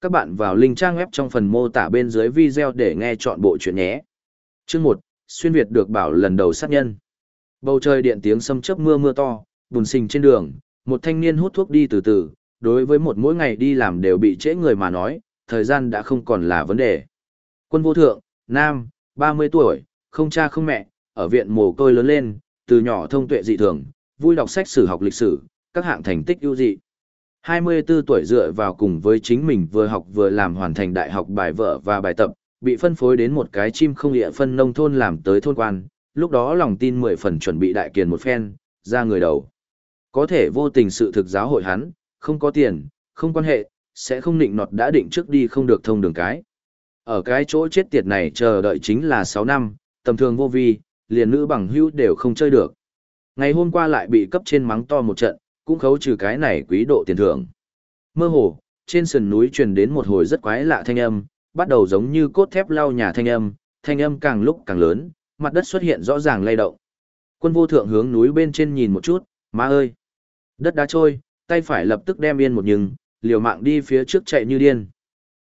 Các bạn vào link trang web trong phần mô tả bên dưới video để nghe chọn bộ chuyện nhé. Chương 1, Xuyên Việt được bảo lần đầu sát nhân. Bầu trời điện tiếng sấm chớp mưa mưa to, bùn sình trên đường, một thanh niên hút thuốc đi từ từ, đối với một mỗi ngày đi làm đều bị trễ người mà nói, thời gian đã không còn là vấn đề. Quân vô thượng, nam, 30 tuổi, không cha không mẹ, ở viện mồ côi lớn lên, từ nhỏ thông tuệ dị thường, vui đọc sách sử học lịch sử, các hạng thành tích ưu dị. 24 tuổi dựa vào cùng với chính mình vừa học vừa làm hoàn thành đại học bài vở và bài tập, bị phân phối đến một cái chim không địa phân nông thôn làm tới thôn quan, lúc đó lòng tin 10 phần chuẩn bị đại kiền một phen, ra người đầu. Có thể vô tình sự thực giáo hội hắn, không có tiền, không quan hệ, sẽ không định nọt đã định trước đi không được thông đường cái. Ở cái chỗ chết tiệt này chờ đợi chính là 6 năm, tầm thường vô vi, liền nữ bằng hữu đều không chơi được. Ngày hôm qua lại bị cấp trên mắng to một trận, cũng khấu trừ cái này quý độ tiền thưởng. Mơ hồ, trên sườn núi truyền đến một hồi rất quái lạ thanh âm, bắt đầu giống như cốt thép lau nhà thanh âm, thanh âm càng lúc càng lớn, mặt đất xuất hiện rõ ràng lay động. Quân vô thượng hướng núi bên trên nhìn một chút, má ơi! Đất đá trôi, tay phải lập tức đem yên một nhừng, liều mạng đi phía trước chạy như điên.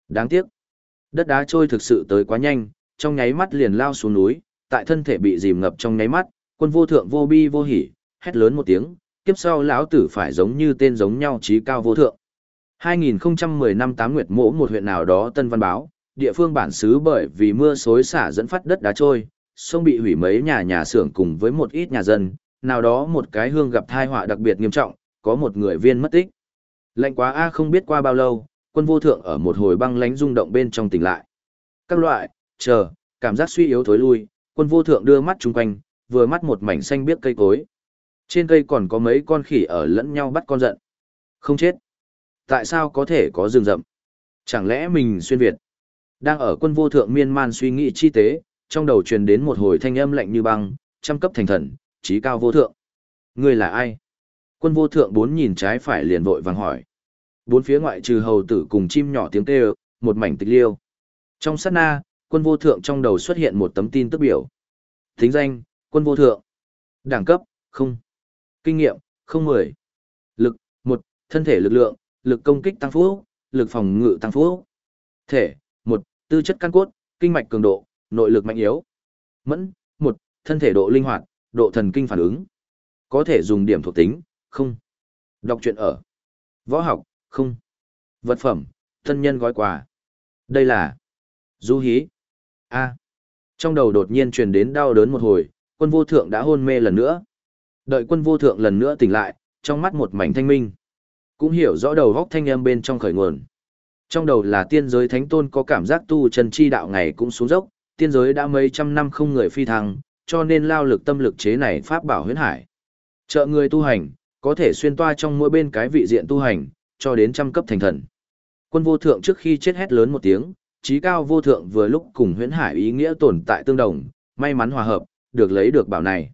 Đáng tiếc, đất đá trôi thực sự tới quá nhanh, trong nháy mắt liền lao xuống núi, tại thân thể bị dìm ngập trong nháy mắt, quân vô thượng vô bi vô hỉ, hét lớn một tiếng, kiếp sau lão tử phải giống như tên giống nhau trí cao vô thượng. 2010 năm tám nguyệt mỗ một huyện nào đó Tân Văn Báo, địa phương bản xứ bởi vì mưa xối xả dẫn phát đất đá trôi, sông bị hủy mấy nhà nhà xưởng cùng với một ít nhà dân, nào đó một cái hương gặp thai họa đặc biệt nghiêm trọng, có một người viên mất tích. Lạnh quá A không biết qua bao lâu, quân vô thượng ở một hồi băng lánh rung động bên trong tỉnh lại. Các loại, chờ, cảm giác suy yếu thối lui, quân vô thượng đưa mắt chung quanh, vừa mắt một mảnh xanh biếc cây cối. Trên cây còn có mấy con khỉ ở lẫn nhau bắt con giận. Không chết. Tại sao có thể có rừng rậm? Chẳng lẽ mình xuyên Việt? Đang ở quân vô thượng miên man suy nghĩ chi tế, trong đầu truyền đến một hồi thanh âm lạnh như băng, trăm cấp thành thần, trí cao vô thượng. Người là ai? Quân vô thượng bốn nhìn trái phải liền vội vàng hỏi. Bốn phía ngoại trừ hầu tử cùng chim nhỏ tiếng kêu, một mảnh tịch liêu. Trong sát na, quân vô thượng trong đầu xuất hiện một tấm tin tức biểu. Thính danh, quân vô thượng. Đẳng cấp, không. Kinh nghiệm, không mười. Lực, một, thân thể lực lượng, lực công kích tăng phúc, lực phòng ngự tăng phúc. Thể, một, tư chất căn cốt, kinh mạch cường độ, nội lực mạnh yếu. Mẫn, một, thân thể độ linh hoạt, độ thần kinh phản ứng. Có thể dùng điểm thuộc tính, không. Đọc truyện ở. Võ học, không. Vật phẩm, thân nhân gói quà. Đây là Du hí. A. Trong đầu đột nhiên truyền đến đau đớn một hồi, quân vô thượng đã hôn mê lần nữa. Đợi quân vô thượng lần nữa tỉnh lại, trong mắt một mảnh thanh minh. Cũng hiểu rõ đầu góc thanh âm bên trong khởi nguồn. Trong đầu là tiên giới thánh tôn có cảm giác tu chân chi đạo ngày cũng xuống dốc, tiên giới đã mấy trăm năm không người phi thăng, cho nên lao lực tâm lực chế này pháp bảo huyễn hải. Trợ người tu hành, có thể xuyên toa trong mỗi bên cái vị diện tu hành, cho đến trăm cấp thành thần. Quân vô thượng trước khi chết hét lớn một tiếng, trí cao vô thượng vừa lúc cùng huyễn hải ý nghĩa tồn tại tương đồng, may mắn hòa hợp, được lấy được bảo này.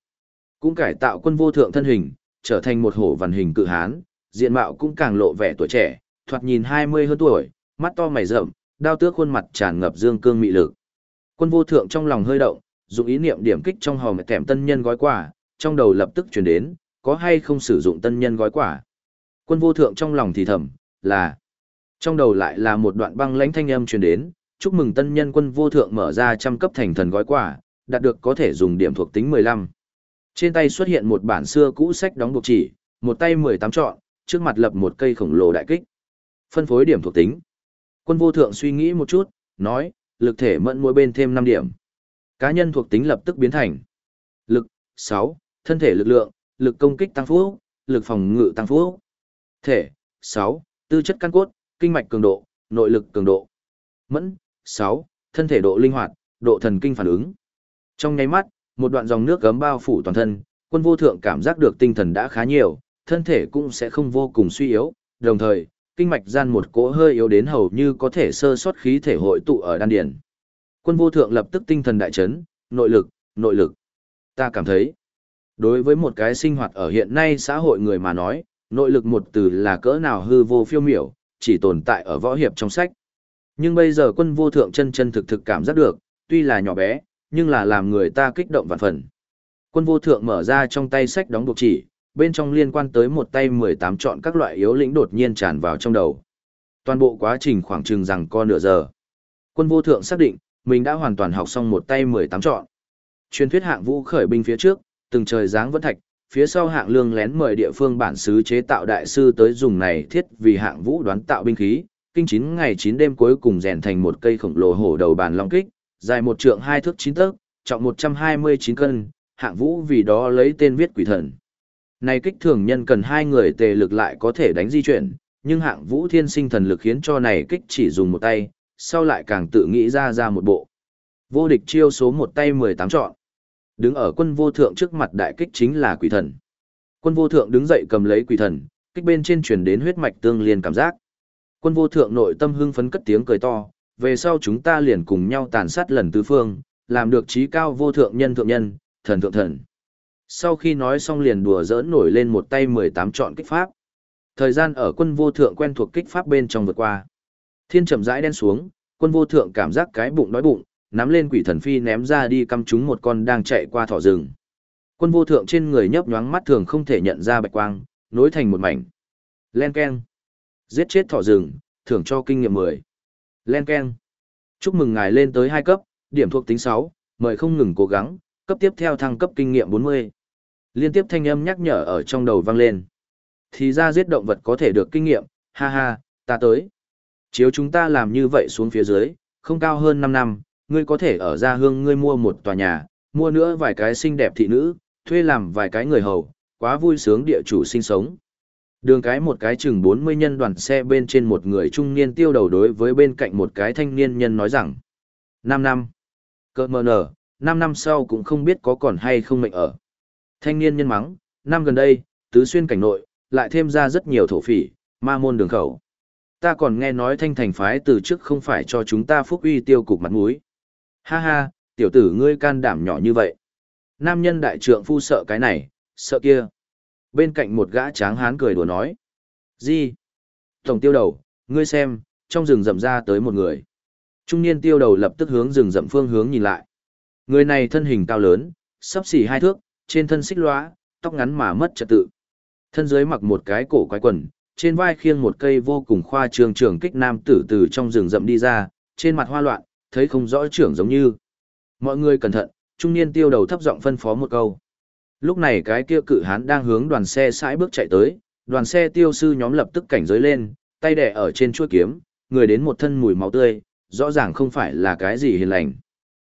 Cũng cải tạo quân vô thượng thân hình, trở thành một hổ vằn hình cự hán, diện mạo cũng càng lộ vẻ tuổi trẻ, thoạt nhìn 20 hơn tuổi, mắt to mày rậm, đao tước khuôn mặt tràn ngập dương cương mị lực. Quân vô thượng trong lòng hơi động, dùng ý niệm điểm kích trong hòm kèm tân nhân gói quà, trong đầu lập tức truyền đến, có hay không sử dụng tân nhân gói quà. Quân vô thượng trong lòng thì thầm, là trong đầu lại là một đoạn băng lãnh thanh âm truyền đến, chúc mừng tân nhân quân vô thượng mở ra trăm cấp thành thần gói quà, đạt được có thể dùng điểm thuộc tính 15. Trên tay xuất hiện một bản xưa cũ sách đóng buộc chỉ, một tay 18 chọn, trước mặt lập một cây khổng lồ đại kích. Phân phối điểm thuộc tính. Quân vô thượng suy nghĩ một chút, nói, lực thể mẫn mỗi bên thêm 5 điểm. Cá nhân thuộc tính lập tức biến thành lực 6, thân thể lực lượng, lực công kích tăng phú lực phòng ngự tăng phú Thể 6, tư chất căn cốt, kinh mạch cường độ, nội lực cường độ. Mẫn 6, thân thể độ linh hoạt, độ thần kinh phản ứng. Trong nháy mắt, một đoạn dòng nước gấm bao phủ toàn thân, quân vô thượng cảm giác được tinh thần đã khá nhiều, thân thể cũng sẽ không vô cùng suy yếu, đồng thời, kinh mạch gian một cỗ hơi yếu đến hầu như có thể sơ sót khí thể hội tụ ở đan điền. Quân vô thượng lập tức tinh thần đại chấn, nội lực, nội lực. Ta cảm thấy, đối với một cái sinh hoạt ở hiện nay xã hội người mà nói, nội lực một từ là cỡ nào hư vô phiêu miểu, chỉ tồn tại ở võ hiệp trong sách. Nhưng bây giờ quân vô thượng chân chân thực thực cảm giác được, tuy là nhỏ bé, nhưng là làm người ta kích động vạn phần. Quân vô thượng mở ra trong tay sách đóng buộc chỉ, bên trong liên quan tới một tay 18 chọn các loại yếu lĩnh đột nhiên tràn vào trong đầu. Toàn bộ quá trình khoảng chừng rằng co nửa giờ. Quân vô thượng xác định, mình đã hoàn toàn học xong một tay 18 chọn. Truyền thuyết hạng vũ khởi binh phía trước, từng trời dáng vẫn thạch, phía sau hạng lương lén mời địa phương bản xứ chế tạo đại sư tới dùng này thiết vì hạng vũ đoán tạo binh khí, kinh chín ngày chín đêm cuối cùng rèn thành một cây khổng lồ hổ đầu bàn long kích, dài một trượng hai thước chín tấc, trọng 129 cân, hạng vũ vì đó lấy tên viết quỷ thần. Này kích thường nhân cần hai người tề lực lại có thể đánh di chuyển, nhưng hạng vũ thiên sinh thần lực khiến cho này kích chỉ dùng một tay, sau lại càng tự nghĩ ra ra một bộ. Vô địch chiêu số một tay 18 chọn. Đứng ở quân vô thượng trước mặt đại kích chính là quỷ thần. Quân vô thượng đứng dậy cầm lấy quỷ thần, kích bên trên truyền đến huyết mạch tương liên cảm giác. Quân vô thượng nội tâm hưng phấn cất tiếng cười to, về sau chúng ta liền cùng nhau tàn sát lần tứ phương, làm được trí cao vô thượng nhân thượng nhân, thần thượng thần. Sau khi nói xong liền đùa giỡn nổi lên một tay 18 chọn kích pháp. Thời gian ở quân vô thượng quen thuộc kích pháp bên trong vượt qua. Thiên chậm rãi đen xuống, quân vô thượng cảm giác cái bụng đói bụng, nắm lên quỷ thần phi ném ra đi căm chúng một con đang chạy qua thỏ rừng. Quân vô thượng trên người nhấp nhoáng mắt thường không thể nhận ra bạch quang, nối thành một mảnh. Len keng. Giết chết thỏ rừng, thưởng cho kinh nghiệm 10. Len keng. Chúc mừng ngài lên tới hai cấp, điểm thuộc tính sáu, mời không ngừng cố gắng, cấp tiếp theo thăng cấp kinh nghiệm 40. Liên tiếp thanh âm nhắc nhở ở trong đầu vang lên. Thì ra giết động vật có thể được kinh nghiệm, ha ha, ta tới. Chiếu chúng ta làm như vậy xuống phía dưới, không cao hơn năm năm, ngươi có thể ở gia hương ngươi mua một tòa nhà, mua nữa vài cái xinh đẹp thị nữ, thuê làm vài cái người hầu, quá vui sướng địa chủ sinh sống. Đường cái một cái chừng 40 nhân đoàn xe bên trên một người trung niên tiêu đầu đối với bên cạnh một cái thanh niên nhân nói rằng 5 năm. Cơ mờ nở, 5 năm sau cũng không biết có còn hay không mệnh ở. Thanh niên nhân mắng, năm gần đây, tứ xuyên cảnh nội, lại thêm ra rất nhiều thổ phỉ, ma môn đường khẩu. Ta còn nghe nói thanh thành phái từ trước không phải cho chúng ta phúc uy tiêu cục mặt mũi. Ha ha, tiểu tử ngươi can đảm nhỏ như vậy. Nam nhân đại trượng phu sợ cái này, sợ kia. Bên cạnh một gã tráng hán cười đùa nói. Gì? Tổng tiêu đầu, ngươi xem, trong rừng rậm ra tới một người. Trung niên tiêu đầu lập tức hướng rừng rậm phương hướng nhìn lại. Người này thân hình cao lớn, sắp xỉ hai thước, trên thân xích lóa, tóc ngắn mà mất trật tự. Thân dưới mặc một cái cổ quái quần, trên vai khiêng một cây vô cùng khoa trương trường kích nam tử từ trong rừng rậm đi ra, trên mặt hoa loạn, thấy không rõ trưởng giống như. Mọi người cẩn thận, trung niên tiêu đầu thấp giọng phân phó một câu. Lúc này cái kia cự hán đang hướng đoàn xe sải bước chạy tới, đoàn xe tiêu sư nhóm lập tức cảnh giới lên, tay đẻ ở trên chuôi kiếm, người đến một thân mùi máu tươi, rõ ràng không phải là cái gì hiền lành.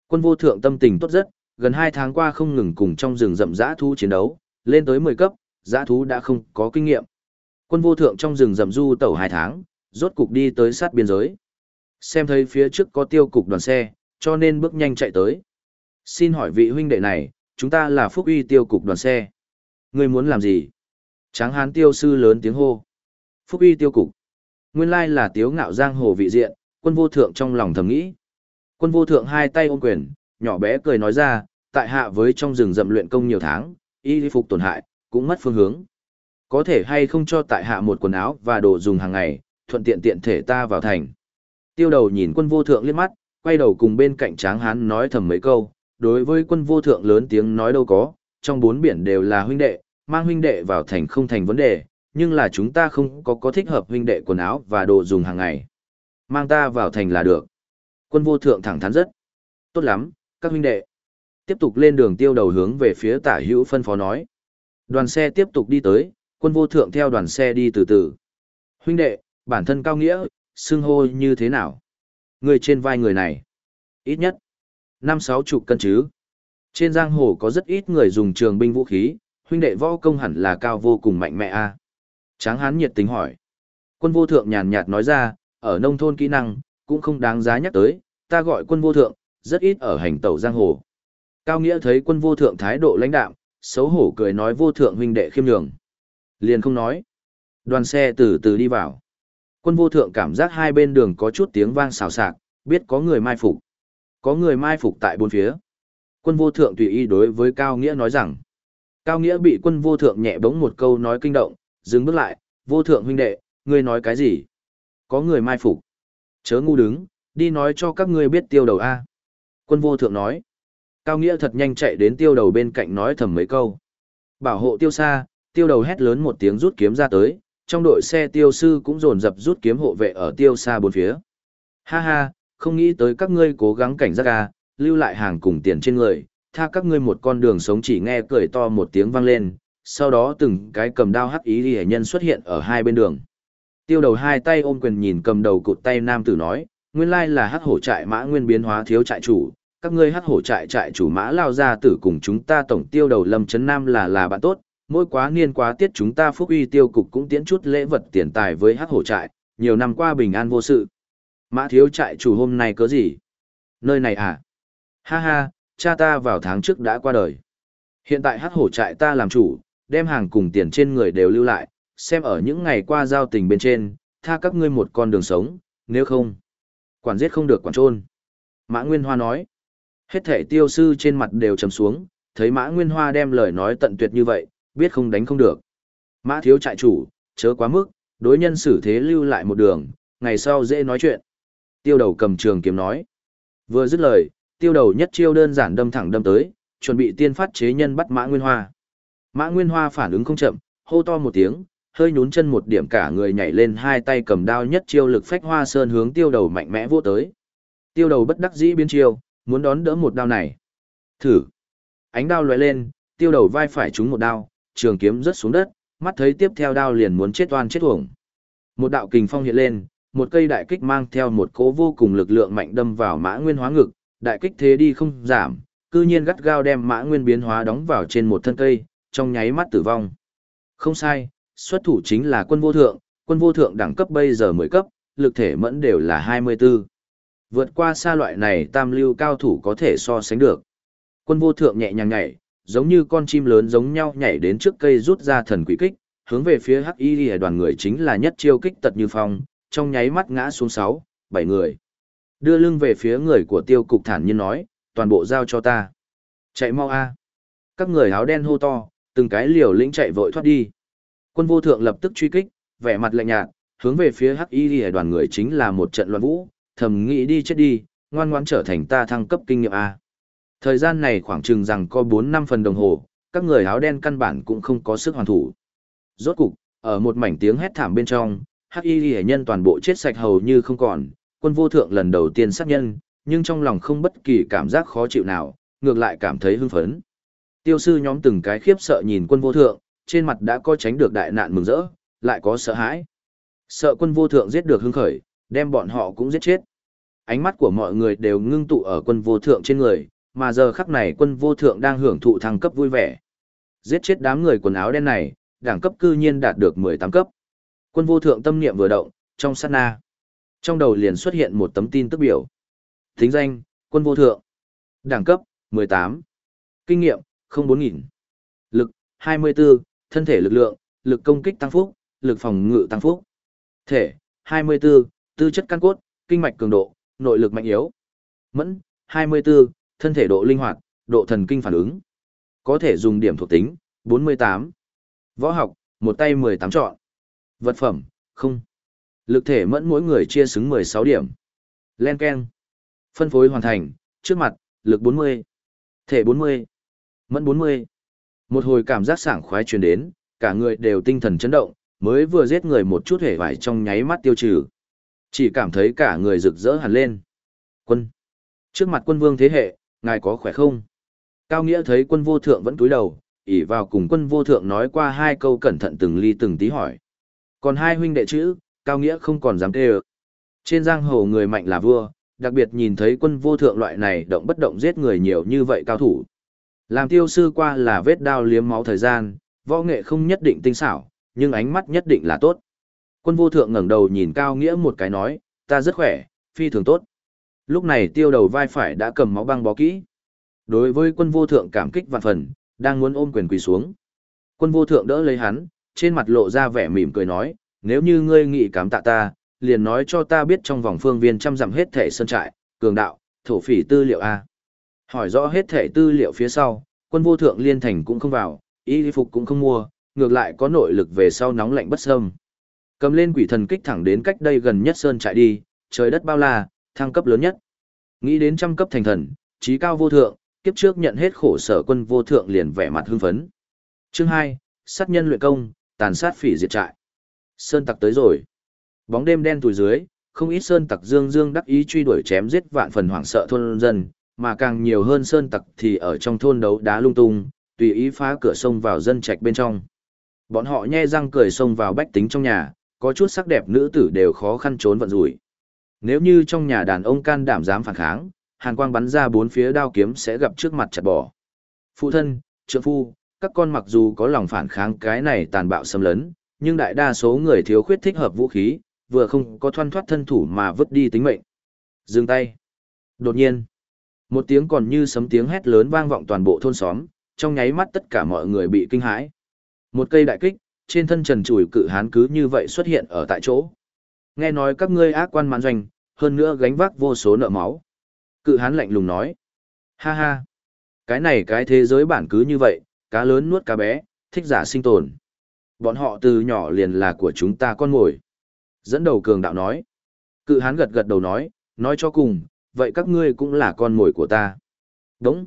Quân vô thượng tâm tình tốt rất, gần 2 tháng qua không ngừng cùng trong rừng rậm dã thú chiến đấu, lên tới 10 cấp, dã thú đã không có kinh nghiệm. Quân vô thượng trong rừng rậm du tẩu 2 tháng, rốt cục đi tới sát biên giới. Xem thấy phía trước có tiêu cục đoàn xe, cho nên bước nhanh chạy tới. Xin hỏi vị huynh đệ này, chúng ta là phúc uy tiêu cục đoàn xe. Ngươi muốn làm gì? Tráng hán tiêu sư lớn tiếng hô. Phúc uy tiêu cục. Nguyên lai là tiếu ngạo giang hồ vị diện, quân vô thượng trong lòng thầm nghĩ. Quân vô thượng hai tay ôm quyền, nhỏ bé cười nói ra, tại hạ với trong rừng rậm luyện công nhiều tháng, y phục tổn hại, cũng mất phương hướng. Có thể hay không cho tại hạ một quần áo và đồ dùng hàng ngày, thuận tiện tiện thể ta vào thành. Tiêu đầu nhìn quân vô thượng liếc mắt, quay đầu cùng bên cạnh tráng hán nói thầm mấy câu, đối với quân vô thượng lớn tiếng nói đâu có, trong bốn biển đều là huynh đệ, mang huynh đệ vào thành không thành vấn đề, nhưng là chúng ta không có có thích hợp huynh đệ quần áo và đồ dùng hàng ngày. Mang ta vào thành là được. Quân vô thượng thẳng thắn rất. Tốt lắm, các huynh đệ. Tiếp tục lên đường tiêu đầu hướng về phía tả hữu phân phó nói. Đoàn xe tiếp tục đi tới, quân vô thượng theo đoàn xe đi từ từ. Huynh đệ, bản thân cao nghĩa, xưng hô như thế nào? Người trên vai người này. Ít nhất. Năm sáu chục cân chứ. Trên giang hồ có rất ít người dùng trường binh vũ khí, huynh đệ võ công hẳn là cao vô cùng mạnh mẽ a. Tráng hán nhiệt tình hỏi. Quân vô thượng nhàn nhạt nói ra, ở nông thôn kỹ năng, cũng không đáng giá nhắc tới, ta gọi quân vô thượng, rất ít ở hành tẩu giang hồ. Cao Nghĩa thấy quân vô thượng thái độ lãnh đạm, xấu hổ cười nói vô thượng huynh đệ khiêm nhường. Liền không nói. Đoàn xe từ từ đi vào. Quân vô thượng cảm giác hai bên đường có chút tiếng vang xào xạc, biết có người mai phục. Có người mai phục tại bốn phía. Quân vô thượng tùy ý đối với Cao Nghĩa nói rằng. Cao Nghĩa bị quân vô thượng nhẹ bỗng một câu nói kinh động, dừng bước lại, vô thượng huynh đệ, ngươi nói cái gì? Có người mai phục. Chớ ngu đứng, đi nói cho các ngươi biết tiêu đầu A. Quân vô thượng nói. Cao Nghĩa thật nhanh chạy đến tiêu đầu bên cạnh nói thầm mấy câu. Bảo hộ tiêu xa, tiêu đầu hét lớn một tiếng rút kiếm ra tới, trong đội xe tiêu sư cũng dồn dập rút kiếm hộ vệ ở tiêu xa bốn phía. Ha ha, không nghĩ tới các ngươi cố gắng cảnh giác à, lưu lại hàng cùng tiền trên người, tha các ngươi một con đường sống chỉ nghe cười to một tiếng vang lên, sau đó từng cái cầm đao hắc ý hệ nhân xuất hiện ở hai bên đường. Tiêu đầu hai tay ôm quyền nhìn cầm đầu cụt tay nam tử nói, nguyên lai là hắc hổ trại mã nguyên biến hóa thiếu trại chủ, các ngươi hắc hổ trại trại chủ mã lao ra tử cùng chúng ta tổng tiêu đầu lâm chấn nam là là bạn tốt, mỗi quá niên quá tiết chúng ta phúc uy tiêu cục cũng tiễn chút lễ vật tiền tài với hắc hổ trại, nhiều năm qua bình an vô sự. Mã thiếu trại chủ hôm nay có gì? Nơi này à? Ha ha, cha ta vào tháng trước đã qua đời. Hiện tại hắc hổ trại ta làm chủ, đem hàng cùng tiền trên người đều lưu lại, xem ở những ngày qua giao tình bên trên, tha các ngươi một con đường sống, nếu không, quản giết không được quản trôn. Mã Nguyên Hoa nói, hết thể tiêu sư trên mặt đều trầm xuống, thấy Mã Nguyên Hoa đem lời nói tận tuyệt như vậy, biết không đánh không được. Mã thiếu trại chủ, chớ quá mức, đối nhân xử thế lưu lại một đường, ngày sau dễ nói chuyện. Tiêu đầu cầm trường kiếm nói. Vừa dứt lời, tiêu đầu nhất chiêu đơn giản đâm thẳng đâm tới, chuẩn bị tiên phát chế nhân bắt Mã Nguyên Hoa. Mã Nguyên Hoa phản ứng không chậm, hô to một tiếng, hơi nhún chân một điểm cả người nhảy lên hai tay cầm đao nhất chiêu lực phách hoa sơn hướng tiêu đầu mạnh mẽ vô tới. Tiêu đầu bất đắc dĩ biến chiêu, muốn đón đỡ một đao này. Thử. Ánh đao lóe lên, tiêu đầu vai phải trúng một đao, trường kiếm rớt xuống đất, mắt thấy tiếp theo đao liền muốn chết oan chết uổng. Một đạo kình phong hiện lên, một cây đại kích mang theo một cỗ vô cùng lực lượng mạnh đâm vào Mã Nguyên hóa ngực, đại kích thế đi không giảm, cư nhiên gắt gao đem Mã Nguyên biến hóa đóng vào trên một thân cây, trong nháy mắt tử vong. Không sai, xuất thủ chính là quân vô thượng, quân vô thượng đẳng cấp bây giờ 10 cấp, lực thể mẫn đều là 24. Vượt qua xa loại này tam lưu cao thủ có thể so sánh được. Quân vô thượng nhẹ nhàng nhảy, giống như con chim lớn giống nhau nhảy đến trước cây rút ra thần quỷ kích, hướng về phía hắc y lìa đoàn người chính là nhất chiêu kích tật như phong, trong nháy mắt ngã xuống 6, 7 người. Đưa lưng về phía người của tiêu cục thản nhiên nói, toàn bộ giao cho ta. Chạy mau a Các người áo đen hô to, từng cái liều lĩnh chạy vội thoát đi. Quân vô thượng lập tức truy kích, vẻ mặt lạnh nhạt, hướng về phía hắc y lìa đoàn người chính là một trận loạn vũ, thầm nghĩ đi chết đi, ngoan ngoãn trở thành ta thăng cấp kinh nghiệm A. Thời gian này khoảng chừng rằng có 4-5 phần đồng hồ, các người áo đen căn bản cũng không có sức hoàn thủ. Rốt cục, ở một mảnh tiếng hét thảm bên trong, hắc y hệ nhân toàn bộ chết sạch hầu như không còn, quân vô thượng lần đầu tiên sát nhân, nhưng trong lòng không bất kỳ cảm giác khó chịu nào, ngược lại cảm thấy hưng phấn. Tiêu sư nhóm từng cái khiếp sợ nhìn quân vô thượng, trên mặt đã có tránh được đại nạn mừng rỡ, lại có sợ hãi. Sợ quân vô thượng giết được hưng khởi, đem bọn họ cũng giết chết. Ánh mắt của mọi người đều ngưng tụ ở quân vô thượng trên người, mà giờ khắc này quân vô thượng đang hưởng thụ thăng cấp vui vẻ. Giết chết đám người quần áo đen này, đẳng cấp cư nhiên đạt được 18 cấp. Quân vô thượng tâm niệm vừa động, trong sát na. Trong đầu liền xuất hiện một tấm tin tức biểu. Thính danh, quân vô thượng. Đẳng cấp, 18. Kinh nghiệm, 04000. Lực, 24, thân thể lực lượng, lực công kích tăng phúc, lực phòng ngự tăng phúc. Thể, 24, tư chất căn cốt, kinh mạch cường độ, nội lực mạnh yếu. Mẫn, 24, thân thể độ linh hoạt, độ thần kinh phản ứng. Có thể dùng điểm thuộc tính, 48. Võ học, một tay 18 chọn. Vật phẩm, không. Lực thể mẫn mỗi người chia xứng 16 điểm. Len Ken. Phân phối hoàn thành, trước mặt, lực 40. Thể 40. Mẫn 40. Một hồi cảm giác sảng khoái truyền đến, cả người đều tinh thần chấn động, mới vừa giết người một chút hề vải trong nháy mắt tiêu trừ. Chỉ cảm thấy cả người rực rỡ hẳn lên. Quân. Trước mặt quân vương thế hệ, ngài có khỏe không? Cao Nghĩa thấy quân vô thượng vẫn cúi đầu, ỉ vào cùng quân vô thượng nói qua hai câu cẩn thận từng ly từng tí hỏi. Còn hai huynh đệ chữ, Cao Nghĩa không còn dám tê ơ. Trên giang hồ người mạnh là vua, đặc biệt nhìn thấy quân vô thượng loại này động bất động giết người nhiều như vậy cao thủ. Làm tiêu sư qua là vết đao liếm máu thời gian, võ nghệ không nhất định tinh xảo, nhưng ánh mắt nhất định là tốt. Quân vô thượng ngẩng đầu nhìn Cao Nghĩa một cái nói, ta rất khỏe, phi thường tốt. Lúc này tiêu đầu vai phải đã cầm máu băng bó kỹ. Đối với quân vô thượng cảm kích vạn phần, đang muốn ôm quyền quỳ xuống. Quân vô thượng đỡ lấy hắn, trên mặt lộ ra vẻ mỉm cười nói, nếu như ngươi nghĩ cảm tạ ta, liền nói cho ta biết trong vòng phương viên trăm dặm hết thể sơn trại, cường đạo, thổ phỉ tư liệu A. Hỏi rõ hết thể tư liệu phía sau, quân vô thượng liên thành cũng không vào, y phục cũng không mua, ngược lại có nội lực về sau nóng lạnh bất sâm. Cầm lên quỷ thần kích thẳng đến cách đây gần nhất sơn trại đi, trời đất bao la, thăng cấp lớn nhất. Nghĩ đến trăm cấp thành thần, trí cao vô thượng, kiếp trước nhận hết khổ sở quân vô thượng liền vẻ mặt hưng phấn. Chương 2, sát nhân luyện công, tàn sát phỉ diệt trại. Sơn tặc tới rồi. Bóng đêm đen tùi dưới, không ít sơn tặc dương dương đắc ý truy đuổi chém giết vạn phần hoảng sợ thôn dân, mà càng nhiều hơn sơn tặc thì ở trong thôn đấu đá lung tung, tùy ý phá cửa sông vào dân trạch bên trong. Bọn họ nhe răng cười xông vào bách tính trong nhà, có chút sắc đẹp nữ tử đều khó khăn trốn vận rủi. Nếu như trong nhà đàn ông can đảm dám phản kháng, hàn quang bắn ra bốn phía đao kiếm sẽ gặp trước mặt chặt bỏ. Phụ thân, trượng phu, các con mặc dù có lòng phản kháng cái này tàn bạo xâm lấn, nhưng đại đa số người thiếu khuyết thích hợp vũ khí, vừa không có thoăn thoát thân thủ mà vứt đi tính mệnh. Dừng tay. Đột nhiên, một tiếng còn như sấm tiếng hét lớn vang vọng toàn bộ thôn xóm, trong nháy mắt tất cả mọi người bị kinh hãi. Một cây đại kích, trên thân trần trùi cự hán cứ như vậy xuất hiện ở tại chỗ. Nghe nói các ngươi ác quan mạn doanh, hơn nữa gánh vác vô số nợ máu. Cự hán lạnh lùng nói. Ha ha. Cái này cái thế giới bản cứ như vậy, cá lớn nuốt cá bé, thích giả sinh tồn. Bọn họ từ nhỏ liền là của chúng ta con ngồi. Dẫn đầu cường đạo nói. Cự hán gật gật đầu nói, nói cho cùng, vậy các ngươi cũng là con mồi của ta. Đúng.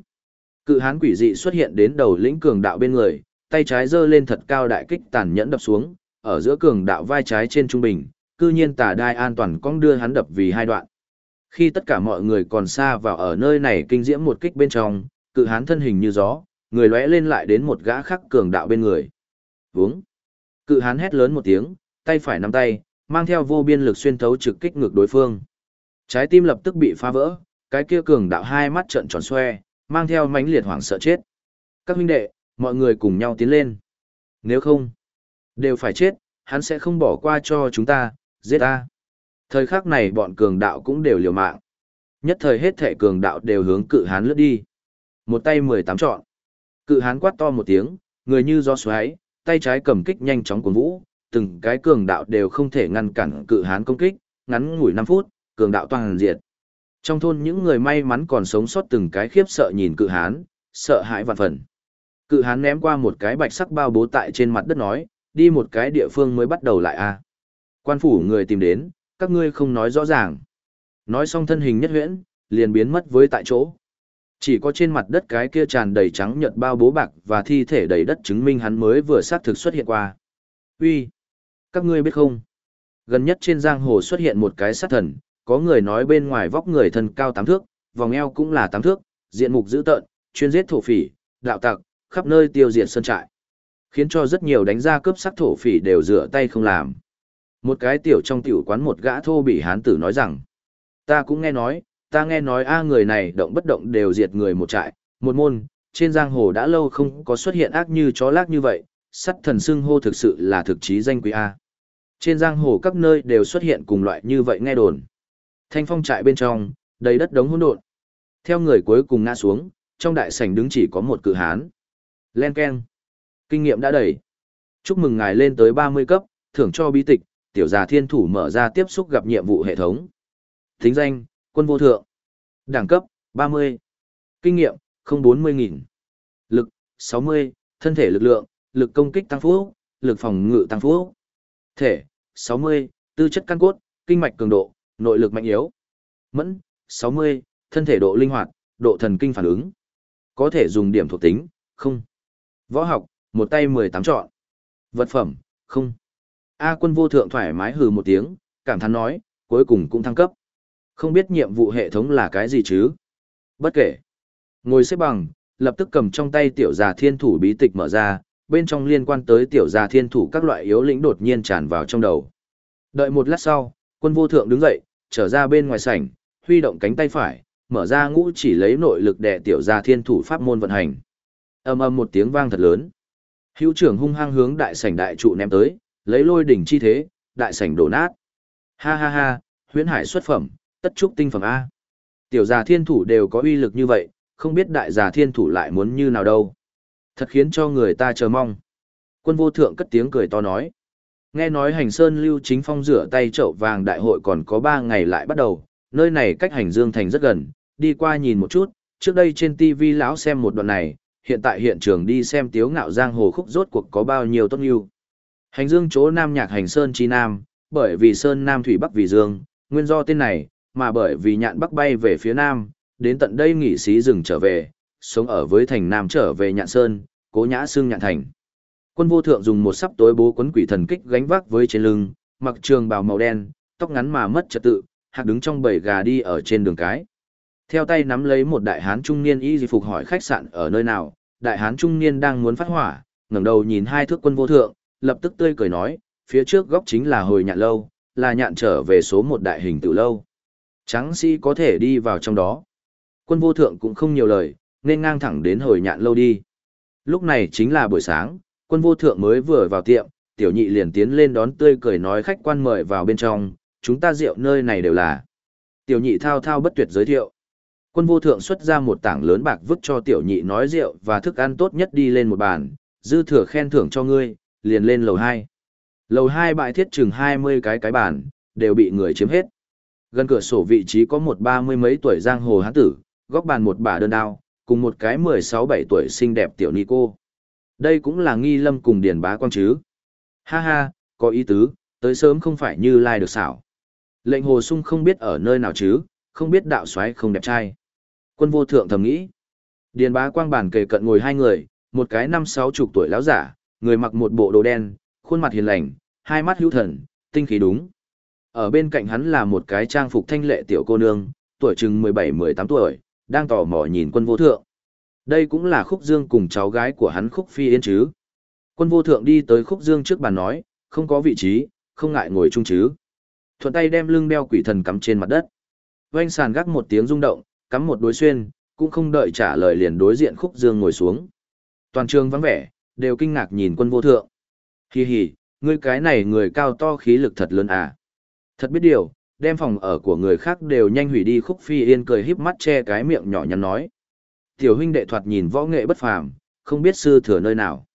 Cự hán quỷ dị xuất hiện đến đầu lĩnh cường đạo bên người, tay trái giơ lên thật cao đại kích tàn nhẫn đập xuống, ở giữa cường đạo vai trái trên trung bình, cư nhiên tà đai an toàn cong đưa hắn đập vì hai đoạn. Khi tất cả mọi người còn xa vào ở nơi này kinh diễm một kích bên trong, cự hán thân hình như gió, người lóe lên lại đến một gã khắc cường đạo bên người. Vướng. Cự hán hét lớn một tiếng, tay phải nắm tay, mang theo vô biên lực xuyên thấu trực kích ngược đối phương. Trái tim lập tức bị phá vỡ, cái kia cường đạo hai mắt trợn tròn xoe, mang theo mãnh liệt hoảng sợ chết. Các huynh đệ, mọi người cùng nhau tiến lên. Nếu không, đều phải chết, hắn sẽ không bỏ qua cho chúng ta, giết ta. Thời khắc này bọn cường đạo cũng đều liều mạng. Nhất thời hết thể cường đạo đều hướng cự hán lướt đi. Một tay mười tám trọn. Cự hán quát to một tiếng, người như gió xoáy, tay trái cầm kích nhanh chóng cuốn vũ, từng cái cường đạo đều không thể ngăn cản cự hán công kích, ngắn ngủi 5 phút, cường đạo toàn diệt. Trong thôn những người may mắn còn sống sót từng cái khiếp sợ nhìn cự hán, sợ hãi vạn phần. Cự hán ném qua một cái bạch sắc bao bố tại trên mặt đất nói, đi một cái địa phương mới bắt đầu lại a. Quan phủ người tìm đến, các ngươi không nói rõ ràng. Nói xong thân hình nhất huyễn, liền biến mất với tại chỗ. Chỉ có trên mặt đất cái kia tràn đầy trắng nhợt bao bố bạc và thi thể đầy đất chứng minh hắn mới vừa xác thực xuất hiện qua. Uy, các ngươi biết không? Gần nhất trên giang hồ xuất hiện một cái sát thần, có người nói bên ngoài vóc người thân cao tám thước, vòng eo cũng là tám thước, diện mục dữ tợn, chuyên giết thổ phỉ, đạo tặc, khắp nơi tiêu diệt sơn trại. Khiến cho rất nhiều đánh ra cướp sắc thổ phỉ đều rửa tay không làm. Một cái tiểu trong tiểu quán một gã thô bị hán tử nói rằng, ta cũng nghe nói, ta nghe nói a người này động bất động đều diệt người một trại, một môn, trên giang hồ đã lâu không có xuất hiện ác như chó lác như vậy, sắt thần xưng hô thực sự là thực chí danh quý A. Trên giang hồ các nơi đều xuất hiện cùng loại như vậy nghe đồn. Thanh phong trại bên trong, đầy đất đống hỗn độn. Theo người cuối cùng ngã xuống, trong đại sảnh đứng chỉ có một cự hán. Len keng. Kinh nghiệm đã đầy. Chúc mừng ngài lên tới 30 cấp, thưởng cho bí tịch, tiểu già thiên thủ mở ra tiếp xúc gặp nhiệm vụ hệ thống. Thính danh, quân vô thượng. Đẳng cấp, 30. Kinh nghiệm, 040.000. Lực, 60, thân thể lực lượng, lực công kích tăng phú, lực phòng ngự tăng phú. Thể, 60, tư chất căn cốt, kinh mạch cường độ, nội lực mạnh yếu. Mẫn, 60, thân thể độ linh hoạt, độ thần kinh phản ứng. Có thể dùng điểm thuộc tính, không. Võ học, một tay 18 chọn. Vật phẩm, không. A quân vô thượng thoải mái hừ một tiếng, cảm thán nói, cuối cùng cũng thăng cấp. Không biết nhiệm vụ hệ thống là cái gì chứ? Bất kể. Ngồi xếp bằng, lập tức cầm trong tay tiểu già thiên thủ bí tịch mở ra, bên trong liên quan tới tiểu gia thiên thủ các loại yếu lĩnh đột nhiên tràn vào trong đầu. Đợi một lát sau, quân vô thượng đứng dậy, trở ra bên ngoài sảnh, huy động cánh tay phải, mở ra ngũ chỉ lấy nội lực đè tiểu gia thiên thủ pháp môn vận hành. Ầm ầm một tiếng vang thật lớn. Hữu trưởng hung hăng hướng đại sảnh đại trụ ném tới, lấy lôi đỉnh chi thế, đại sảnh đổ nát. Ha ha ha, huyễn hải xuất phẩm, tất trúc tinh phẩm A. Tiểu già thiên thủ đều có uy lực như vậy, không biết đại già thiên thủ lại muốn như nào đâu. Thật khiến cho người ta chờ mong. Quân vô thượng cất tiếng cười to nói. Nghe nói hành sơn lưu chính phong rửa tay chậu vàng đại hội còn có 3 ngày lại bắt đầu, nơi này cách hành dương thành rất gần, đi qua nhìn một chút, trước đây trên TV lão xem một đoạn này, hiện tại hiện trường đi xem tiếu ngạo giang hồ khúc rốt cuộc có bao nhiêu tốt nhiêu. Hành dương chỗ nam nhạc hành sơn chi nam, bởi vì sơn nam thủy bắc vì dương, nguyên do tên này, mà bởi vì nhạn bắc bay về phía nam, đến tận đây nghỉ xí rừng trở về, sống ở với thành Nam trở về Nhạn Sơn, cố nhã xương Nhạn Thành. Quân vô thượng dùng một sắp tối bố quấn quỷ thần kích gánh vác với trên lưng, mặc trường bào màu đen, tóc ngắn mà mất trật tự, hạc đứng trong bầy gà đi ở trên đường cái. Theo tay nắm lấy một đại hán trung niên y di phục hỏi khách sạn ở nơi nào, đại hán trung niên đang muốn phát hỏa, ngẩng đầu nhìn hai thước quân vô thượng, lập tức tươi cười nói, phía trước góc chính là hồi nhạn lâu, là nhạn trở về số một đại hình tự lâu. Tráng sĩ có thể đi vào trong đó. Quân vô thượng cũng không nhiều lời, nên ngang thẳng đến hồi nhạn lâu đi. Lúc này chính là buổi sáng, quân vô thượng mới vừa vào tiệm, tiểu nhị liền tiến lên đón tươi cười nói khách quan mời vào bên trong, chúng ta rượu nơi này đều là. Tiểu nhị thao thao bất tuyệt giới thiệu. Quân vô thượng xuất ra một tảng lớn bạc vứt cho tiểu nhị nói rượu và thức ăn tốt nhất đi lên một bàn, dư thừa khen thưởng cho ngươi, liền lên lầu 2. Lầu 2 bại thiết chừng 20 cái cái bàn, đều bị người chiếm hết. Gần cửa sổ vị trí có một ba mươi mấy tuổi giang hồ hán tử, góc bàn một bà đơn đao, cùng một cái 16-17 tuổi xinh đẹp tiểu ni cô. Đây cũng là nghi lâm cùng điền bá quang chứ. Ha ha, có ý tứ, tới sớm không phải như lai được xảo. Lệnh hồ sung không biết ở nơi nào chứ, không biết đạo xoáy không đẹp trai. Quân vô thượng thầm nghĩ. Điền bá quang bản kề cận ngồi hai người, một cái năm sáu chục tuổi lão giả, người mặc một bộ đồ đen, khuôn mặt hiền lành, hai mắt hữu thần, tinh khí đúng. Ở bên cạnh hắn là một cái trang phục thanh lệ tiểu cô nương, tuổi chừng 17-18 tuổi, đang tò mò nhìn quân vô thượng. Đây cũng là khúc dương cùng cháu gái của hắn khúc phi yên chứ. Quân vô thượng đi tới khúc dương trước bàn nói, không có vị trí, không ngại ngồi chung chứ. Thuận tay đem lưng đeo quỷ thần cắm trên mặt đất. Vanh sàn gác một tiếng rung động, cắm một đối xuyên, cũng không đợi trả lời liền đối diện khúc dương ngồi xuống. Toàn trường vắng vẻ, đều kinh ngạc nhìn quân vô thượng. Hi hi, ngươi cái này người cao to khí lực thật lớn à. Thật biết điều, đem phòng ở của người khác đều nhanh hủy đi khúc phi yên cười híp mắt che cái miệng nhỏ nhắn nói. Tiểu huynh đệ thoạt nhìn võ nghệ bất phàm, không biết sư thừa nơi nào.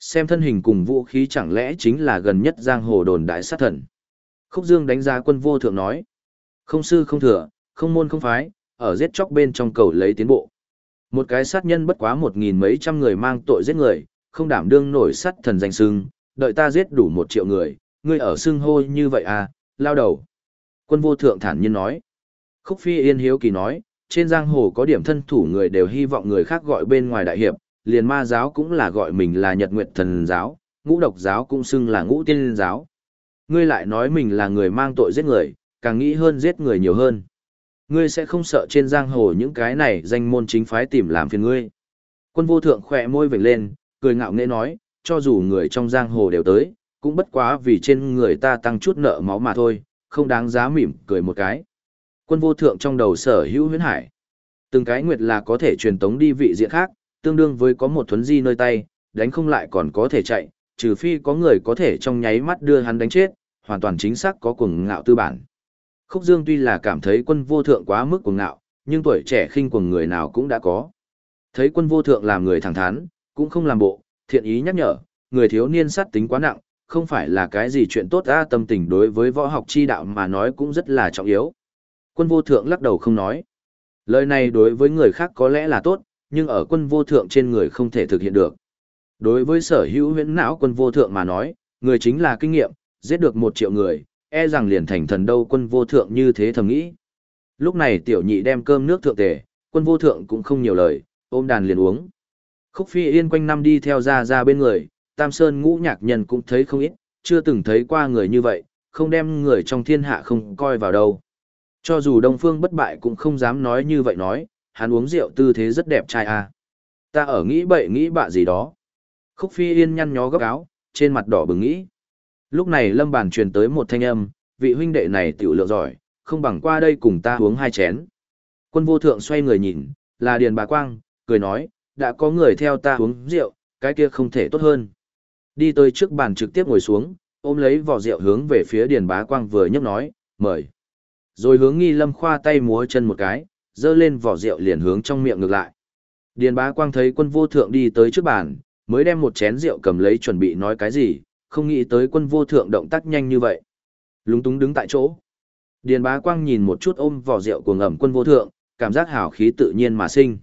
Xem thân hình cùng vũ khí chẳng lẽ chính là gần nhất giang hồ đồn đại sát thần. Khúc Dương đánh giá quân vô thượng nói. Không sư không thừa, không môn không phái, ở giết chóc bên trong cầu lấy tiến bộ. Một cái sát nhân bất quá một nghìn mấy trăm người mang tội giết người, không đảm đương nổi sát thần danh sưng, đợi ta giết đủ một triệu người, ngươi ở xưng hô như vậy à, lao đầu. Quân vô thượng thản nhiên nói. Khúc phi yên hiếu kỳ nói, trên giang hồ có điểm thân thủ người đều hy vọng người khác gọi bên ngoài đại hiệp, liền ma giáo cũng là gọi mình là nhật nguyệt thần giáo, ngũ độc giáo cũng xưng là ngũ tiên giáo. Ngươi lại nói mình là người mang tội giết người, càng nghĩ hơn giết người nhiều hơn. Ngươi sẽ không sợ trên giang hồ những cái này danh môn chính phái tìm làm phiền ngươi. Quân vô thượng khỏe môi vểnh lên, cười ngạo nghễ nói, cho dù người trong giang hồ đều tới, cũng bất quá vì trên người ta tăng chút nợ máu mà thôi, không đáng giá mỉm cười một cái. Quân vô thượng trong đầu sở hữu huyến hải. Từng cái nguyệt là có thể truyền tống đi vị diện khác, tương đương với có một thuấn di nơi tay, đánh không lại còn có thể chạy, trừ phi có người có thể trong nháy mắt đưa hắn đánh chết, hoàn toàn chính xác có cuồng ngạo tư bản. Khúc Dương tuy là cảm thấy quân vô thượng quá mức cuồng ngạo, nhưng tuổi trẻ khinh cuồng người nào cũng đã có. Thấy quân vô thượng làm người thẳng thắn, cũng không làm bộ, thiện ý nhắc nhở, người thiếu niên sát tính quá nặng, không phải là cái gì chuyện tốt ra tâm tình đối với võ học chi đạo mà nói cũng rất là trọng yếu. Quân vô thượng lắc đầu không nói. Lời này đối với người khác có lẽ là tốt, nhưng ở quân vô thượng trên người không thể thực hiện được. Đối với sở hữu huyễn não quân vô thượng mà nói, người chính là kinh nghiệm, giết được một triệu người, e rằng liền thành thần đâu quân vô thượng như thế thầm nghĩ. Lúc này tiểu nhị đem cơm nước thượng tề, quân vô thượng cũng không nhiều lời, ôm đàn liền uống. Khúc phi yên quanh năm đi theo ra ra bên người, tam sơn ngũ nhạc nhân cũng thấy không ít, chưa từng thấy qua người như vậy, không đem người trong thiên hạ không coi vào đâu. Cho dù Đông Phương bất bại cũng không dám nói như vậy nói, hắn uống rượu tư thế rất đẹp trai à. Ta ở nghĩ bậy nghĩ bạ gì đó. Khúc phi yên nhăn nhó gấp áo, trên mặt đỏ bừng nghĩ. Lúc này lâm bàn truyền tới một thanh âm, vị huynh đệ này tiểu lượng giỏi, không bằng qua đây cùng ta uống hai chén. Quân vô thượng xoay người nhìn, là Điền Bà Quang, cười nói, đã có người theo ta uống rượu, cái kia không thể tốt hơn. Đi tới trước bàn trực tiếp ngồi xuống, ôm lấy vỏ rượu hướng về phía Điền Bá Quang vừa nhấp nói, mời. Rồi hướng nghi lâm khoa tay múa chân một cái, dơ lên vỏ rượu liền hướng trong miệng ngược lại. Điền Bá Quang thấy quân vô thượng đi tới trước bàn, mới đem một chén rượu cầm lấy chuẩn bị nói cái gì, không nghĩ tới quân vô thượng động tác nhanh như vậy. Lúng túng đứng tại chỗ. Điền Bá Quang nhìn một chút ôm vỏ rượu của ngầm quân vô thượng, cảm giác hào khí tự nhiên mà sinh.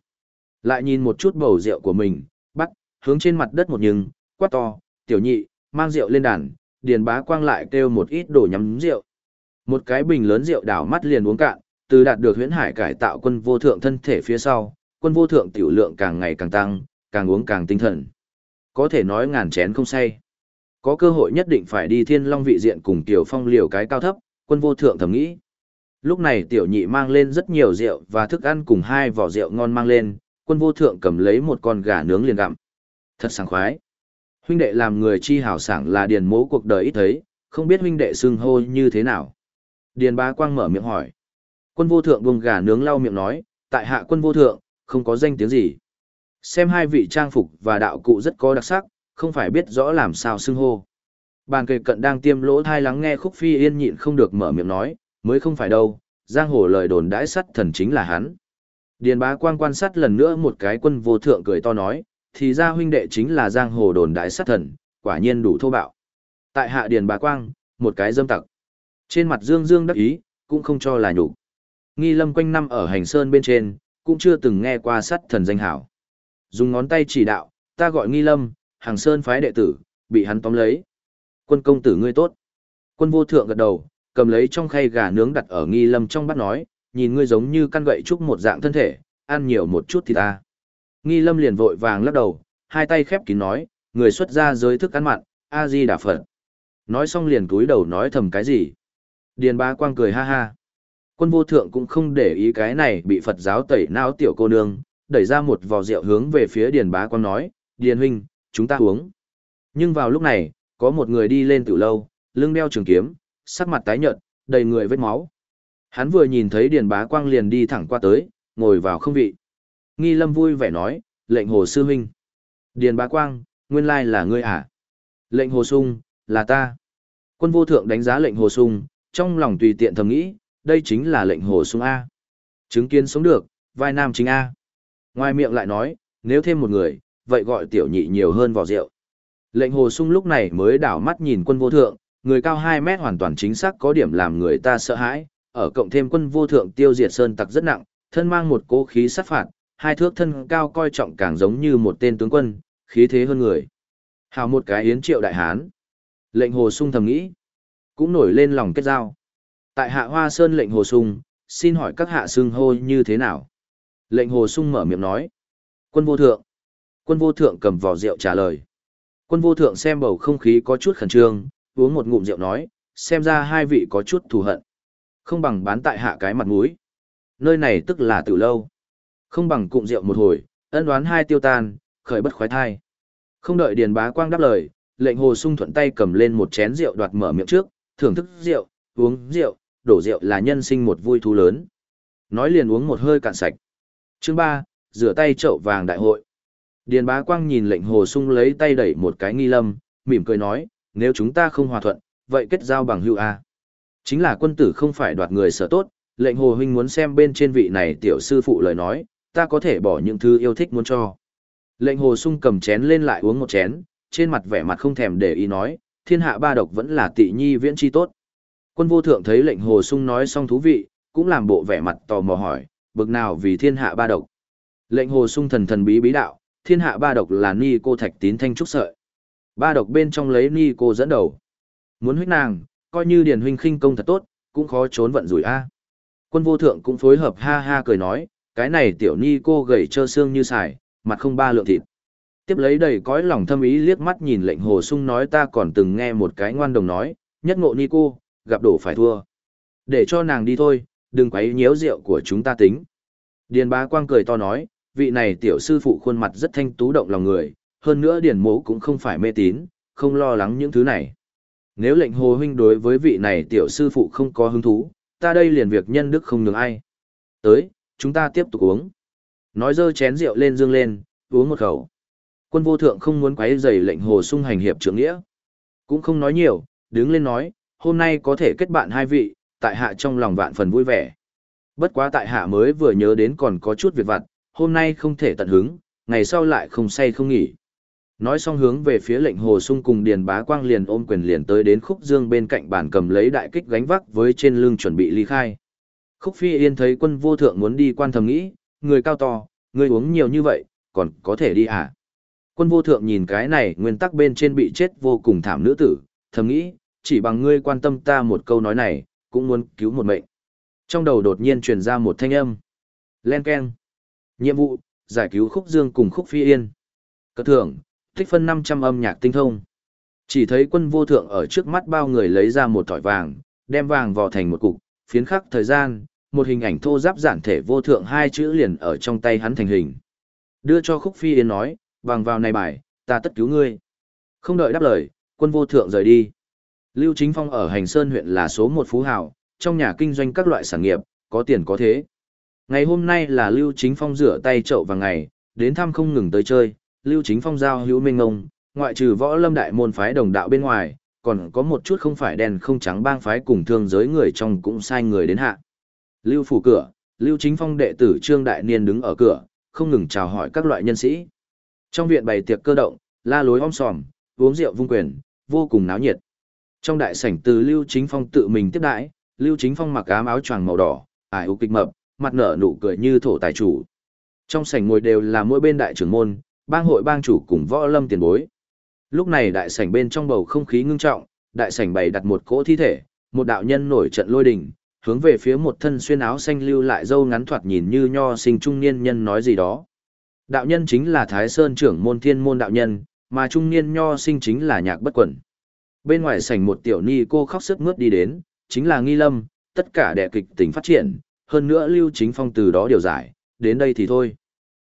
Lại nhìn một chút bầu rượu của mình, bắt, hướng trên mặt đất một nhừng, quát to, tiểu nhị, mang rượu lên đàn, Điền Bá Quang lại kêu một ít đồ nhắm rượu. Một cái bình lớn rượu đảo mắt liền uống cạn, từ đạt được huyễn hải cải tạo quân vô thượng thân thể phía sau, quân vô thượng tiểu lượng càng ngày càng tăng, càng uống càng tinh thần. có thể nói ngàn chén không say. Có cơ hội nhất định phải đi thiên long vị diện cùng Tiểu Phong liều cái cao thấp, quân vô thượng thầm nghĩ. Lúc này tiểu nhị mang lên rất nhiều rượu và thức ăn cùng hai vỏ rượu ngon mang lên, quân vô thượng cầm lấy một con gà nướng liền gặm. Thật sảng khoái. Huynh đệ làm người chi hảo sảng là điền mố cuộc đời ít thấy, không biết huynh đệ xưng hô như thế nào. Điền bá quang mở miệng hỏi. Quân vô thượng buông gà nướng lau miệng nói, tại hạ quân vô thượng, không có danh tiếng gì. Xem hai vị trang phục và đạo cụ rất có đặc sắc, không phải biết rõ làm sao xưng hô. Bàn kề cận đang tiêm lỗ thai lắng nghe khúc phi yên nhịn không được mở miệng nói, mới không phải đâu, giang hồ lời đồn đãi sắt thần chính là hắn. Điền bá quang quan sát lần nữa một cái quân vô thượng cười to nói, thì ra huynh đệ chính là giang hồ đồn đại sát thần, quả nhiên đủ thô bạo. Tại hạ điền bà quang, một cái dâm tặc. Trên mặt dương dương đắc ý, cũng không cho là nhục. Nghi lâm quanh năm ở hành sơn bên trên, cũng chưa từng nghe qua sát thần danh hảo. Dùng ngón tay chỉ đạo, ta gọi nghi lâm, hàng sơn phái đệ tử, bị hắn tóm lấy. Quân công tử ngươi tốt. Quân vô thượng gật đầu, cầm lấy trong khay gà nướng đặt ở nghi lâm trong bát nói, nhìn ngươi giống như căn gậy trúc một dạng thân thể, ăn nhiều một chút thì ta. Nghi lâm liền vội vàng lắc đầu, hai tay khép kín nói, người xuất ra giới thức ăn mặn, A-di đà Phật. Nói xong liền cúi đầu nói thầm cái gì. Điền bá quang cười ha ha. Quân vô thượng cũng không để ý cái này bị Phật giáo tẩy não tiểu cô nương, đẩy ra một vò rượu hướng về phía Điền bá quang nói, Điền huynh, chúng ta uống. Nhưng vào lúc này, có một người đi lên tiểu lâu, lưng đeo trường kiếm, sắc mặt tái nhợt, đầy người vết máu. Hắn vừa nhìn thấy Điền Bá Quang liền đi thẳng qua tới, ngồi vào không vị. Nghi Lâm vui vẻ nói, lệnh hồ sư huynh. Điền Bá Quang, nguyên lai là ngươi à? Lệnh hồ sung, là ta. Quân vô thượng đánh giá lệnh hồ sung, trong lòng tùy tiện thầm nghĩ, đây chính là lệnh hồ sung A. Chứng kiến sống được, vai nam chính A. Ngoài miệng lại nói, nếu thêm một người, vậy gọi tiểu nhị nhiều hơn vào rượu. Lệnh hồ sung lúc này mới đảo mắt nhìn quân vô thượng, người cao 2 mét hoàn toàn chính xác có điểm làm người ta sợ hãi, ở cộng thêm quân vô thượng tiêu diệt sơn tặc rất nặng, thân mang một cố khí sát phạt, hai thước thân cao coi trọng càng giống như một tên tướng quân, khí thế hơn người. Hào một cái yến triệu đại hán. Lệnh hồ sung thầm nghĩ, cũng nổi lên lòng kết giao. Tại hạ hoa sơn lệnh hồ sung, xin hỏi các hạ xưng hô như thế nào? Lệnh hồ sung mở miệng nói. Quân vô thượng. Quân vô thượng cầm vỏ rượu trả lời. Quân vô thượng xem bầu không khí có chút khẩn trương, uống một ngụm rượu nói, xem ra hai vị có chút thù hận. Không bằng bán tại hạ cái mặt mũi. Nơi này tức là từ lâu. Không bằng cụm rượu một hồi, ân đoán hai tiêu tan, khởi bất khoái thai. Không đợi Điền Bá Quang đáp lời, lệnh Hồ Sung thuận tay cầm lên một chén rượu đoạt mở miệng trước, thưởng thức rượu, uống rượu, đổ rượu là nhân sinh một vui thú lớn. Nói liền uống một hơi cạn sạch. Chương ba, rửa tay chậu vàng đại hội. Điền Bá Quang nhìn lệnh Hồ Sung lấy tay đẩy một cái nghi lâm, mỉm cười nói, nếu chúng ta không hòa thuận, vậy kết giao bằng hữu A. Chính là quân tử không phải đoạt người sở tốt, lệnh hồ huynh muốn xem bên trên vị này tiểu sư phụ lời nói, ta có thể bỏ những thứ yêu thích muốn cho. Lệnh hồ sung cầm chén lên lại uống một chén, trên mặt vẻ mặt không thèm để ý nói, thiên hạ ba độc vẫn là tị nhi viễn chi tốt. Quân vô thượng thấy lệnh hồ sung nói xong thú vị, cũng làm bộ vẻ mặt tò mò hỏi, bực nào vì thiên hạ ba độc. Lệnh hồ sung thần thần bí bí đạo, thiên hạ ba độc là ni cô thạch tín thanh trúc sợi. Ba độc bên trong lấy ni cô dẫn đầu. Muốn huyết nàng, coi như điền huynh khinh công thật tốt, cũng khó trốn vận rủi a. Quân vô thượng cũng phối hợp ha ha cười nói, cái này tiểu ni cô gầy trơ xương như xài, mặt không ba lượng thịt. Tiếp lấy đầy cõi lòng thâm ý liếc mắt nhìn lệnh hồ sung nói ta còn từng nghe một cái ngoan đồng nói, nhất ngộ ni cô, gặp đổ phải thua. Để cho nàng đi thôi, đừng quấy nhiễu rượu của chúng ta tính. Điền bá quang cười to nói, vị này tiểu sư phụ khuôn mặt rất thanh tú động lòng người, hơn nữa điền mố cũng không phải mê tín, không lo lắng những thứ này. Nếu lệnh hồ huynh đối với vị này tiểu sư phụ không có hứng thú, ta đây liền việc nhân đức không nhường ai. Tới, chúng ta tiếp tục uống. Nói dơ chén rượu lên dương lên, uống một khẩu. Quân vô thượng không muốn quấy rầy lệnh hồ sung hành hiệp trưởng nghĩa. Cũng không nói nhiều, đứng lên nói, hôm nay có thể kết bạn hai vị, tại hạ trong lòng vạn phần vui vẻ. Bất quá tại hạ mới vừa nhớ đến còn có chút việc vặt, hôm nay không thể tận hứng, ngày sau lại không say không nghỉ. Nói xong hướng về phía lệnh hồ sung cùng Điền Bá Quang liền ôm quyền liền tới đến khúc dương bên cạnh bàn cầm lấy đại kích gánh vác với trên lưng chuẩn bị ly khai. Khúc Phi Yên thấy quân vô thượng muốn đi quan thầm nghĩ, người cao to, người uống nhiều như vậy, còn có thể đi à? Quân vô thượng nhìn cái này nguyên tắc bên trên bị chết vô cùng thảm nữ tử, thầm nghĩ, chỉ bằng ngươi quan tâm ta một câu nói này, cũng muốn cứu một mệnh. Trong đầu đột nhiên truyền ra một thanh âm. Len keng. Nhiệm vụ, giải cứu khúc dương cùng khúc phi yên. Cất thưởng, Tích phân 500 âm nhạc tinh thông. Chỉ thấy quân vô thượng ở trước mắt bao người lấy ra một thỏi vàng, đem vàng vò thành một cục, phiến khắc thời gian, một hình ảnh thô giáp giản thể vô thượng hai chữ liền ở trong tay hắn thành hình. Đưa cho khúc phi yên nói, bằng vào này bài, ta tất cứu ngươi. Không đợi đáp lời, quân vô thượng rời đi. Lưu Chính Phong ở Hành Sơn huyện là số một phú hào, trong nhà kinh doanh các loại sản nghiệp, có tiền có thế. Ngày hôm nay là Lưu Chính Phong rửa tay chậu vào ngày, đến thăm không ngừng tới chơi, Lưu Chính Phong giao hữu minh ngông, ngoại trừ võ lâm đại môn phái đồng đạo bên ngoài, còn có một chút không phải đen không trắng bang phái cùng thương giới người trong cũng sai người đến hạ. Lưu phủ cửa, Lưu Chính Phong đệ tử Trương Đại Niên đứng ở cửa, không ngừng chào hỏi các loại nhân sĩ. Trong viện bày tiệc cơ động, la lối om sòm, uống rượu vung quyền, vô cùng náo nhiệt. Trong đại sảnh từ Lưu Chính Phong tự mình tiếp đãi, Lưu Chính Phong mặc ám áo choàng màu đỏ, ải u kịch mập, mặt nở nụ cười như thổ tài chủ. Trong sảnh ngồi đều là mỗi bên đại trưởng môn, bang hội bang chủ cùng võ lâm tiền bối. Lúc này đại sảnh bên trong bầu không khí ngưng trọng, đại sảnh bày đặt một cỗ thi thể, một đạo nhân nổi trận lôi đình, hướng về phía một thân xuyên áo xanh lưu lại dâu ngắn thoạt nhìn như nho sinh trung niên nhân nói gì đó. Đạo nhân chính là Thái Sơn trưởng môn thiên môn đạo nhân, mà trung niên nho sinh chính là nhạc bất quẩn. Bên ngoài sảnh một tiểu ni cô khóc sức mướt đi đến, chính là nghi lâm, tất cả đệ kịch tình phát triển, hơn nữa lưu chính phong từ đó điều giải, đến đây thì thôi.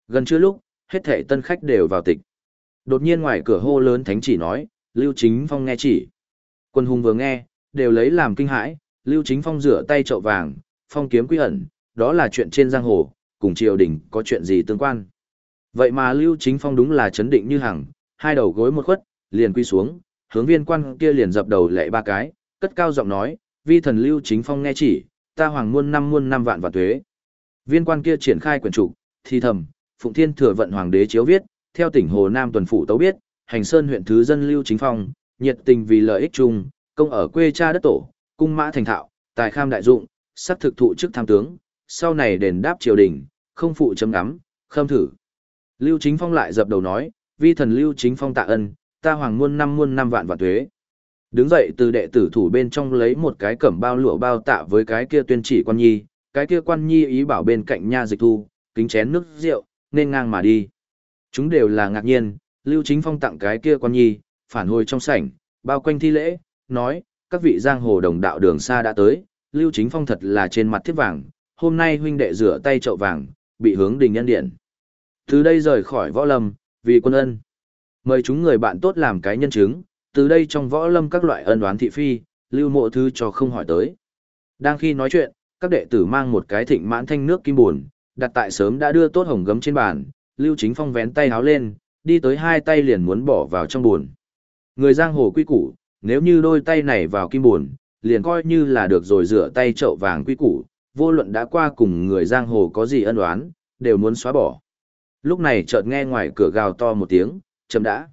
Gần chưa lúc, hết thảy tân khách đều vào tịch. Đột nhiên ngoài cửa hô lớn thánh chỉ nói, lưu chính phong nghe chỉ. Quân hùng vừa nghe, đều lấy làm kinh hãi, lưu chính phong rửa tay chậu vàng, phong kiếm quy ẩn, đó là chuyện trên giang hồ, cùng triều đình có chuyện gì tương quan. Vậy mà lưu chính phong đúng là chấn định như hằng, hai đầu gối một khuất, liền quy xuống, hướng viên quan kia liền dập đầu lệ ba cái, cất cao giọng nói, vi thần lưu chính phong nghe chỉ, ta hoàng muôn năm muôn năm vạn và tuế. Viên quan kia triển khai quyển trục, thi thầm, Phụng Thiên thừa vận hoàng đế chiếu viết, theo tỉnh Hồ Nam tuần phủ tấu biết, hành sơn huyện thứ dân lưu chính phong, nhiệt tình vì lợi ích chung, công ở quê cha đất tổ, cung mã thành thạo, tài kham đại dụng, sắp thực thụ chức tham tướng, sau này đền đáp triều đình, không phụ chấm ngắm, khâm thử. Lưu Chính Phong lại dập đầu nói, vi thần Lưu Chính Phong tạ ân, ta hoàng muôn năm muôn năm vạn vạn thuế. Đứng dậy từ đệ tử thủ bên trong lấy một cái cẩm bao lụa bao tạ với cái kia tuyên chỉ quan nhi, cái kia quan nhi ý bảo bên cạnh nha dịch thu, kính chén nước rượu, nên ngang mà đi. Chúng đều là ngạc nhiên, Lưu Chính Phong tặng cái kia quan nhi, phản hồi trong sảnh, bao quanh thi lễ, nói, các vị giang hồ đồng đạo đường xa đã tới, Lưu Chính Phong thật là trên mặt thiết vàng, hôm nay huynh đệ rửa tay chậu vàng, bị hướng đình nhân điện. Từ đây rời khỏi võ lâm, vì quân ân. Mời chúng người bạn tốt làm cái nhân chứng, từ đây trong võ lâm các loại ân đoán thị phi, lưu mộ thư cho không hỏi tới. Đang khi nói chuyện, các đệ tử mang một cái thịnh mãn thanh nước kim buồn, đặt tại sớm đã đưa tốt hồng gấm trên bàn, lưu chính phong vén tay háo lên, đi tới hai tay liền muốn bỏ vào trong buồn. Người giang hồ quy củ, nếu như đôi tay này vào kim buồn, liền coi như là được rồi rửa tay chậu vàng quy củ, vô luận đã qua cùng người giang hồ có gì ân oán, đều muốn xóa bỏ. Lúc này chợt nghe ngoài cửa gào to một tiếng, chấm đã.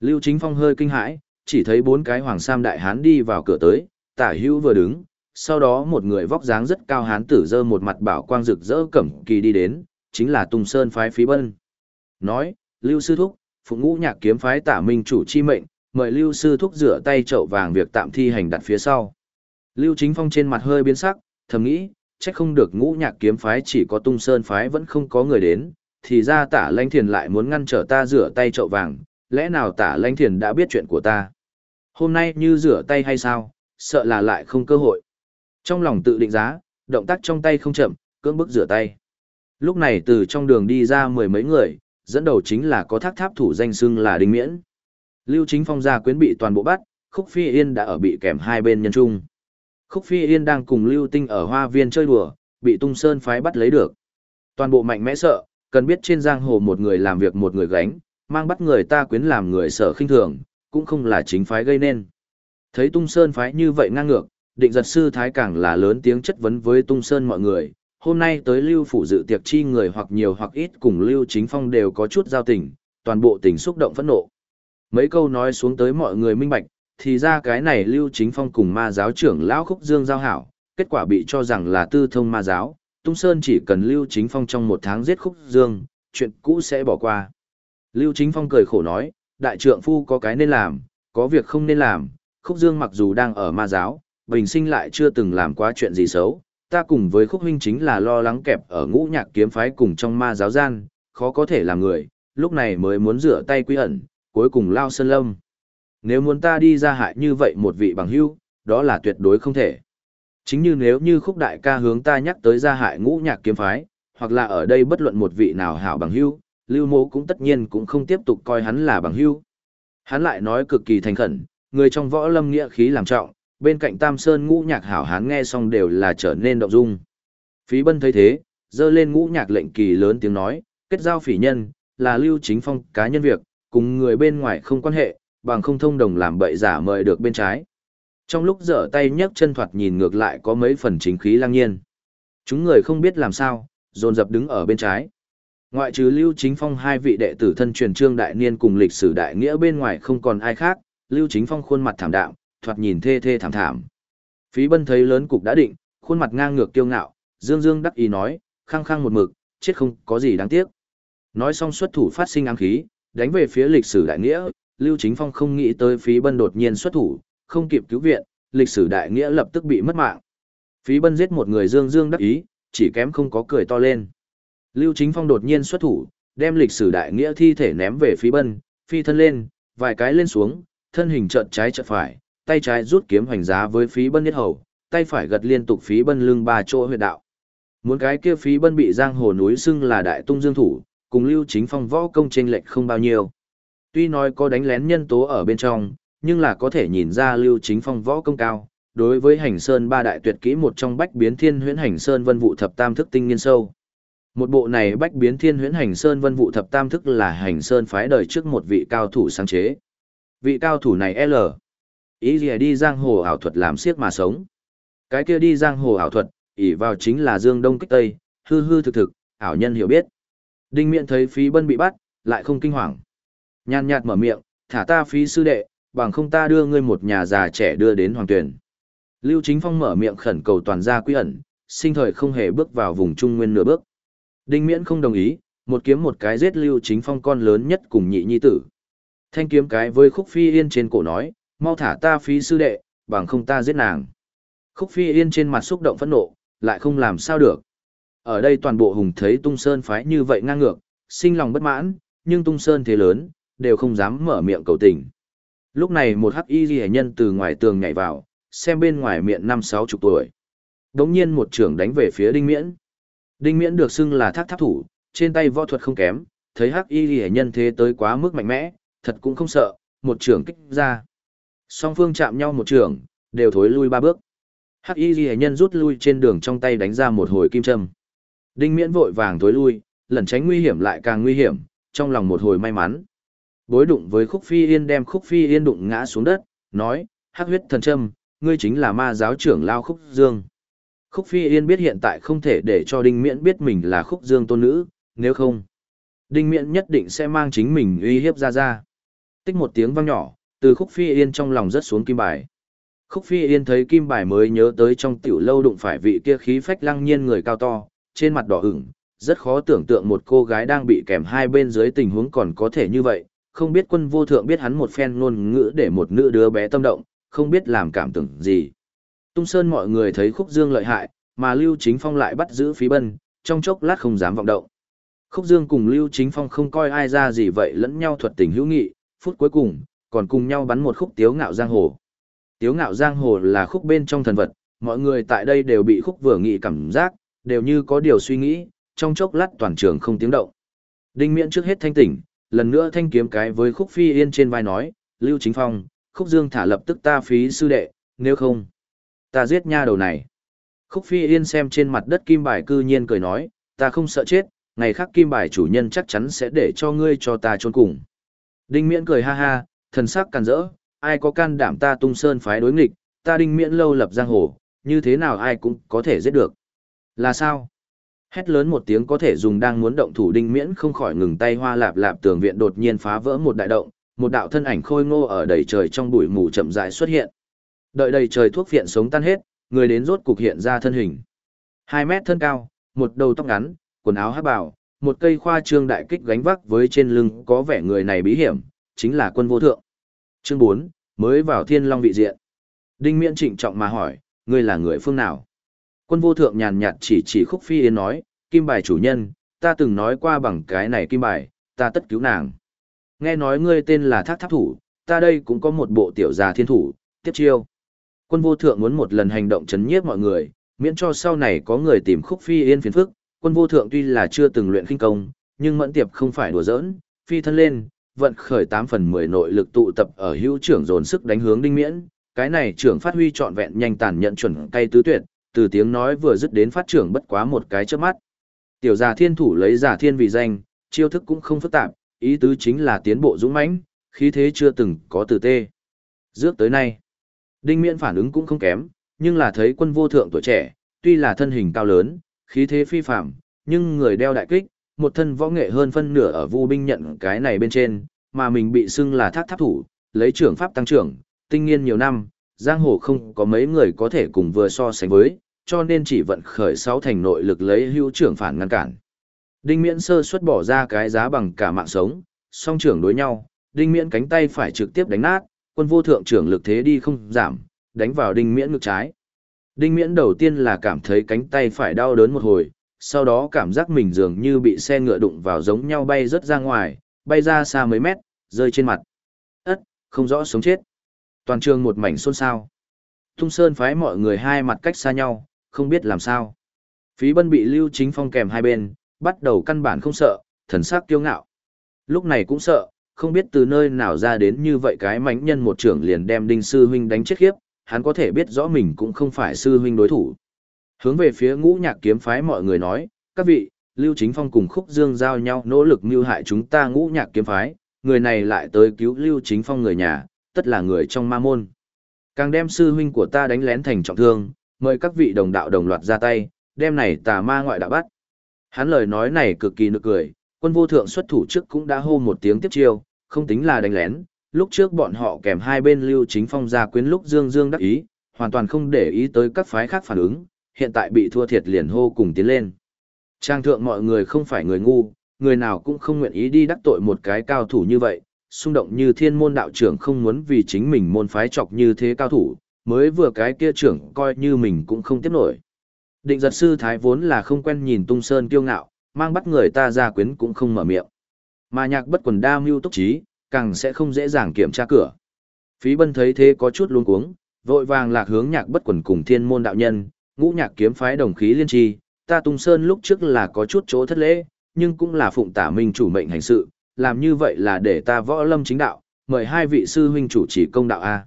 Lưu Chính Phong hơi kinh hãi, chỉ thấy bốn cái hoàng sam đại hán đi vào cửa tới, tả hữu vừa đứng, sau đó một người vóc dáng rất cao hán tử dơ một mặt bảo quang rực rỡ cẩm kỳ đi đến, chính là Tùng Sơn phái phí bân. Nói, Lưu Sư Thúc, Phụng Ngũ Nhạc kiếm phái tả minh chủ chi mệnh, mời Lưu Sư Thúc rửa tay chậu vàng việc tạm thi hành đặt phía sau. Lưu Chính Phong trên mặt hơi biến sắc, thầm nghĩ, chắc không được Ngũ Nhạc kiếm phái chỉ có Tung Sơn phái vẫn không có người đến, thì ra tả lãnh thiền lại muốn ngăn trở ta rửa tay chậu vàng, lẽ nào tả lãnh thiền đã biết chuyện của ta. Hôm nay như rửa tay hay sao, sợ là lại không cơ hội. Trong lòng tự định giá, động tác trong tay không chậm, cưỡng bức rửa tay. Lúc này từ trong đường đi ra mười mấy người, dẫn đầu chính là có thác tháp thủ danh xưng là Đinh Miễn. Lưu Chính Phong gia quyến bị toàn bộ bắt, Khúc Phi Yên đã ở bị kèm hai bên nhân trung. Khúc Phi Yên đang cùng Lưu Tinh ở hoa viên chơi đùa, bị Tung Sơn phái bắt lấy được. Toàn bộ mạnh mẽ sợ, cần biết trên giang hồ một người làm việc một người gánh, mang bắt người ta quyến làm người sợ khinh thường, cũng không là chính phái gây nên. Thấy Tung Sơn phái như vậy ngang ngược, định giật sư thái càng là lớn tiếng chất vấn với Tung Sơn mọi người. Hôm nay tới Lưu phủ dự tiệc chi người hoặc nhiều hoặc ít cùng Lưu Chính Phong đều có chút giao tình, toàn bộ tình xúc động phẫn nộ. Mấy câu nói xuống tới mọi người minh bạch, thì ra cái này Lưu Chính Phong cùng ma giáo trưởng Lão Khúc Dương giao hảo, kết quả bị cho rằng là tư thông ma giáo, Tung Sơn chỉ cần Lưu Chính Phong trong một tháng giết Khúc Dương, chuyện cũ sẽ bỏ qua. Lưu Chính Phong cười khổ nói, đại trượng phu có cái nên làm, có việc không nên làm, Khúc Dương mặc dù đang ở ma giáo, bình sinh lại chưa từng làm quá chuyện gì xấu, ta cùng với Khúc Huynh chính là lo lắng kẹp ở ngũ nhạc kiếm phái cùng trong ma giáo gian, khó có thể làm người, lúc này mới muốn rửa tay quy ẩn, cuối cùng lao sơn lâm. Nếu muốn ta đi ra hại như vậy một vị bằng hữu, đó là tuyệt đối không thể. Chính như nếu như khúc đại ca hướng ta nhắc tới gia hại ngũ nhạc kiếm phái, hoặc là ở đây bất luận một vị nào hảo bằng hữu, lưu mô cũng tất nhiên cũng không tiếp tục coi hắn là bằng hữu. Hắn lại nói cực kỳ thành khẩn, người trong võ lâm nghĩa khí làm trọng, bên cạnh tam sơn ngũ nhạc hảo hán nghe xong đều là trở nên động dung. Phí bân thấy thế, dơ lên ngũ nhạc lệnh kỳ lớn tiếng nói, kết giao phỉ nhân, là lưu chính phong cá nhân việc, cùng người bên ngoài không quan hệ, bằng không thông đồng làm bậy giả mời được bên trái. Trong lúc dở tay nhấc chân thoạt nhìn ngược lại có mấy phần chính khí lang nhiên. Chúng người không biết làm sao, dồn dập đứng ở bên trái. Ngoại trừ Lưu Chính Phong hai vị đệ tử thân truyền trương đại niên cùng lịch sử đại nghĩa bên ngoài không còn ai khác, Lưu Chính Phong khuôn mặt thảm đạm, thoạt nhìn thê thê thảm thảm. Phí Bân thấy lớn cục đã định, khuôn mặt ngang ngược kiêu ngạo, dương dương đắc ý nói, khăng khăng một mực, chết không có gì đáng tiếc. Nói xong xuất thủ phát sinh ám khí, đánh về phía lịch sử đại nghĩa, Lưu Chính Phong không nghĩ tới Phí Bân đột nhiên xuất thủ, không kịp cứu viện, lịch sử đại nghĩa lập tức bị mất mạng. Phí Bân giết một người dương dương đắc ý, chỉ kém không có cười to lên. Lưu Chính Phong đột nhiên xuất thủ, đem lịch sử đại nghĩa thi thể ném về Phí Bân, phi thân lên, vài cái lên xuống, thân hình chợt trái chợt phải, tay trái rút kiếm hoành giá với Phí Bân nhất hầu, tay phải gật liên tục Phí Bân lưng ba chỗ huyệt đạo. Muốn cái kia Phí Bân bị giang hồ núi xưng là đại tung dương thủ, cùng Lưu Chính Phong võ công chênh lệch không bao nhiêu. Tuy nói có đánh lén nhân tố ở bên trong, nhưng là có thể nhìn ra Lưu Chính Phong võ công cao. Đối với hành sơn ba đại tuyệt kỹ một trong bách biến thiên huyễn hành sơn vân vụ thập tam thức tinh nghiên sâu. Một bộ này bách biến thiên huyễn hành sơn vân vụ thập tam thức là hành sơn phái đời trước một vị cao thủ sáng chế. Vị cao thủ này L. Ý gì đi giang hồ ảo thuật làm siếc mà sống. Cái kia đi giang hồ ảo thuật, ỷ vào chính là dương đông kích tây, hư hư thực thực, ảo nhân hiểu biết. Đinh miện thấy phí bân bị bắt, lại không kinh hoàng. Nhàn nhạt mở miệng, thả ta phí sư đệ, bằng không ta đưa ngươi một nhà già trẻ đưa đến hoàng tuyển. Lưu Chính Phong mở miệng khẩn cầu toàn gia quy ẩn, sinh thời không hề bước vào vùng trung nguyên nửa bước. Đinh Miễn không đồng ý, một kiếm một cái giết Lưu Chính Phong con lớn nhất cùng nhị nhi tử. Thanh kiếm cái với Khúc Phi Yên trên cổ nói, mau thả ta phí sư đệ, bằng không ta giết nàng. Khúc Phi Yên trên mặt xúc động phẫn nộ, lại không làm sao được. Ở đây toàn bộ hùng thấy Tung Sơn phái như vậy ngang ngược, sinh lòng bất mãn, nhưng Tung Sơn thế lớn, đều không dám mở miệng cầu tình. Lúc này một hắc y ghi nhân từ ngoài tường nhảy vào, xem bên ngoài miệng năm sáu chục tuổi. Đống nhiên một trưởng đánh về phía Đinh Miễn. Đinh Miễn được xưng là thác tháp thủ, trên tay võ thuật không kém, thấy hắc y ghi nhân thế tới quá mức mạnh mẽ, thật cũng không sợ, một trưởng kích ra. Song phương chạm nhau một trường đều thối lui ba bước. Hắc y ghi nhân rút lui trên đường trong tay đánh ra một hồi kim châm. Đinh Miễn vội vàng thối lui, lẩn tránh nguy hiểm lại càng nguy hiểm, trong lòng một hồi may mắn. Bối đụng với Khúc Phi Yên đem Khúc Phi Yên đụng ngã xuống đất, nói, hắc huyết thần châm, ngươi chính là ma giáo trưởng lao Khúc Dương. Khúc Phi Yên biết hiện tại không thể để cho Đinh Miễn biết mình là Khúc Dương tôn nữ, nếu không, Đinh Miễn nhất định sẽ mang chính mình uy hiếp ra ra. Tích một tiếng vang nhỏ, từ Khúc Phi Yên trong lòng rớt xuống kim bài. Khúc Phi Yên thấy kim bài mới nhớ tới trong tiểu lâu đụng phải vị kia khí phách lăng nhiên người cao to, trên mặt đỏ ửng, rất khó tưởng tượng một cô gái đang bị kèm hai bên dưới tình huống còn có thể như vậy, không biết quân vô thượng biết hắn một phen ngôn ngữ để một nữ đứa bé tâm động, không biết làm cảm tưởng gì. Tung Sơn mọi người thấy Khúc Dương lợi hại, mà Lưu Chính Phong lại bắt giữ phí bân, trong chốc lát không dám vọng động. Khúc Dương cùng Lưu Chính Phong không coi ai ra gì vậy lẫn nhau thuật tình hữu nghị, phút cuối cùng, còn cùng nhau bắn một khúc tiếu ngạo giang hồ. Tiếu ngạo giang hồ là khúc bên trong thần vật, mọi người tại đây đều bị khúc vừa nghị cảm giác, đều như có điều suy nghĩ, trong chốc lát toàn trường không tiếng động. Đinh miễn trước hết thanh tỉnh, lần nữa thanh kiếm cái với khúc phi yên trên vai nói, Lưu Chính Phong, khúc dương thả lập tức ta phí sư đệ, nếu không, ta giết nha đầu này. Khúc phi yên xem trên mặt đất kim bài cư nhiên cười nói, ta không sợ chết, ngày khác kim bài chủ nhân chắc chắn sẽ để cho ngươi cho ta trốn cùng. Đinh miễn cười ha ha, thần sắc càn rỡ, ai có can đảm ta tung sơn phái đối nghịch, ta đinh miễn lâu lập giang hồ, như thế nào ai cũng có thể giết được. Là sao? Hét lớn một tiếng có thể dùng đang muốn động thủ đinh miễn không khỏi ngừng tay hoa lạp lạp tường viện đột nhiên phá vỡ một đại động, một đạo thân ảnh khôi ngô ở đầy trời trong bụi mù chậm rãi xuất hiện. Đợi đầy trời thuốc viện sống tan hết, người đến rốt cục hiện ra thân hình. Hai mét thân cao, một đầu tóc ngắn, quần áo hát bảo, một cây khoa trương đại kích gánh vác với trên lưng có vẻ người này bí hiểm, chính là quân vô thượng. Chương 4, mới vào thiên long vị diện. Đinh miễn trịnh trọng mà hỏi, ngươi là người phương nào? Quân vô thượng nhàn nhạt chỉ chỉ khúc phi yên nói, kim bài chủ nhân, ta từng nói qua bằng cái này kim bài, ta tất cứu nàng. Nghe nói ngươi tên là Thác Tháp Thủ, ta đây cũng có một bộ tiểu già thiên thủ, tiếp chiêu. Quân vô thượng muốn một lần hành động chấn nhiếp mọi người, miễn cho sau này có người tìm khúc phi yên phiền phức. Quân vô thượng tuy là chưa từng luyện khinh công, nhưng mẫn tiệp không phải đùa giỡn, phi thân lên, vận khởi 8 phần 10 nội lực tụ tập ở hữu trưởng dồn sức đánh hướng đinh miễn. Cái này trưởng phát huy trọn vẹn nhanh tàn nhận chuẩn cay tứ tuyệt, từ tiếng nói vừa dứt đến phát trưởng bất quá một cái chớp mắt. Tiểu giả thiên thủ lấy giả thiên vì danh, chiêu thức cũng không phức tạp, ý tứ chính là tiến bộ dũng mãnh, khí thế chưa từng có từ tê. Dước tới nay, đinh miễn phản ứng cũng không kém, nhưng là thấy quân vô thượng tuổi trẻ, tuy là thân hình cao lớn, khí thế phi phạm, nhưng người đeo đại kích, một thân võ nghệ hơn phân nửa ở vu binh nhận cái này bên trên, mà mình bị xưng là thác tháp thủ, lấy trưởng pháp tăng trưởng, tinh nghiên nhiều năm, giang hồ không có mấy người có thể cùng vừa so sánh với, cho nên chỉ vận khởi sáu thành nội lực lấy hữu trưởng phản ngăn cản. Đinh miễn sơ xuất bỏ ra cái giá bằng cả mạng sống, song trưởng đối nhau, đinh miễn cánh tay phải trực tiếp đánh nát, quân vô thượng trưởng lực thế đi không giảm, đánh vào đinh miễn ngực trái. Đinh miễn đầu tiên là cảm thấy cánh tay phải đau đớn một hồi, sau đó cảm giác mình dường như bị xe ngựa đụng vào giống nhau bay rớt ra ngoài, bay ra xa mấy mét, rơi trên mặt. Ất, không rõ sống chết. Toàn trường một mảnh xôn xao. Tung Sơn phái mọi người hai mặt cách xa nhau, không biết làm sao. Phí bân bị Lưu Chính Phong kèm hai bên, bắt đầu căn bản không sợ, thần sắc kiêu ngạo. Lúc này cũng sợ, không biết từ nơi nào ra đến như vậy cái mánh nhân một trưởng liền đem đinh sư huynh đánh chết khiếp, hắn có thể biết rõ mình cũng không phải sư huynh đối thủ. Hướng về phía ngũ nhạc kiếm phái mọi người nói, các vị, Lưu Chính Phong cùng Khúc Dương giao nhau nỗ lực mưu hại chúng ta ngũ nhạc kiếm phái, người này lại tới cứu Lưu Chính Phong người nhà, tất là người trong ma môn. Càng đem sư huynh của ta đánh lén thành trọng thương, mời các vị đồng đạo đồng loạt ra tay, đem này tà ma ngoại đã bắt. Hắn lời nói này cực kỳ nực cười, quân vô thượng xuất thủ trước cũng đã hô một tiếng tiếp chiêu, không tính là đánh lén, lúc trước bọn họ kèm hai bên lưu chính phong ra quyến lúc dương dương đắc ý, hoàn toàn không để ý tới các phái khác phản ứng, hiện tại bị thua thiệt liền hô cùng tiến lên. Trang thượng mọi người không phải người ngu, người nào cũng không nguyện ý đi đắc tội một cái cao thủ như vậy, xung động như thiên môn đạo trưởng không muốn vì chính mình môn phái chọc như thế cao thủ, mới vừa cái kia trưởng coi như mình cũng không tiếp nổi. Định giật sư thái vốn là không quen nhìn tung sơn kiêu ngạo, mang bắt người ta ra quyến cũng không mở miệng. Mà nhạc bất quần đa mưu túc trí, càng sẽ không dễ dàng kiểm tra cửa. Phí bân thấy thế có chút luống cuống, vội vàng lạc hướng nhạc bất quần cùng thiên môn đạo nhân, ngũ nhạc kiếm phái đồng khí liên tri, ta tung sơn lúc trước là có chút chỗ thất lễ, nhưng cũng là phụng tả minh chủ mệnh hành sự, làm như vậy là để ta võ lâm chính đạo, mời hai vị sư huynh chủ chỉ công đạo A.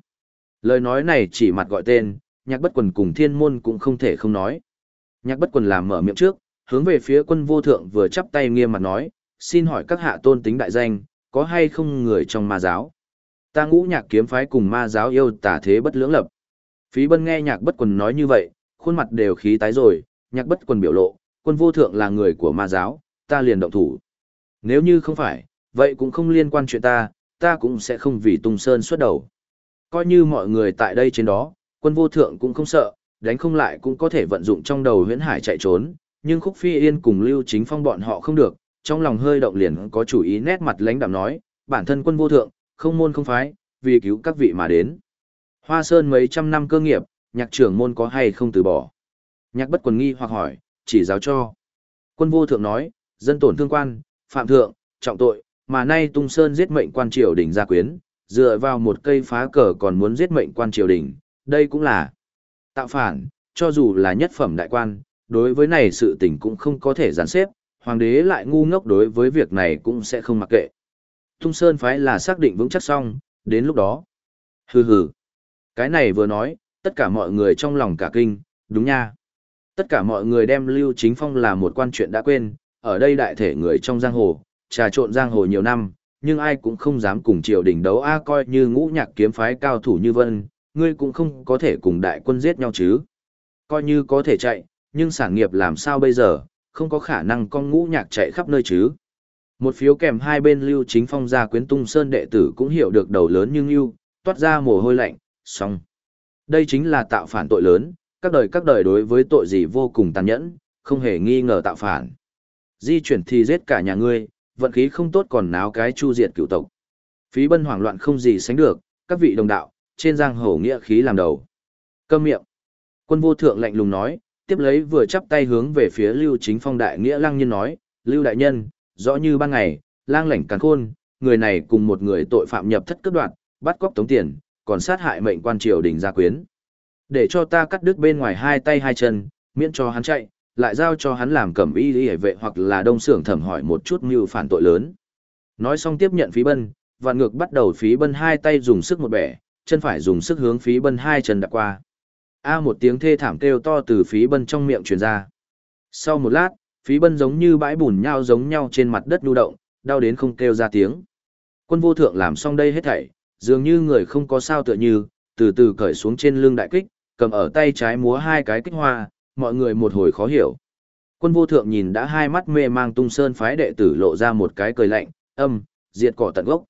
Lời nói này chỉ mặt gọi tên, nhạc bất quần cùng thiên môn cũng không thể không nói. Nhạc bất quần làm mở miệng trước, hướng về phía quân vô thượng vừa chắp tay nghiêm mặt nói, xin hỏi các hạ tôn tính đại danh, có hay không người trong ma giáo? Ta ngũ nhạc kiếm phái cùng ma giáo yêu tả thế bất lưỡng lập. Phí bân nghe nhạc bất quần nói như vậy, khuôn mặt đều khí tái rồi, nhạc bất quần biểu lộ, quân vô thượng là người của ma giáo, ta liền động thủ. Nếu như không phải, vậy cũng không liên quan chuyện ta, ta cũng sẽ không vì tung sơn xuất đầu. Coi như mọi người tại đây trên đó, quân vô thượng cũng không sợ, đánh không lại cũng có thể vận dụng trong đầu huyễn hải chạy trốn, nhưng khúc phi yên cùng lưu chính phong bọn họ không được, trong lòng hơi động liền có chủ ý nét mặt lãnh đạm nói, bản thân quân vô thượng, không môn không phái, vì cứu các vị mà đến. Hoa Sơn mấy trăm năm cơ nghiệp, nhạc trưởng môn có hay không từ bỏ. Nhạc bất quần nghi hoặc hỏi, chỉ giáo cho. Quân vô thượng nói, dân tổn thương quan, phạm thượng, trọng tội, mà nay tung sơn giết mệnh quan triều đình gia quyến, dựa vào một cây phá cờ còn muốn giết mệnh quan triều đình, đây cũng là tạo phản, cho dù là nhất phẩm đại quan, đối với này sự tình cũng không có thể gián xếp, hoàng đế lại ngu ngốc đối với việc này cũng sẽ không mặc kệ. Tung Sơn phái là xác định vững chắc xong, đến lúc đó. Hừ hừ. Cái này vừa nói, tất cả mọi người trong lòng cả kinh, đúng nha. Tất cả mọi người đem Lưu Chính Phong là một quan chuyện đã quên, ở đây đại thể người trong giang hồ, trà trộn giang hồ nhiều năm, nhưng ai cũng không dám cùng triều đình đấu a coi như ngũ nhạc kiếm phái cao thủ như vân, ngươi cũng không có thể cùng đại quân giết nhau chứ. Coi như có thể chạy, nhưng sản nghiệp làm sao bây giờ, không có khả năng con ngũ nhạc chạy khắp nơi chứ. Một phiếu kèm hai bên lưu chính phong ra quyến tung sơn đệ tử cũng hiểu được đầu lớn nhưng yêu, toát ra mồ hôi lạnh, xong. Đây chính là tạo phản tội lớn, các đời các đời đối với tội gì vô cùng tàn nhẫn, không hề nghi ngờ tạo phản. Di chuyển thì giết cả nhà ngươi, vận khí không tốt còn náo cái chu diệt cựu tộc. Phí bân hoảng loạn không gì sánh được, các vị đồng đạo, trên giang hồ nghĩa khí làm đầu. Câm miệng. Quân vô thượng lạnh lùng nói, tiếp lấy vừa chắp tay hướng về phía Lưu Chính Phong đại nghĩa lăng nhân nói, Lưu đại nhân, rõ như ban ngày, lang lảnh càn khôn, người này cùng một người tội phạm nhập thất cướp đoạt, bắt cóc tống tiền, còn sát hại mệnh quan triều đình gia quyến. Để cho ta cắt đứt bên ngoài hai tay hai chân, miễn cho hắn chạy, lại giao cho hắn làm cẩm y lý vệ hoặc là đông xưởng thẩm hỏi một chút mưu phản tội lớn. Nói xong tiếp nhận phí bân, vạn ngược bắt đầu phí bân hai tay dùng sức một bẻ, chân phải dùng sức hướng phí bân hai chân đạp qua. A một tiếng thê thảm kêu to từ phí bân trong miệng truyền ra. Sau một lát, phí bân giống như bãi bùn nhau giống nhau trên mặt đất nhu động, đau đến không kêu ra tiếng. Quân vô thượng làm xong đây hết thảy, dường như người không có sao tựa như, từ từ cởi xuống trên lưng đại kích, cầm ở tay trái múa hai cái kích hoa, mọi người một hồi khó hiểu. Quân vô thượng nhìn đã hai mắt mê mang tung sơn phái đệ tử lộ ra một cái cười lạnh, âm, diệt cỏ tận gốc.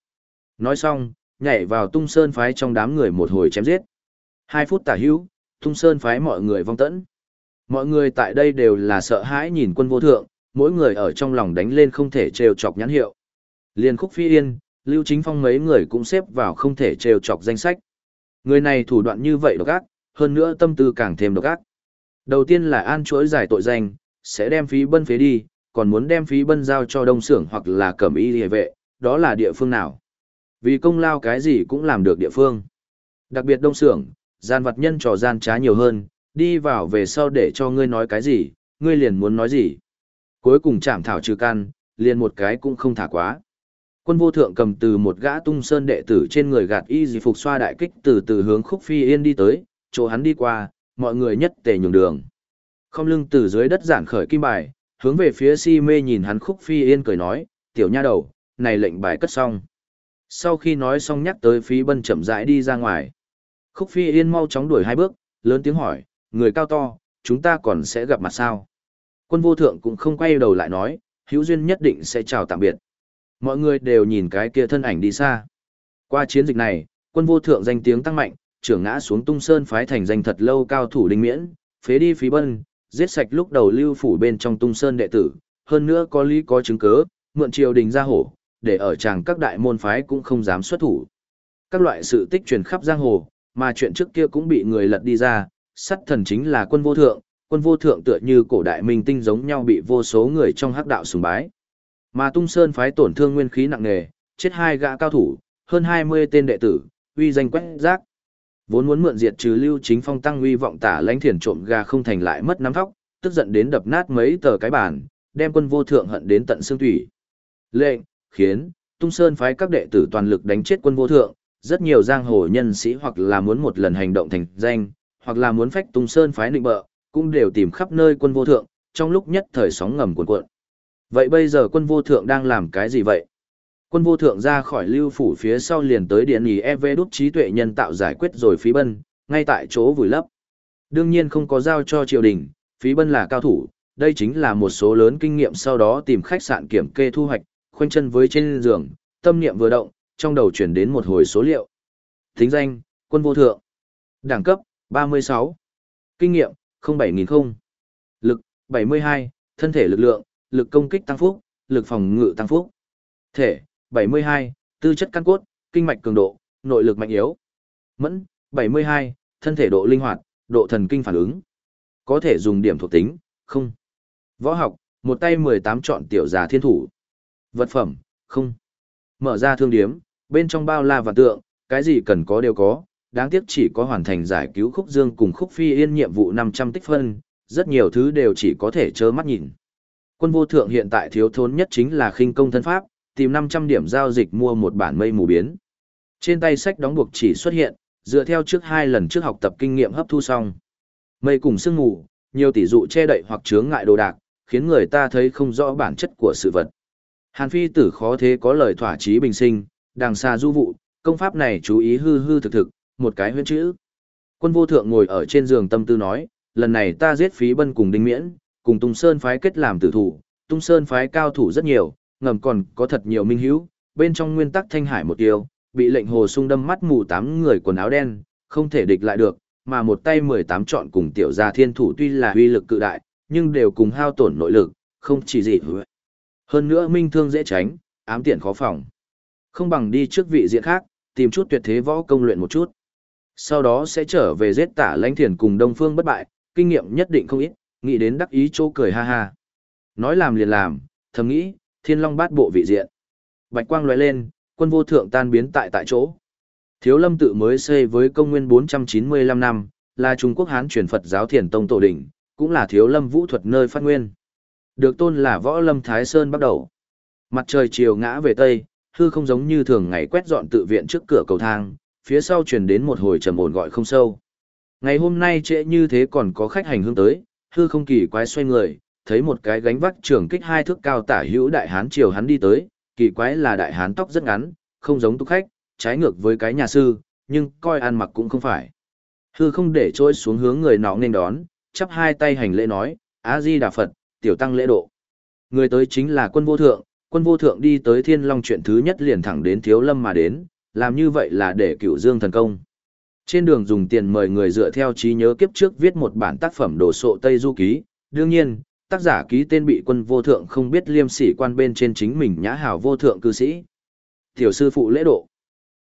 Nói xong, nhảy vào tung sơn phái trong đám người một hồi chém giết. Hai phút tả hữu, tung sơn phái mọi người vong tẫn. Mọi người tại đây đều là sợ hãi nhìn quân vô thượng, mỗi người ở trong lòng đánh lên không thể trêu chọc nhãn hiệu. Liên khúc phi yên, Lưu Chính Phong mấy người cũng xếp vào không thể trêu chọc danh sách. Người này thủ đoạn như vậy độc ác, hơn nữa tâm tư càng thêm độc ác. Đầu tiên là an chuỗi giải tội danh, sẽ đem phí bân phế đi, còn muốn đem phí bân giao cho đông xưởng hoặc là cẩm y địa vệ, đó là địa phương nào. Vì công lao cái gì cũng làm được địa phương. Đặc biệt đông xưởng, gian vật nhân trò gian trá nhiều hơn, đi vào về sau để cho ngươi nói cái gì, ngươi liền muốn nói gì. Cuối cùng chạm thảo trừ căn, liền một cái cũng không thả quá. Quân vô thượng cầm từ một gã tung sơn đệ tử trên người gạt y dị phục xoa đại kích từ từ hướng khúc phi yên đi tới, chỗ hắn đi qua, mọi người nhất tề nhường đường. Không lưng từ dưới đất giản khởi kim bài, hướng về phía si mê nhìn hắn khúc phi yên cười nói, tiểu nha đầu, này lệnh bài cất xong. Sau khi nói xong nhắc tới phí bân chậm rãi đi ra ngoài. Khúc phi yên mau chóng đuổi hai bước, lớn tiếng hỏi, người cao to, chúng ta còn sẽ gặp mặt sao? Quân vô thượng cũng không quay đầu lại nói, hữu duyên nhất định sẽ chào tạm biệt. Mọi người đều nhìn cái kia thân ảnh đi xa. Qua chiến dịch này, quân vô thượng danh tiếng tăng mạnh, trưởng ngã xuống tung sơn phái thành danh thật lâu cao thủ đinh miễn, phế đi phí bân, giết sạch lúc đầu lưu phủ bên trong tung sơn đệ tử, hơn nữa có lý có chứng cớ, mượn triều đình ra hổ, để ở chàng các đại môn phái cũng không dám xuất thủ. Các loại sự tích truyền khắp giang hồ, mà chuyện trước kia cũng bị người lật đi ra, sắt thần chính là quân vô thượng, quân vô thượng tựa như cổ đại minh tinh giống nhau bị vô số người trong hắc đạo sùng bái. Mà tung sơn phái tổn thương nguyên khí nặng nề, chết hai gã cao thủ, hơn 20 tên đệ tử, uy danh quét rác. Vốn muốn mượn diệt trừ lưu chính phong tăng uy vọng tả lãnh thiền trộm gà không thành lại mất nắm thóc, tức giận đến đập nát mấy tờ cái bàn, đem quân vô thượng hận đến tận xương thủy. Lệnh, khiến, tung sơn phái các đệ tử toàn lực đánh chết quân vô thượng, rất nhiều giang hồ nhân sĩ hoặc là muốn một lần hành động thành danh, hoặc là muốn phách tung sơn phái định bợ, cũng đều tìm khắp nơi quân vô thượng, trong lúc nhất thời sóng ngầm cuộn cuộn. Vậy bây giờ quân vô thượng đang làm cái gì vậy? Quân vô thượng ra khỏi lưu phủ phía sau liền tới điện ý EV đúc trí tuệ nhân tạo giải quyết rồi phí bân, ngay tại chỗ vùi lấp. Đương nhiên không có giao cho triều đình, phí bân là cao thủ, đây chính là một số lớn kinh nghiệm sau đó tìm khách sạn kiểm kê thu hoạch, khoanh chân với trên giường, tâm niệm vừa động, trong đầu chuyển đến một hồi số liệu. Thính danh, quân vô thượng. Đẳng cấp, 36. Kinh nghiệm, 07000. Lực, 72, thân thể lực lượng, lực công kích tăng phúc, lực phòng ngự tăng phúc. Thể, 72, tư chất căn cốt, kinh mạch cường độ, nội lực mạnh yếu. Mẫn, 72, thân thể độ linh hoạt, độ thần kinh phản ứng. Có thể dùng điểm thuộc tính, không. Võ học, một tay 18 chọn tiểu giả thiên thủ. Vật phẩm, không. Mở ra thương điếm, bên trong bao la và tượng, cái gì cần có đều có, đáng tiếc chỉ có hoàn thành giải cứu khúc dương cùng khúc phi yên nhiệm vụ 500 tích phân, rất nhiều thứ đều chỉ có thể trơ mắt nhìn. Quân vô thượng hiện tại thiếu thốn nhất chính là khinh công thân pháp, tìm 500 điểm giao dịch mua một bản mây mù biến. Trên tay sách đóng buộc chỉ xuất hiện, dựa theo trước hai lần trước học tập kinh nghiệm hấp thu xong. Mây cùng sương mù, nhiều tỷ dụ che đậy hoặc chướng ngại đồ đạc, khiến người ta thấy không rõ bản chất của sự vật. Hàn phi tử khó thế có lời thỏa chí bình sinh, đàng xa du vụ, công pháp này chú ý hư hư thực thực, một cái huyễn chữ. Quân vô thượng ngồi ở trên giường tâm tư nói, lần này ta giết phí bân cùng đinh miễn, cùng Tung Sơn phái kết làm tử thủ, Tung Sơn phái cao thủ rất nhiều, ngầm còn có thật nhiều minh hữu, bên trong nguyên tắc thanh hải một tiêu, bị lệnh hồ sung đâm mắt mù tám người quần áo đen, không thể địch lại được, mà một tay 18 chọn cùng tiểu gia thiên thủ tuy là uy lực cự đại, nhưng đều cùng hao tổn nội lực, không chỉ gì hơn nữa minh thương dễ tránh, ám tiện khó phòng. Không bằng đi trước vị diện khác, tìm chút tuyệt thế võ công luyện một chút. Sau đó sẽ trở về giết tả lãnh thiền cùng đông phương bất bại, kinh nghiệm nhất định không ít, nghĩ đến đắc ý chỗ cười ha ha. Nói làm liền làm, thầm nghĩ, thiên long bát bộ vị diện. Bạch quang lóe lên, quân vô thượng tan biến tại tại chỗ. Thiếu lâm tự mới xây với công nguyên 495 năm, là Trung Quốc Hán truyền Phật giáo thiền tông tổ đỉnh, cũng là thiếu lâm vũ thuật nơi phát nguyên. Được tôn là võ lâm Thái Sơn bắt đầu. Mặt trời chiều ngã về Tây, hư không giống như thường ngày quét dọn tự viện trước cửa cầu thang, phía sau truyền đến một hồi trầm ổn gọi không sâu. Ngày hôm nay trễ như thế còn có khách hành hương tới, hư không kỳ quái xoay người, thấy một cái gánh vác trường kích hai thước cao tả hữu đại hán chiều hắn đi tới, kỳ quái là đại hán tóc rất ngắn, không giống túc khách, trái ngược với cái nhà sư, nhưng coi ăn mặc cũng không phải. Hư không để trôi xuống hướng người nọ nên đón, chắp hai tay hành lễ nói, A-di Đà Phật, tiểu tăng lễ độ. Người tới chính là quân vô thượng, quân vô thượng đi tới thiên long chuyện thứ nhất liền thẳng đến thiếu lâm mà đến, làm như vậy là để cựu dương thần công. Trên đường dùng tiền mời người dựa theo trí nhớ kiếp trước viết một bản tác phẩm đồ sộ Tây Du Ký, đương nhiên, tác giả ký tên bị quân vô thượng không biết liêm sỉ quan bên trên chính mình nhã hảo vô thượng cư sĩ. Tiểu sư phụ lễ độ.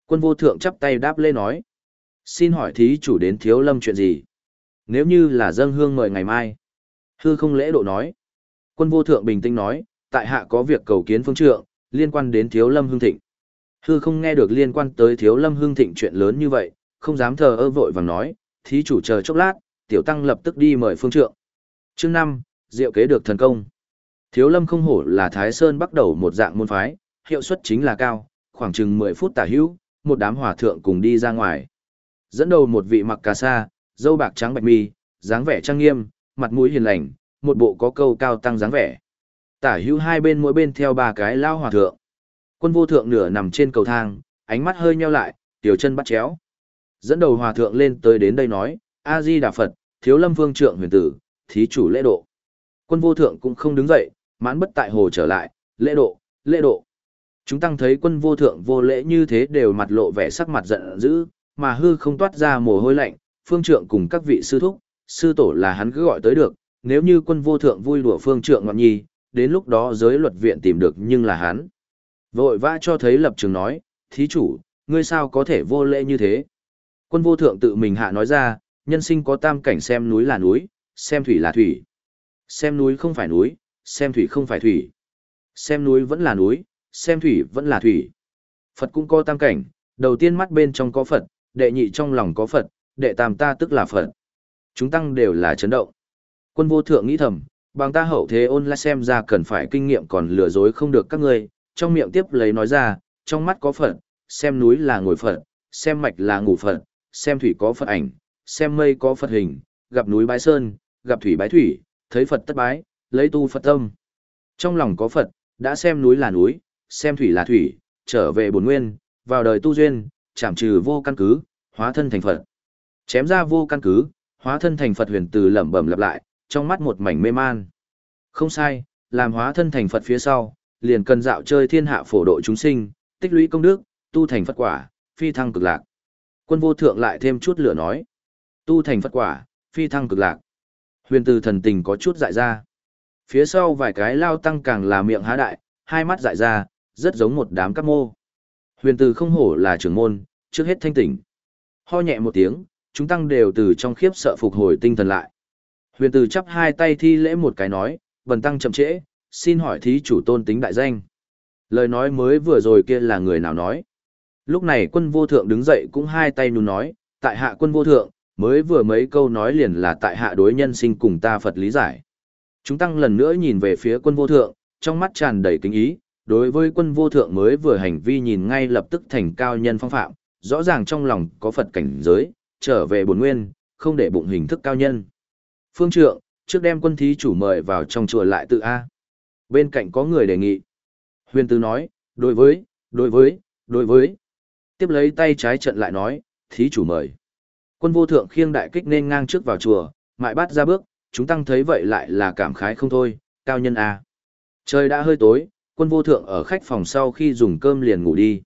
Quân vô thượng chắp tay đáp lễ nói. Xin hỏi thí chủ đến thiếu lâm chuyện gì? Nếu như là dâng hương mời ngày mai. Hư không lễ độ nói. Quân vô thượng bình tĩnh nói, tại hạ có việc cầu kiến phương trượng, liên quan đến thiếu lâm hương thịnh. Hư không nghe được liên quan tới thiếu lâm hương thịnh chuyện lớn như vậy, không dám thờ ơ vội vàng nói, thí chủ chờ chốc lát, tiểu tăng lập tức đi mời phương trượng. Chương năm, diệu kế được thần công. Thiếu lâm không hổ là Thái Sơn bắt đầu một dạng môn phái, hiệu suất chính là cao, khoảng chừng mười phút tả hữu, một đám hòa thượng cùng đi ra ngoài. Dẫn đầu một vị mặc cà sa, dâu bạc trắng bạch mi, dáng vẻ trang nghiêm, mặt mũi hiền lành, một bộ có câu cao tăng dáng vẻ. Tả hữu hai bên mỗi bên theo ba cái lao hòa thượng. Quân vô thượng nửa nằm trên cầu thang, ánh mắt hơi nheo lại, tiểu chân bắt chéo. Dẫn đầu hòa thượng lên tới đến đây nói, A-di Đà Phật, thiếu lâm vương trượng huyền tử, thí chủ lễ độ. Quân vô thượng cũng không đứng dậy, mãn bất tại hồ trở lại, lễ độ, lễ độ. Chúng tăng thấy quân vô thượng vô lễ như thế đều mặt lộ vẻ sắc mặt giận dữ, mà hư không toát ra mồ hôi lạnh, phương trượng cùng các vị sư thúc, sư tổ là hắn cứ gọi tới được, nếu như quân vô thượng vui đùa phương trượng ngọn nhi, đến lúc đó giới luật viện tìm được nhưng là hắn. Vội vã cho thấy lập trường nói, thí chủ, ngươi sao có thể vô lễ như thế? Quân vô thượng tự mình hạ nói ra, nhân sinh có tam cảnh xem núi là núi, xem thủy là thủy. Xem núi không phải núi, xem thủy không phải thủy. Xem núi vẫn là núi, xem thủy vẫn là thủy. Phật cũng có tam cảnh, đầu tiên mắt bên trong có Phật, đệ nhị trong lòng có Phật, đệ tam ta tức là Phật. Chúng tăng đều là chấn động. Quân vô thượng nghĩ thầm, bằng ta hậu thế ôn lại xem ra cần phải kinh nghiệm còn lừa dối không được các ngươi, trong miệng tiếp lấy nói ra, trong mắt có Phật, xem núi là ngồi Phật, xem mạch là ngủ Phật, xem thủy có Phật ảnh, xem mây có Phật hình, gặp núi bái sơn, gặp thủy bái thủy, thấy Phật tất bái, lấy tu Phật tâm. Trong lòng có Phật, đã xem núi là núi, xem thủy là thủy, trở về bổn nguyên, vào đời tu duyên, chảm trừ vô căn cứ, hóa thân thành Phật. Chém ra vô căn cứ, hóa thân thành Phật huyền từ lẩm bẩm lặp lại, trong mắt một mảnh mê man. Không sai, làm hóa thân thành Phật phía sau, liền cần dạo chơi thiên hạ phổ độ chúng sinh, tích lũy công đức, tu thành Phật quả, phi thăng cực lạc. Quân vô thượng lại thêm chút lửa nói. Tu thành Phật quả, phi thăng cực lạc. Huyền từ thần tình có chút dại ra. Phía sau vài cái lao tăng càng là miệng há đại, hai mắt dại ra, rất giống một đám cát mô. Huyền từ không hổ là trưởng môn, trước hết thanh tỉnh. Ho nhẹ một tiếng, chúng tăng đều từ trong khiếp sợ phục hồi tinh thần lại. Huyền từ chắp hai tay thi lễ một cái nói, bần tăng chậm trễ, xin hỏi thí chủ tôn tính đại danh. Lời nói mới vừa rồi kia là người nào nói. Lúc này quân vô thượng đứng dậy cũng hai tay nhún nói, tại hạ quân vô thượng, mới vừa mấy câu nói liền là tại hạ đối nhân sinh cùng ta Phật lý giải. Chúng tăng lần nữa nhìn về phía quân vô thượng, trong mắt tràn đầy kính ý, đối với quân vô thượng mới vừa hành vi nhìn ngay lập tức thành cao nhân phong phạm, rõ ràng trong lòng có Phật cảnh giới, trở về bổn nguyên, không để bụng hình thức cao nhân. Phương trượng, trước đem quân thí chủ mời vào trong chùa lại tự A. Bên cạnh có người đề nghị. Huyền Tư nói, đối với, đối với, đối với. Tiếp lấy tay trái trận lại nói, thí chủ mời. Quân vô thượng khiêng đại kích nên ngang trước vào chùa, mại bắt ra bước, chúng tăng thấy vậy lại là cảm khái không thôi, cao nhân A. Trời đã hơi tối, quân vô thượng ở khách phòng sau khi dùng cơm liền ngủ đi.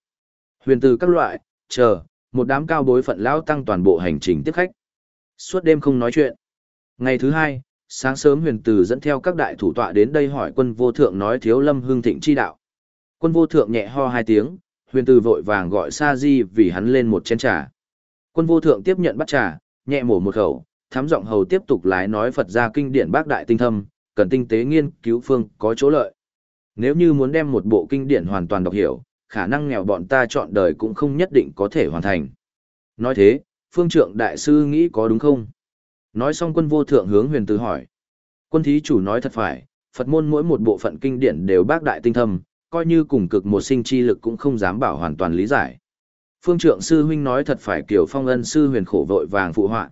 Huyền từ các loại, chờ, một đám cao bối phận lão tăng toàn bộ hành trình tiếp khách. Suốt đêm không nói chuyện. Ngày thứ hai, sáng sớm huyền từ dẫn theo các đại thủ tọa đến đây hỏi quân vô thượng nói thiếu lâm hương thịnh chi đạo. Quân vô thượng nhẹ ho hai tiếng, huyền từ vội vàng gọi sa di vì hắn lên một chén trà. Quân vô thượng tiếp nhận bắt trà, nhẹ mổ một khẩu, thám giọng hầu tiếp tục lái nói Phật ra kinh điển bác đại tinh thâm, cần tinh tế nghiên cứu phương có chỗ lợi. Nếu như muốn đem một bộ kinh điển hoàn toàn đọc hiểu, khả năng nghèo bọn ta chọn đời cũng không nhất định có thể hoàn thành. Nói thế, phương trượng đại sư nghĩ có đúng không? Nói xong quân vô thượng hướng huyền từ hỏi. Quân thí chủ nói thật phải, Phật môn mỗi một bộ phận kinh điển đều bác đại tinh thâm, coi như cùng cực một sinh chi lực cũng không dám bảo hoàn toàn lý giải. Phương trượng sư huynh nói thật phải kiểu phong ân sư huyền khổ vội vàng phụ họa.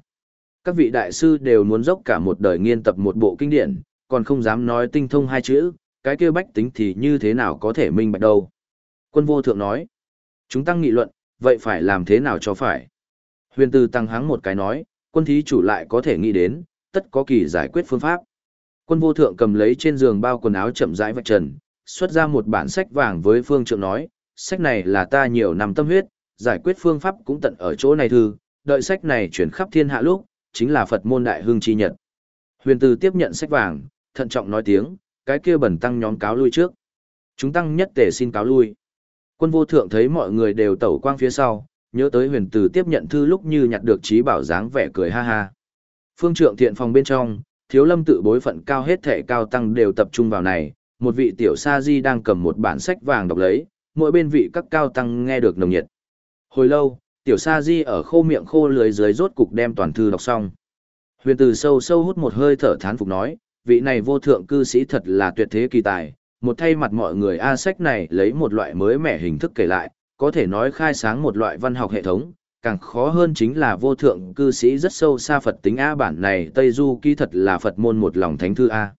Các vị đại sư đều muốn dốc cả một đời nghiên tập một bộ kinh điển, còn không dám nói tinh thông hai chữ, cái kia bách tính thì như thế nào có thể minh bạch đâu. Quân vô thượng nói, chúng tăng nghị luận, vậy phải làm thế nào cho phải. Huyền tư tăng hắng một cái nói, quân thí chủ lại có thể nghĩ đến, tất có kỳ giải quyết phương pháp. Quân vô thượng cầm lấy trên giường bao quần áo chậm rãi vạch trần, xuất ra một bản sách vàng với phương trượng nói, sách này là ta nhiều năm tâm huyết, giải quyết phương pháp cũng tận ở chỗ này thư, đợi sách này chuyển khắp thiên hạ lúc, chính là Phật môn đại hương chi nhật. Huyền Từ tiếp nhận sách vàng, thận trọng nói tiếng, cái kia bẩn tăng nhóm cáo lui trước. Chúng tăng nhất tề xin cáo lui. Quân vô thượng thấy mọi người đều tẩu quang phía sau, nhớ tới huyền từ tiếp nhận thư lúc như nhặt được trí bảo dáng vẻ cười ha ha. Phương trượng thiện phòng bên trong, thiếu lâm tự bối phận cao hết thể cao tăng đều tập trung vào này, một vị tiểu sa di đang cầm một bản sách vàng đọc lấy, mỗi bên vị các cao tăng nghe được nồng nhiệt. Hồi lâu, tiểu sa di ở khô miệng khô lưới dưới rốt cục đem toàn thư đọc xong. Huyền từ sâu sâu hút một hơi thở thán phục nói, vị này vô thượng cư sĩ thật là tuyệt thế kỳ tài, một thay mặt mọi người A sách này lấy một loại mới mẻ hình thức kể lại, có thể nói khai sáng một loại văn học hệ thống, càng khó hơn chính là vô thượng cư sĩ rất sâu xa Phật tính A bản này Tây Du ký thật là Phật môn một lòng thánh thư A.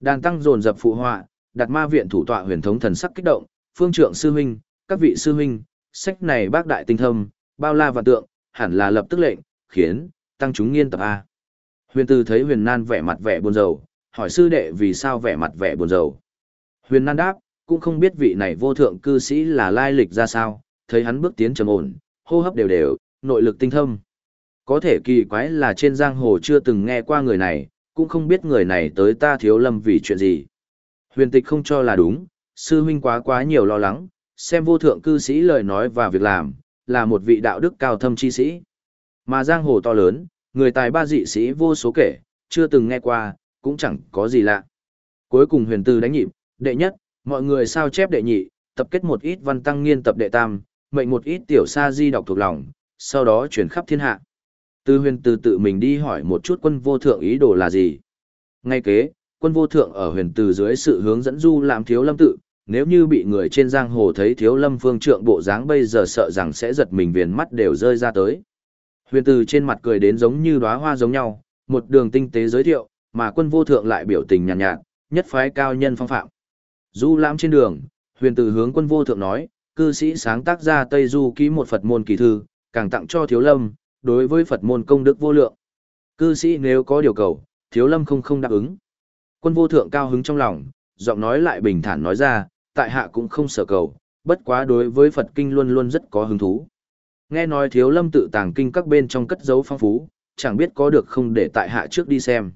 Đàn tăng dồn dập phụ họa, đặt ma viện thủ tọa huyền thống thần sắc kích động, phương trượng sư huynh, các vị sư huynh, sách này bác đại tinh thâm, bao la và tượng, hẳn là lập tức lệnh, khiến, tăng chúng nghiên tập A. Huyền tư thấy Huyền Nan vẻ mặt vẻ buồn rầu, hỏi sư đệ vì sao vẻ mặt vẻ buồn rầu. Huyền Nan đáp, cũng không biết vị này vô thượng cư sĩ là lai lịch ra sao, thấy hắn bước tiến trầm ổn, hô hấp đều đều, nội lực tinh thâm. Có thể kỳ quái là trên giang hồ chưa từng nghe qua người này, cũng không biết người này tới ta thiếu lâm vì chuyện gì. Huyền tịch không cho là đúng, sư huynh quá quá nhiều lo lắng, xem vô thượng cư sĩ lời nói và việc làm, là một vị đạo đức cao thâm chi sĩ. Mà giang hồ to lớn, người tài ba dị sĩ vô số kể, chưa từng nghe qua, cũng chẳng có gì lạ. Cuối cùng huyền tư đánh nhịp, đệ nhất, mọi người sao chép đệ nhị, tập kết một ít văn tăng nghiên tập đệ tam, mệnh một ít tiểu sa di đọc thuộc lòng, sau đó chuyển khắp thiên hạ. Tư huyền từ tự mình đi hỏi một chút quân vô thượng ý đồ là gì. Ngay kế, quân vô thượng ở huyền từ dưới sự hướng dẫn du làm thiếu lâm tự, nếu như bị người trên giang hồ thấy thiếu lâm phương trượng bộ dáng bây giờ sợ rằng sẽ giật mình viền mắt đều rơi ra tới. Huyền từ trên mặt cười đến giống như đóa hoa giống nhau, một đường tinh tế giới thiệu, mà quân vô thượng lại biểu tình nhàn nhạt, nhạt, nhất phái cao nhân phong phạm. Du lãm trên đường, huyền từ hướng quân vô thượng nói, cư sĩ sáng tác ra Tây Du ký một Phật môn kỳ thư, càng tặng cho thiếu lâm, đối với Phật môn công đức vô lượng. Cư sĩ nếu có điều cầu, thiếu lâm không không đáp ứng. Quân vô thượng cao hứng trong lòng, giọng nói lại bình thản nói ra, tại hạ cũng không sợ cầu, bất quá đối với Phật kinh luôn luôn rất có hứng thú. Nghe nói thiếu lâm tự tàng kinh các bên trong cất dấu phong phú, chẳng biết có được không để tại hạ trước đi xem.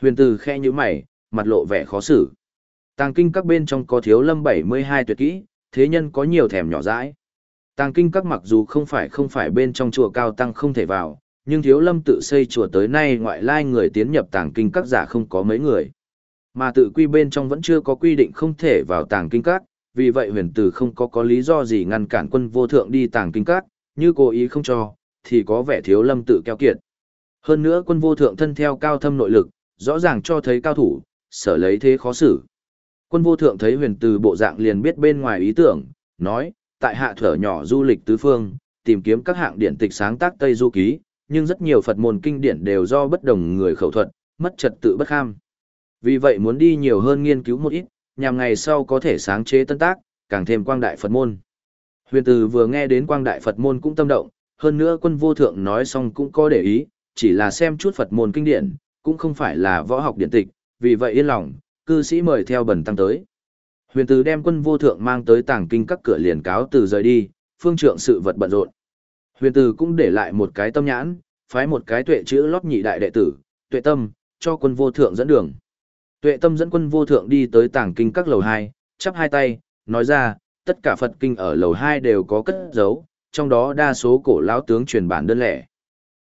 Huyền tử khe như mày, mặt lộ vẻ khó xử. Tàng kinh các bên trong có thiếu lâm 72 tuyệt kỹ, thế nhân có nhiều thèm nhỏ dãi. Tàng kinh các mặc dù không phải không phải bên trong chùa cao tăng không thể vào, nhưng thiếu lâm tự xây chùa tới nay ngoại lai người tiến nhập tàng kinh các giả không có mấy người. Mà tự quy bên trong vẫn chưa có quy định không thể vào tàng kinh các, vì vậy huyền tử không có có lý do gì ngăn cản quân vô thượng đi tàng kinh các, như cố ý không cho, thì có vẻ thiếu lâm tự keo kiệt. Hơn nữa quân vô thượng thân theo cao thâm nội lực, rõ ràng cho thấy cao thủ, sở lấy thế khó xử. Quân vô thượng thấy huyền từ bộ dạng liền biết bên ngoài ý tưởng, nói, tại hạ thở nhỏ du lịch tứ phương, tìm kiếm các hạng điển tịch sáng tác Tây Du Ký, nhưng rất nhiều Phật môn kinh điển đều do bất đồng người khẩu thuật, mất trật tự bất kham. Vì vậy muốn đi nhiều hơn nghiên cứu một ít, nhằm ngày sau có thể sáng chế tân tác, càng thêm quang đại Phật môn. Huyền từ vừa nghe đến quang đại Phật môn cũng tâm động, hơn nữa quân vô thượng nói xong cũng có để ý, chỉ là xem chút Phật môn kinh điển, cũng không phải là võ học điển tịch, vì vậy yên lòng, cư sĩ mời theo bần tăng tới. Huyền từ đem quân vô thượng mang tới tàng kinh các cửa liền cáo từ rời đi, phương trượng sự vật bận rộn. Huyền từ cũng để lại một cái tâm nhãn, phái một cái tuệ chữ lót nhị đại đệ tử, tuệ tâm, cho quân vô thượng dẫn đường. Tuệ tâm dẫn quân vô thượng đi tới tàng kinh các lầu 2, chắp hai tay, nói ra, tất cả Phật kinh ở lầu 2 đều có cất giấu, trong đó đa số cổ lão tướng truyền bản đơn lẻ.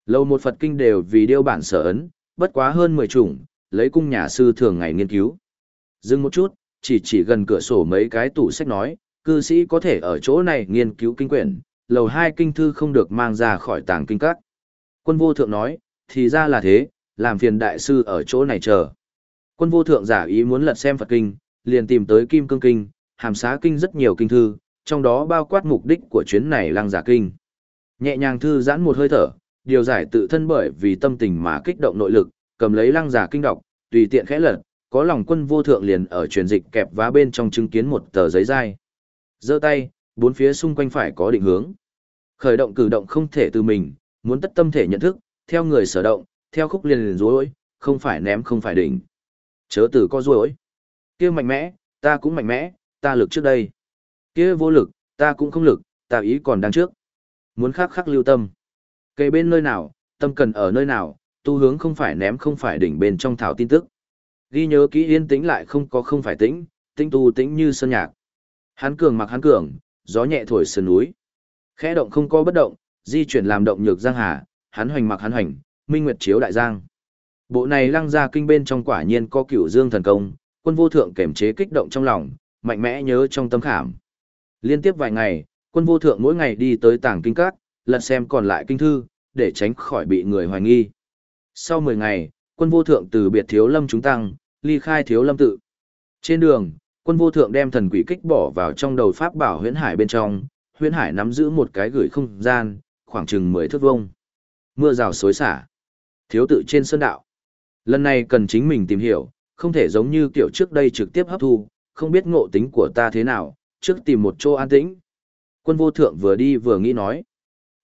Lầu một Phật kinh đều vì điêu bản sở ấn, bất quá hơn 10 chủng, lấy cung nhà sư thường ngày nghiên cứu. Dừng một chút, chỉ chỉ gần cửa sổ mấy cái tủ sách nói, cư sĩ có thể ở chỗ này nghiên cứu kinh quyển, lầu hai kinh thư không được mang ra khỏi tàng kinh các. Quân vô thượng nói, thì ra là thế, làm phiền đại sư ở chỗ này chờ. Quân vô thượng giả ý muốn lật xem Phật kinh, liền tìm tới Kim Cương Kinh, hàm xá kinh rất nhiều kinh thư, trong đó bao quát mục đích của chuyến này lăng giả kinh. Nhẹ nhàng thư giãn một hơi thở, điều giải tự thân bởi vì tâm tình mà kích động nội lực, cầm lấy lăng giả kinh đọc, tùy tiện khẽ lật, có lòng quân vô thượng liền ở truyền dịch kẹp vá bên trong chứng kiến một tờ giấy dai. giơ tay, bốn phía xung quanh phải có định hướng. Khởi động cử động không thể từ mình, muốn tất tâm thể nhận thức, theo người sở động, theo khúc liền liền rối, không phải ném không phải đỉnh. Chớ từ có rối. Kia mạnh mẽ, ta cũng mạnh mẽ, ta lực trước đây. Kia vô lực, ta cũng không lực, ta ý còn đang trước. Muốn khắc khắc lưu tâm. Cây bên nơi nào, tâm cần ở nơi nào, tu hướng không phải ném không phải đỉnh bên trong thảo tin tức. Ghi nhớ kỹ yên tĩnh lại không có không phải tĩnh, tĩnh tu tĩnh như sơn nhạc. Hắn cường mặc hắn cường, gió nhẹ thổi sườn núi. Khẽ động không có bất động, di chuyển làm động nhược giang hà, hắn hoành mặc hắn hoành, minh nguyệt chiếu đại giang. Bộ này lăng ra kinh bên trong quả nhiên có cửu dương thần công, quân vô thượng kềm chế kích động trong lòng, mạnh mẽ nhớ trong tâm khảm. Liên tiếp vài ngày, quân vô thượng mỗi ngày đi tới tảng kinh các, lật xem còn lại kinh thư, để tránh khỏi bị người hoài nghi. Sau 10 ngày, quân vô thượng từ biệt thiếu lâm chúng tăng, ly khai thiếu lâm tự. Trên đường, quân vô thượng đem thần quỷ kích bỏ vào trong đầu pháp bảo huyễn hải bên trong, huyễn hải nắm giữ một cái gửi không gian, khoảng chừng 10 thước vuông. Mưa rào xối xả. Thiếu tự trên sơn đạo. Lần này cần chính mình tìm hiểu, không thể giống như kiểu trước đây trực tiếp hấp thu, không biết ngộ tính của ta thế nào, trước tìm một chỗ an tĩnh. Quân vô thượng vừa đi vừa nghĩ nói.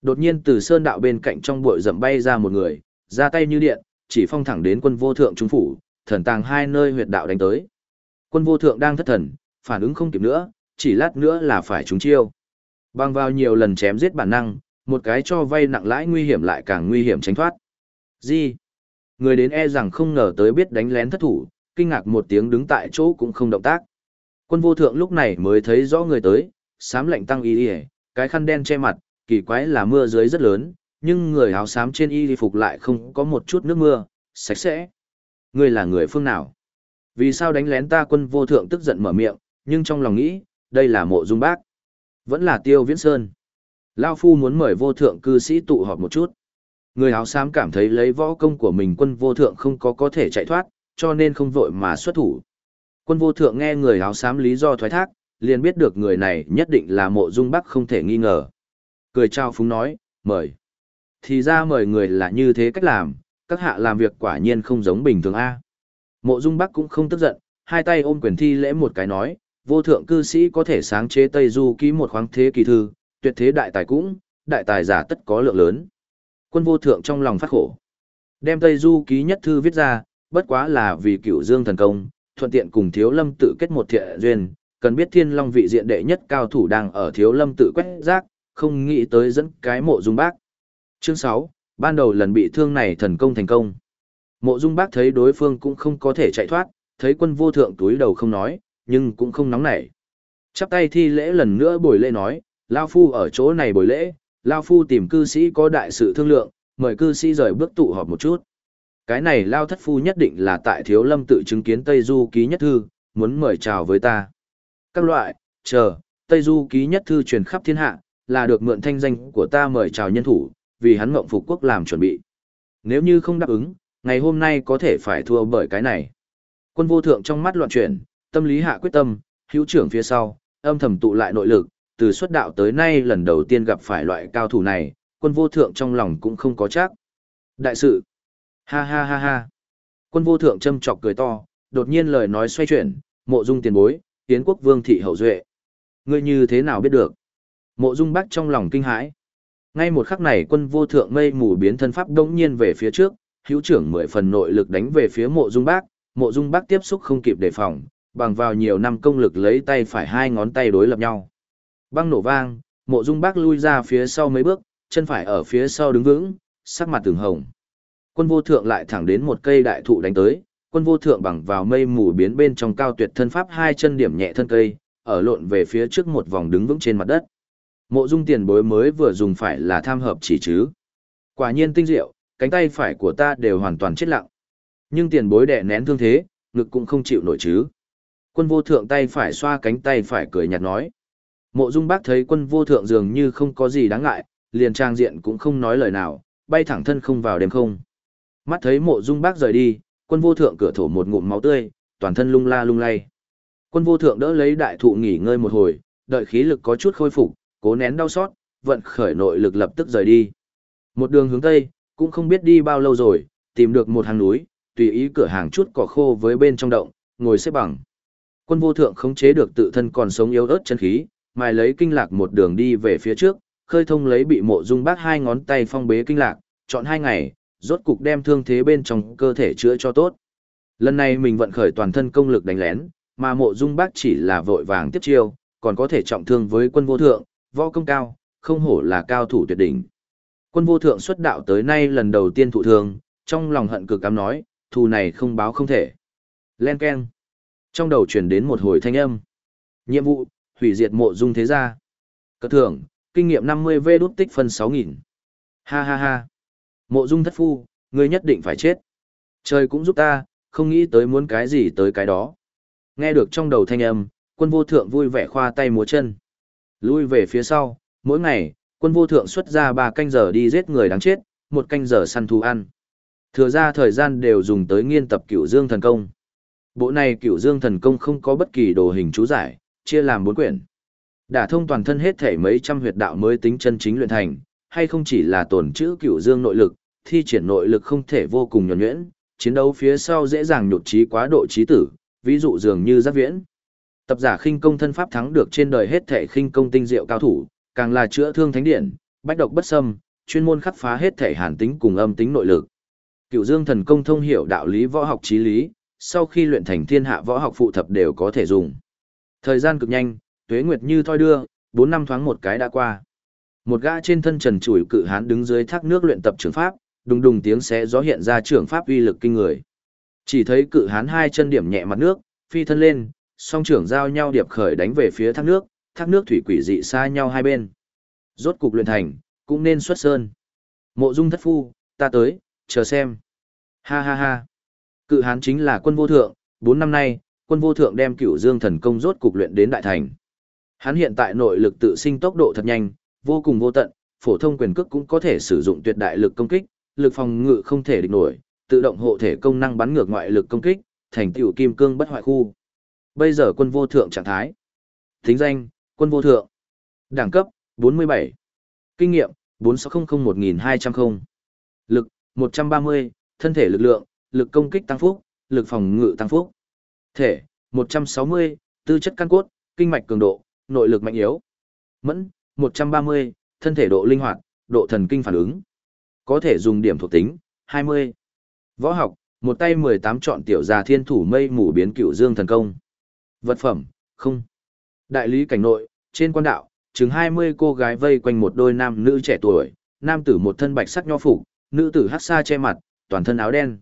Đột nhiên từ sơn đạo bên cạnh trong bụi rậm bay ra một người, ra tay như điện, chỉ phong thẳng đến quân vô thượng trung phủ, thần tàng hai nơi huyệt đạo đánh tới. Quân vô thượng đang thất thần, phản ứng không kịp nữa, chỉ lát nữa là phải trúng chiêu. Bằng vào nhiều lần chém giết bản năng, một cái cho vay nặng lãi nguy hiểm lại càng nguy hiểm tránh thoát. Gì? Người đến e rằng không ngờ tới biết đánh lén thất thủ, kinh ngạc một tiếng đứng tại chỗ cũng không động tác. Quân vô thượng lúc này mới thấy rõ người tới, sám lạnh tăng y y, cái khăn đen che mặt, kỳ quái là mưa dưới rất lớn, nhưng người áo xám trên y phục lại không có một chút nước mưa, sạch sẽ. Ngươi là người phương nào? Vì sao đánh lén ta quân vô thượng tức giận mở miệng, nhưng trong lòng nghĩ, đây là mộ dung bác. Vẫn là tiêu viễn sơn. Lao phu muốn mời vô thượng cư sĩ tụ họp một chút. Người áo xám cảm thấy lấy võ công của mình quân vô thượng không có có thể chạy thoát, cho nên không vội mà xuất thủ. Quân vô thượng nghe người áo xám lý do thoái thác, liền biết được người này nhất định là mộ dung bắc không thể nghi ngờ. Cười trao phúng nói, mời. Thì ra mời người là như thế cách làm, các hạ làm việc quả nhiên không giống bình thường A. Mộ dung bắc cũng không tức giận, hai tay ôm quyền thi lễ một cái nói, vô thượng cư sĩ có thể sáng chế Tây Du ký một khoáng thế kỳ thư, tuyệt thế đại tài cũng, đại tài giả tất có lượng lớn. Quân vô thượng trong lòng phát khổ. Đem Tây Du ký nhất thư viết ra, bất quá là vì cửu dương thần công, thuận tiện cùng thiếu lâm tự kết một thiện duyên, cần biết thiên long vị diện đệ nhất cao thủ đang ở thiếu lâm tự quét rác, không nghĩ tới dẫn cái mộ dung bác. Chương 6, ban đầu lần bị thương này thần công thành công. Mộ dung bác thấy đối phương cũng không có thể chạy thoát, thấy quân vô thượng túi đầu không nói, nhưng cũng không nóng nảy. Chắp tay thi lễ lần nữa bồi lễ nói, Lao Phu ở chỗ này bồi lễ, Lao Phu tìm cư sĩ có đại sự thương lượng, mời cư sĩ rời bước tụ họp một chút. Cái này Lao Thất Phu nhất định là tại Thiếu Lâm tự chứng kiến Tây Du ký nhất thư, muốn mời chào với ta. Các loại, chờ, Tây Du ký nhất thư truyền khắp thiên hạ, là được mượn thanh danh của ta mời chào nhân thủ, vì hắn mộng phục quốc làm chuẩn bị. Nếu như không đáp ứng, ngày hôm nay có thể phải thua bởi cái này. Quân vô thượng trong mắt loạn chuyển, tâm lý hạ quyết tâm, hữu trưởng phía sau, âm thầm tụ lại nội lực, từ xuất đạo tới nay lần đầu tiên gặp phải loại cao thủ này, quân vô thượng trong lòng cũng không có chắc. Đại sự. Ha ha ha ha. Quân vô thượng châm chọc cười to, đột nhiên lời nói xoay chuyển, mộ dung tiền bối, tiến quốc vương thị hậu duệ. Ngươi như thế nào biết được? Mộ dung bác trong lòng kinh hãi. Ngay một khắc này quân vô thượng mây mù biến thân pháp đống nhiên về phía trước, hữu trưởng mười phần nội lực đánh về phía mộ dung bác, mộ dung bác tiếp xúc không kịp đề phòng, bằng vào nhiều năm công lực lấy tay phải hai ngón tay đối lập nhau. Băng nổ vang, mộ dung bác lui ra phía sau mấy bước, chân phải ở phía sau đứng vững, sắc mặt từng hồng. Quân vô thượng lại thẳng đến một cây đại thụ đánh tới, quân vô thượng bằng vào mây mù biến bên trong cao tuyệt thân pháp hai chân điểm nhẹ thân cây, ở lộn về phía trước một vòng đứng vững trên mặt đất. Mộ dung tiền bối mới vừa dùng phải là tham hợp chỉ chứ. Quả nhiên tinh diệu, cánh tay phải của ta đều hoàn toàn chết lặng. Nhưng tiền bối đẻ nén thương thế, ngực cũng không chịu nổi chứ. Quân vô thượng tay phải xoa cánh tay phải cười nhạt nói. Mộ Dung Bác thấy quân vô thượng dường như không có gì đáng ngại, liền trang diện cũng không nói lời nào, bay thẳng thân không vào đêm không. Mắt thấy Mộ Dung Bác rời đi, quân vô thượng cửa thổ một ngụm máu tươi, toàn thân lung la lung lay. Quân vô thượng đỡ lấy đại thụ nghỉ ngơi một hồi, đợi khí lực có chút khôi phục, cố nén đau xót, vận khởi nội lực lập tức rời đi. Một đường hướng tây, cũng không biết đi bao lâu rồi, tìm được một hàng núi, tùy ý cửa hàng chút cỏ khô với bên trong động, ngồi xếp bằng. Quân vô thượng khống chế được tự thân còn sống yếu ớt chân khí, mài lấy kinh lạc một đường đi về phía trước, khơi thông lấy bị mộ dung bác hai ngón tay phong bế kinh lạc, chọn hai ngày, rốt cục đem thương thế bên trong cơ thể chữa cho tốt. Lần này mình vận khởi toàn thân công lực đánh lén, mà mộ dung bác chỉ là vội vàng tiếp chiêu, còn có thể trọng thương với quân vô thượng, võ công cao, không hổ là cao thủ tuyệt đỉnh. Quân vô thượng xuất đạo tới nay lần đầu tiên thụ thương, trong lòng hận cực cám nói, thù này không báo không thể. Len Ken. Trong đầu chuyển đến một hồi thanh âm. Nhiệm vụ, hủy diệt mộ dung thế gia. Cất thưởng, kinh nghiệm 50 V đút tích phân 6.000. Ha ha ha. Mộ dung thất phu, ngươi nhất định phải chết. Trời cũng giúp ta, không nghĩ tới muốn cái gì tới cái đó. Nghe được trong đầu thanh âm, quân vô thượng vui vẻ khoa tay múa chân. Lui về phía sau, mỗi ngày, quân vô thượng xuất ra 3 canh giờ đi giết người đáng chết, một canh giờ săn thú ăn. Thừa ra thời gian đều dùng tới nghiên tập cửu dương thần công. Bộ này cửu dương thần công không có bất kỳ đồ hình chú giải, chia làm bốn quyển. Đả thông toàn thân hết thể mấy trăm huyệt đạo mới tính chân chính luyện thành, hay không chỉ là tổn chữ cửu dương nội lực, thi triển nội lực không thể vô cùng nhuẩn nhuyễn, chiến đấu phía sau dễ dàng nhột trí quá độ trí tử, ví dụ dường như giác viễn. Tập giả khinh công thân pháp thắng được trên đời hết thể khinh công tinh diệu cao thủ, càng là chữa thương thánh điện, bách độc bất xâm, chuyên môn khắc phá hết thể hàn tính cùng âm tính nội lực. Cựu Dương thần công thông hiểu đạo lý võ học trí lý, sau khi luyện thành thiên hạ võ học phụ thập đều có thể dùng. Thời gian cực nhanh, tuế nguyệt như thoi đưa, 4 năm thoáng một cái đã qua. Một gã trên thân trần trụi cự hán đứng dưới thác nước luyện tập trường pháp, đùng đùng tiếng xé gió hiện ra trường pháp uy lực kinh người. Chỉ thấy cự hán hai chân điểm nhẹ mặt nước, phi thân lên, song trưởng giao nhau điệp khởi đánh về phía thác nước, thác nước thủy quỷ dị xa nhau hai bên. Rốt cục luyện thành, cũng nên xuất sơn. Mộ Dung thất phu, ta tới, chờ xem. Ha ha ha. Cự hán chính là quân vô thượng, 4 năm nay, quân vô thượng đem cửu dương thần công rốt cục luyện đến đại thành. Hắn hiện tại nội lực tự sinh tốc độ thật nhanh, vô cùng vô tận, phổ thông quyền cước cũng có thể sử dụng tuyệt đại lực công kích, lực phòng ngự không thể địch nổi, tự động hộ thể công năng bắn ngược ngoại lực công kích, thành tiểu kim cương bất hoại khu. Bây giờ quân vô thượng trạng thái. Tính danh, quân vô thượng. Đẳng cấp, 47. Kinh nghiệm, 4600-1200. Lực, 130, thân thể lực lượng, lực công kích tăng phúc, lực phòng ngự tăng phúc. Thể, 160, tư chất căn cốt, kinh mạch cường độ, nội lực mạnh yếu. Mẫn, 130, thân thể độ linh hoạt, độ thần kinh phản ứng. Có thể dùng điểm thuộc tính, 20. Võ học, một tay 18 chọn tiểu già thiên thủ mây mù biến cựu dương thần công. Vật phẩm, không. Đại lý cảnh nội, trên quan đạo, chừng 20 cô gái vây quanh một đôi nam nữ trẻ tuổi, nam tử một thân bạch sắc nho phục, nữ tử hắc sa che mặt, toàn thân áo đen.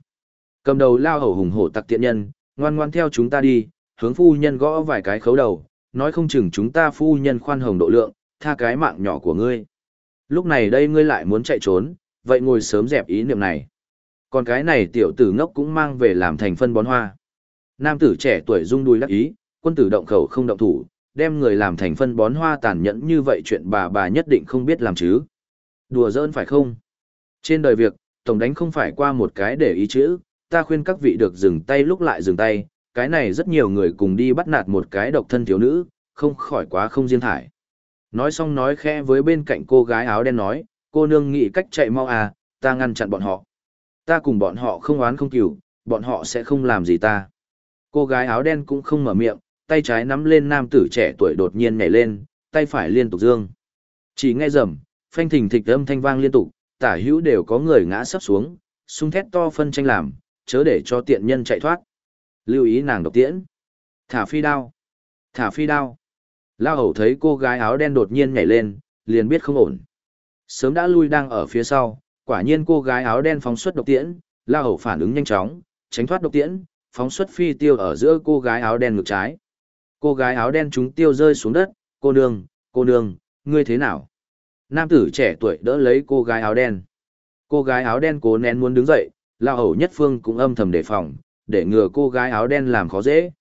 Cầm đầu lao hầu hùng hổ tặc tiện nhân, ngoan ngoan theo chúng ta đi, hướng phu nhân gõ vài cái khấu đầu, nói không chừng chúng ta phu nhân khoan hồng độ lượng, tha cái mạng nhỏ của ngươi. Lúc này đây ngươi lại muốn chạy trốn, vậy ngồi sớm dẹp ý niệm này. Còn cái này tiểu tử ngốc cũng mang về làm thành phân bón hoa. Nam tử trẻ tuổi rung đuôi lắc ý, quân tử động khẩu không động thủ, đem người làm thành phân bón hoa tàn nhẫn như vậy chuyện bà bà nhất định không biết làm chứ. Đùa giỡn phải không? Trên đời việc, tổng đánh không phải qua một cái để ý chữ, ta khuyên các vị được dừng tay lúc lại dừng tay, cái này rất nhiều người cùng đi bắt nạt một cái độc thân thiếu nữ, không khỏi quá không riêng thải. Nói xong nói khẽ với bên cạnh cô gái áo đen nói, cô nương nghĩ cách chạy mau à, ta ngăn chặn bọn họ. Ta cùng bọn họ không oán không cửu, bọn họ sẽ không làm gì ta. Cô gái áo đen cũng không mở miệng, tay trái nắm lên nam tử trẻ tuổi đột nhiên nhảy lên, tay phải liên tục dương. Chỉ nghe rầm, phanh thình thịch âm thanh vang liên tục, tả hữu đều có người ngã sắp xuống, sung thét to phân tranh làm, chớ để cho tiện nhân chạy thoát. Lưu ý nàng độc tiễn. Thả phi đao. Thả phi đao. Lao hầu thấy cô gái áo đen đột nhiên nhảy lên, liền biết không ổn. Sớm đã lui đang ở phía sau, quả nhiên cô gái áo đen phóng xuất độc tiễn, Lao hầu phản ứng nhanh chóng, tránh thoát độc tiễn, phóng xuất phi tiêu ở giữa cô gái áo đen ngực trái. Cô gái áo đen chúng tiêu rơi xuống đất, cô nương, cô nương, ngươi thế nào? Nam tử trẻ tuổi đỡ lấy cô gái áo đen. Cô gái áo đen cố nén muốn đứng dậy, lao hầu nhất phương cũng âm thầm đề phòng, để ngừa cô gái áo đen làm khó dễ.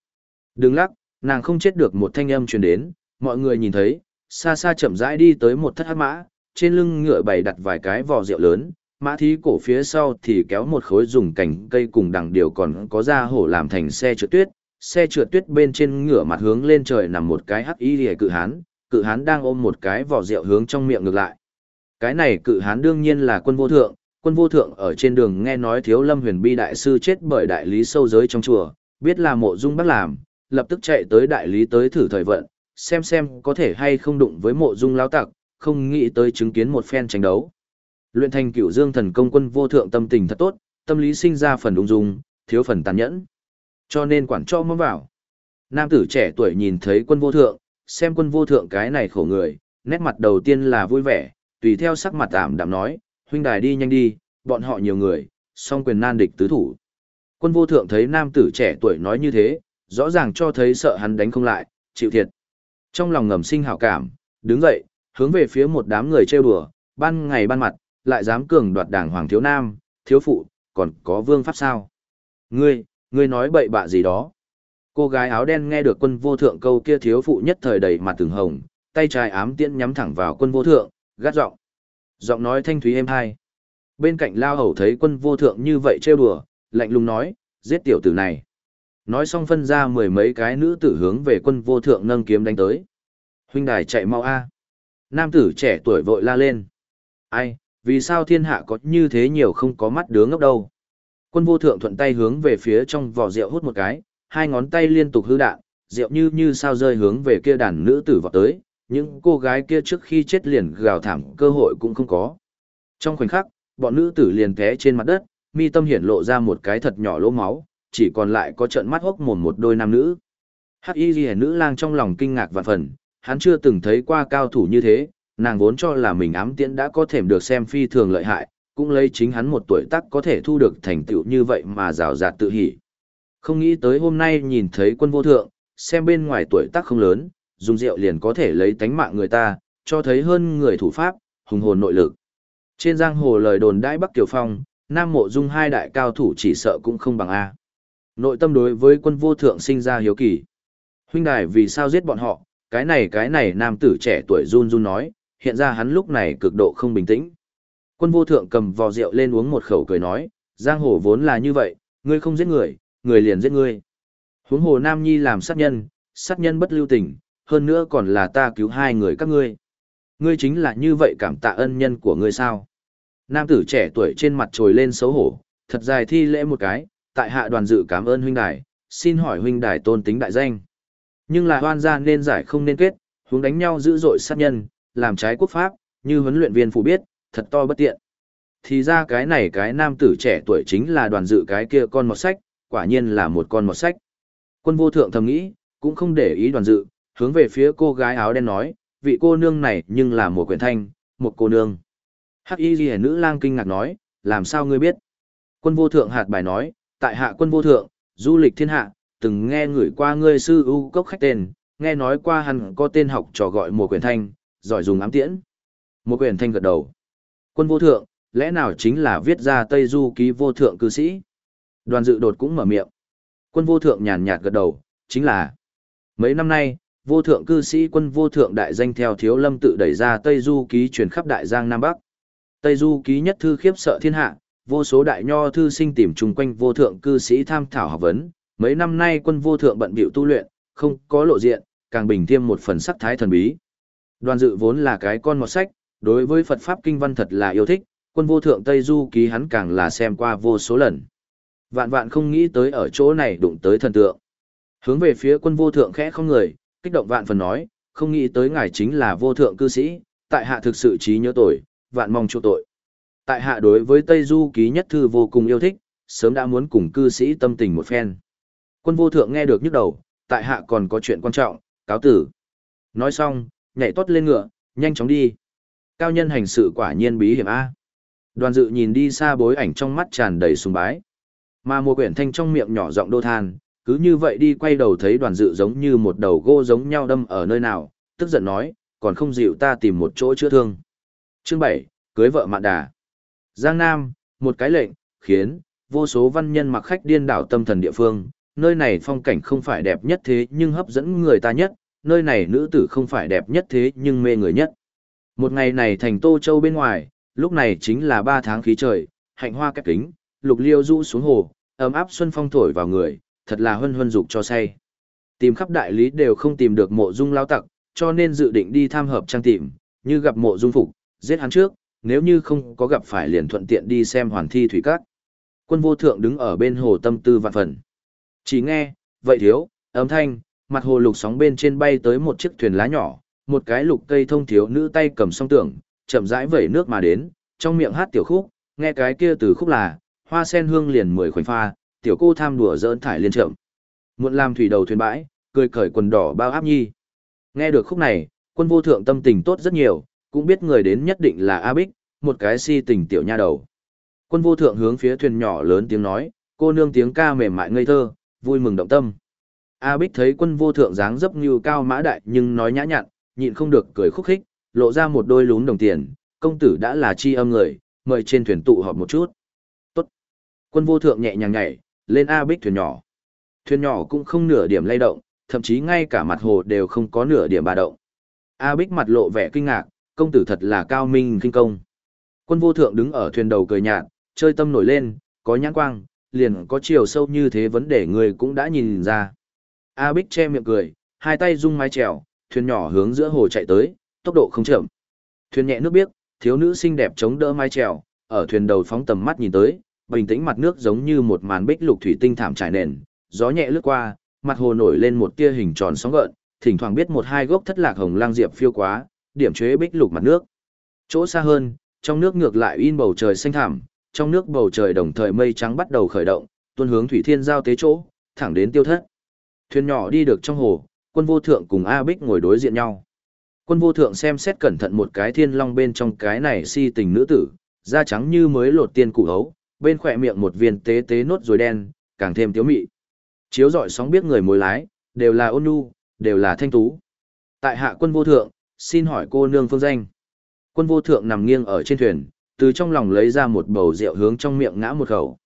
Đừng lắc, nàng không chết được một thanh âm truyền đến, mọi người nhìn thấy, xa xa chậm rãi đi tới một thất hắc mã, trên lưng ngựa bày đặt vài cái vò rượu lớn, mã thí cổ phía sau thì kéo một khối dùng cành cây cùng đằng điều còn có da hổ làm thành xe trượt tuyết, xe trượt tuyết bên trên ngửa mặt hướng lên trời nằm một cái hắc y lìa cự hán, cự hán đang ôm một cái vỏ rượu hướng trong miệng ngược lại. Cái này cự hán đương nhiên là quân vô thượng, quân vô thượng ở trên đường nghe nói thiếu lâm huyền bi đại sư chết bởi đại lý sâu giới trong chùa, biết là mộ dung bác làm, lập tức chạy tới đại lý tới thử thời vận, xem xem có thể hay không đụng với mộ dung lao tặc, không nghĩ tới chứng kiến một phen tranh đấu. Luyện thành cửu dương thần công quân vô thượng tâm tình thật tốt, tâm lý sinh ra phần ung dung, thiếu phần tàn nhẫn. Cho nên quản cho mắm vào. Nam tử trẻ tuổi nhìn thấy quân vô thượng, xem quân vô thượng cái này khổ người, nét mặt đầu tiên là vui vẻ, tùy theo sắc mặt ảm đạm nói, huynh đài đi nhanh đi, bọn họ nhiều người, song quyền nan địch tứ thủ. Quân vô thượng thấy nam tử trẻ tuổi nói như thế, rõ ràng cho thấy sợ hắn đánh không lại, chịu thiệt. Trong lòng ngầm sinh hảo cảm, đứng dậy, hướng về phía một đám người trêu đùa, ban ngày ban mặt, lại dám cường đoạt đảng hoàng thiếu nam, thiếu phụ, còn có vương pháp sao. Ngươi, ngươi nói bậy bạ gì đó. Cô gái áo đen nghe được quân vô thượng câu kia thiếu phụ nhất thời đầy mặt từng hồng, tay trái ám tiễn nhắm thẳng vào quân vô thượng, gắt giọng. Giọng nói thanh thúy êm hai. Bên cạnh lao hầu thấy quân vô thượng như vậy trêu đùa, lạnh lùng nói, giết tiểu tử này. Nói xong phân ra mười mấy cái nữ tử hướng về quân vô thượng nâng kiếm đánh tới. Huynh đài chạy mau a. Nam tử trẻ tuổi vội la lên. Ai, vì sao thiên hạ có như thế nhiều không có mắt đứa ngốc đâu. Quân vô thượng thuận tay hướng về phía trong vỏ rượu hút một cái, hai ngón tay liên tục hư đạn, rượu như như sao rơi hướng về kia đàn nữ tử vọt tới, những cô gái kia trước khi chết liền gào thảm cơ hội cũng không có. Trong khoảnh khắc, bọn nữ tử liền té trên mặt đất, mi tâm hiển lộ ra một cái thật nhỏ lỗ máu, chỉ còn lại có trận mắt hốc mồm một đôi nam nữ. Hắc y ghi nữ lang trong lòng kinh ngạc vạn phần, hắn chưa từng thấy qua cao thủ như thế, nàng vốn cho là mình ám tiễn đã có thể được xem phi thường lợi hại, cũng lấy chính hắn một tuổi tác có thể thu được thành tựu như vậy mà rào rạt tự hỉ. Không nghĩ tới hôm nay nhìn thấy quân vô thượng, xem bên ngoài tuổi tác không lớn, dùng rượu liền có thể lấy tánh mạng người ta, cho thấy hơn người thủ pháp, hùng hồn nội lực. Trên giang hồ lời đồn đãi Bắc Kiều Phong, Nam Mộ Dung hai đại cao thủ chỉ sợ cũng không bằng A. Nội tâm đối với quân vô thượng sinh ra hiếu kỳ. Huynh đài vì sao giết bọn họ, cái này cái này nam tử trẻ tuổi run run nói, hiện ra hắn lúc này cực độ không bình tĩnh. Quân vô thượng cầm vò rượu lên uống một khẩu cười nói, giang hồ vốn là như vậy, ngươi không giết người, người liền giết ngươi. Huống hồ Nam Nhi làm sát nhân, sát nhân bất lưu tình, hơn nữa còn là ta cứu hai người các ngươi. Ngươi chính là như vậy cảm tạ ân nhân của ngươi sao? Nam tử trẻ tuổi trên mặt trồi lên xấu hổ, thật dài thi lễ một cái, tại hạ đoàn dự cảm ơn huynh đài, xin hỏi huynh đài tôn tính đại danh. Nhưng là hoan gia nên giải không nên kết, huống đánh nhau dữ dội sát nhân, làm trái quốc pháp, như huấn luyện viên phụ biết, thật to bất tiện. Thì ra cái này cái nam tử trẻ tuổi chính là đoàn dự cái kia con mọt sách, quả nhiên là một con mọt sách. Quân vô thượng thầm nghĩ, cũng không để ý đoàn dự, hướng về phía cô gái áo đen nói, vị cô nương này nhưng là một quyển thanh, một cô nương. Hắc y ghi nữ lang kinh ngạc nói, làm sao ngươi biết? Quân vô thượng hạt bài nói, tại hạ quân vô thượng, du lịch thiên hạ, từng nghe người qua ngươi sư ưu cốc khách tên, nghe nói qua hắn có tên học trò gọi một quyển thanh, giỏi dùng ám tiễn. Một quyển thanh gật đầu. Quân vô thượng, lẽ nào chính là viết ra Tây Du ký vô thượng cư sĩ? Đoàn dự đột cũng mở miệng. Quân vô thượng nhàn nhạt gật đầu, chính là mấy năm nay, vô thượng cư sĩ quân vô thượng đại danh theo thiếu lâm tự đẩy ra Tây Du ký truyền khắp đại giang Nam Bắc. Tây Du ký nhất thư khiếp sợ thiên hạ, vô số đại nho thư sinh tìm chung quanh vô thượng cư sĩ tham thảo học vấn, mấy năm nay quân vô thượng bận bịu tu luyện, không có lộ diện, càng bình thêm một phần sắc thái thần bí. Đoàn dự vốn là cái con một sách, đối với Phật Pháp Kinh Văn thật là yêu thích, quân vô thượng Tây Du ký hắn càng là xem qua vô số lần. Vạn vạn không nghĩ tới ở chỗ này đụng tới thần tượng. Hướng về phía quân vô thượng khẽ không người, kích động vạn phần nói, không nghĩ tới ngài chính là vô thượng cư sĩ, tại hạ thực sự trí nhớ tội, vạn mong chu tội. Tại hạ đối với Tây Du ký nhất thư vô cùng yêu thích, sớm đã muốn cùng cư sĩ tâm tình một phen. Quân vô thượng nghe được nhức đầu, tại hạ còn có chuyện quan trọng, cáo tử. Nói xong, nhảy tốt lên ngựa, nhanh chóng đi. Cao nhân hành sự quả nhiên bí hiểm A. Đoàn dự nhìn đi xa bối ảnh trong mắt tràn đầy sùng bái. Mà mùa quyển thanh trong miệng nhỏ giọng đô than, cứ như vậy đi quay đầu thấy đoàn dự giống như một đầu gô giống nhau đâm ở nơi nào, tức giận nói, còn không dịu ta tìm một chỗ chữa thương. Chương bảy, cưới vợ mạn đà. Giang Nam, một cái lệnh, khiến, vô số văn nhân mặc khách điên đảo tâm thần địa phương, nơi này phong cảnh không phải đẹp nhất thế nhưng hấp dẫn người ta nhất, nơi này nữ tử không phải đẹp nhất thế nhưng mê người nhất. Một ngày này thành Tô Châu bên ngoài, lúc này chính là ba tháng khí trời, hạnh hoa kép kính, lục liêu rũ xuống hồ, ấm áp xuân phong thổi vào người, thật là hân hân dục cho say. Tìm khắp đại lý đều không tìm được mộ dung lao tặc, cho nên dự định đi tham hợp trang tìm, như gặp mộ dung phục, giết hắn trước, nếu như không có gặp phải liền thuận tiện đi xem hoàn thi thủy các. Quân vô thượng đứng ở bên hồ tâm tư vạn phần. Chỉ nghe, vậy thiếu, âm thanh, mặt hồ lục sóng bên trên bay tới một chiếc thuyền lá nhỏ, một cái lục cây thông thiếu nữ tay cầm song tưởng, chậm rãi vẩy nước mà đến, trong miệng hát tiểu khúc, nghe cái kia từ khúc là, hoa sen hương liền mười khoảnh pha, tiểu cô tham đùa dỡn thải liên trộm. Muộn làm thủy đầu thuyền bãi, cười cởi quần đỏ bao áp nhi. Nghe được khúc này, quân vô thượng tâm tình tốt rất nhiều, cũng biết người đến nhất định là A Bích, một cái si tình tiểu nha đầu. Quân vô thượng hướng phía thuyền nhỏ lớn tiếng nói, cô nương tiếng ca mềm mại ngây thơ, vui mừng động tâm. A Bích thấy quân vô thượng dáng dấp như cao mã đại nhưng nói nhã nhặn, nhịn không được cười khúc khích, lộ ra một đôi lún đồng tiền, công tử đã là chi âm người, mời trên thuyền tụ họp một chút. Tốt. Quân vô thượng nhẹ nhàng nhảy, lên A Bích thuyền nhỏ. Thuyền nhỏ cũng không nửa điểm lay động, thậm chí ngay cả mặt hồ đều không có nửa điểm bà động. A Bích mặt lộ vẻ kinh ngạc, công tử thật là cao minh kinh công. Quân vô thượng đứng ở thuyền đầu cười nhạt, chơi tâm nổi lên, có nhãn quang, liền có chiều sâu như thế vấn đề người cũng đã nhìn ra. A Bích che miệng cười, hai tay rung mái chèo, thuyền nhỏ hướng giữa hồ chạy tới, tốc độ không chậm. Thuyền nhẹ nước biếc, thiếu nữ xinh đẹp chống đỡ mái chèo, ở thuyền đầu phóng tầm mắt nhìn tới, bình tĩnh mặt nước giống như một màn bích lục thủy tinh thảm trải nền, gió nhẹ lướt qua, mặt hồ nổi lên một tia hình tròn sóng gợn, thỉnh thoảng biết một hai gốc thất lạc hồng lang diệp phiêu quá, điểm chế bích lục mặt nước. Chỗ xa hơn, trong nước ngược lại in bầu trời xanh thẳm, trong nước bầu trời đồng thời mây trắng bắt đầu khởi động, tuôn hướng thủy thiên giao tế chỗ, thẳng đến tiêu thất. Thuyền nhỏ đi được trong hồ, quân vô thượng cùng A Bích ngồi đối diện nhau. Quân vô thượng xem xét cẩn thận một cái thiên long bên trong cái này si tình nữ tử, da trắng như mới lột tiên củ hấu, bên khỏe miệng một viên tế tế nốt rồi đen, càng thêm tiếu mị. Chiếu dọi sóng biết người mối lái, đều là ôn nhu, đều là thanh tú. Tại hạ quân vô thượng, xin hỏi cô nương phương danh. Quân vô thượng nằm nghiêng ở trên thuyền, từ trong lòng lấy ra một bầu rượu hướng trong miệng ngã một khẩu.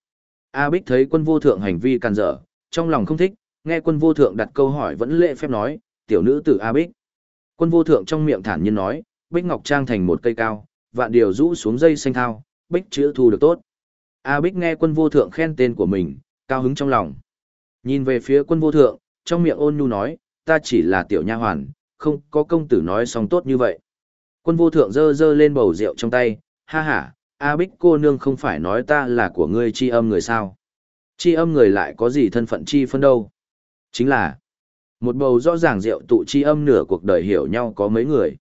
A Bích thấy quân vô thượng hành vi càn dở, trong lòng không thích, nghe quân vô thượng đặt câu hỏi vẫn lễ phép nói, tiểu nữ tử A Bích. Quân vô thượng trong miệng thản nhiên nói, Bích Ngọc Trang thành một cây cao, vạn điều rũ xuống dây xanh thao, Bích chữ thu được tốt. A Bích nghe quân vô thượng khen tên của mình, cao hứng trong lòng. Nhìn về phía quân vô thượng, trong miệng ôn nhu nói, ta chỉ là tiểu nha hoàn, không có công tử nói xong tốt như vậy. Quân vô thượng dơ dơ lên bầu rượu trong tay, ha ha, A Bích cô nương không phải nói ta là của ngươi chi âm người sao. Chi âm người lại có gì thân phận chi phân đâu. Chính là, một bầu rõ ràng rượu tụ chi âm nửa cuộc đời hiểu nhau có mấy người.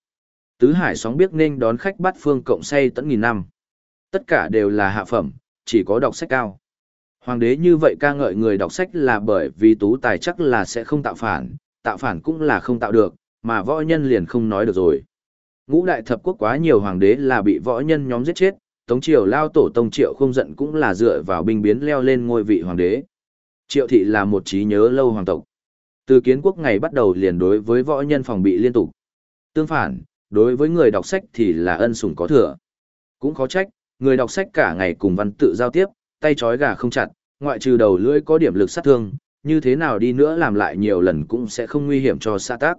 Tứ hải sóng biết nên đón khách bắt phương cộng say tận nghìn năm. Tất cả đều là hạ phẩm, chỉ có đọc sách cao. Hoàng đế như vậy ca ngợi người đọc sách là bởi vì tú tài chắc là sẽ không tạo phản, tạo phản cũng là không tạo được, mà võ nhân liền không nói được rồi. Ngũ đại thập quốc quá nhiều hoàng đế là bị võ nhân nhóm giết chết, Tống Triều lao tổ Tông Triệu không giận cũng là dựa vào binh biến leo lên ngôi vị hoàng đế. Triệu thị là một trí nhớ lâu hoàng tộc. Từ kiến quốc ngày bắt đầu liền đối với võ nhân phòng bị liên tục. Tương phản, đối với người đọc sách thì là ân sủng có thừa. Cũng khó trách, người đọc sách cả ngày cùng văn tự giao tiếp, tay trói gà không chặt, ngoại trừ đầu lưỡi có điểm lực sát thương, như thế nào đi nữa làm lại nhiều lần cũng sẽ không nguy hiểm cho xã tác.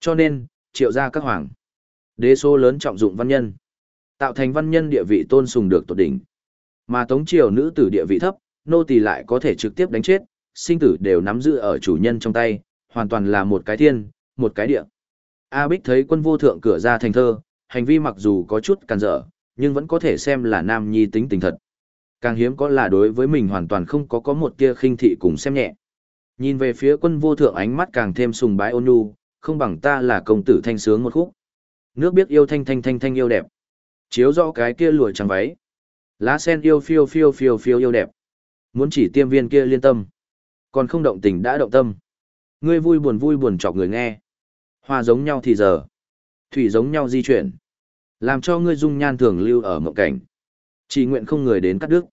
Cho nên, triệu gia các hoàng, đế số lớn trọng dụng văn nhân, tạo thành văn nhân địa vị tôn sùng được tột đỉnh. Mà tống triều nữ tử địa vị thấp, nô tỳ lại có thể trực tiếp đánh chết, sinh tử đều nắm giữ ở chủ nhân trong tay, hoàn toàn là một cái thiên, một cái địa. A Bích thấy quân vô thượng cửa ra thành thơ, hành vi mặc dù có chút càn dở, nhưng vẫn có thể xem là nam nhi tính tình thật. Càng hiếm có là đối với mình hoàn toàn không có có một tia khinh thị cùng xem nhẹ. Nhìn về phía quân vô thượng ánh mắt càng thêm sùng bái ôn nhu, không bằng ta là công tử thanh sướng một khúc. Nước biết yêu thanh thanh thanh thanh yêu đẹp. Chiếu rõ cái kia lùi trắng váy. Lá sen yêu phiêu phiêu phiêu phiêu yêu đẹp. Muốn chỉ tiêm viên kia liên tâm. Còn không động tình đã động tâm. Ngươi vui buồn vui buồn chọc người nghe. Hoa giống nhau thì giờ. Thủy giống nhau di chuyển. Làm cho ngươi dung nhan thường lưu ở mộng cảnh. Chỉ nguyện không người đến cắt đứt.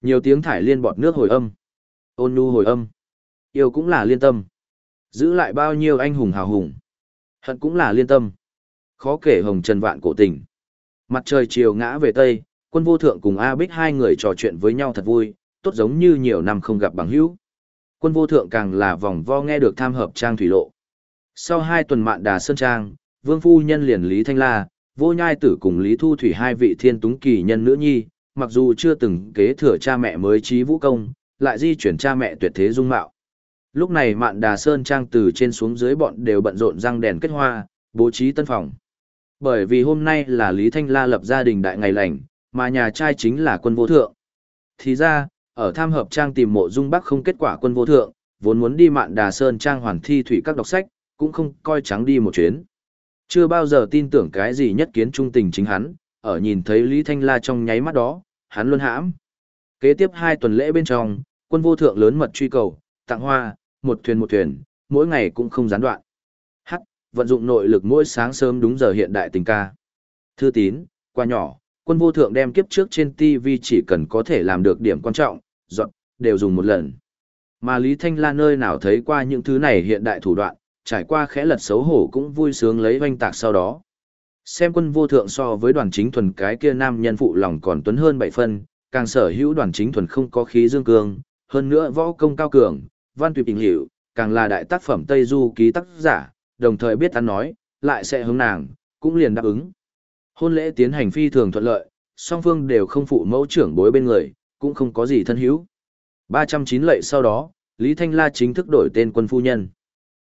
Nhiều tiếng thải liên bọt nước hồi âm. Ôn nhu hồi âm. Yêu cũng là liên tâm. Giữ lại bao nhiêu anh hùng hào hùng. Hận cũng là liên tâm. Khó kể hồng trần vạn cổ tình. Mặt trời chiều ngã về Tây, quân vô thượng cùng A Bích hai người trò chuyện với nhau thật vui, tốt giống như nhiều năm không gặp bằng hữu. Quân vô thượng càng là vòng vo nghe được tham hợp trang thủy lộ. Sau hai tuần mạn đà Sơn Trang, Vương Phu Nhân liền Lý Thanh La, vô nhai tử cùng Lý Thu Thủy hai vị thiên túng kỳ nhân nữ nhi, mặc dù chưa từng kế thừa cha mẹ mới trí vũ công, lại di chuyển cha mẹ tuyệt thế dung mạo. Lúc này mạn đà Sơn Trang từ trên xuống dưới bọn đều bận rộn răng đèn kết hoa, bố trí tân phòng. Bởi vì hôm nay là Lý Thanh La lập gia đình đại ngày lành, mà nhà trai chính là quân vô thượng. Thì ra, ở tham hợp trang tìm mộ dung bắc không kết quả quân vô thượng, vốn muốn đi mạn đà sơn trang hoàn thi thủy các đọc sách, cũng không coi trắng đi một chuyến. Chưa bao giờ tin tưởng cái gì nhất kiến trung tình chính hắn, ở nhìn thấy Lý Thanh La trong nháy mắt đó, hắn luôn hãm. Kế tiếp hai tuần lễ bên trong, quân vô thượng lớn mật truy cầu, tặng hoa, một thuyền một thuyền, mỗi ngày cũng không gián đoạn. Hắc, vận dụng nội lực mỗi sáng sớm đúng giờ hiện đại tình ca. Thư tín, qua nhỏ, quân vô thượng đem kiếp trước trên TV chỉ cần có thể làm được điểm quan trọng, dọn, đều dùng một lần. Mà Lý Thanh La nơi nào thấy qua những thứ này hiện đại thủ đoạn, trải qua khẽ lật xấu hổ cũng vui sướng lấy vanh tạc sau đó. Xem quân vô thượng so với đoàn chính thuần cái kia nam nhân phụ lòng còn tuấn hơn bảy phân, càng sở hữu đoàn chính thuần không có khí dương cương, hơn nữa võ công cao cường, văn tuyệt tình hiểu, càng là đại tác phẩm Tây Du ký tác giả, đồng thời biết ăn nói, lại sẽ hướng nàng, cũng liền đáp ứng. Hôn lễ tiến hành phi thường thuận lợi, song phương đều không phụ mẫu trưởng bối bên người, cũng không có gì thân hữu. 309 lệ sau đó, Lý Thanh La chính thức đổi tên quân phu nhân.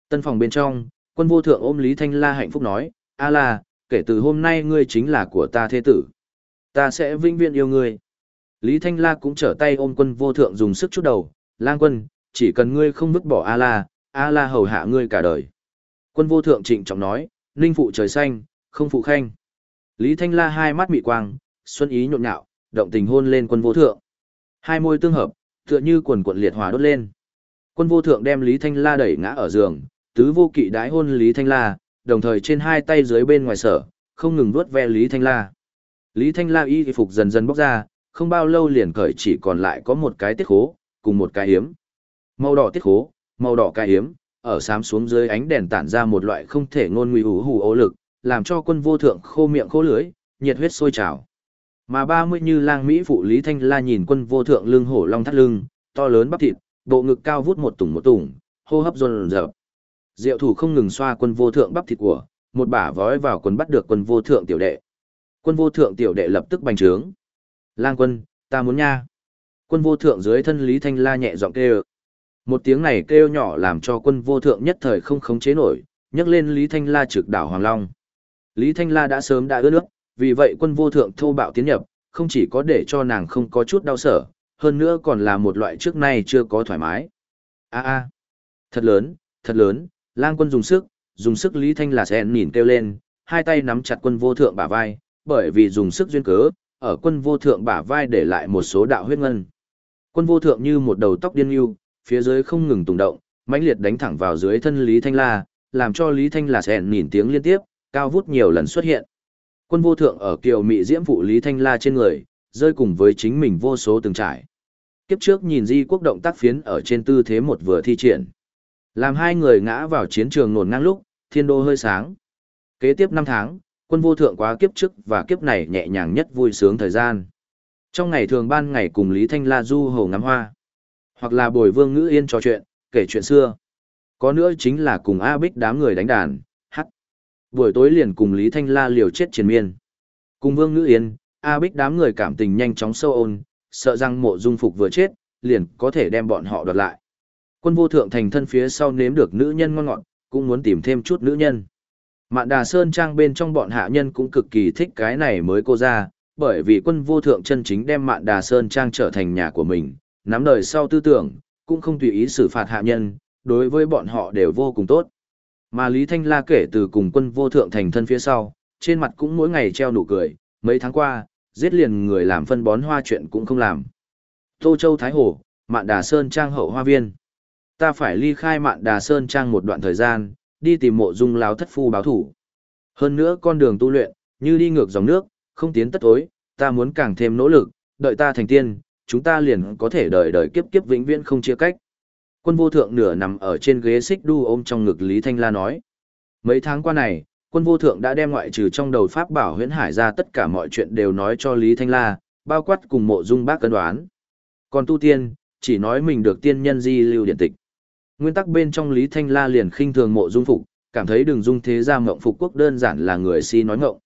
Tân phòng bên trong, quân vô thượng ôm Lý Thanh La hạnh phúc nói, A La, kể từ hôm nay ngươi chính là của ta thế tử. Ta sẽ vinh viễn yêu ngươi. Lý Thanh La cũng trở tay ôm quân vô thượng dùng sức chút đầu, lang quân, chỉ cần ngươi không vứt bỏ A La, A La hầu hạ ngươi cả đời. Quân vô thượng trịnh trọng nói, ninh phụ trời xanh, không phụ khanh. Lý Thanh La hai mắt mị quang, xuân ý nhộn nhạo, động tình hôn lên quân vô thượng. Hai môi tương hợp, tựa như quần quần liệt hỏa đốt lên. Quân vô thượng đem Lý Thanh La đẩy ngã ở giường, tứ vô kỵ đái hôn Lý Thanh La, đồng thời trên hai tay dưới bên ngoài sở, không ngừng vuốt ve Lý Thanh La. Lý Thanh La y phục dần dần bóc ra, không bao lâu liền cởi chỉ còn lại có một cái tiết khố, cùng một cái hiếm. Màu đỏ tiết khố, màu đỏ cái hiếm, ở xám xuống dưới ánh đèn tản ra một loại không thể ngôn nguy hủ hủ ố lực, làm cho quân vô thượng khô miệng khô lưới, nhiệt huyết sôi trào. Mà ba mươi như lang Mỹ phụ Lý Thanh La nhìn quân vô thượng lưng hổ long thắt lưng, to lớn bắp thịt, bộ ngực cao vút một tủng một tủng, hô hấp run rợp. Diệu thủ không ngừng xoa quân vô thượng bắp thịt của, một bả vói vào quân bắt được quân vô thượng tiểu đệ. Quân vô thượng tiểu đệ lập tức bành trướng. Lang quân, ta muốn nha. Quân vô thượng dưới thân Lý Thanh La nhẹ giọng kêu. Một tiếng này kêu nhỏ làm cho quân vô thượng nhất thời không khống chế nổi, nhấc lên Lý Thanh La trực đảo Hoàng Long. Lý Thanh La đã sớm đã ướt nước, vì vậy quân vô thượng thô bạo tiến nhập, không chỉ có để cho nàng không có chút đau sở, hơn nữa còn là một loại trước nay chưa có thoải mái. A a, thật lớn, thật lớn, lang quân dùng sức, dùng sức Lý Thanh là sen nhìn kêu lên, hai tay nắm chặt quân vô thượng bả vai, bởi vì dùng sức duyên cớ, ở quân vô thượng bả vai để lại một số đạo huyết ngân. Quân vô thượng như một đầu tóc điên yêu, phía dưới không ngừng tùng động, mãnh liệt đánh thẳng vào dưới thân Lý Thanh La, làm cho Lý Thanh là sen nhìn tiếng liên tiếp, cao vút nhiều lần xuất hiện. Quân vô thượng ở kiều mị diễm phụ Lý Thanh La trên người, rơi cùng với chính mình vô số từng trải. Kiếp trước nhìn di quốc động tác phiến ở trên tư thế một vừa thi triển. Làm hai người ngã vào chiến trường nổn ngang lúc, thiên đô hơi sáng. Kế tiếp năm tháng, quân vô thượng quá kiếp trước và kiếp này nhẹ nhàng nhất vui sướng thời gian. Trong ngày thường ban ngày cùng Lý Thanh La du hồ ngắm hoa, hoặc là bồi vương ngữ yên trò chuyện, kể chuyện xưa. Có nữa chính là cùng A Bích đám người đánh đàn. Buổi tối liền cùng Lý Thanh La liều chết triền miên. Cùng vương ngữ yên, A Bích đám người cảm tình nhanh chóng sâu ôn, sợ rằng mộ dung phục vừa chết, liền có thể đem bọn họ đoạt lại. Quân vô thượng thành thân phía sau nếm được nữ nhân ngon ngọt, cũng muốn tìm thêm chút nữ nhân. Mạn Đà Sơn Trang bên trong bọn hạ nhân cũng cực kỳ thích cái này mới cô ra, bởi vì quân vô thượng chân chính đem Mạn Đà Sơn Trang trở thành nhà của mình, nắm đời sau tư tưởng, cũng không tùy ý xử phạt hạ nhân, đối với bọn họ đều vô cùng tốt. Mà Lý Thanh La kể từ cùng quân vô thượng thành thân phía sau, trên mặt cũng mỗi ngày treo nụ cười, mấy tháng qua, giết liền người làm phân bón hoa chuyện cũng không làm. Tô Châu Thái Hồ, Mạn Đà Sơn Trang hậu hoa viên. Ta phải ly khai Mạn Đà Sơn Trang một đoạn thời gian, đi tìm mộ dung láo thất phu báo thủ. Hơn nữa con đường tu luyện, như đi ngược dòng nước, không tiến tất tối, ta muốn càng thêm nỗ lực, đợi ta thành tiên, chúng ta liền có thể đời đời kiếp kiếp vĩnh viễn không chia cách. Quân vô thượng nửa nằm ở trên ghế xích đu ôm trong ngực Lý Thanh La nói. Mấy tháng qua này, quân vô thượng đã đem ngoại trừ trong đầu pháp bảo huyễn hải ra tất cả mọi chuyện đều nói cho Lý Thanh La, bao quát cùng mộ dung bác cân đoán. Còn tu tiên, chỉ nói mình được tiên nhân di lưu điện tịch. Nguyên tắc bên trong Lý Thanh La liền khinh thường mộ dung phục, cảm thấy đường dung thế gia mộng phục quốc đơn giản là người si nói ngộng.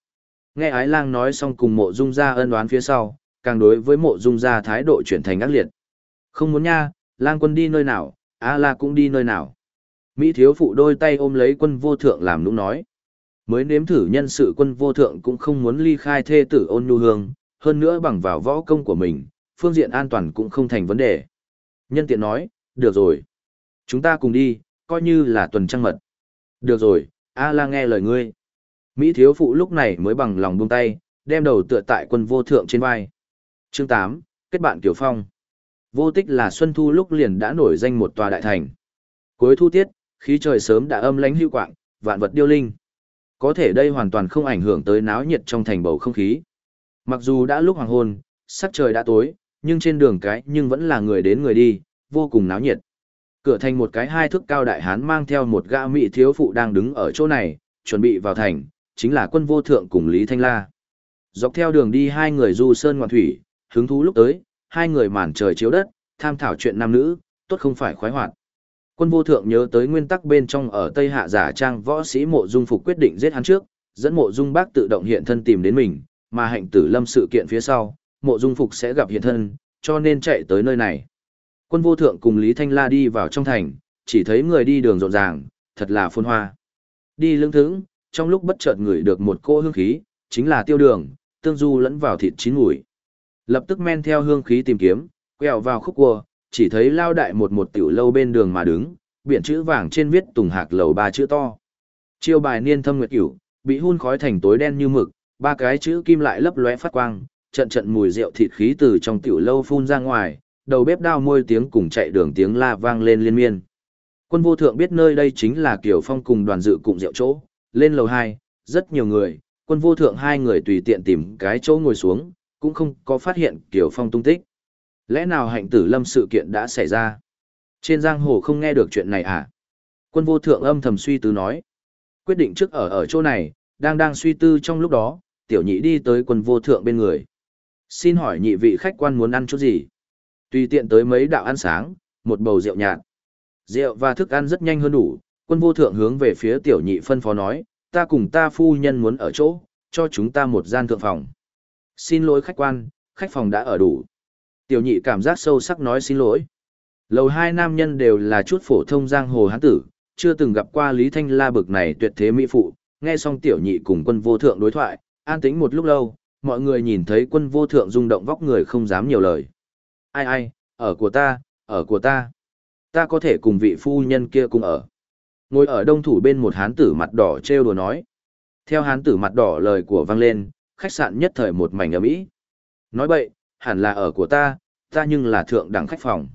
Nghe ái lang nói xong cùng mộ dung gia ân đoán phía sau, càng đối với mộ dung gia thái độ chuyển thành ác liệt. Không muốn nha, lang quân đi nơi nào, A la cũng đi nơi nào. Mỹ thiếu phụ đôi tay ôm lấy quân vô thượng làm nũng nói. Mới nếm thử nhân sự quân vô thượng cũng không muốn ly khai thê tử ôn nhu hương, hơn nữa bằng vào võ công của mình, phương diện an toàn cũng không thành vấn đề. Nhân tiện nói, được rồi. Chúng ta cùng đi, coi như là tuần trăng mật. Được rồi, A la nghe lời ngươi. Mỹ thiếu phụ lúc này mới bằng lòng buông tay, đem đầu tựa tại quân vô thượng trên vai. Chương 8, kết bạn Kiều Phong. Vô tích là xuân thu lúc liền đã nổi danh một tòa đại thành. Cuối thu tiết, khí trời sớm đã âm lãnh hưu quạng, vạn vật điêu linh. Có thể đây hoàn toàn không ảnh hưởng tới náo nhiệt trong thành bầu không khí. Mặc dù đã lúc hoàng hôn, sắc trời đã tối, nhưng trên đường cái nhưng vẫn là người đến người đi, vô cùng náo nhiệt. Cửa thành một cái hai thước cao đại hán mang theo một gã mỹ thiếu phụ đang đứng ở chỗ này, chuẩn bị vào thành, chính là quân vô thượng cùng Lý Thanh La. Dọc theo đường đi hai người du sơn ngoạn thủy, hứng thú lúc tới, hai người màn trời chiếu đất, tham thảo chuyện nam nữ, tốt không phải khoái hoạt. Quân vô thượng nhớ tới nguyên tắc bên trong ở Tây Hạ giả trang võ sĩ mộ dung phục quyết định giết hắn trước, dẫn mộ dung bác tự động hiện thân tìm đến mình, mà hạnh tử lâm sự kiện phía sau, mộ dung phục sẽ gặp hiện thân, cho nên chạy tới nơi này. Quân vô thượng cùng Lý Thanh La đi vào trong thành, chỉ thấy người đi đường rộn ràng, thật là phôn hoa. Đi lưng thững, trong lúc bất chợt ngửi được một cô hương khí, chính là tiêu đường, tương du lẫn vào thịt chín mùi. Lập tức men theo hương khí tìm kiếm, quẹo vào khúc cua, chỉ thấy lao đại một một tiểu lâu bên đường mà đứng, biển chữ vàng trên viết tùng hạc lầu ba chữ to. Chiêu bài niên thâm nguyệt cửu, bị hun khói thành tối đen như mực, ba cái chữ kim lại lấp lóe phát quang, trận trận mùi rượu thịt khí từ trong tiểu lâu phun ra ngoài, đầu bếp đao môi tiếng cùng chạy đường tiếng la vang lên liên miên. Quân vô thượng biết nơi đây chính là Kiều Phong cùng đoàn dự cùng rượu chỗ, lên lầu 2, rất nhiều người, quân vô thượng hai người tùy tiện tìm cái chỗ ngồi xuống, cũng không có phát hiện Kiều Phong tung tích. Lẽ nào hạnh tử lâm sự kiện đã xảy ra? Trên giang hồ không nghe được chuyện này à? Quân vô thượng âm thầm suy tư nói. Quyết định trước ở ở chỗ này, đang đang suy tư trong lúc đó, tiểu nhị đi tới quân vô thượng bên người. Xin hỏi nhị vị khách quan muốn ăn chút gì? Tùy tiện tới mấy đạo ăn sáng, một bầu rượu nhạt. Rượu và thức ăn rất nhanh hơn đủ, quân vô thượng hướng về phía tiểu nhị phân phó nói, ta cùng ta phu nhân muốn ở chỗ, cho chúng ta một gian thượng phòng. Xin lỗi khách quan, khách phòng đã ở đủ. Tiểu nhị cảm giác sâu sắc nói xin lỗi. Lầu hai nam nhân đều là chút phổ thông giang hồ hán tử, chưa từng gặp qua Lý Thanh La bực này tuyệt thế mỹ phụ, nghe xong tiểu nhị cùng quân vô thượng đối thoại, an tĩnh một lúc lâu, mọi người nhìn thấy quân vô thượng rung động vóc người không dám nhiều lời. Ai ai, ở của ta, ở của ta. Ta có thể cùng vị phu nhân kia cùng ở. Ngồi ở đông thủ bên một hán tử mặt đỏ trêu đùa nói. Theo hán tử mặt đỏ lời của vang lên, khách sạn nhất thời một mảnh ấm ý. Nói bậy, hẳn là ở của ta, ta nhưng là thượng đẳng khách phòng.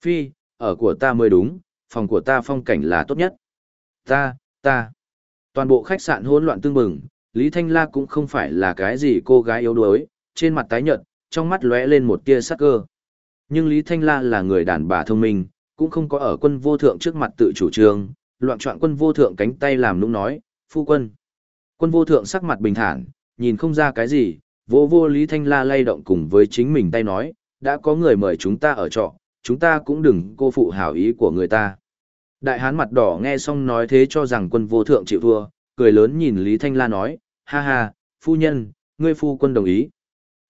Phi, ở của ta mới đúng, phòng của ta phong cảnh là tốt nhất. Ta, ta. Toàn bộ khách sạn hỗn loạn tương bừng, Lý Thanh La cũng không phải là cái gì cô gái yếu đuối, trên mặt tái nhợt, trong mắt lóe lên một tia sắc cơ. Nhưng Lý Thanh La là người đàn bà thông minh, cũng không có ở quân vô thượng trước mặt tự chủ trương, loạn trọng quân vô thượng cánh tay làm nũng nói, phu quân. Quân vô thượng sắc mặt bình thản, nhìn không ra cái gì, vô vô Lý Thanh La lay động cùng với chính mình tay nói, đã có người mời chúng ta ở trọ, chúng ta cũng đừng cô phụ hảo ý của người ta. Đại hán mặt đỏ nghe xong nói thế cho rằng quân vô thượng chịu thua, cười lớn nhìn Lý Thanh La nói, ha ha, phu nhân, ngươi phu quân đồng ý.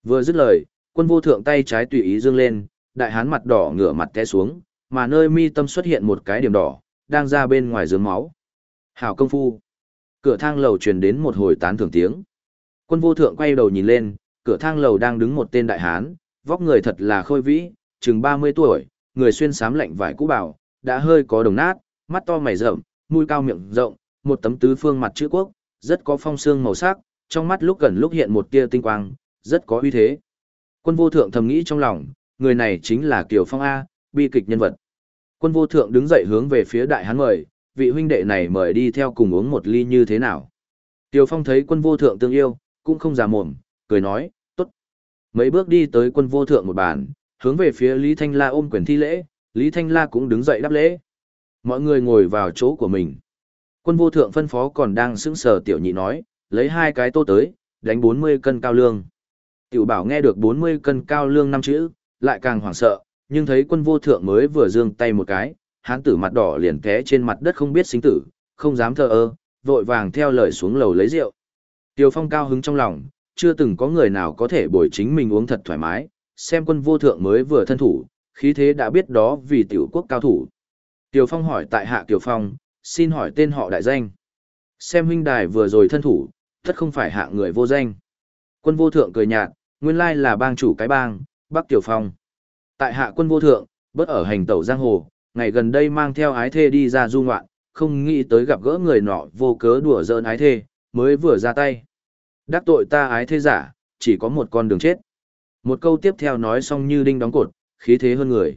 Vừa dứt lời, quân vô thượng tay trái tùy ý dương lên, đại hán mặt đỏ ngửa mặt té xuống, mà nơi mi tâm xuất hiện một cái điểm đỏ, đang ra bên ngoài dướng máu. Hảo công phu. Cửa thang lầu truyền đến một hồi tán thưởng tiếng. Quân vô thượng quay đầu nhìn lên, cửa thang lầu đang đứng một tên đại hán, vóc người thật là khôi vĩ, chừng 30 tuổi, người xuyên xám lạnh vải cũ bảo, đã hơi có đồng nát, mắt to mày rậm, mũi cao miệng rộng, một tấm tứ phương mặt chữ quốc, rất có phong sương màu sắc, trong mắt lúc gần lúc hiện một tia tinh quang, rất có uy thế. Quân vô thượng thầm nghĩ trong lòng, người này chính là Kiều Phong A, bi kịch nhân vật. Quân vô thượng đứng dậy hướng về phía đại hán mời, vị huynh đệ này mời đi theo cùng uống một ly như thế nào. Kiều Phong thấy quân vô thượng tương yêu, cũng không già mồm, cười nói, tốt. Mấy bước đi tới quân vô thượng một bàn, hướng về phía Lý Thanh La ôm quyền thi lễ, Lý Thanh La cũng đứng dậy đáp lễ. Mọi người ngồi vào chỗ của mình. Quân vô thượng phân phó còn đang sững sờ tiểu nhị nói, lấy hai cái tô tới, đánh 40 cân cao lương. Tiểu bảo nghe được 40 cân cao lương năm chữ, lại càng hoảng sợ, nhưng thấy quân vô thượng mới vừa dương tay một cái, hán tử mặt đỏ liền té trên mặt đất không biết sinh tử, không dám thờ ơ, vội vàng theo lời xuống lầu lấy rượu. Tiêu Phong cao hứng trong lòng, chưa từng có người nào có thể bồi chính mình uống thật thoải mái, xem quân vô thượng mới vừa thân thủ, khí thế đã biết đó vì tiểu quốc cao thủ. Tiêu Phong hỏi tại hạ Tiêu Phong, xin hỏi tên họ đại danh. Xem huynh đài vừa rồi thân thủ, tất không phải hạ người vô danh. Quân vô thượng cười nhạt, nguyên lai là bang chủ cái bang, Bắc Tiểu Phong. Tại hạ quân vô thượng, bớt ở hành tẩu giang hồ, ngày gần đây mang theo ái thê đi ra du ngoạn, không nghĩ tới gặp gỡ người nọ vô cớ đùa giỡn ái thê, mới vừa ra tay. Đắc tội ta ái thế giả, chỉ có một con đường chết. Một câu tiếp theo nói xong như đinh đóng cột, khí thế hơn người.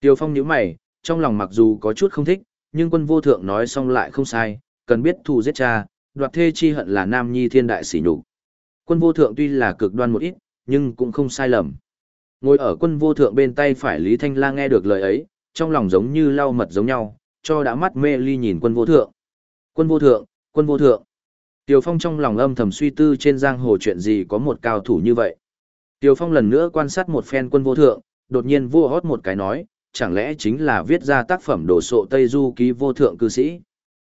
Tiêu Phong nhíu mày, trong lòng mặc dù có chút không thích, nhưng quân vô thượng nói xong lại không sai, cần biết thù giết cha, đoạt thê chi hận là nam nhi thiên đại sỉ nhục. Quân vô thượng tuy là cực đoan một ít, nhưng cũng không sai lầm. Ngồi ở quân vô thượng bên tay phải Lý Thanh La nghe được lời ấy, trong lòng giống như lau mật giống nhau, cho đã mắt mê ly nhìn quân vô thượng. Quân vô thượng, quân vô thượng. Tiêu Phong trong lòng âm thầm suy tư trên giang hồ chuyện gì có một cao thủ như vậy. Tiêu Phong lần nữa quan sát một phen quân vô thượng, đột nhiên vua hót một cái nói, chẳng lẽ chính là viết ra tác phẩm đồ sộ Tây Du ký vô thượng cư sĩ.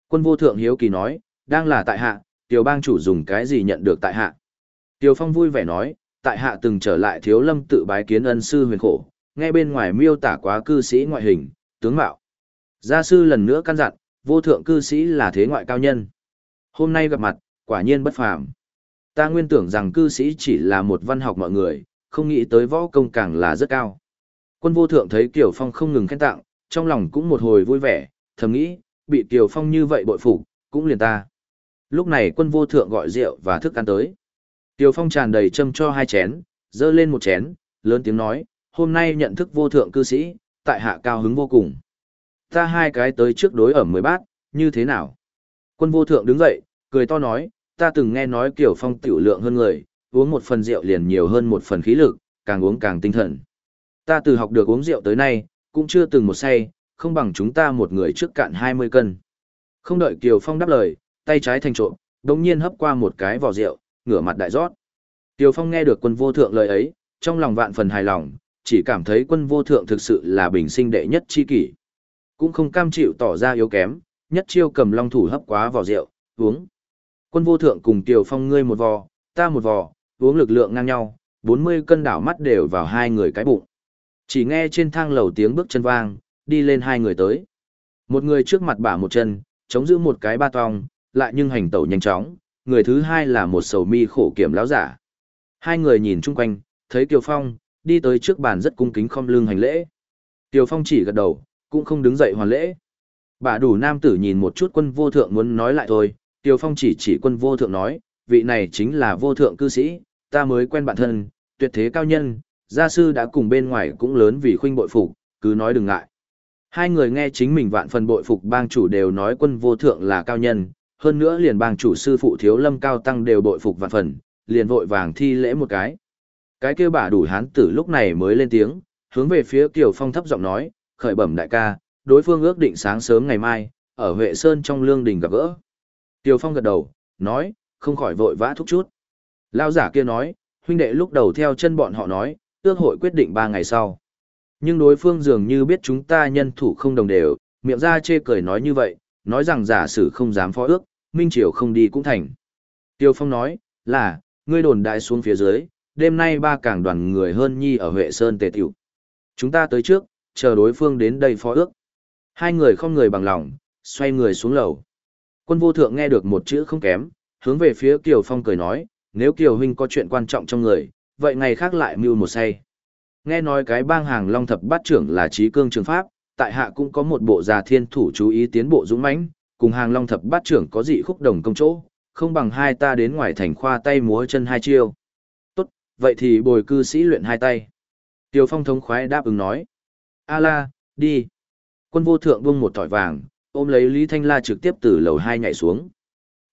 Quân vô thượng hiếu kỳ nói, đang là tại hạ, Tiêu bang chủ dùng cái gì nhận được tại hạ. Tiêu Phong vui vẻ nói, tại hạ từng trở lại thiếu lâm tự bái kiến ân sư huyền khổ, nghe bên ngoài miêu tả quá cư sĩ ngoại hình, tướng mạo. Gia sư lần nữa căn dặn, vô thượng cư sĩ là thế ngoại cao nhân. Hôm nay gặp mặt, quả nhiên bất phàm. Ta nguyên tưởng rằng cư sĩ chỉ là một văn học mọi người, không nghĩ tới võ công càng là rất cao. Quân vô thượng thấy Kiều Phong không ngừng khen tặng, trong lòng cũng một hồi vui vẻ, thầm nghĩ, bị Kiều Phong như vậy bội phục, cũng liền ta. Lúc này quân vô thượng gọi rượu và thức ăn tới. Kiều Phong tràn đầy châm cho hai chén, dơ lên một chén, lớn tiếng nói, hôm nay nhận thức vô thượng cư sĩ, tại hạ cao hứng vô cùng. Ta hai cái tới trước đối ở mười bát, như thế nào? Quân vô thượng đứng dậy, cười to nói, ta từng nghe nói Kiều Phong tiểu lượng hơn người, uống một phần rượu liền nhiều hơn một phần khí lực, càng uống càng tinh thần. Ta từ học được uống rượu tới nay, cũng chưa từng một say, không bằng chúng ta một người trước cạn 20 cân. Không đợi Kiều Phong đáp lời, tay trái thành trộm, đồng nhiên hấp qua một cái vỏ rượu, ngửa mặt đại rót. Kiều Phong nghe được quân vô thượng lời ấy, trong lòng vạn phần hài lòng, chỉ cảm thấy quân vô thượng thực sự là bình sinh đệ nhất chi kỷ. Cũng không cam chịu tỏ ra yếu kém, nhất chiêu cầm long thủ hấp quá vỏ rượu, uống. Quân vô thượng cùng Tiểu Phong ngươi một vò, ta một vò, uống lực lượng ngang nhau, 40 cân đảo mắt đều vào hai người cái bụng. Chỉ nghe trên thang lầu tiếng bước chân vang, đi lên hai người tới. Một người trước mặt bả một chân, chống giữ một cái ba tong, lại nhưng hành tẩu nhanh chóng, người thứ hai là một sầu mi khổ kiểm lão giả. Hai người nhìn chung quanh, thấy Kiều Phong, đi tới trước bàn rất cung kính không lưng hành lễ. Kiều Phong chỉ gật đầu, cũng không đứng dậy hoàn lễ. Bà đủ nam tử nhìn một chút quân vô thượng muốn nói lại thôi, Tiêu Phong chỉ chỉ quân vô thượng nói, vị này chính là vô thượng cư sĩ, ta mới quen bạn thân, tuyệt thế cao nhân, gia sư đã cùng bên ngoài cũng lớn vì khuynh bội phục, cứ nói đừng ngại. Hai người nghe chính mình vạn phần bội phục bang chủ đều nói quân vô thượng là cao nhân, hơn nữa liền bang chủ sư phụ thiếu lâm cao tăng đều bội phục vạn phần, liền vội vàng thi lễ một cái. Cái kia bà đủ hán tử lúc này mới lên tiếng, hướng về phía Kiều Phong thấp giọng nói, khởi bẩm đại ca, đối phương ước định sáng sớm ngày mai, ở Huệ Sơn trong lương đình gặp gỡ. Tiêu Phong gật đầu, nói, không khỏi vội vã thúc chút. Lao giả kia nói, huynh đệ lúc đầu theo chân bọn họ nói, ước hội quyết định ba ngày sau. Nhưng đối phương dường như biết chúng ta nhân thủ không đồng đều, miệng ra chê cười nói như vậy, nói rằng giả sử không dám phó ước, Minh Triều không đi cũng thành. Tiêu Phong nói, là, ngươi đồn đại xuống phía dưới, đêm nay ba càng đoàn người hơn nhi ở Huệ Sơn tề tiểu. Chúng ta tới trước, chờ đối phương đến đây phó ước. Hai người không người bằng lòng, xoay người xuống lầu. Quân vô thượng nghe được một chữ không kém, hướng về phía Kiều Phong cười nói, nếu Kiều Huynh có chuyện quan trọng trong người, vậy ngày khác lại mưu một say. Nghe nói cái bang hàng long thập bát trưởng là trí cương trường pháp, tại hạ cũng có một bộ già thiên thủ chú ý tiến bộ dũng mãnh, cùng hàng long thập bát trưởng có dị khúc đồng công chỗ, không bằng hai ta đến ngoài thành khoa tay múa chân hai chiêu. Tốt, vậy thì bồi cư sĩ luyện hai tay. Tiêu Phong thống khoái đáp ứng nói. A la, đi. Quân vô thượng buông một tỏi vàng, ôm lấy Lý Thanh La trực tiếp từ lầu hai nhảy xuống.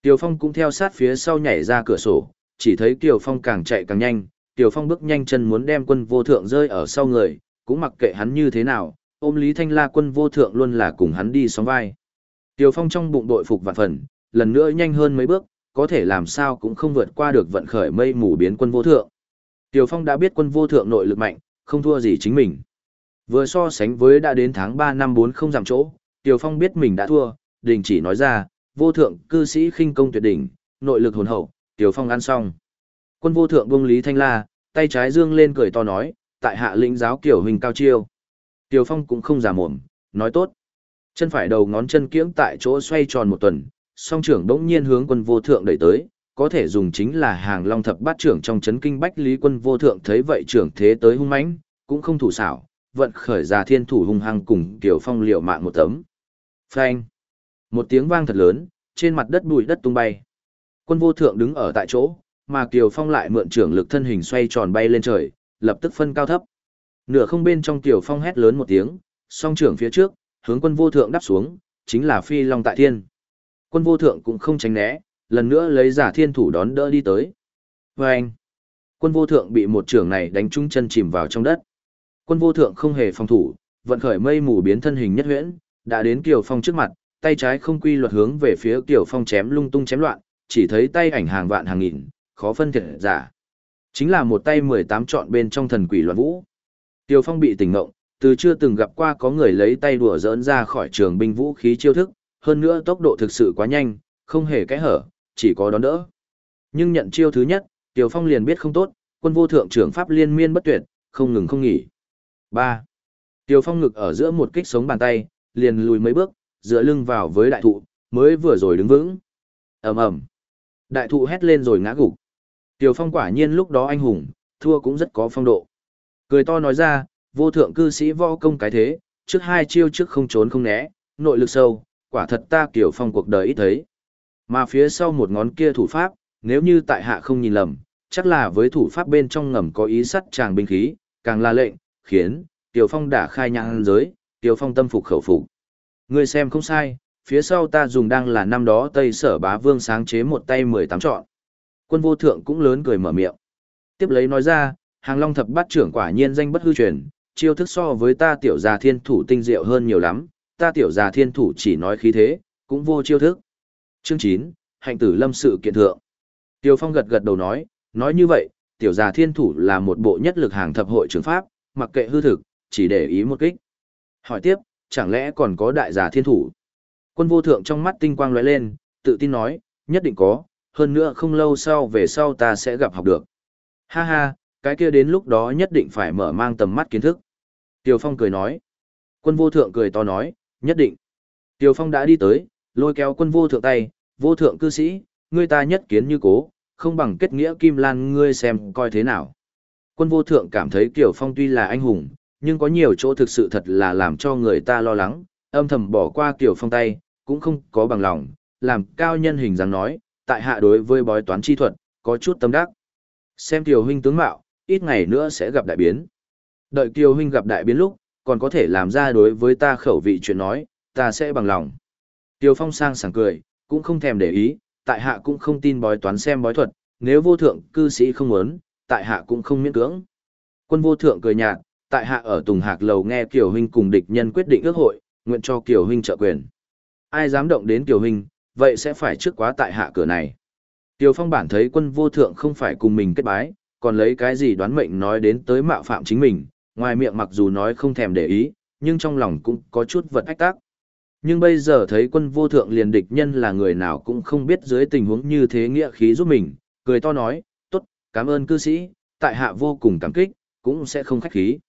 Tiêu Phong cũng theo sát phía sau nhảy ra cửa sổ, chỉ thấy Tiêu Phong càng chạy càng nhanh, Tiêu Phong bước nhanh chân muốn đem quân vô thượng rơi ở sau người, cũng mặc kệ hắn như thế nào, ôm Lý Thanh La quân vô thượng luôn là cùng hắn đi sóng vai. Tiêu Phong trong bụng đội phục vạn phần, lần nữa nhanh hơn mấy bước, có thể làm sao cũng không vượt qua được vận khởi mây mù biến quân vô thượng. Tiêu Phong đã biết quân vô thượng nội lực mạnh, không thua gì chính mình. Vừa so sánh với đã đến tháng 3 năm 4 không giảm chỗ, Tiêu Phong biết mình đã thua, đình chỉ nói ra, vô thượng cư sĩ khinh công tuyệt đỉnh, nội lực hồn hậu, Tiểu Phong ăn xong. Quân vô thượng buông Lý Thanh La, tay trái dương lên cười to nói, tại hạ lĩnh giáo kiểu hình cao chiêu. Tiểu Phong cũng không giả mồm, nói tốt. Chân phải đầu ngón chân kiễng tại chỗ xoay tròn một tuần, song trưởng bỗng nhiên hướng quân vô thượng đẩy tới, có thể dùng chính là hàng long thập bát trưởng trong chấn kinh bách lý quân vô thượng thấy vậy trưởng thế tới hung mãnh, cũng không thủ xảo, vận khởi ra thiên thủ hung hăng cùng Tiểu Phong liều mạng một tấm. Phanh! Một tiếng vang thật lớn, trên mặt đất bụi đất tung bay. Quân vô thượng đứng ở tại chỗ, mà Kiều Phong lại mượn trưởng lực thân hình xoay tròn bay lên trời, lập tức phân cao thấp. Nửa không bên trong Kiều Phong hét lớn một tiếng, song trưởng phía trước, hướng quân vô thượng đáp xuống, chính là phi long tại thiên. Quân vô thượng cũng không tránh né, lần nữa lấy giả thiên thủ đón đỡ đi tới. Vâng! quân vô thượng bị một trưởng này đánh trúng chân chìm vào trong đất. Quân vô thượng không hề phòng thủ, vận khởi mây mù biến thân hình nhất huyễn, đã đến Kiều Phong trước mặt, tay trái không quy luật hướng về phía Kiều Phong chém lung tung chém loạn, chỉ thấy tay ảnh hàng vạn hàng nghìn, khó phân thiệt giả. Chính là một tay 18 trọn bên trong thần quỷ loạn vũ. Kiều Phong bị tỉnh ngộng, từ chưa từng gặp qua có người lấy tay đùa dỡn ra khỏi trường binh vũ khí chiêu thức, hơn nữa tốc độ thực sự quá nhanh, không hề kẽ hở, chỉ có đón đỡ. Nhưng nhận chiêu thứ nhất, Kiều Phong liền biết không tốt, quân vô thượng trưởng pháp liên miên bất tuyệt, không ngừng không nghỉ. 3. Tiêu Phong ngực ở giữa một kích sống bàn tay, liền lùi mấy bước, dựa lưng vào với đại thụ, mới vừa rồi đứng vững. ầm ầm, Đại thụ hét lên rồi ngã gục. Tiêu Phong quả nhiên lúc đó anh hùng, thua cũng rất có phong độ. Cười to nói ra, vô thượng cư sĩ võ công cái thế, trước hai chiêu trước không trốn không né, nội lực sâu, quả thật ta Tiêu Phong cuộc đời ít thấy. Mà phía sau một ngón kia thủ pháp, nếu như tại hạ không nhìn lầm, chắc là với thủ pháp bên trong ngầm có ý sắt chàng binh khí, càng là lệnh, khiến, Tiểu Phong đã khai nhãn giới, Tiểu Phong tâm phục khẩu phục. Ngươi xem không sai, phía sau ta dùng đang là năm đó Tây Sở Bá Vương sáng chế một tay mười tám trọn. Quân vô thượng cũng lớn cười mở miệng. Tiếp lấy nói ra, hàng long thập bát trưởng quả nhiên danh bất hư truyền, chiêu thức so với ta tiểu già thiên thủ tinh diệu hơn nhiều lắm, ta tiểu già thiên thủ chỉ nói khí thế, cũng vô chiêu thức. Chương 9, hạnh tử lâm sự kiện thượng. Tiêu Phong gật gật đầu nói, nói như vậy, tiểu già thiên thủ là một bộ nhất lực hàng thập hội trưởng pháp, mặc kệ hư thực, chỉ để ý một kích. Hỏi tiếp, chẳng lẽ còn có đại giả thiên thủ? Quân vô thượng trong mắt tinh quang lóe lên, tự tin nói, nhất định có, hơn nữa không lâu sau về sau ta sẽ gặp học được. Ha ha, cái kia đến lúc đó nhất định phải mở mang tầm mắt kiến thức. Tiều Phong cười nói. Quân vô thượng cười to nói, nhất định. Tiều Phong đã đi tới, lôi kéo quân vô thượng tay, vô thượng cư sĩ, ngươi ta nhất kiến như cố, không bằng kết nghĩa kim lan ngươi xem coi thế nào. Quân vô thượng cảm thấy Kiều Phong tuy là anh hùng, nhưng có nhiều chỗ thực sự thật là làm cho người ta lo lắng, âm thầm bỏ qua Kiều Phong tay, cũng không có bằng lòng, làm cao nhân hình dáng nói, tại hạ đối với bói toán chi thuật, có chút tâm đắc. Xem Kiều huynh tướng mạo, ít ngày nữa sẽ gặp đại biến. Đợi Kiều huynh gặp đại biến lúc, còn có thể làm ra đối với ta khẩu vị chuyện nói, ta sẽ bằng lòng. Kiều Phong sang sảng cười, cũng không thèm để ý, tại hạ cũng không tin bói toán xem bói thuật, nếu vô thượng cư sĩ không muốn, tại hạ cũng không miễn cưỡng. Quân vô thượng cười nhạt, tại hạ ở Tùng Hạc lầu nghe Kiều huynh cùng địch nhân quyết định ước hội, nguyện cho Kiều huynh trợ quyền. Ai dám động đến Kiều huynh, vậy sẽ phải trước quá tại hạ cửa này. Tiêu Phong bản thấy quân vô thượng không phải cùng mình kết bái, còn lấy cái gì đoán mệnh nói đến tới mạo phạm chính mình, ngoài miệng mặc dù nói không thèm để ý, nhưng trong lòng cũng có chút vật ách tác. Nhưng bây giờ thấy quân vô thượng liền địch nhân là người nào cũng không biết dưới tình huống như thế nghĩa khí giúp mình, cười to nói, cảm ơn cư sĩ, tại hạ vô cùng cảm kích, cũng sẽ không khách khí.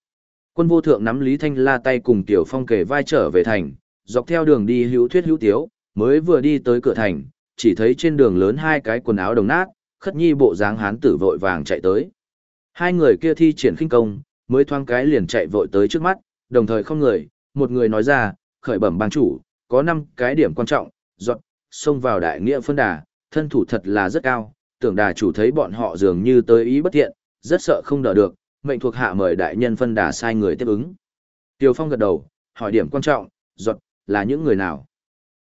Quân vô thượng nắm Lý Thanh La tay cùng Tiểu Phong kề vai trở về thành, dọc theo đường đi hữu thuyết hữu tiếu, mới vừa đi tới cửa thành, chỉ thấy trên đường lớn hai cái quần áo đồng nát, khất nhi bộ dáng hán tử vội vàng chạy tới. Hai người kia thi triển khinh công, mới thoáng cái liền chạy vội tới trước mắt, đồng thời không người, một người nói ra, khởi bẩm bang chủ, có năm cái điểm quan trọng, giọt, xông vào đại nghĩa phân đà, thân thủ thật là rất cao, tưởng đà chủ thấy bọn họ dường như tới ý bất thiện, rất sợ không đỡ được, mệnh thuộc hạ mời đại nhân phân đà sai người tiếp ứng. Tiêu Phong gật đầu, hỏi điểm quan trọng, giọt, là những người nào?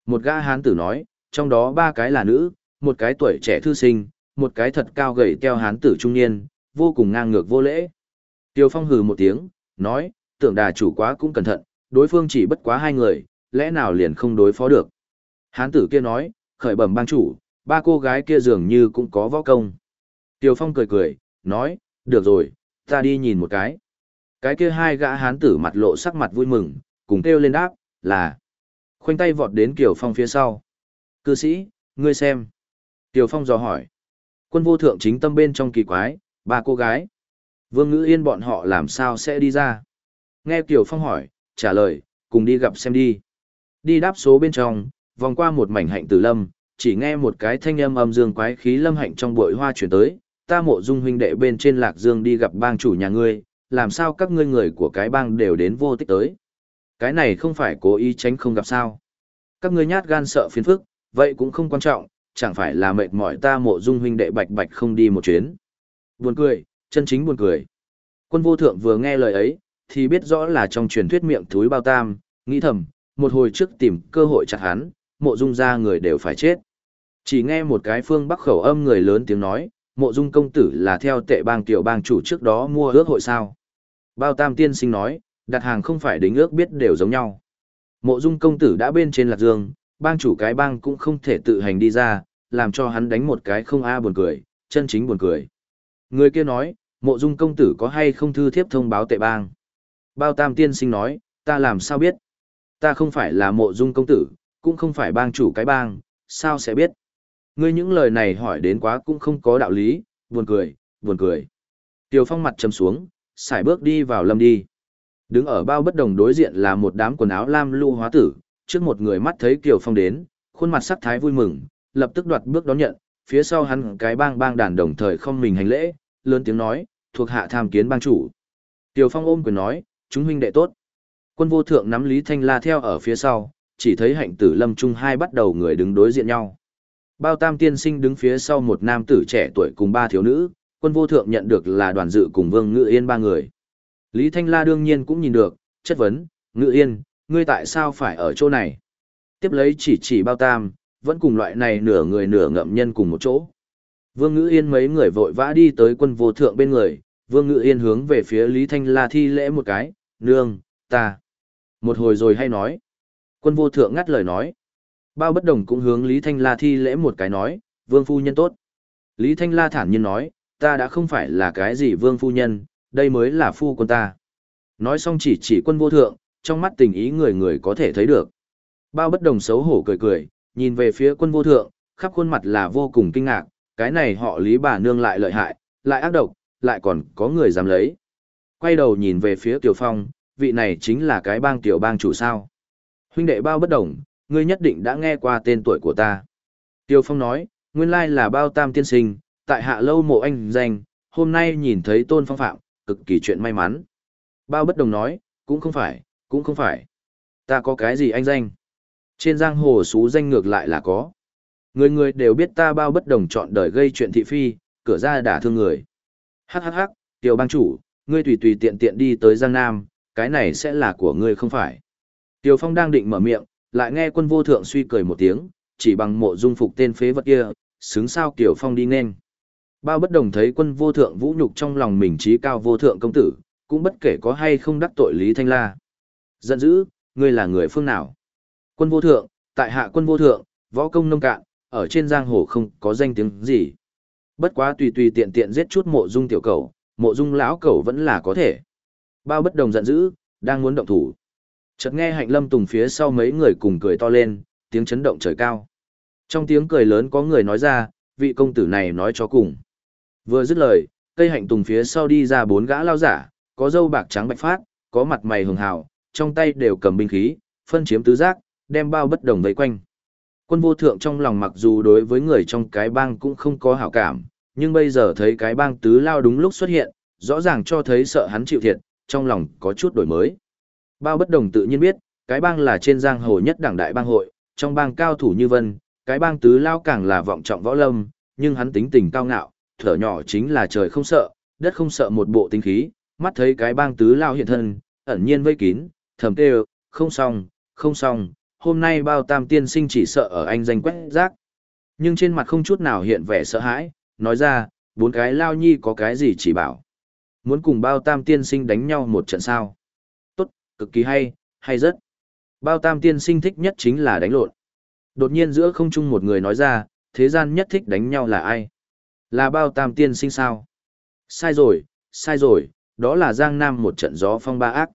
Một gã hán tử nói, trong đó ba cái là nữ, một cái tuổi trẻ thư sinh, một cái thật cao gầy teo hán tử trung niên, vô cùng ngang ngược vô lễ. Tiêu Phong hừ một tiếng, nói, tưởng đà chủ quá cũng cẩn thận, đối phương chỉ bất quá hai người, lẽ nào liền không đối phó được. Hán tử kia nói, khởi bẩm bang chủ, ba cô gái kia dường như cũng có võ công. Tiêu Phong cười cười, nói, được rồi, ta đi nhìn một cái. Cái kia hai gã hán tử mặt lộ sắc mặt vui mừng, cùng kêu lên đáp, là khoanh tay vọt đến Kiều Phong phía sau. Cư sĩ, ngươi xem. Tiêu Phong dò hỏi. Quân vô thượng chính tâm bên trong kỳ quái, ba cô gái. Vương ngữ yên bọn họ làm sao sẽ đi ra? Nghe Kiều Phong hỏi, trả lời, cùng đi gặp xem đi. Đi đáp số bên trong, vòng qua một mảnh hạnh tử lâm, chỉ nghe một cái thanh âm âm dương quái khí lâm hạnh trong bụi hoa chuyển tới, ta mộ dung huynh đệ bên trên lạc dương đi gặp bang chủ nhà ngươi, làm sao các ngươi người của cái bang đều đến vô tích tới. Cái này không phải cố ý tránh không gặp sao. Các ngươi nhát gan sợ phiền phức, vậy cũng không quan trọng, chẳng phải là mệt mỏi ta mộ dung huynh đệ bạch bạch không đi một chuyến. Buồn cười, chân chính buồn cười. Quân vô thượng vừa nghe lời ấy, thì biết rõ là trong truyền thuyết miệng thúi bao tam, nghĩ thầm, một hồi trước tìm cơ hội chặt hắn, mộ dung ra người đều phải chết. Chỉ nghe một cái phương bắc khẩu âm người lớn tiếng nói, mộ dung công tử là theo tệ bang tiểu bang chủ trước đó mua ước hội sao. Bao tam tiên sinh nói, đặt hàng không phải đính ước biết đều giống nhau. Mộ dung công tử đã bên trên lạc dương, bang chủ cái bang cũng không thể tự hành đi ra, làm cho hắn đánh một cái không a buồn cười, chân chính buồn cười. Người kia nói, mộ dung công tử có hay không thư thiếp thông báo tệ bang. Bao tam tiên sinh nói, ta làm sao biết? Ta không phải là mộ dung công tử, cũng không phải bang chủ cái bang, sao sẽ biết? Ngươi những lời này hỏi đến quá cũng không có đạo lý, buồn cười, buồn cười. Tiêu Phong mặt trầm xuống, xài bước đi vào lâm đi. Đứng ở bao bất đồng đối diện là một đám quần áo lam lưu hóa tử, trước một người mắt thấy Kiều Phong đến, khuôn mặt sắc thái vui mừng, lập tức đoạt bước đón nhận, phía sau hắn cái bang bang đàn đồng thời không mình hành lễ, lớn tiếng nói, thuộc hạ tham kiến bang chủ. Kiều Phong ôm quyền nói, chúng huynh đệ tốt. Quân vô thượng nắm Lý Thanh La theo ở phía sau, chỉ thấy hạnh tử lâm trung hai bắt đầu người đứng đối diện nhau. Bao tam tiên sinh đứng phía sau một nam tử trẻ tuổi cùng ba thiếu nữ, quân vô thượng nhận được là đoàn dự cùng vương ngự yên ba người. Lý Thanh La đương nhiên cũng nhìn được, chất vấn, ngự yên, ngươi tại sao phải ở chỗ này? Tiếp lấy chỉ chỉ bao tam, vẫn cùng loại này nửa người nửa ngậm nhân cùng một chỗ. Vương Ngữ Yên mấy người vội vã đi tới quân vô thượng bên người, Vương Ngữ Yên hướng về phía Lý Thanh La thi lễ một cái, nương, ta. Một hồi rồi hay nói. Quân vô thượng ngắt lời nói. Bao bất đồng cũng hướng Lý Thanh La thi lễ một cái nói, vương phu nhân tốt. Lý Thanh La thản nhiên nói, ta đã không phải là cái gì vương phu nhân, đây mới là phu quân ta. Nói xong chỉ chỉ quân vô thượng, trong mắt tình ý người người có thể thấy được. Bao bất đồng xấu hổ cười cười, nhìn về phía quân vô thượng, khắp khuôn mặt là vô cùng kinh ngạc, cái này họ lý bà nương lại lợi hại, lại ác độc, lại còn có người dám lấy. Quay đầu nhìn về phía Tiểu Phong, vị này chính là cái bang tiểu bang chủ sao. Huynh đệ bao bất đồng, ngươi nhất định đã nghe qua tên tuổi của ta. Tiêu Phong nói, nguyên lai là bao tam tiên sinh, tại hạ lâu mộ anh danh, hôm nay nhìn thấy tôn phong phạm, cực kỳ chuyện may mắn. Bao bất đồng nói, cũng không phải, cũng không phải. Ta có cái gì anh danh? Trên giang hồ xú danh ngược lại là có. Người người đều biết ta bao bất đồng chọn đời gây chuyện thị phi, cửa ra đả thương người. Hắc hắc hắc, tiểu bang chủ, ngươi tùy tùy tiện tiện đi tới Giang Nam, cái này sẽ là của ngươi không phải. Tiểu Phong đang định mở miệng, lại nghe quân vô thượng suy cười một tiếng, chỉ bằng mộ dung phục tên phế vật kia, xứng sao Tiểu Phong đi nên. Bao bất đồng thấy quân vô thượng vũ nhục trong lòng mình trí cao vô thượng công tử, cũng bất kể có hay không đắc tội Lý Thanh La. Giận dữ, ngươi là người phương nào? Quân vô thượng, tại hạ quân vô thượng, võ công nông cạn, ở trên giang hồ không có danh tiếng gì. Bất quá tùy tùy tiện tiện giết chút mộ dung tiểu cầu, mộ dung lão cầu vẫn là có thể. Bao bất đồng giận dữ, đang muốn động thủ. Chợt nghe hạnh lâm tùng phía sau mấy người cùng cười to lên, tiếng chấn động trời cao. Trong tiếng cười lớn có người nói ra, vị công tử này nói cho cùng. Vừa dứt lời, cây hạnh tùng phía sau đi ra bốn gã lao giả, có dâu bạc trắng bạch phát, có mặt mày hường hào, trong tay đều cầm binh khí, phân chiếm tứ giác, đem bao bất đồng vây quanh. Quân vô thượng trong lòng mặc dù đối với người trong cái bang cũng không có hảo cảm, nhưng bây giờ thấy cái bang tứ lao đúng lúc xuất hiện, rõ ràng cho thấy sợ hắn chịu thiệt, trong lòng có chút đổi mới. Bao bất đồng tự nhiên biết, cái bang là trên giang hồ nhất đảng đại bang hội, trong bang cao thủ như vân, cái bang tứ lao càng là vọng trọng võ lâm, nhưng hắn tính tình cao ngạo, thở nhỏ chính là trời không sợ, đất không sợ một bộ tính khí, mắt thấy cái bang tứ lao hiện thân, ẩn nhiên vây kín, thầm tê không xong, không xong, hôm nay bao tam tiên sinh chỉ sợ ở anh danh quét rác. Nhưng trên mặt không chút nào hiện vẻ sợ hãi, nói ra, bốn cái lao nhi có cái gì chỉ bảo. Muốn cùng bao tam tiên sinh đánh nhau một trận sao cực kỳ hay, hay rất. Bao tam tiên sinh thích nhất chính là đánh lộn. Đột nhiên giữa không trung một người nói ra, thế gian nhất thích đánh nhau là ai? Là bao tam tiên sinh sao? Sai rồi, sai rồi, đó là Giang Nam một trận gió phong ba ác.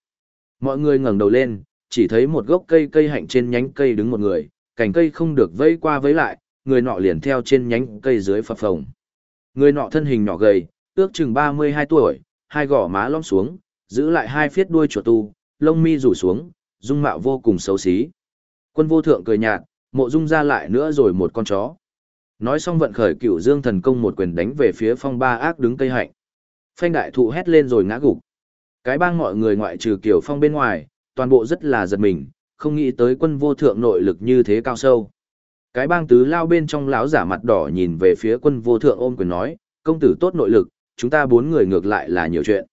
Mọi người ngẩng đầu lên, chỉ thấy một gốc cây cây hạnh trên nhánh cây đứng một người, cành cây không được vây qua vây lại, người nọ liền theo trên nhánh cây dưới phập phồng. Người nọ thân hình nhỏ gầy, ước chừng 32 tuổi, hai gò má lõm xuống, giữ lại hai phiết đuôi chuột tu, lông mi rủ xuống, dung mạo vô cùng xấu xí. Quân vô thượng cười nhạt, mộ dung ra lại nữa rồi một con chó. Nói xong vận khởi cửu dương thần công một quyền đánh về phía phong ba ác đứng cây hạnh. Phanh đại thụ hét lên rồi ngã gục. Cái bang mọi người ngoại trừ kiểu phong bên ngoài, toàn bộ rất là giật mình, không nghĩ tới quân vô thượng nội lực như thế cao sâu. Cái bang tứ lao bên trong lão giả mặt đỏ nhìn về phía quân vô thượng ôm quyền nói, công tử tốt nội lực, chúng ta bốn người ngược lại là nhiều chuyện.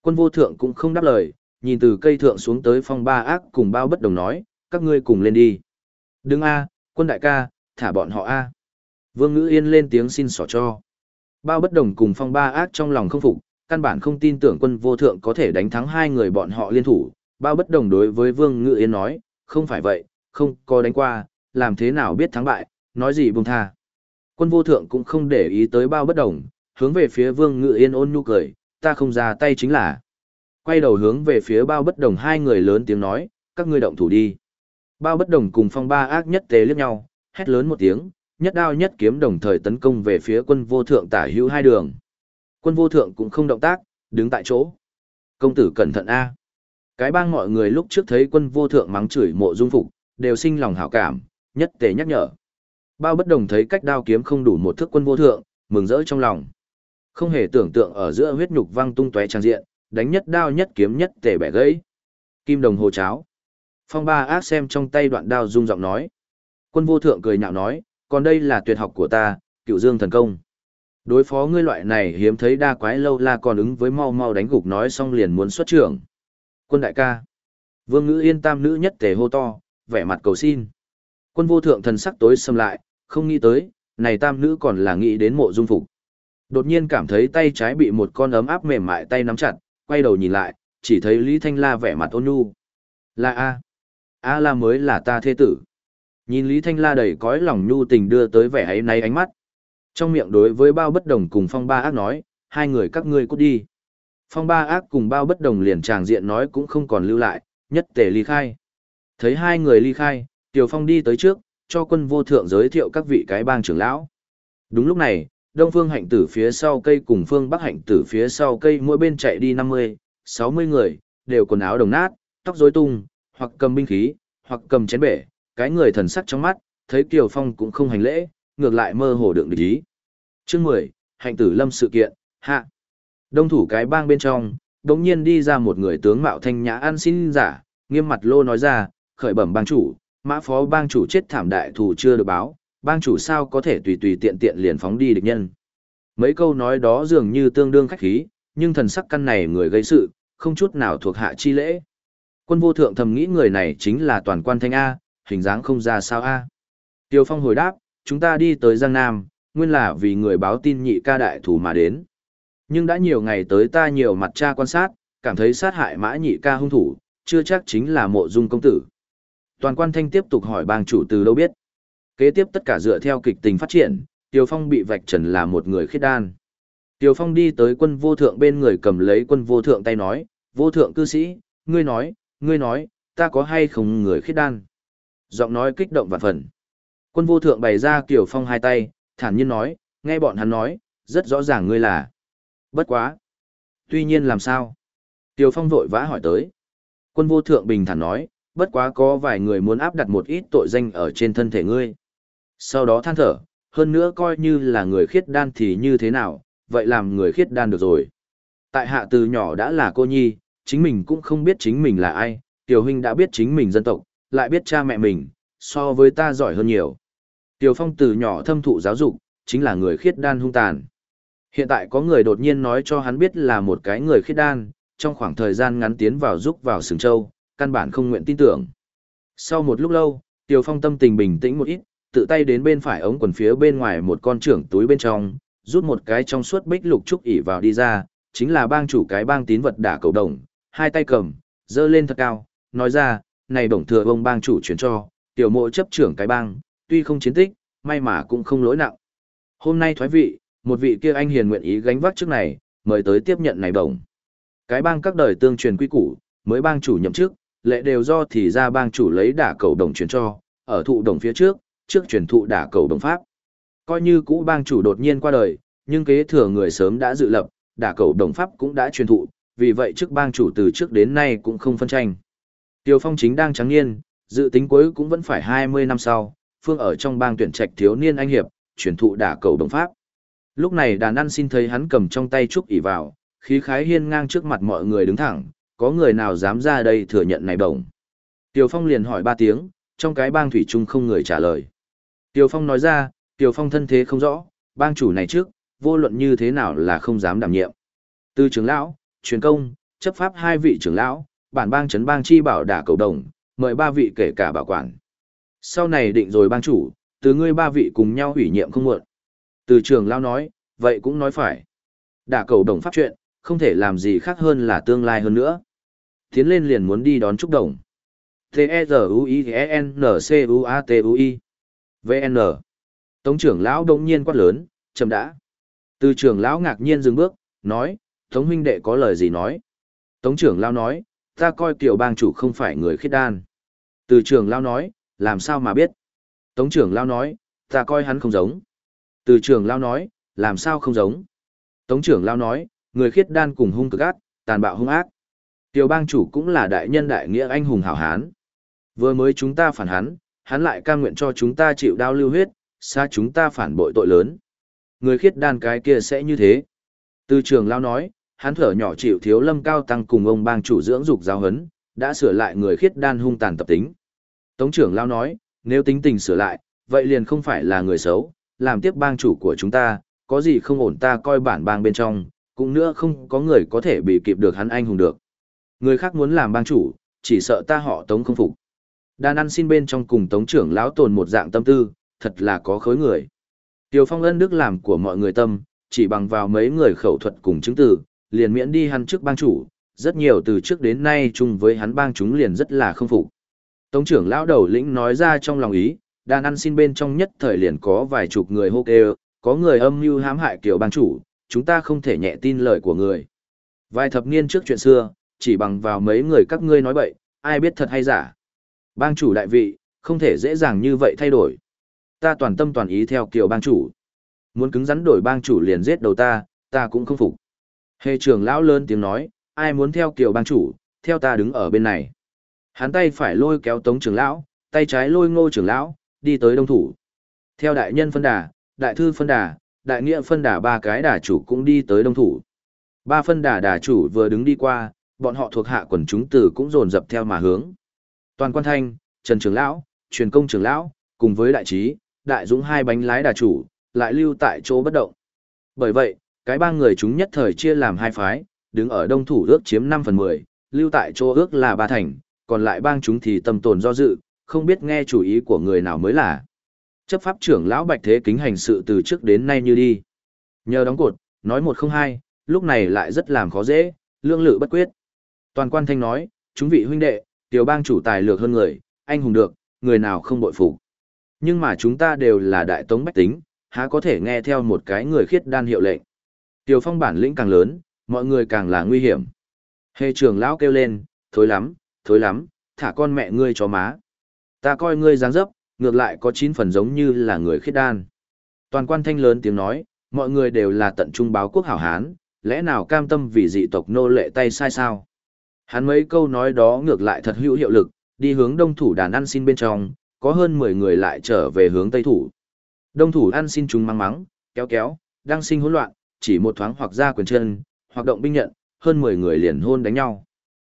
Quân vô thượng cũng không đáp lời, nhìn từ cây thượng xuống tới phong ba ác cùng bao bất đồng nói, các ngươi cùng lên đi. Đừng a, quân đại ca, thả bọn họ a. Vương ngữ yên lên tiếng xin xỏ cho. Bao bất đồng cùng phong ba ác trong lòng không phục, căn bản không tin tưởng quân vô thượng có thể đánh thắng hai người bọn họ liên thủ. Bao bất đồng đối với Vương ngữ yên nói, không phải vậy, không có đánh qua, làm thế nào biết thắng bại, nói gì buông tha. Quân vô thượng cũng không để ý tới bao bất đồng, hướng về phía Vương ngữ yên ôn nhu cười, ta không ra tay chính là. Quay đầu hướng về phía bao bất đồng hai người lớn tiếng nói, các ngươi động thủ đi. Bao bất đồng cùng phong ba ác nhất tế liếc nhau, hét lớn một tiếng, nhất đao nhất kiếm đồng thời tấn công về phía quân vô thượng tả hữu hai đường. Quân vô thượng cũng không động tác, đứng tại chỗ. Công tử cẩn thận A. Cái bang mọi người lúc trước thấy quân vô thượng mắng chửi mộ dung phục, đều sinh lòng hảo cảm, nhất tề nhắc nhở. Bao bất đồng thấy cách đao kiếm không đủ một thước quân vô thượng, mừng rỡ trong lòng. Không hề tưởng tượng ở giữa huyết nhục văng tung tóe trang diện, đánh nhất đao nhất kiếm nhất tề bẻ gãy. Kim đồng hồ cháo. Phong ba ác xem trong tay đoạn đao rung giọng nói. Quân vô thượng cười nhạo nói, còn đây là tuyệt học của ta, cựu dương thần công. Đối phó ngươi loại này hiếm thấy đa quái lâu la còn ứng với mau mau đánh gục nói xong liền muốn xuất trưởng. Quân đại ca. Vương ngữ yên tam nữ nhất tề hô to, vẻ mặt cầu xin. Quân vô thượng thần sắc tối xâm lại, không nghĩ tới, này tam nữ còn là nghĩ đến mộ dung phục. Đột nhiên cảm thấy tay trái bị một con ấm áp mềm mại tay nắm chặt, quay đầu nhìn lại, chỉ thấy Lý Thanh La vẻ mặt ôn nhu. Là A. A la mới là ta thế tử. Nhìn Lý Thanh La đầy cõi lòng nhu tình đưa tới vẻ ấy nay ánh mắt. Trong miệng đối với bao bất đồng cùng phong ba ác nói, hai người các ngươi cút đi. Phong ba ác cùng bao bất đồng liền tràng diện nói cũng không còn lưu lại, nhất tề ly khai. Thấy hai người ly khai, Tiểu Phong đi tới trước, cho quân vô thượng giới thiệu các vị cái bang trưởng lão. Đúng lúc này, Đông Phương Hạnh Tử phía sau cây cùng Phương Bắc Hạnh Tử phía sau cây mỗi bên chạy đi 50, 60 người, đều quần áo đồng nát, tóc rối tung, hoặc cầm binh khí, hoặc cầm chén bể, cái người thần sắc trong mắt, thấy Kiều Phong cũng không hành lễ, ngược lại mơ hồ đựng địch ý. Chương 10, Hạnh Tử Lâm sự kiện, hạ. Đông thủ cái bang bên trong, đống nhiên đi ra một người tướng mạo thanh nhã an xin giả, nghiêm mặt lô nói ra, khởi bẩm bang chủ, mã phó bang chủ chết thảm đại thủ chưa được báo, bang chủ sao có thể tùy tùy tiện tiện liền phóng đi địch nhân. Mấy câu nói đó dường như tương đương khách khí, nhưng thần sắc căn này người gây sự, không chút nào thuộc hạ chi lễ. Quân vô thượng thầm nghĩ người này chính là toàn quan thanh A, hình dáng không ra sao A. Tiêu Phong hồi đáp, chúng ta đi tới Giang Nam, nguyên là vì người báo tin nhị ca đại thủ mà đến. Nhưng đã nhiều ngày tới ta nhiều mặt tra quan sát, cảm thấy sát hại mã nhị ca hung thủ, chưa chắc chính là mộ dung công tử. Toàn quan thanh tiếp tục hỏi bang chủ từ đâu biết. Kế tiếp tất cả dựa theo kịch tình phát triển, Tiêu Phong bị vạch trần là một người khiết đan. Tiêu Phong đi tới quân vô thượng bên người cầm lấy quân vô thượng tay nói, vô thượng cư sĩ, ngươi nói, ngươi nói, ta có hay không người khiết đan. Giọng nói kích động vạn phần. Quân vô thượng bày ra Tiêu Phong hai tay, thản nhiên nói, nghe bọn hắn nói, rất rõ ràng ngươi là. Bất quá. Tuy nhiên làm sao? Tiêu Phong vội vã hỏi tới. Quân vô thượng bình thản nói, bất quá có vài người muốn áp đặt một ít tội danh ở trên thân thể ngươi. Sau đó than thở, hơn nữa coi như là người khiết đan thì như thế nào, vậy làm người khiết đan được rồi. Tại hạ từ nhỏ đã là cô nhi, chính mình cũng không biết chính mình là ai, Tiểu huynh đã biết chính mình dân tộc, lại biết cha mẹ mình, so với ta giỏi hơn nhiều. Tiểu Phong từ nhỏ thâm thụ giáo dục, chính là người khiết đan hung tàn. Hiện tại có người đột nhiên nói cho hắn biết là một cái người khiết đan, trong khoảng thời gian ngắn tiến vào giúp vào sừng châu, căn bản không nguyện tin tưởng. Sau một lúc lâu, Tiểu Phong tâm tình bình tĩnh một ít, tự tay đến bên phải ống quần phía bên ngoài một con trưởng túi bên trong, rút một cái trong suốt bích lục trúc ỉ vào đi ra, chính là bang chủ cái bang tín vật đả cầu đồng, hai tay cầm, dơ lên thật cao, nói ra, này bổng thừa ông bang chủ chuyển cho, tiểu mộ chấp trưởng cái bang, tuy không chiến tích, may mà cũng không lỗi nặng. Hôm nay thoái vị, một vị kia anh hiền nguyện ý gánh vác trước này, mời tới tiếp nhận này bổng. Cái bang các đời tương truyền quy củ, mới bang chủ nhậm chức, lệ đều do thì ra bang chủ lấy đả cầu đồng chuyển cho, ở thụ đồng phía trước, trước truyền thụ đả cầu đồng pháp. Coi như cũ bang chủ đột nhiên qua đời, nhưng kế thừa người sớm đã dự lập, đả cầu đồng pháp cũng đã truyền thụ, vì vậy trước bang chủ từ trước đến nay cũng không phân tranh. Tiêu Phong chính đang trắng niên, dự tính cuối cũng vẫn phải 20 năm sau, phương ở trong bang tuyển trạch thiếu niên anh hiệp, truyền thụ đả cầu đồng pháp. Lúc này đàn ăn xin thấy hắn cầm trong tay trúc ỉ vào, khí khái hiên ngang trước mặt mọi người đứng thẳng, có người nào dám ra đây thừa nhận này bổng. Tiêu Phong liền hỏi ba tiếng, trong cái bang thủy chung không người trả lời. Tiêu Phong nói ra, Tiêu Phong thân thế không rõ, bang chủ này trước, vô luận như thế nào là không dám đảm nhiệm. Từ trưởng lão, truyền công, chấp pháp hai vị trưởng lão, bản bang trấn bang chi bảo đả cầu đồng, mời ba vị kể cả bảo quản. Sau này định rồi bang chủ, từ ngươi ba vị cùng nhau ủy nhiệm không muộn. Từ trưởng lão nói, vậy cũng nói phải. Đả cầu đồng pháp chuyện, không thể làm gì khác hơn là tương lai hơn nữa. Tiến lên liền muốn đi đón Trúc Đồng. T-E-Z-U-I-N-C-U-A-T-U-I VN. Tống trưởng lão đông nhiên quát lớn, chậm đã. Từ trưởng lão ngạc nhiên dừng bước, nói, Tống huynh đệ có lời gì nói. Tống trưởng lão nói, ta coi kiểu bang chủ không phải người khiết đan. Từ trưởng lão nói, làm sao mà biết. Tống trưởng lão nói, ta coi hắn không giống. Từ trưởng lão nói, làm sao không giống. Tống trưởng lão nói, người khiết đan cùng hung cực ác, tàn bạo hung ác. Tiểu bang chủ cũng là đại nhân đại nghĩa anh hùng hảo hán. Vừa mới chúng ta phản hắn, hắn lại cam nguyện cho chúng ta chịu đau lưu huyết, xa chúng ta phản bội tội lớn. Người khiết đan cái kia sẽ như thế. Từ trường lao nói, hắn thở nhỏ chịu thiếu lâm cao tăng cùng ông bang chủ dưỡng dục giáo hấn, đã sửa lại người khiết đan hung tàn tập tính. Tống trưởng lao nói, nếu tính tình sửa lại, vậy liền không phải là người xấu, làm tiếp bang chủ của chúng ta, có gì không ổn ta coi bản bang bên trong, cũng nữa không có người có thể bị kịp được hắn anh hùng được. Người khác muốn làm bang chủ, chỉ sợ ta họ tống không phục. Đàn ăn xin bên trong cùng tống trưởng lão tồn một dạng tâm tư, thật là có khối người. Tiêu phong ân đức làm của mọi người tâm, chỉ bằng vào mấy người khẩu thuật cùng chứng từ, liền miễn đi hắn trước bang chủ, rất nhiều từ trước đến nay chung với hắn bang chúng liền rất là không phục. Tống trưởng lão đầu lĩnh nói ra trong lòng ý, đàn ăn xin bên trong nhất thời liền có vài chục người hô kêu, có người âm mưu hãm hại kiểu bang chủ, chúng ta không thể nhẹ tin lời của người. Vài thập niên trước chuyện xưa, chỉ bằng vào mấy người các ngươi nói bậy, ai biết thật hay giả. Bang chủ đại vị, không thể dễ dàng như vậy thay đổi. Ta toàn tâm toàn ý theo kiểu bang chủ. Muốn cứng rắn đổi bang chủ liền giết đầu ta, ta cũng không phục. Hề trưởng lão lớn tiếng nói, ai muốn theo kiểu bang chủ, theo ta đứng ở bên này. Hắn tay phải lôi kéo tống trưởng lão, tay trái lôi ngô trưởng lão, đi tới đông thủ. Theo đại nhân phân đà, đại thư phân đà, đại nghĩa phân đà ba cái đà chủ cũng đi tới đông thủ. Ba phân đà đà chủ vừa đứng đi qua, bọn họ thuộc hạ quần chúng tử cũng dồn dập theo mà hướng. Toàn quan thanh, Trần Trường Lão, truyền công Trường lão, cùng với đại trí, đại dũng hai bánh lái đà chủ, lại lưu tại chỗ bất động. Bởi vậy, cái ba người chúng nhất thời chia làm hai phái, đứng ở đông thủ ước chiếm 5 phần 10, lưu tại chỗ ước là ba thành, còn lại bang chúng thì tâm tồn do dự, không biết nghe chủ ý của người nào mới là. Chấp pháp trưởng lão Bạch Thế Kính hành sự từ trước đến nay như đi. Nhờ đóng cột, nói một không hai, lúc này lại rất làm khó dễ, lương lự bất quyết. Toàn quan thanh nói, chúng vị huynh đệ, tiểu bang chủ tài lược hơn người, anh hùng được, người nào không bội phục. Nhưng mà chúng ta đều là đại tống bách tính, há có thể nghe theo một cái người khiết đan hiệu lệnh. Tiểu phong bản lĩnh càng lớn, mọi người càng là nguy hiểm. Hề trưởng lão kêu lên, thối lắm, thối lắm, thả con mẹ ngươi cho má. Ta coi ngươi dáng dấp, ngược lại có chín phần giống như là người khiết đan. Toàn quan thanh lớn tiếng nói, mọi người đều là tận trung báo quốc hảo hán, lẽ nào cam tâm vì dị tộc nô lệ tay sai sao? Hắn mấy câu nói đó ngược lại thật hữu hiệu lực, đi hướng đông thủ đàn ăn xin bên trong, có hơn 10 người lại trở về hướng tây thủ. Đông thủ ăn xin chúng mắng mắng, kéo kéo, đang sinh hỗn loạn, chỉ một thoáng hoặc ra quyền chân, hoặc động binh nhận, hơn 10 người liền hôn đánh nhau.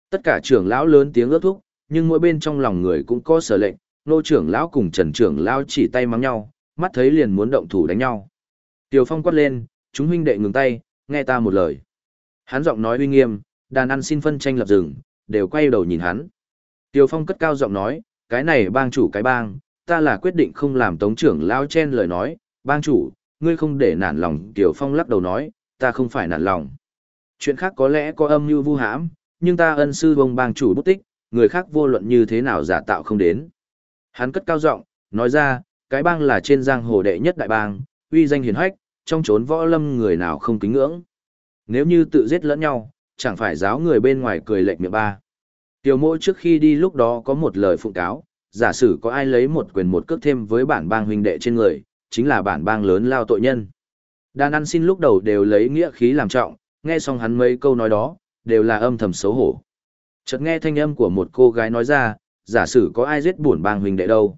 Tất cả trưởng lão lớn tiếng ước thúc, nhưng mỗi bên trong lòng người cũng có sở lệnh, nô trưởng lão cùng trần trưởng lão chỉ tay mắng nhau, mắt thấy liền muốn động thủ đánh nhau. Tiểu Phong quát lên, chúng huynh đệ ngừng tay, nghe ta một lời. Hắn giọng nói uy nghiêm, đàn ăn xin phân tranh lập rừng, đều quay đầu nhìn hắn. Tiểu Phong cất cao giọng nói, cái này bang chủ cái bang, ta là quyết định không làm tống trưởng lão chen lời nói, bang chủ, ngươi không để nản lòng. Tiểu Phong lắc đầu nói, ta không phải nản lòng. Chuyện khác có lẽ có âm mưu vu hãm, nhưng ta ân sư bông bang chủ bút tích, người khác vô luận như thế nào giả tạo không đến. Hắn cất cao giọng, nói ra, cái bang là trên giang hồ đệ nhất đại bang, uy danh hiển hách, trong chốn võ lâm người nào không kính ngưỡng. Nếu như tự giết lẫn nhau, chẳng phải giáo người bên ngoài cười lệnh miệng ba. Tiểu mỗi trước khi đi lúc đó có một lời phụng cáo, giả sử có ai lấy một quyền một cước thêm với bản bang huynh đệ trên người, chính là bản bang lớn lao tội nhân. Đàn ăn xin lúc đầu đều lấy nghĩa khí làm trọng, nghe xong hắn mấy câu nói đó, đều là âm thầm xấu hổ. Chợt nghe thanh âm của một cô gái nói ra, giả sử có ai giết bổn bang huynh đệ đâu.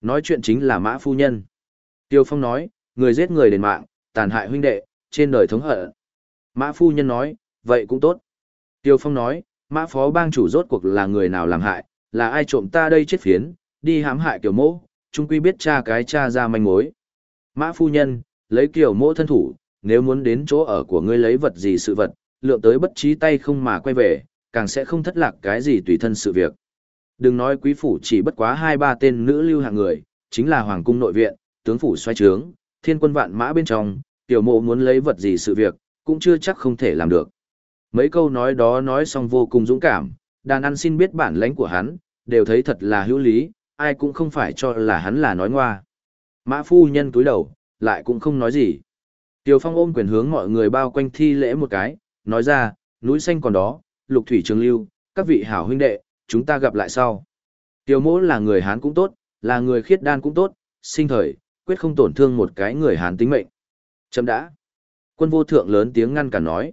Nói chuyện chính là mã phu nhân. Tiêu Phong nói, người giết người đền mạng, tàn hại huynh đệ, trên đời thống hận. Mã phu nhân nói, vậy cũng tốt. Tiêu Phong nói, mã phó bang chủ rốt cuộc là người nào làm hại, là ai trộm ta đây chết phiến, đi hãm hại kiểu mỗ, chung quy biết cha cái cha ra manh mối. Mã phu nhân, lấy kiểu mỗ thân thủ, nếu muốn đến chỗ ở của ngươi lấy vật gì sự vật, lượng tới bất trí tay không mà quay về, càng sẽ không thất lạc cái gì tùy thân sự việc. Đừng nói quý phủ chỉ bất quá hai ba tên nữ lưu hạng người, chính là hoàng cung nội viện, tướng phủ xoay trướng, thiên quân vạn mã bên trong, tiểu mộ muốn lấy vật gì sự việc, cũng chưa chắc không thể làm được. Mấy câu nói đó nói xong vô cùng dũng cảm, đàn ăn xin biết bản lãnh của hắn, đều thấy thật là hữu lý, ai cũng không phải cho là hắn là nói ngoa. Mã phu nhân cúi đầu, lại cũng không nói gì. Tiểu Phong ôm quyền hướng mọi người bao quanh thi lễ một cái, nói ra, núi xanh còn đó, lục thủy trường lưu, các vị hảo huynh đệ, chúng ta gặp lại sau. Tiểu mỗ là người Hán cũng tốt, là người khiết đan cũng tốt, sinh thời, quyết không tổn thương một cái người Hán tính mệnh. Chấm đã. Quân vô thượng lớn tiếng ngăn cản nói.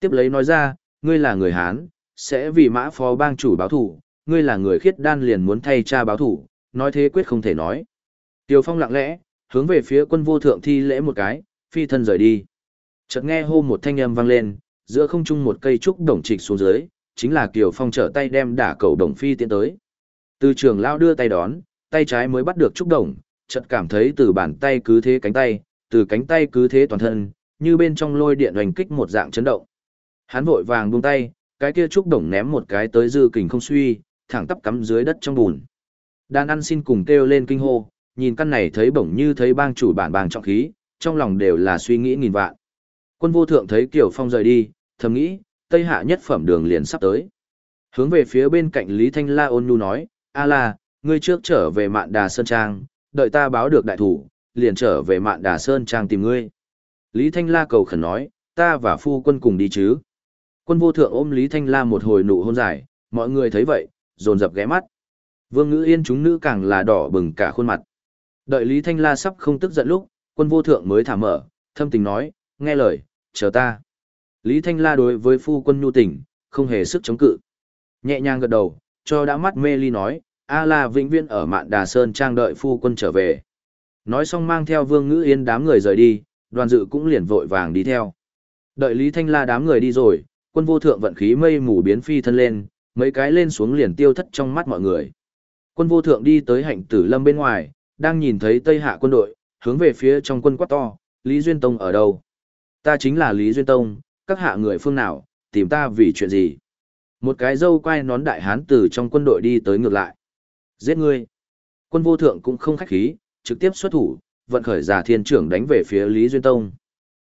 Tiếp lấy nói ra, ngươi là người Hán, sẽ vì mã phó bang chủ báo thủ, ngươi là người khiết đan liền muốn thay cha báo thủ, nói thế quyết không thể nói. Tiêu Phong lặng lẽ, hướng về phía quân vô thượng thi lễ một cái, phi thân rời đi. Chợt nghe hô một thanh âm vang lên, giữa không trung một cây trúc đồng trịch xuống dưới, chính là Kiều Phong trở tay đem đả cầu đồng phi tiến tới. Từ trường lao đưa tay đón, tay trái mới bắt được trúc đồng, chợt cảm thấy từ bàn tay cứ thế cánh tay, từ cánh tay cứ thế toàn thân, như bên trong lôi điện hoành kích một dạng chấn động. Hắn vội vàng buông tay, cái kia trúc đồng ném một cái tới dư kình không suy, thẳng tắp cắm dưới đất trong bùn. Đàn ăn xin cùng kêu lên kinh hô, nhìn căn này thấy bổng như thấy bang chủ bản bàng trọng khí, trong lòng đều là suy nghĩ nghìn vạn. Quân vô thượng thấy Kiều Phong rời đi, thầm nghĩ, Tây Hạ nhất phẩm đường liền sắp tới. Hướng về phía bên cạnh Lý Thanh La ôn nhu nói, A la, ngươi trước trở về mạn đà Sơn Trang, đợi ta báo được đại thủ, liền trở về mạn đà Sơn Trang tìm ngươi. Lý Thanh La cầu khẩn nói, ta và phu quân cùng đi chứ. Quân vô thượng ôm Lý Thanh La một hồi nụ hôn dài, mọi người thấy vậy, dồn dập ghé mắt. Vương ngữ yên chúng nữ càng là đỏ bừng cả khuôn mặt. Đợi Lý Thanh La sắp không tức giận lúc, quân vô thượng mới thả mở, thâm tình nói, nghe lời, chờ ta. Lý Thanh La đối với phu quân nhu tình, không hề sức chống cự. Nhẹ nhàng gật đầu, cho đã mắt mê ly nói, A La vĩnh viễn ở mạn Đà Sơn trang đợi phu quân trở về. Nói xong mang theo vương ngữ yên đám người rời đi, đoàn dự cũng liền vội vàng đi theo. Đợi Lý Thanh La đám người đi rồi, quân vô thượng vận khí mây mù biến phi thân lên, mấy cái lên xuống liền tiêu thất trong mắt mọi người. Quân vô thượng đi tới hạnh tử lâm bên ngoài, đang nhìn thấy Tây Hạ quân đội, hướng về phía trong quân quát to, Lý Duyên Tông ở đâu? Ta chính là Lý Duyên Tông, các hạ người phương nào, tìm ta vì chuyện gì? Một cái dâu quay nón đại hán từ trong quân đội đi tới ngược lại. Giết ngươi! Quân vô thượng cũng không khách khí, trực tiếp xuất thủ, vận khởi giả thiên trưởng đánh về phía Lý Duyên Tông.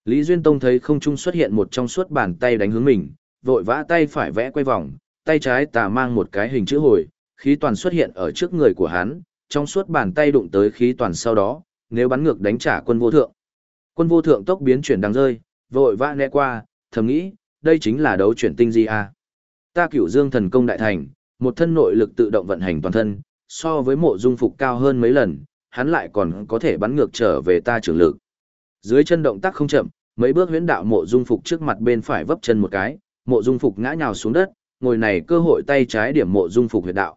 Lý Duyên Tông thấy không trung xuất hiện một trong suốt bàn tay đánh hướng mình, vội vã tay phải vẽ quay vòng, tay trái tà mang một cái hình chữ hồi, khí toàn xuất hiện ở trước người của hắn, trong suốt bàn tay đụng tới khí toàn sau đó, nếu bắn ngược đánh trả quân vô thượng. Quân vô thượng tốc biến chuyển đang rơi, vội vã né qua, thầm nghĩ, đây chính là đấu chuyển tinh di a. Ta cửu dương thần công đại thành, một thân nội lực tự động vận hành toàn thân, so với mộ dung phục cao hơn mấy lần, hắn lại còn có thể bắn ngược trở về ta trường lực. Dưới chân động tác không chậm, mấy bước huyễn đạo mộ dung phục trước mặt bên phải vấp chân một cái, mộ dung phục ngã nhào xuống đất, ngồi này cơ hội tay trái điểm mộ dung phục huyệt đạo.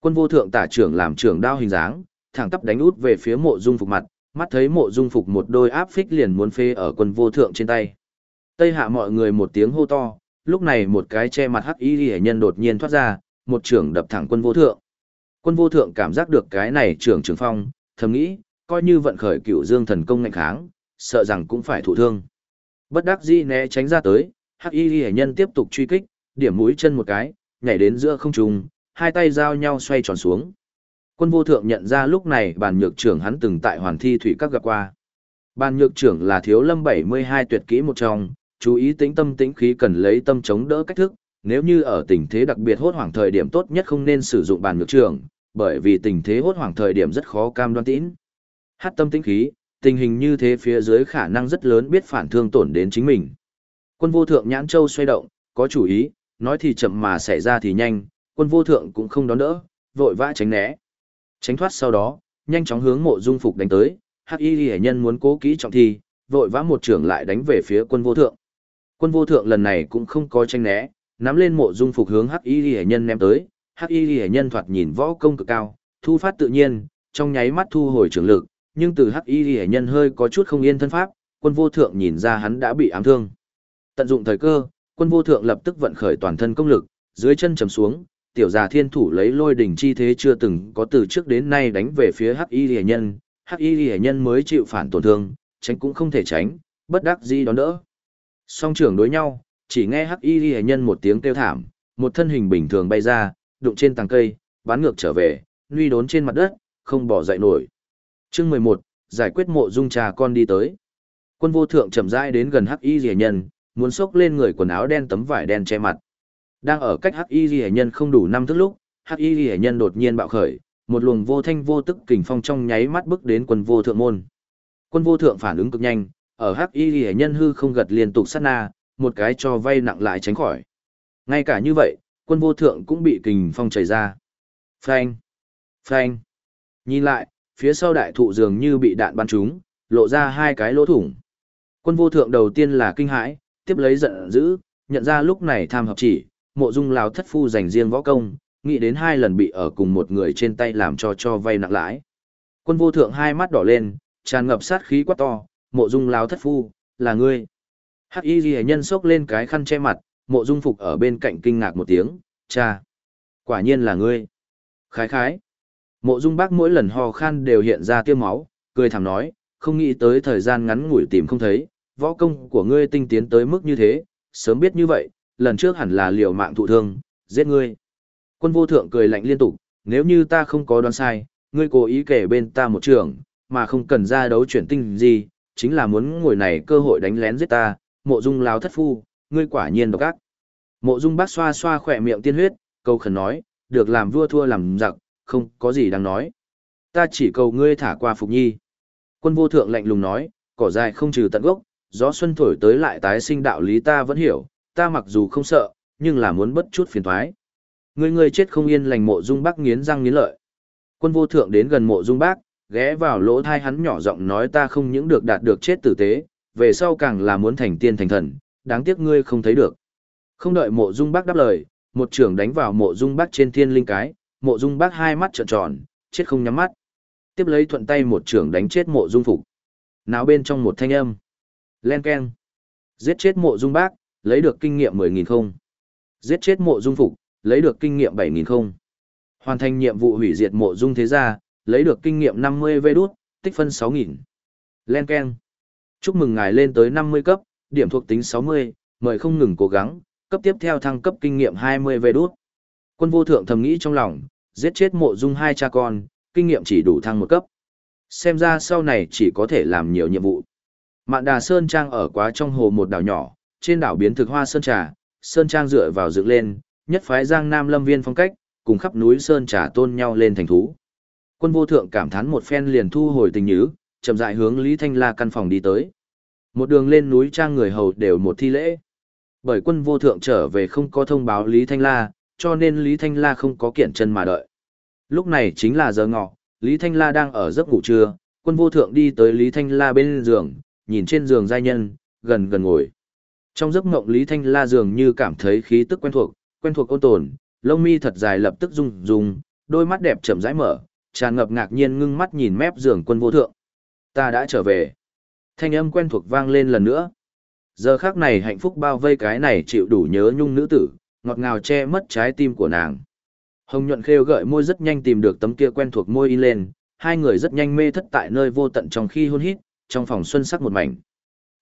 Quân vô thượng tả trưởng làm trưởng đao hình dáng, thẳng tắp đánh út về phía mộ dung phục mặt, mắt thấy mộ dung phục một đôi áp phích liền muốn phê ở quân vô thượng trên tay. Tây hạ mọi người một tiếng hô to, lúc này một cái che mặt hắc y hệ nhân đột nhiên thoát ra, một trưởng đập thẳng quân vô thượng. Quân vô thượng cảm giác được cái này trưởng trường phong, thầm nghĩ, coi như vận khởi cựu dương thần công ngạnh kháng, sợ rằng cũng phải thụ thương. Bất đắc dĩ né tránh ra tới, hắc y hệ nhân tiếp tục truy kích, điểm mũi chân một cái, nhảy đến giữa không trung, hai tay giao nhau xoay tròn xuống. Quân vô thượng nhận ra lúc này bàn nhược trưởng hắn từng tại hoàn thi thủy các gặp qua. Bàn nhược trưởng là thiếu lâm 72 tuyệt kỹ một trong, chú ý tĩnh tâm tĩnh khí cần lấy tâm chống đỡ cách thức, nếu như ở tình thế đặc biệt hốt hoảng thời điểm tốt nhất không nên sử dụng bàn nhược trưởng, bởi vì tình thế hốt hoảng thời điểm rất khó cam đoan tĩnh. Hát tâm tĩnh khí, tình hình như thế phía dưới khả năng rất lớn biết phản thương tổn đến chính mình. Quân vô thượng nhãn châu xoay động, có chủ ý, nói thì chậm mà xảy ra thì nhanh, quân vô thượng cũng không đón đỡ, vội vã tránh né. Tránh thoát sau đó, nhanh chóng hướng mộ dung phục đánh tới, hắc y hệ nhân muốn cố kỹ trọng thi, vội vã một trưởng lại đánh về phía quân vô thượng. Quân vô thượng lần này cũng không có tranh né, nắm lên mộ dung phục hướng hắc y hệ nhân ném tới, hắc y hệ nhân thoạt nhìn võ công cực cao, thu phát tự nhiên, trong nháy mắt thu hồi trường lực, nhưng từ hắc y hệ nhân hơi có chút không yên thân pháp, quân vô thượng nhìn ra hắn đã bị ám thương. Tận dụng thời cơ, quân vô thượng lập tức vận khởi toàn thân công lực, dưới chân chầm xuống, tiểu già thiên thủ lấy lôi đỉnh chi thế chưa từng có từ trước đến nay đánh về phía hắc y hệ nhân, hắc y hệ nhân mới chịu phản tổn thương, tránh cũng không thể tránh, bất đắc dĩ đón đỡ. Song trưởng đối nhau, chỉ nghe hắc y hệ nhân một tiếng kêu thảm, một thân hình bình thường bay ra, đụng trên tàng cây, bắn ngược trở về, nuy đốn trên mặt đất, không bỏ dậy nổi. Chương 11, giải quyết mộ dung trà con đi tới. Quân vô thượng chậm rãi đến gần hắc y rìa nhân, muốn xốc lên người quần áo đen tấm vải đen che mặt. Đang ở cách hắc y rìa nhân không đủ năm thước lúc, hắc y rìa nhân đột nhiên bạo khởi, một luồng vô thanh vô tức kình phong trong nháy mắt bước đến quân vô thượng môn. Quân vô thượng phản ứng cực nhanh, ở hắc y rìa nhân hư không gật liên tục sát na, một cái cho vay nặng lại tránh khỏi. Ngay cả như vậy, quân vô thượng cũng bị kình phong chảy ra. Phanh! Phanh! Nhìn lại, phía sau đại thụ dường như bị đạn bắn trúng, lộ ra hai cái lỗ thủng. Quân vô thượng đầu tiên là kinh hãi, tiếp lấy giận dữ, nhận ra lúc này tham hợp chỉ, mộ dung lào thất phu dành riêng võ công, nghĩ đến hai lần bị ở cùng một người trên tay làm cho cho vay nặng lãi. Quân vô thượng hai mắt đỏ lên, tràn ngập sát khí quát to, mộ dung lào thất phu, là ngươi. Hắc y ghi nhân sốc lên cái khăn che mặt, mộ dung phục ở bên cạnh kinh ngạc một tiếng, cha. Quả nhiên là ngươi. Khái khái. Mộ dung bác mỗi lần ho khan đều hiện ra tiêu máu, cười thảm nói, không nghĩ tới thời gian ngắn ngủi tìm không thấy, võ công của ngươi tinh tiến tới mức như thế, sớm biết như vậy, lần trước hẳn là liều mạng thụ thương, giết ngươi. Quân vô thượng cười lạnh liên tục, nếu như ta không có đoán sai, ngươi cố ý kể bên ta một trường, mà không cần ra đấu chuyển tinh gì, chính là muốn ngồi này cơ hội đánh lén giết ta, mộ dung láo thất phu, ngươi quả nhiên độc ác. Mộ dung bác xoa xoa khỏe miệng tiên huyết, câu khẩn nói, được làm vua thua làm giặc, không có gì đáng nói. Ta chỉ cầu ngươi thả qua Phục Nhi. Quân vô thượng lạnh lùng nói, cỏ dài không trừ tận gốc, gió xuân thổi tới lại tái sinh đạo lý ta vẫn hiểu, ta mặc dù không sợ, nhưng là muốn bất chút phiền thoái. Ngươi ngươi chết không yên lành mộ dung bác nghiến răng nghiến lợi. Quân vô thượng đến gần mộ dung bác, ghé vào lỗ thai hắn nhỏ giọng nói ta không những được đạt được chết tử tế, về sau càng là muốn thành tiên thành thần, đáng tiếc ngươi không thấy được. Không đợi mộ dung bác đáp lời, một trưởng đánh vào mộ dung bác trên thiên linh cái, mộ dung bác hai mắt trợn tròn, chết không nhắm mắt. Tiếp lấy thuận tay một trưởng đánh chết mộ dung phục. Náo bên trong một thanh âm. Len keng. Giết chết mộ dung bác, lấy được kinh nghiệm 10.000 không. Giết chết mộ dung phục, lấy được kinh nghiệm 7.000 không. Hoàn thành nhiệm vụ hủy diệt mộ dung thế gia, lấy được kinh nghiệm 50 vê đút, tích phân 6.000. Len keng. Chúc mừng ngài lên tới 50 cấp, điểm thuộc tính 60, mời không ngừng cố gắng, cấp tiếp theo thăng cấp kinh nghiệm 20 vê đút. Quân vô thượng thầm nghĩ trong lòng, giết chết mộ dung hai cha con, kinh nghiệm chỉ đủ thăng một cấp. Xem ra sau này chỉ có thể làm nhiều nhiệm vụ. Mạn đà Sơn Trang ở quá trong hồ một đảo nhỏ, trên đảo biến thực hoa Sơn Trà, Sơn Trang dựa vào dựng lên, nhất phái giang nam lâm viên phong cách, cùng khắp núi Sơn Trà tôn nhau lên thành thú. Quân vô thượng cảm thán một phen liền thu hồi tình nhứ, chậm dại hướng Lý Thanh La căn phòng đi tới. Một đường lên núi trang người hầu đều một thi lễ. Bởi quân vô thượng trở về không có thông báo Lý Thanh La, cho nên Lý Thanh La không có kiện chân mà đợi. Lúc này chính là giờ ngọ, Lý Thanh La đang ở giấc ngủ trưa, quân vô thượng đi tới Lý Thanh La bên giường, nhìn trên giường giai nhân, gần gần ngồi. Trong giấc mộng Lý Thanh La dường như cảm thấy khí tức quen thuộc, quen thuộc ôn tồn, lông mi thật dài lập tức rung rung, đôi mắt đẹp chậm rãi mở, tràn ngập ngạc nhiên ngưng mắt nhìn mép giường quân vô thượng. Ta đã trở về. Thanh âm quen thuộc vang lên lần nữa. Giờ khắc này hạnh phúc bao vây cái này chịu đủ nhớ nhung nữ tử, ngọt ngào che mất trái tim của nàng. Hồng nhuận khêu gợi môi rất nhanh tìm được tấm kia quen thuộc môi in lên, hai người rất nhanh mê thất tại nơi vô tận trong khi hôn hít, trong phòng xuân sắc một mảnh.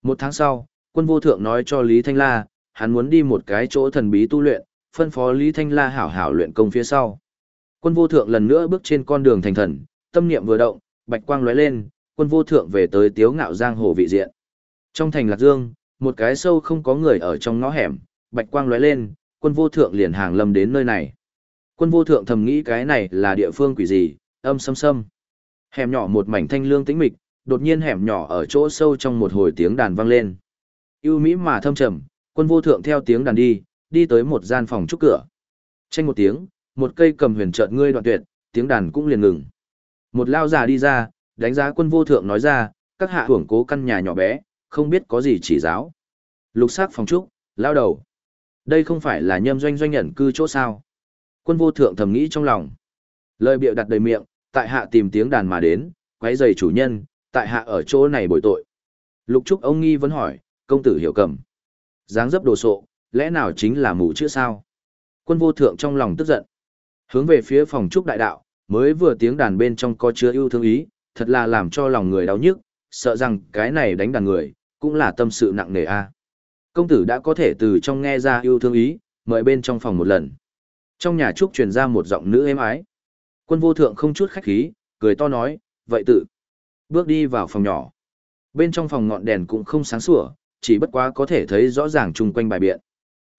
Một tháng sau, quân vô thượng nói cho Lý Thanh La, hắn muốn đi một cái chỗ thần bí tu luyện, phân phó Lý Thanh La hảo hảo luyện công phía sau. Quân vô thượng lần nữa bước trên con đường thành thần, tâm niệm vừa động, bạch quang lóe lên, quân vô thượng về tới tiếu ngạo giang hồ vị diện. Trong thành Lạc Dương, một cái sâu không có người ở trong ngõ hẻm, bạch quang lóe lên, quân vô thượng liền hàng lâm đến nơi này. Quân vô thượng thầm nghĩ cái này là địa phương quỷ gì, âm sâm sâm. Hẻm nhỏ một mảnh thanh lương tĩnh mịch, đột nhiên hẻm nhỏ ở chỗ sâu trong một hồi tiếng đàn vang lên. Yêu mỹ mà thâm trầm, quân vô thượng theo tiếng đàn đi, đi tới một gian phòng trúc cửa. Tranh một tiếng, một cây cầm huyền trợn ngươi đoạn tuyệt, tiếng đàn cũng liền ngừng. Một lao già đi ra, đánh giá quân vô thượng nói ra, các hạ hưởng cố căn nhà nhỏ bé, không biết có gì chỉ giáo. Lục sắc phòng trúc, lao đầu. Đây không phải là nhâm doanh doanh nhận cư chỗ sao. Quân vô thượng thầm nghĩ trong lòng. Lời bịa đặt đầy miệng, tại hạ tìm tiếng đàn mà đến, quấy giày chủ nhân, tại hạ ở chỗ này bồi tội. Lục trúc ông nghi vẫn hỏi, công tử hiểu cầm. dáng dấp đồ sộ, lẽ nào chính là mù chữ sao? Quân vô thượng trong lòng tức giận. Hướng về phía phòng trúc đại đạo, mới vừa tiếng đàn bên trong có chứa yêu thương ý, thật là làm cho lòng người đau nhức, sợ rằng cái này đánh đàn người, cũng là tâm sự nặng nề a. Công tử đã có thể từ trong nghe ra yêu thương ý, mời bên trong phòng một lần. Trong nhà trúc truyền ra một giọng nữ êm ái. Quân vô thượng không chút khách khí, cười to nói, vậy tự. Bước đi vào phòng nhỏ. Bên trong phòng ngọn đèn cũng không sáng sủa, chỉ bất quá có thể thấy rõ ràng chung quanh bài biện.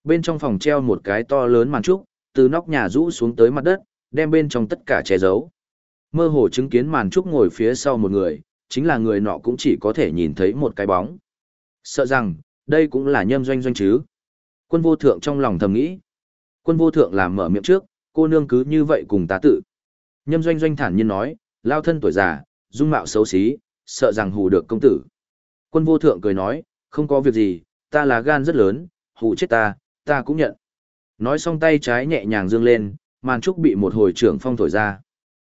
Bên trong phòng treo một cái to lớn màn trúc, từ nóc nhà rũ xuống tới mặt đất, đem bên trong tất cả che giấu. Mơ hồ chứng kiến màn trúc ngồi phía sau một người, chính là người nọ cũng chỉ có thể nhìn thấy một cái bóng. Sợ rằng, đây cũng là nhâm doanh doanh chứ. Quân vô thượng trong lòng thầm nghĩ. Quân vô thượng làm mở miệng trước, cô nương cứ như vậy cùng tá tự. Nhâm doanh doanh thản nhiên nói, lao thân tuổi già, dung mạo xấu xí, sợ rằng hù được công tử. Quân vô thượng cười nói, không có việc gì, ta là gan rất lớn, hù chết ta, ta cũng nhận. Nói xong tay trái nhẹ nhàng dương lên, màn trúc bị một hồi trưởng phong thổi ra.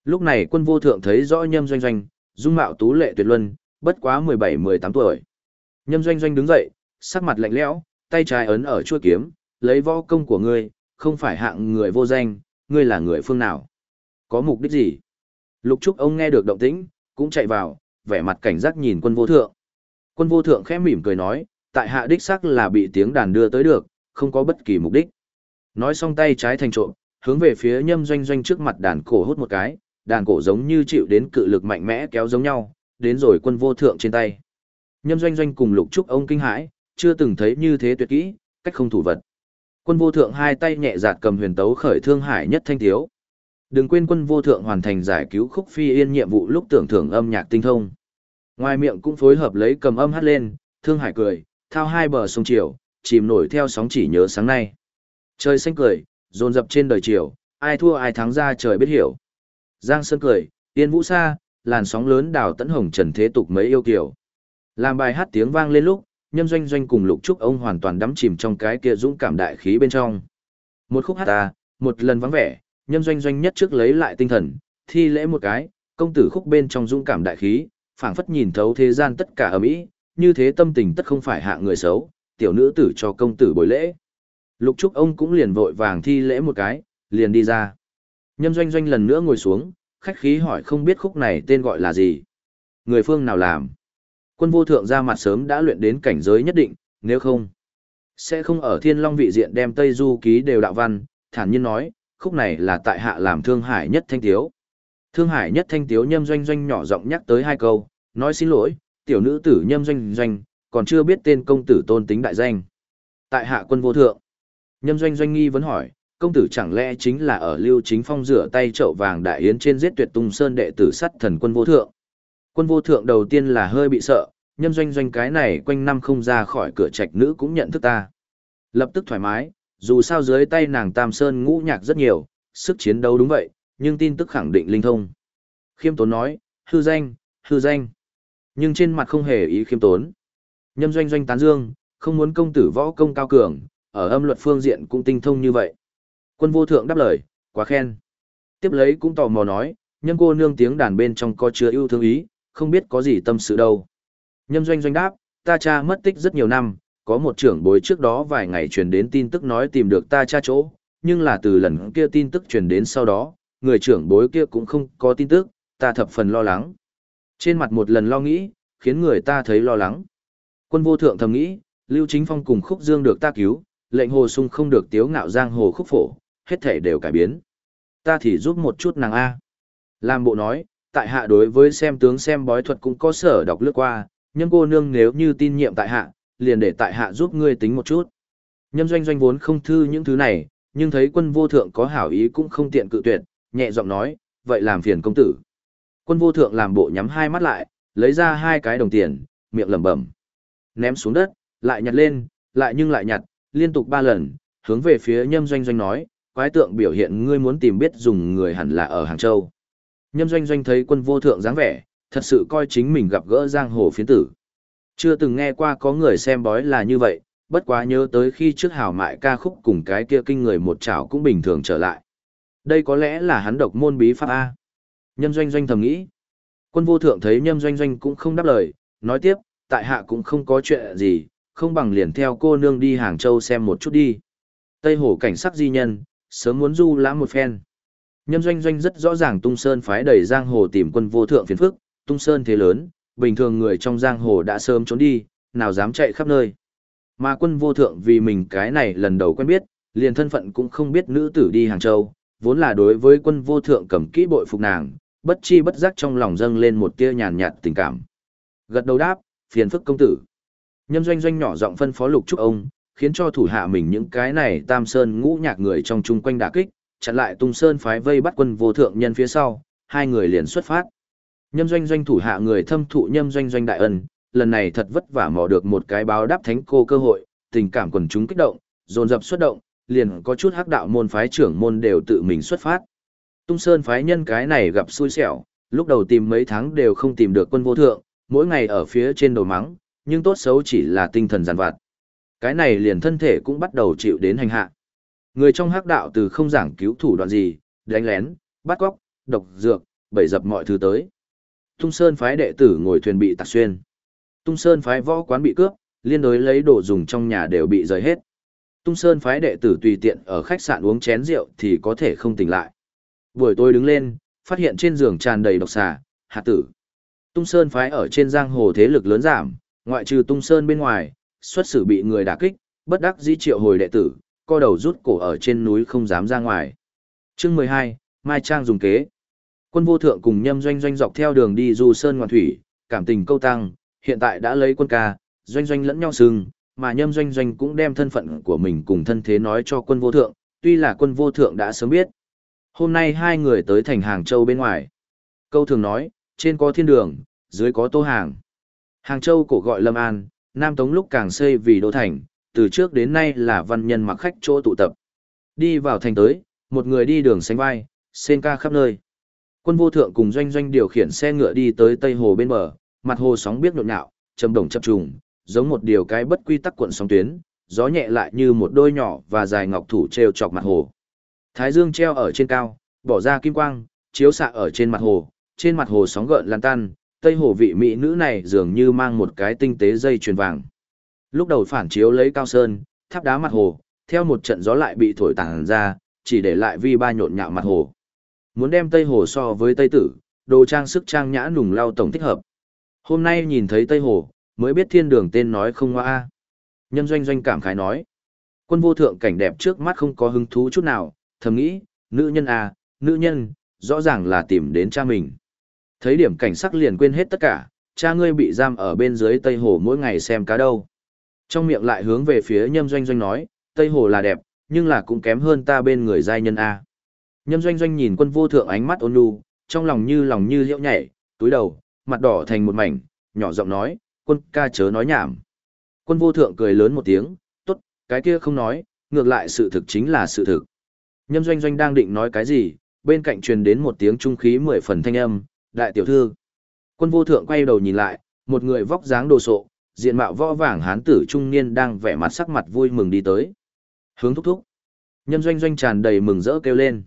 Lúc này quân vô thượng thấy rõ nhâm doanh doanh, dung mạo tú lệ tuyệt luân, bất quá 17-18 tuổi. Nhâm doanh doanh đứng dậy, sắc mặt lạnh lẽo, tay trái ấn ở chuôi kiếm, lấy võ công của ngươi, không phải hạng người vô danh, ngươi là người phương nào? Có mục đích gì? Lục Trúc ông nghe được động tĩnh, cũng chạy vào, vẻ mặt cảnh giác nhìn quân vô thượng. Quân vô thượng khẽ mỉm cười nói, tại hạ đích xác là bị tiếng đàn đưa tới được, không có bất kỳ mục đích. Nói xong tay trái thành trộm, hướng về phía nhâm doanh doanh trước mặt đàn cổ hút một cái, đàn cổ giống như chịu đến cự lực mạnh mẽ kéo giống nhau, đến rồi quân vô thượng trên tay. Nhâm doanh doanh cùng lục trúc ông kinh hãi, chưa từng thấy như thế tuyệt kỹ, cách không thủ vật. Quân vô thượng hai tay nhẹ giạt cầm huyền tấu khởi thương hải nhất thanh thiếu. Đừng quên quân vô thượng hoàn thành giải cứu khúc phi yên nhiệm vụ lúc tưởng thưởng âm nhạc tinh thông. Ngoài miệng cũng phối hợp lấy cầm âm hát lên, thương hải cười, thao hai bờ sông chiều, chìm nổi theo sóng chỉ nhớ sáng nay. Trời xanh cười, dồn dập trên đời chiều, ai thua ai thắng ra trời biết hiểu. Giang Sơn cười, yên vũ xa, làn sóng lớn đào tấn hồng trần thế tục mấy yêu kiều Làm bài hát tiếng vang lên lúc, nhâm doanh doanh cùng lục trúc ông hoàn toàn đắm chìm trong cái kia dũng cảm đại khí bên trong. Một khúc hát ta, một lần vắng vẻ, nhâm doanh doanh nhất trước lấy lại tinh thần, thi lễ một cái, công tử khúc bên trong dũng cảm đại khí, phảng phất nhìn thấu thế gian tất cả ở mỹ, như thế tâm tình tất không phải hạ người xấu, tiểu nữ tử cho công tử bồi lễ. Lục Trúc ông cũng liền vội vàng thi lễ một cái, liền đi ra. Nhâm doanh doanh lần nữa ngồi xuống, khách khí hỏi không biết khúc này tên gọi là gì. Người phương nào làm? Quân vô thượng ra mặt sớm đã luyện đến cảnh giới nhất định, nếu không, sẽ không ở thiên long vị diện đem Tây Du ký đều đạo văn, thản nhiên nói, khúc này là tại hạ làm thương hải nhất thanh tiếu. Thương hải nhất thanh tiếu nhâm doanh doanh nhỏ giọng nhắc tới hai câu, nói xin lỗi, tiểu nữ tử nhâm doanh doanh, còn chưa biết tên công tử tôn tính đại danh. Tại hạ quân vô thượng, nhâm doanh doanh nghi vấn hỏi, công tử chẳng lẽ chính là ở lưu chính phong rửa tay chậu vàng đại yến trên giết tuyệt tung sơn đệ tử sắt thần quân vô thượng. Quân vô thượng đầu tiên là hơi bị sợ, nhâm doanh doanh cái này quanh năm không ra khỏi cửa trạch nữ cũng nhận thức ta. Lập tức thoải mái, dù sao dưới tay nàng Tam Sơn ngũ nhạc rất nhiều, sức chiến đấu đúng vậy, nhưng tin tức khẳng định linh thông. Khiêm tốn nói, hư danh, hư danh. Nhưng trên mặt không hề ý khiêm tốn. Nhâm doanh doanh tán dương, không muốn công tử võ công cao cường, ở âm luật phương diện cũng tinh thông như vậy. Quân vô thượng đáp lời, quá khen. Tiếp lấy cũng tò mò nói, nhân cô nương tiếng đàn bên trong có chứa yêu thương ý, không biết có gì tâm sự đâu. Nhâm doanh doanh đáp, ta cha mất tích rất nhiều năm, có một trưởng bối trước đó vài ngày truyền đến tin tức nói tìm được ta cha chỗ, nhưng là từ lần kia tin tức truyền đến sau đó, người trưởng bối kia cũng không có tin tức, ta thập phần lo lắng. Trên mặt một lần lo nghĩ, khiến người ta thấy lo lắng. Quân vô thượng thầm nghĩ, Lưu Chính Phong cùng Khúc Dương được ta cứu, lệnh hồ sung không được tiếu ngạo giang hồ khúc phổ, hết thể đều cải biến. Ta thì giúp một chút nàng A. Làm bộ nói, tại hạ đối với xem tướng xem bói thuật cũng có sở đọc lướt qua, nhưng cô nương nếu như tin nhiệm tại hạ, liền để tại hạ giúp ngươi tính một chút. Nhâm doanh doanh vốn không thư những thứ này, nhưng thấy quân vô thượng có hảo ý cũng không tiện cự tuyệt, nhẹ giọng nói, vậy làm phiền công tử. Quân vô thượng làm bộ nhắm hai mắt lại, lấy ra hai cái đồng tiền, miệng lẩm bẩm, ném xuống đất, lại nhặt lên, lại nhưng lại nhặt, liên tục ba lần, hướng về phía nhâm doanh doanh nói, quái tượng biểu hiện ngươi muốn tìm biết dùng người hẳn là ở Hàng Châu. Nhâm doanh doanh thấy quân vô thượng dáng vẻ, thật sự coi chính mình gặp gỡ giang hồ phiến tử. Chưa từng nghe qua có người xem bói là như vậy, bất quá nhớ tới khi trước hào mại ca khúc cùng cái kia kinh người một chảo cũng bình thường trở lại. Đây có lẽ là hắn độc môn bí pháp A. Nhâm doanh doanh thầm nghĩ. Quân vô thượng thấy nhâm doanh doanh cũng không đáp lời, nói tiếp, tại hạ cũng không có chuyện gì, không bằng liền theo cô nương đi Hàng Châu xem một chút đi. Tây hồ cảnh sắc di nhân, sớm muốn du lãm một phen. Nhâm doanh doanh rất rõ ràng tung sơn phái đầy giang hồ tìm quân vô thượng phiền phức, tung sơn thế lớn, bình thường người trong giang hồ đã sớm trốn đi, nào dám chạy khắp nơi. Mà quân vô thượng vì mình cái này lần đầu quen biết, liền thân phận cũng không biết nữ tử đi Hàng Châu, vốn là đối với quân vô thượng cầm kỹ bội phục nàng, bất chi bất giác trong lòng dâng lên một tia nhàn nhạt tình cảm. Gật đầu đáp, phiền phức công tử. Nhâm doanh doanh nhỏ giọng phân phó lục trúc ông, khiến cho thủ hạ mình những cái này tam sơn ngũ nhạc người trong chung quanh đả kích, chặn lại tung sơn phái vây bắt quân vô thượng nhân phía sau, hai người liền xuất phát. Nhâm doanh doanh thủ hạ người thâm thụ nhâm doanh doanh đại ân, lần này thật vất vả mò được một cái báo đáp thánh cô cơ hội, tình cảm quần chúng kích động, dồn dập xuất động, liền có chút hắc đạo môn phái trưởng môn đều tự mình xuất phát. Tung Sơn phái nhân cái này gặp xui xẻo, lúc đầu tìm mấy tháng đều không tìm được quân vô thượng, mỗi ngày ở phía trên đầu mắng, nhưng tốt xấu chỉ là tinh thần giàn vặt. Cái này liền thân thể cũng bắt đầu chịu đến hành hạ. Người trong hắc đạo từ không giảng cứu thủ đoạn gì, đánh lén, bắt cóc, độc dược, bậy dập mọi thứ tới. Tung Sơn phái đệ tử ngồi thuyền bị tạc xuyên. Tung Sơn phái võ quán bị cướp, liên đối lấy đồ dùng trong nhà đều bị rời hết. Tung Sơn phái đệ tử tùy tiện ở khách sạn uống chén rượu thì có thể không tỉnh lại. Buổi tối đứng lên, phát hiện trên giường tràn đầy độc xà, hạt tử. Tung Sơn phái ở trên giang hồ thế lực lớn giảm, ngoại trừ Tung Sơn bên ngoài, xuất xử bị người đả kích, bất đắc dĩ triệu hồi đệ tử, co đầu rút cổ ở trên núi không dám ra ngoài. Chương 12, Mai Trang dùng kế. Quân vô thượng cùng nhâm doanh doanh dọc theo đường đi du sơn ngoạn thủy, cảm tình câu tăng, hiện tại đã lấy quân ca, doanh doanh lẫn nhau sừng, mà nhâm doanh doanh cũng đem thân phận của mình cùng thân thế nói cho quân vô thượng, tuy là quân vô thượng đã sớm biết. Hôm nay hai người tới thành Hàng Châu bên ngoài. Câu thường nói, trên có thiên đường, dưới có tô hàng. Hàng Châu cổ gọi Lâm An, Nam Tống lúc càng xây vì đô thành, từ trước đến nay là văn nhân mặc khách chỗ tụ tập. Đi vào thành tới, một người đi đường sánh vai, sen ca khắp nơi. Quân vô thượng cùng doanh doanh điều khiển xe ngựa đi tới Tây Hồ bên bờ, mặt hồ sóng biết nhộn nhạo, trầm đồng chập trùng, giống một điều cái bất quy tắc cuộn sóng tuyến, gió nhẹ lại như một đôi nhỏ và dài ngọc thủ treo chọc mặt hồ. Thái dương treo ở trên cao, bỏ ra kim quang, chiếu xạ ở trên mặt hồ, trên mặt hồ sóng gợn lan tan, Tây Hồ vị mỹ nữ này dường như mang một cái tinh tế dây chuyền vàng. Lúc đầu phản chiếu lấy cao sơn, tháp đá mặt hồ, theo một trận gió lại bị thổi tàng ra, chỉ để lại vi ba nhộn nhạo mặt hồ. Muốn đem Tây Hồ so với Tây Tử, đồ trang sức trang nhã nùng lao tổng thích hợp. Hôm nay nhìn thấy Tây Hồ, mới biết thiên đường tên nói không hoa. Nhân doanh doanh cảm khái nói. Quân vô thượng cảnh đẹp trước mắt không có hứng thú chút nào, thầm nghĩ, nữ nhân à, nữ nhân, rõ ràng là tìm đến cha mình. Thấy điểm cảnh sắc liền quên hết tất cả, cha ngươi bị giam ở bên dưới Tây Hồ mỗi ngày xem cá đâu. Trong miệng lại hướng về phía nhâm doanh doanh nói, Tây Hồ là đẹp, nhưng là cũng kém hơn ta bên người giai nhân A. Nhâm doanh doanh nhìn quân vô thượng ánh mắt ôn nhu, trong lòng như lòng như liễu nhảy, túi đầu, mặt đỏ thành một mảnh, nhỏ giọng nói, quân ca chớ nói nhảm. Quân vô thượng cười lớn một tiếng, tốt, cái kia không nói, ngược lại sự thực chính là sự thực. Nhâm doanh doanh đang định nói cái gì, bên cạnh truyền đến một tiếng trung khí mười phần thanh âm, đại tiểu thư. Quân vô thượng quay đầu nhìn lại, một người vóc dáng đồ sộ, diện mạo võ vàng hán tử trung niên đang vẻ mặt sắc mặt vui mừng đi tới. Hướng thúc thúc. Nhâm doanh doanh tràn đầy mừng rỡ kêu lên.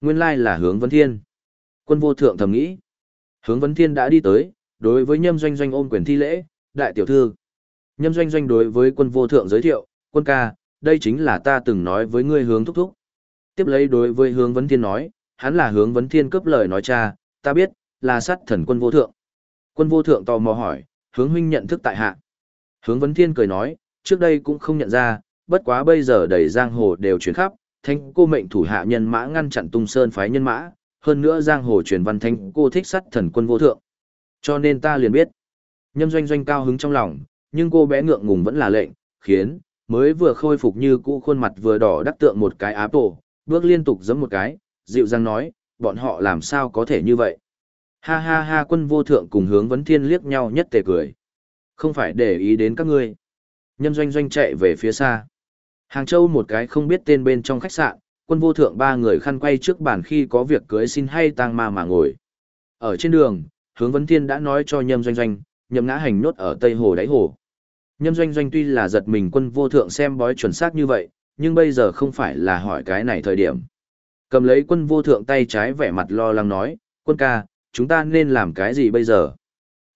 Nguyên lai là hướng vấn thiên. Quân vô thượng thầm nghĩ. Hướng vấn thiên đã đi tới, đối với nhâm doanh doanh ôm quyền thi lễ, đại tiểu thư. Nhâm doanh doanh đối với quân vô thượng giới thiệu, quân ca, đây chính là ta từng nói với ngươi hướng thúc thúc. Tiếp lấy đối với hướng vấn thiên nói, hắn là hướng vấn thiên cấp lời nói cha, ta biết, là sát thần quân vô thượng. Quân vô thượng tò mò hỏi, hướng huynh nhận thức tại hạ. Hướng vấn thiên cười nói, trước đây cũng không nhận ra, bất quá bây giờ đầy giang hồ đều chuyển khắp, thanh cô mệnh thủ hạ nhân mã ngăn chặn tung sơn phái nhân mã, hơn nữa giang hồ truyền văn thanh cô thích sát thần quân vô thượng. Cho nên ta liền biết. Nhâm doanh doanh cao hứng trong lòng, nhưng cô bé ngượng ngùng vẫn là lệnh, khiến, mới vừa khôi phục như cũ khuôn mặt vừa đỏ đắc tượng một cái áp tổ, bước liên tục giẫm một cái, dịu dàng nói, bọn họ làm sao có thể như vậy. Ha ha ha quân vô thượng cùng hướng vấn thiên liếc nhau nhất tề cười. Không phải để ý đến các ngươi. Nhâm doanh doanh chạy về phía xa. Hàng Châu một cái không biết tên bên trong khách sạn, quân vô thượng ba người khăn quay trước bàn khi có việc cưới xin hay tang ma mà ngồi. Ở trên đường, hướng vấn thiên đã nói cho nhâm doanh doanh, nhậm ngã hành nốt ở Tây Hồ đáy hồ. Nhâm doanh doanh tuy là giật mình quân vô thượng xem bói chuẩn xác như vậy, nhưng bây giờ không phải là hỏi cái này thời điểm. Cầm lấy quân vô thượng tay trái vẻ mặt lo lắng nói, quân ca, chúng ta nên làm cái gì bây giờ?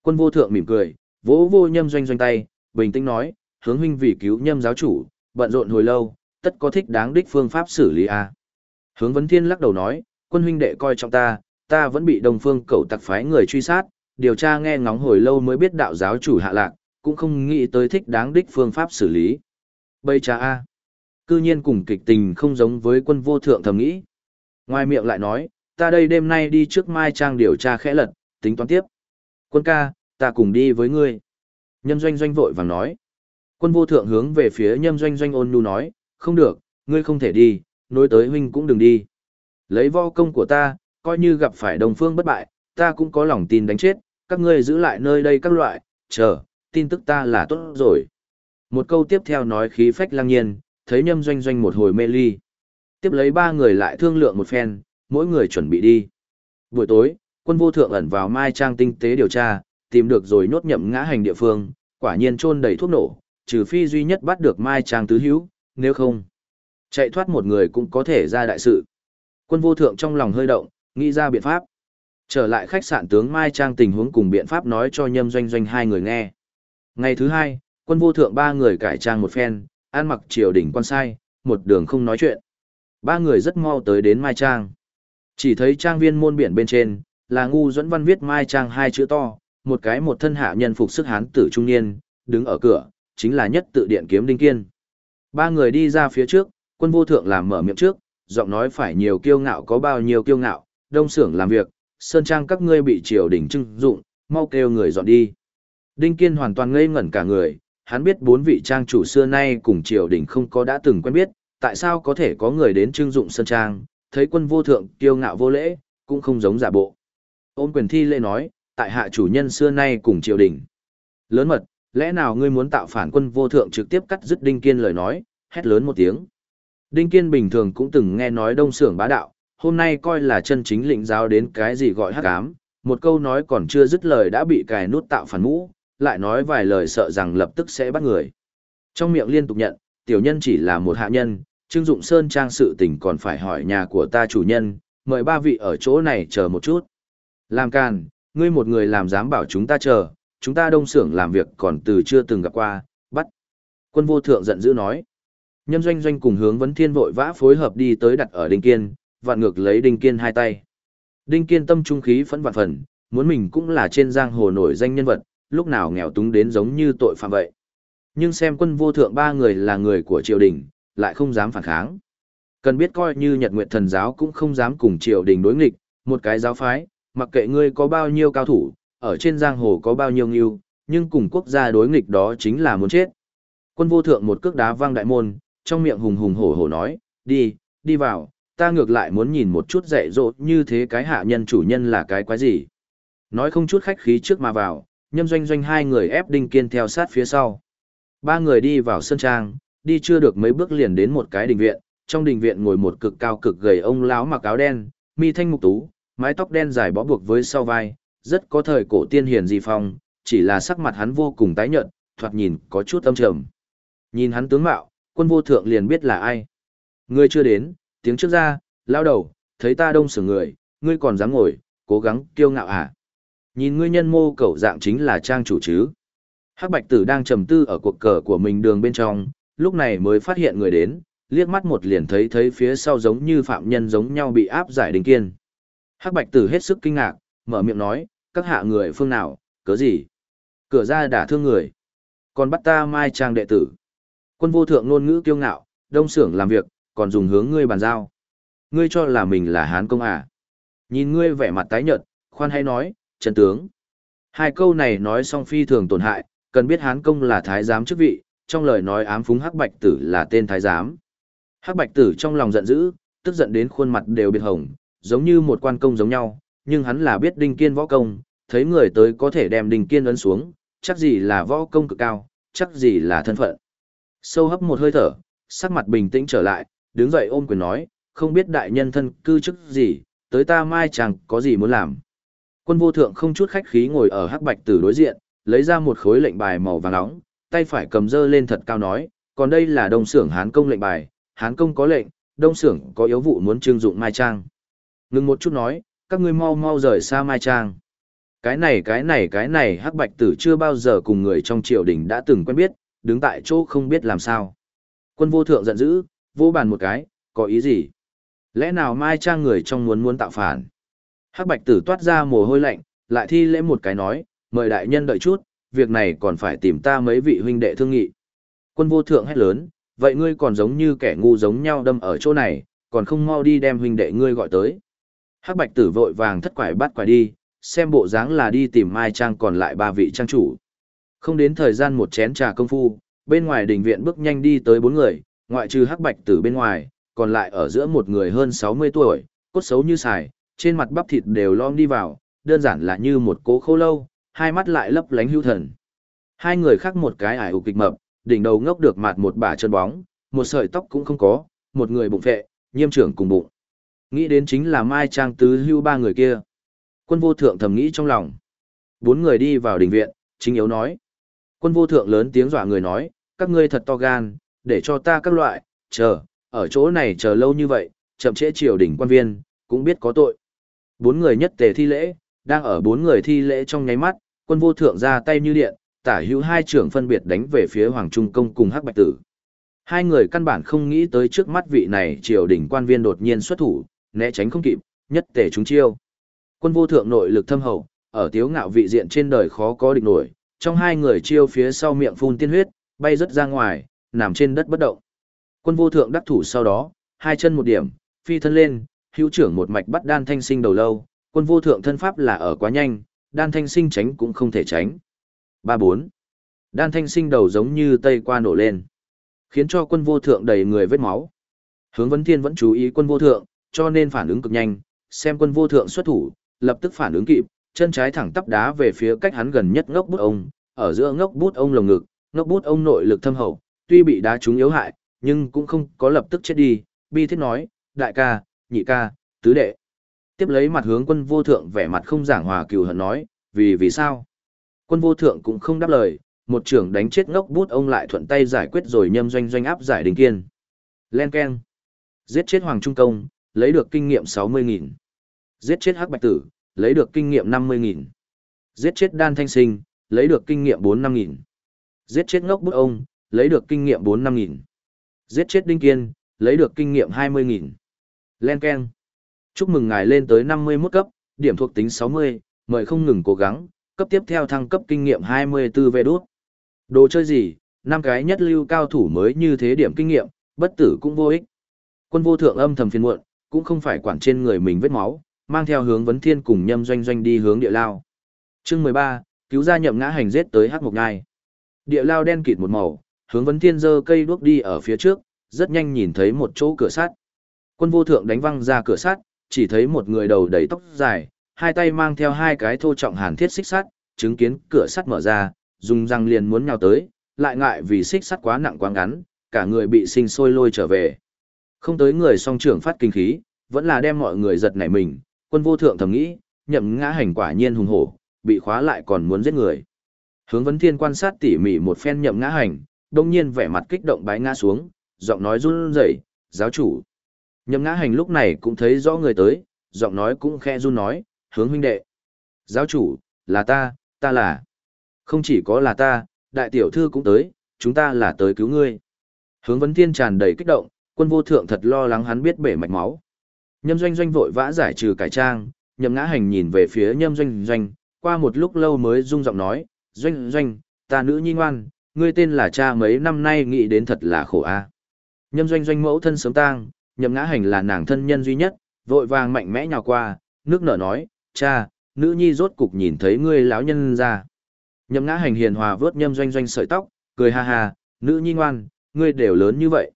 Quân vô thượng mỉm cười, vỗ vô nhâm doanh doanh tay, bình tĩnh nói, hướng huynh vì cứu nhâm giáo chủ, bận rộn hồi lâu, tất có thích đáng đích phương pháp xử lý a. Hướng vấn thiên lắc đầu nói, quân huynh đệ coi trọng ta, ta vẫn bị đồng phương cầu tặc phái người truy sát, điều tra nghe ngóng hồi lâu mới biết đạo giáo chủ hạ lạc, cũng không nghĩ tới thích đáng đích phương pháp xử lý. Bây cha A. Cư nhiên cùng kịch tình không giống với quân vô thượng thầm nghĩ. Ngoài miệng lại nói, ta đây đêm nay đi trước Mai Trang điều tra khẽ lật, tính toán tiếp. Quân ca, ta cùng đi với ngươi. Nhâm doanh doanh vội vàng nói. Quân vô thượng hướng về phía nhâm doanh doanh ôn nhu nói, không được, ngươi không thể đi, nối tới huynh cũng đừng đi. Lấy vo công của ta, coi như gặp phải đồng phương bất bại, ta cũng có lòng tin đánh chết, các ngươi giữ lại nơi đây các loại, chờ, tin tức ta là tốt rồi. Một câu tiếp theo nói khí phách lang nhiên, thấy nhâm doanh doanh một hồi mê ly. Tiếp lấy ba người lại thương lượng một phen, mỗi người chuẩn bị đi. Buổi tối, quân vô thượng ẩn vào mai trang tinh tế điều tra, tìm được rồi nhốt nhậm ngã hành địa phương, quả nhiên trôn đầy thuốc nổ, trừ phi duy nhất bắt được mai trang tứ hữu, nếu không, chạy thoát một người cũng có thể ra đại sự. Quân vô thượng trong lòng hơi động, nghĩ ra biện pháp. Trở lại khách sạn tướng Mai Trang tình huống cùng biện pháp nói cho nhâm doanh doanh hai người nghe. Ngày thứ hai, quân vô thượng ba người cải trang một phen, ăn mặc triều đỉnh quan sai, một đường không nói chuyện. Ba người rất mau tới đến Mai Trang. Chỉ thấy trang viên môn biển bên trên, là ngu dẫn văn viết Mai Trang hai chữ to, một cái một thân hạ nhân phục sức hán tử trung niên, đứng ở cửa, chính là nhất tự điện kiếm đinh kiên. Ba người đi ra phía trước, quân vô thượng làm mở miệng trước, giọng nói phải nhiều kiêu ngạo có bao nhiêu kiêu ngạo, đông xưởng làm việc, sơn trang các ngươi bị triều đình trưng dụng, mau kêu người dọn đi. Đinh Kiên hoàn toàn ngây ngẩn cả người, hắn biết bốn vị trang chủ xưa nay cùng triều đình không có đã từng quen biết, tại sao có thể có người đến trưng dụng sơn trang, thấy quân vô thượng kiêu ngạo vô lễ, cũng không giống giả bộ. Ôn quyền thi lễ nói, tại hạ chủ nhân xưa nay cùng triều đình. Lớn mật, lẽ nào ngươi muốn tạo phản quân vô thượng trực tiếp cắt dứt Đinh Kiên lời nói, hét lớn một tiếng. Đinh Kiên bình thường cũng từng nghe nói đông sưởng bá đạo, hôm nay coi là chân chính lĩnh giáo đến cái gì gọi hắc ám, một câu nói còn chưa dứt lời đã bị cài nút tạo phản mũ, lại nói vài lời sợ rằng lập tức sẽ bắt người. Trong miệng liên tục nhận, tiểu nhân chỉ là một hạ nhân, Trương Dụng Sơn trang sự tình còn phải hỏi nhà của ta chủ nhân, mời ba vị ở chỗ này chờ một chút. Làm càn, ngươi một người làm dám bảo chúng ta chờ, chúng ta đông xưởng làm việc còn từ chưa từng gặp qua, bắt. Quân vô thượng giận dữ nói. Nhâm doanh doanh cùng hướng vấn thiên vội vã phối hợp đi tới đặt ở đinh kiên, vạn ngược lấy đinh kiên hai tay. Đinh kiên tâm trung khí phẫn vạn phần, muốn mình cũng là trên giang hồ nổi danh nhân vật, lúc nào nghèo túng đến giống như tội phạm vậy. Nhưng xem quân vô thượng ba người là người của triều đình, lại không dám phản kháng. Cần biết coi như Nhật Nguyệt Thần giáo cũng không dám cùng triều đình đối nghịch, một cái giáo phái, mặc kệ ngươi có bao nhiêu cao thủ, ở trên giang hồ có bao nhiêu nghiêu, nhưng cùng quốc gia đối nghịch đó chính là muốn chết. Quân vô thượng một cước đá vang đại môn, trong miệng hùng hùng hổ hổ nói, đi, đi vào, ta ngược lại muốn nhìn một chút dạy dỗ như thế cái hạ nhân chủ nhân là cái quái gì. Nói không chút khách khí trước mà vào, nhâm doanh doanh hai người ép đinh kiên theo sát phía sau. Ba người đi vào sân trang, đi chưa được mấy bước liền đến một cái đình viện, trong đình viện ngồi một cực cao cực gầy ông lão mặc áo đen, mi thanh mục tú, mái tóc đen dài bó buộc với sau vai, rất có thời cổ tiên hiền di phong, chỉ là sắc mặt hắn vô cùng tái nhợt, thoạt nhìn có chút âm trầm. Nhìn hắn tướng mạo, quân vô thượng liền biết là ai. Ngươi chưa đến, tiếng trước ra, lao đầu, thấy ta đông sửa người, ngươi còn dám ngồi, cố gắng kiêu ngạo à. Nhìn ngươi nhân mô cẩu dạng chính là trang chủ chứ. Hắc bạch tử đang trầm tư ở cuộc cờ của mình đường bên trong, lúc này mới phát hiện người đến, liếc mắt một liền thấy thấy phía sau giống như phạm nhân giống nhau bị áp giải đình kiên. Hắc bạch tử hết sức kinh ngạc, mở miệng nói, các hạ người phương nào, cớ gì? Cửa ra đả thương người. Còn bắt ta mai trang đệ tử. Quân vô thượng ngôn ngữ kiêu ngạo, đông xưởng làm việc, còn dùng hướng ngươi bàn giao. Ngươi cho là mình là hán công à? Nhìn ngươi vẻ mặt tái nhợt, khoan hay nói, trần tướng. Hai câu này nói xong phi thường tổn hại, cần biết hán công là thái giám chức vị, trong lời nói ám phúng hắc bạch tử là tên thái giám. Hắc bạch tử trong lòng giận dữ, tức giận đến khuôn mặt đều biệt hồng, giống như một quan công giống nhau, nhưng hắn là biết đinh kiên võ công, thấy người tới có thể đem đinh kiên ấn xuống, chắc gì là võ công cực cao, chắc gì là thân phận. Sâu hấp một hơi thở, sắc mặt bình tĩnh trở lại, đứng dậy ôm quyền nói, không biết đại nhân thân cư chức gì, tới ta mai chẳng có gì muốn làm. Quân vô thượng không chút khách khí ngồi ở hắc bạch tử đối diện, lấy ra một khối lệnh bài màu vàng nóng, tay phải cầm dơ lên thật cao nói, còn đây là đông xưởng hán công lệnh bài, hán công có lệnh, đông xưởng có yếu vụ muốn trưng dụng mai trang. Ngừng một chút nói, các ngươi mau mau rời xa mai trang. Cái này cái này cái này hắc bạch tử chưa bao giờ cùng người trong triều đình đã từng quen biết, đứng tại chỗ không biết làm sao. Quân vô thượng giận dữ, vô bàn một cái, có ý gì? Lẽ nào mai trang người trong muốn muốn tạo phản? Hắc bạch tử toát ra mồ hôi lạnh, lại thi lễ một cái nói, mời đại nhân đợi chút, việc này còn phải tìm ta mấy vị huynh đệ thương nghị. Quân vô thượng hét lớn, vậy ngươi còn giống như kẻ ngu giống nhau đâm ở chỗ này, còn không mau đi đem huynh đệ ngươi gọi tới. Hắc bạch tử vội vàng thất quải bắt quải đi, xem bộ dáng là đi tìm mai trang còn lại ba vị trang chủ. Không đến thời gian một chén trà công phu, bên ngoài đình viện bước nhanh đi tới bốn người, ngoại trừ hắc bạch tử bên ngoài, còn lại ở giữa một người hơn 60 tuổi, cốt xấu như xài, trên mặt bắp thịt đều lom đi vào, đơn giản là như một cố khô lâu, hai mắt lại lấp lánh hưu thần. Hai người khác một cái ải ục kịch mập, đỉnh đầu ngốc được mặt một bả chân bóng, một sợi tóc cũng không có, một người bụng phệ, nhiêm trưởng cùng bụng. Nghĩ đến chính là Mai Trang Tứ hưu ba người kia. Quân vô thượng thầm nghĩ trong lòng. Bốn người đi vào đình viện, chính yếu nói. Quân vô thượng lớn tiếng dọa người nói, các ngươi thật to gan, để cho ta các loại, chờ, ở chỗ này chờ lâu như vậy, chậm trễ triều đỉnh quan viên, cũng biết có tội. Bốn người nhất tề thi lễ, đang ở bốn người thi lễ trong nháy mắt, quân vô thượng ra tay như điện, tả hữu hai trưởng phân biệt đánh về phía Hoàng Trung Công cùng Hắc Bạch Tử. Hai người căn bản không nghĩ tới trước mắt vị này triều đình quan viên đột nhiên xuất thủ, né tránh không kịp, nhất tề chúng chiêu. Quân vô thượng nội lực thâm hậu, ở tiếu ngạo vị diện trên đời khó có địch nổi, trong hai người chiêu phía sau miệng phun tiên huyết, bay rất ra ngoài, nằm trên đất bất động. Quân vô thượng đắc thủ sau đó, hai chân một điểm, phi thân lên, hữu trưởng một mạch bắt đan thanh sinh đầu lâu, quân vô thượng thân pháp là ở quá nhanh, đan thanh sinh tránh cũng không thể tránh. Ba bốn, Đan thanh sinh đầu giống như tây qua nổ lên, khiến cho quân vô thượng đầy người vết máu. Hướng vấn thiên vẫn chú ý quân vô thượng, cho nên phản ứng cực nhanh, xem quân vô thượng xuất thủ, lập tức phản ứng kịp, chân trái thẳng tắp đá về phía cách hắn gần nhất ngốc bút ông, ở giữa ngốc bút ông lồng ngực, ngốc bút ông nội lực thâm hậu, tuy bị đá trúng yếu hại, nhưng cũng không có lập tức chết đi, bi thiết nói, đại ca, nhị ca, tứ đệ. Tiếp lấy mặt hướng quân vô thượng vẻ mặt không giảng hòa cừu hận nói, vì vì sao? Quân vô thượng cũng không đáp lời, một trưởng đánh chết ngốc bút ông lại thuận tay giải quyết rồi nhâm doanh doanh áp giải đình kiên. Len Ken. Giết chết Hoàng Trung Công, lấy được kinh nghiệm 60.000. Giết chết Hắc Bạch Tử, lấy được kinh nghiệm 50.000. Giết chết Đan Thanh Sinh, lấy được kinh nghiệm 45.000. Giết chết ngốc bút ông, lấy được kinh nghiệm 45.000. Giết chết Đinh Kiên, lấy được kinh nghiệm 20.000. Len Ken. Chúc mừng ngài lên tới 51 cấp, điểm thuộc tính 60, mời không ngừng cố gắng, cấp tiếp theo thăng cấp kinh nghiệm 24 về đốt. Đồ chơi gì, năm cái nhất lưu cao thủ mới như thế điểm kinh nghiệm, bất tử cũng vô ích. Quân vô thượng âm thầm phiền muộn, cũng không phải quản trên người mình vết máu, mang theo hướng vấn thiên cùng nhâm doanh doanh đi hướng địa lao. Chương 13, cứu ra nhậm ngã hành giết tới hắc một ngai. Địa lao đen kịt một màu, hướng vấn thiên giơ cây đuốc đi ở phía trước, rất nhanh nhìn thấy một chỗ cửa sắt. Quân vô thượng đánh văng ra cửa sắt, chỉ thấy một người đầu đầy tóc dài, hai tay mang theo hai cái thô trọng hàn thiết xích sắt, chứng kiến cửa sắt mở ra, dùng răng liền muốn nhào tới, lại ngại vì xích sắt quá nặng quá ngắn, cả người bị sinh sôi lôi trở về. Không tới người song trưởng phát kinh khí, vẫn là đem mọi người giật nảy mình, quân vô thượng thầm nghĩ, nhậm ngã hành quả nhiên hùng hổ, bị khóa lại còn muốn giết người. Hướng vấn thiên quan sát tỉ mỉ một phen nhậm ngã hành, đông nhiên vẻ mặt kích động bái ngã xuống, giọng nói run rẩy, giáo chủ. Nhậm ngã hành lúc này cũng thấy rõ người tới, giọng nói cũng khe run nói, hướng huynh đệ. Giáo chủ, là ta, ta là. Không chỉ có là ta, đại tiểu thư cũng tới, chúng ta là tới cứu ngươi. Hướng vấn thiên tràn đầy kích động, quân vô thượng thật lo lắng hắn biết bể mạch máu. Nhâm doanh doanh vội vã giải trừ cải trang, nhậm ngã hành nhìn về phía nhâm doanh doanh, qua một lúc lâu mới rung giọng nói, doanh doanh, ta nữ nhi ngoan, ngươi tên là cha mấy năm nay nghĩ đến thật là khổ a. Nhâm doanh doanh mẫu thân sớm tang, nhậm ngã hành là nàng thân nhân duy nhất, vội vàng mạnh mẽ nhào qua, nước nở nói, cha, nữ nhi rốt cục nhìn thấy ngươi lão nhân ra. Nhậm ngã hành hiền hòa vớt nhâm doanh doanh sợi tóc, cười ha ha, nữ nhi ngoan, ngươi đều lớn như vậy.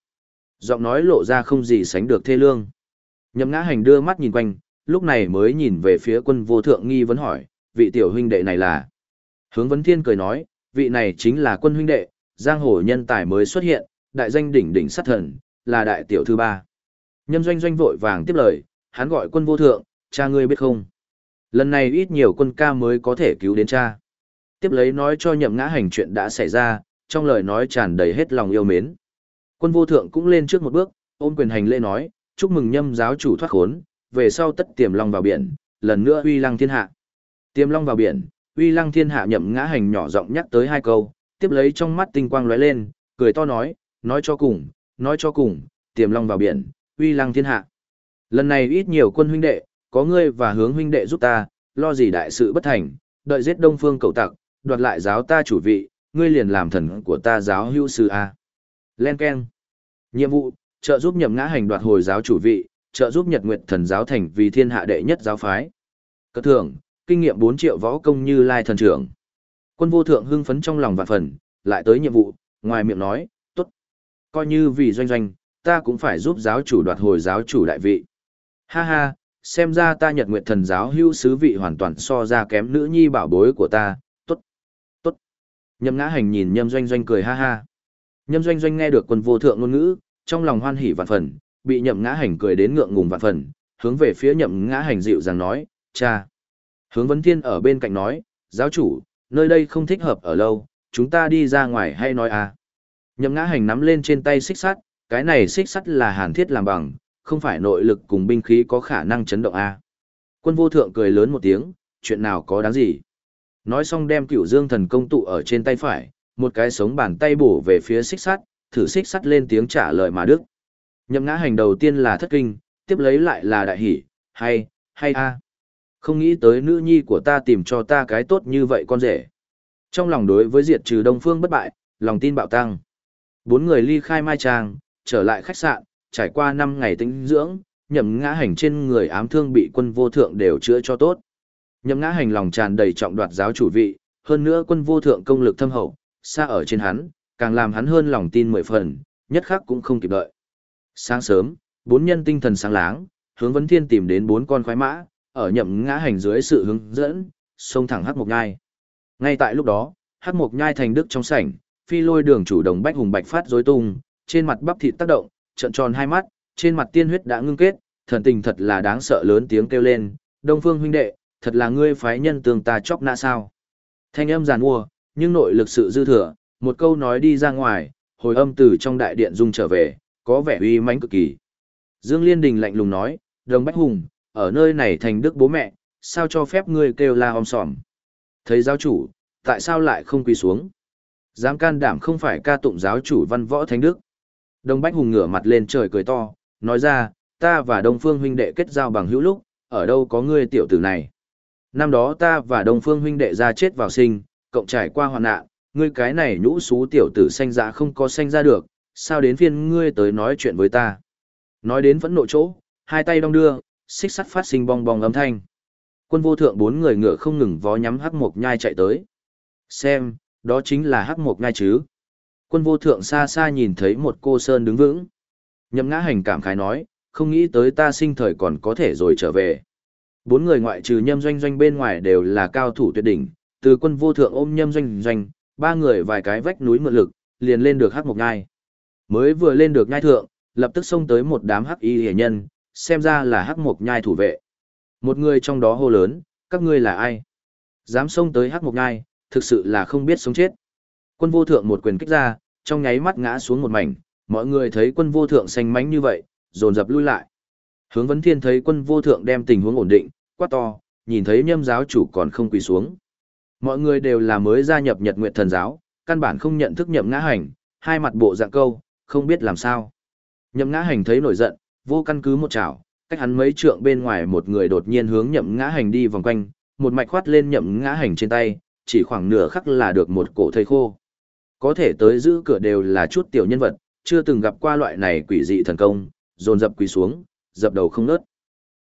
Giọng nói lộ ra không gì sánh được thê lương. Nhậm ngã hành đưa mắt nhìn quanh, lúc này mới nhìn về phía quân vô thượng nghi vấn hỏi, vị tiểu huynh đệ này là. Hướng vấn thiên cười nói, vị này chính là quân huynh đệ, giang hồ nhân tài mới xuất hiện, đại danh đỉnh đỉnh sát thần, là đại tiểu thư ba. Nhâm doanh doanh vội vàng tiếp lời, hắn gọi quân vô thượng, cha ngươi biết không? Lần này ít nhiều quân ca mới có thể cứu đến cha. Tiếp lấy nói cho nhậm ngã hành chuyện đã xảy ra, trong lời nói tràn đầy hết lòng yêu mến. Quân vô thượng cũng lên trước một bước, ôm quyền hành lễ nói, chúc mừng nhâm giáo chủ thoát khốn, về sau tất tiềm long vào biển, lần nữa uy lăng thiên hạ. Tiềm long vào biển, uy lăng thiên hạ nhậm ngã hành nhỏ giọng nhắc tới hai câu, tiếp lấy trong mắt tinh quang lóe lên, cười to nói, nói cho cùng, nói cho cùng, tiềm long vào biển, uy lăng thiên hạ. Lần này ít nhiều quân huynh đệ, có ngươi và hướng huynh đệ giúp ta, lo gì đại sự bất thành, đợi giết đông phương cầu tặc, đoạt lại giáo ta chủ vị, ngươi liền làm thần của ta giáo hữu sư A. Len Ken. Nhiệm vụ, trợ giúp nhậm ngã hành đoạt hồi giáo chủ vị, trợ giúp nhật nguyệt thần giáo thành vì thiên hạ đệ nhất giáo phái. Cất thưởng, kinh nghiệm 4 triệu võ công như lai thần trưởng. Quân vô thượng hưng phấn trong lòng vạn phần, lại tới nhiệm vụ, ngoài miệng nói, tốt. Coi như vì doanh doanh, ta cũng phải giúp giáo chủ đoạt hồi giáo chủ đại vị. Ha ha, xem ra ta nhật nguyệt thần giáo hưu sứ vị hoàn toàn so ra kém nữ nhi bảo bối của ta, tốt, tốt. Nhâm ngã hành nhìn nhâm doanh doanh cười ha ha. Nhâm doanh doanh nghe được quân vô thượng ngôn ngữ, trong lòng hoan hỉ vạn phần, bị nhậm ngã hành cười đến ngượng ngùng vạn phần, hướng về phía nhậm ngã hành dịu dàng nói, cha. Hướng vấn thiên ở bên cạnh nói, giáo chủ, nơi đây không thích hợp ở lâu, chúng ta đi ra ngoài hay nói à. Nhậm ngã hành nắm lên trên tay xích sắt, cái này xích sắt là hàn thiết làm bằng, không phải nội lực cùng binh khí có khả năng chấn động a. Quân vô thượng cười lớn một tiếng, chuyện nào có đáng gì. Nói xong đem cửu dương thần công tụ ở trên tay phải, một cái sống bàn tay bổ về phía xích sắt, thử xích sắt lên tiếng trả lời mà đức. Nhậm ngã hành đầu tiên là thất kinh, tiếp lấy lại là đại hỉ, hay, hay a. Không nghĩ tới nữ nhi của ta tìm cho ta cái tốt như vậy con rể. Trong lòng đối với diệt trừ đông phương bất bại, lòng tin bạo tăng. Bốn người ly khai mai trang, trở lại khách sạn, trải qua 5 ngày tĩnh dưỡng, nhậm ngã hành trên người ám thương bị quân vô thượng đều chữa cho tốt. Nhậm ngã hành lòng tràn đầy trọng đoạt giáo chủ vị, hơn nữa quân vô thượng công lực thâm hậu, xa ở trên hắn, càng làm hắn hơn lòng tin mười phần, nhất khắc cũng không kịp đợi. Sáng sớm, bốn nhân tinh thần sáng láng, hướng vấn thiên tìm đến bốn con khoái mã, ở nhậm ngã hành dưới sự hướng dẫn, xông thẳng hắc mộc nhai. Ngay tại lúc đó, hắc mộc nhai thành đức trong sảnh, phi lôi đường chủ đồng bách hùng bạch phát rối tung, trên mặt bắp thịt tác động, trận tròn hai mắt, trên mặt tiên huyết đã ngưng kết, thần tình thật là đáng sợ lớn tiếng kêu lên, Đông Phương huynh đệ, thật là ngươi phái nhân tường ta chóc nã sao. Thanh âm giàn mua, nhưng nội lực sự dư thừa, một câu nói đi ra ngoài, hồi âm từ trong đại điện dung trở về, có vẻ uy mãnh cực kỳ. Dương Liên Đình lạnh lùng nói, Đồng Bách Hùng, ở nơi này thành đức bố mẹ, sao cho phép ngươi kêu la om sòm. Thấy giáo chủ, tại sao lại không quỳ xuống? Dám can đảm không phải ca tụng giáo chủ văn võ thánh đức. Đông Bách Hùng ngửa mặt lên trời cười to, nói ra, ta và Đông Phương huynh đệ kết giao bằng hữu lúc, ở đâu có ngươi tiểu tử này. Năm đó ta và Đông Phương huynh đệ ra chết vào sinh, cộng trải qua hoạn nạn, ngươi cái này nhũ xú tiểu tử sanh ra không có sanh ra được, sao đến phiên ngươi tới nói chuyện với ta. Nói đến vẫn nộ chỗ, hai tay đong đưa, xích sắt phát sinh bong bong âm thanh. Quân vô thượng bốn người ngựa không ngừng vó nhắm hắc mộc nhai chạy tới. Xem, đó chính là hắc mộc nhai chứ. Quân vô thượng xa xa nhìn thấy một cô sơn đứng vững. Nhậm ngã hành cảm khái nói, không nghĩ tới ta sinh thời còn có thể rồi trở về. Bốn người ngoại trừ nhâm doanh doanh bên ngoài đều là cao thủ tuyệt đỉnh, từ quân vô thượng ôm nhâm doanh doanh, ba người vài cái vách núi mượn lực, liền lên được hắc mộc ngai. Mới vừa lên được ngai thượng, lập tức xông tới một đám hắc y hề nhân, xem ra là hắc mộc nhai thủ vệ. Một người trong đó hô lớn, các ngươi là ai? Dám xông tới hắc mộc nhai, thực sự là không biết sống chết. Quân vô thượng một quyền kích ra, trong nháy mắt ngã xuống một mảnh, mọi người thấy quân vô thượng xanh mánh như vậy, dồn dập lui lại. Hướng vấn thiên thấy quân vô thượng đem tình huống ổn định, quát to, nhìn thấy nhâm giáo chủ còn không quỳ xuống. Mọi người đều là mới gia nhập nhật nguyệt thần giáo, căn bản không nhận thức nhậm ngã hành, hai mặt bộ dạng câu, không biết làm sao. Nhậm ngã hành thấy nổi giận, vô căn cứ một chảo, cách hắn mấy trượng bên ngoài một người đột nhiên hướng nhậm ngã hành đi vòng quanh, một mạch khoát lên nhậm ngã hành trên tay, chỉ khoảng nửa khắc là được một cổ thây khô. Có thể tới giữ cửa đều là chút tiểu nhân vật, chưa từng gặp qua loại này quỷ dị thần công, dồn dập quỳ xuống, dập đầu không nớt.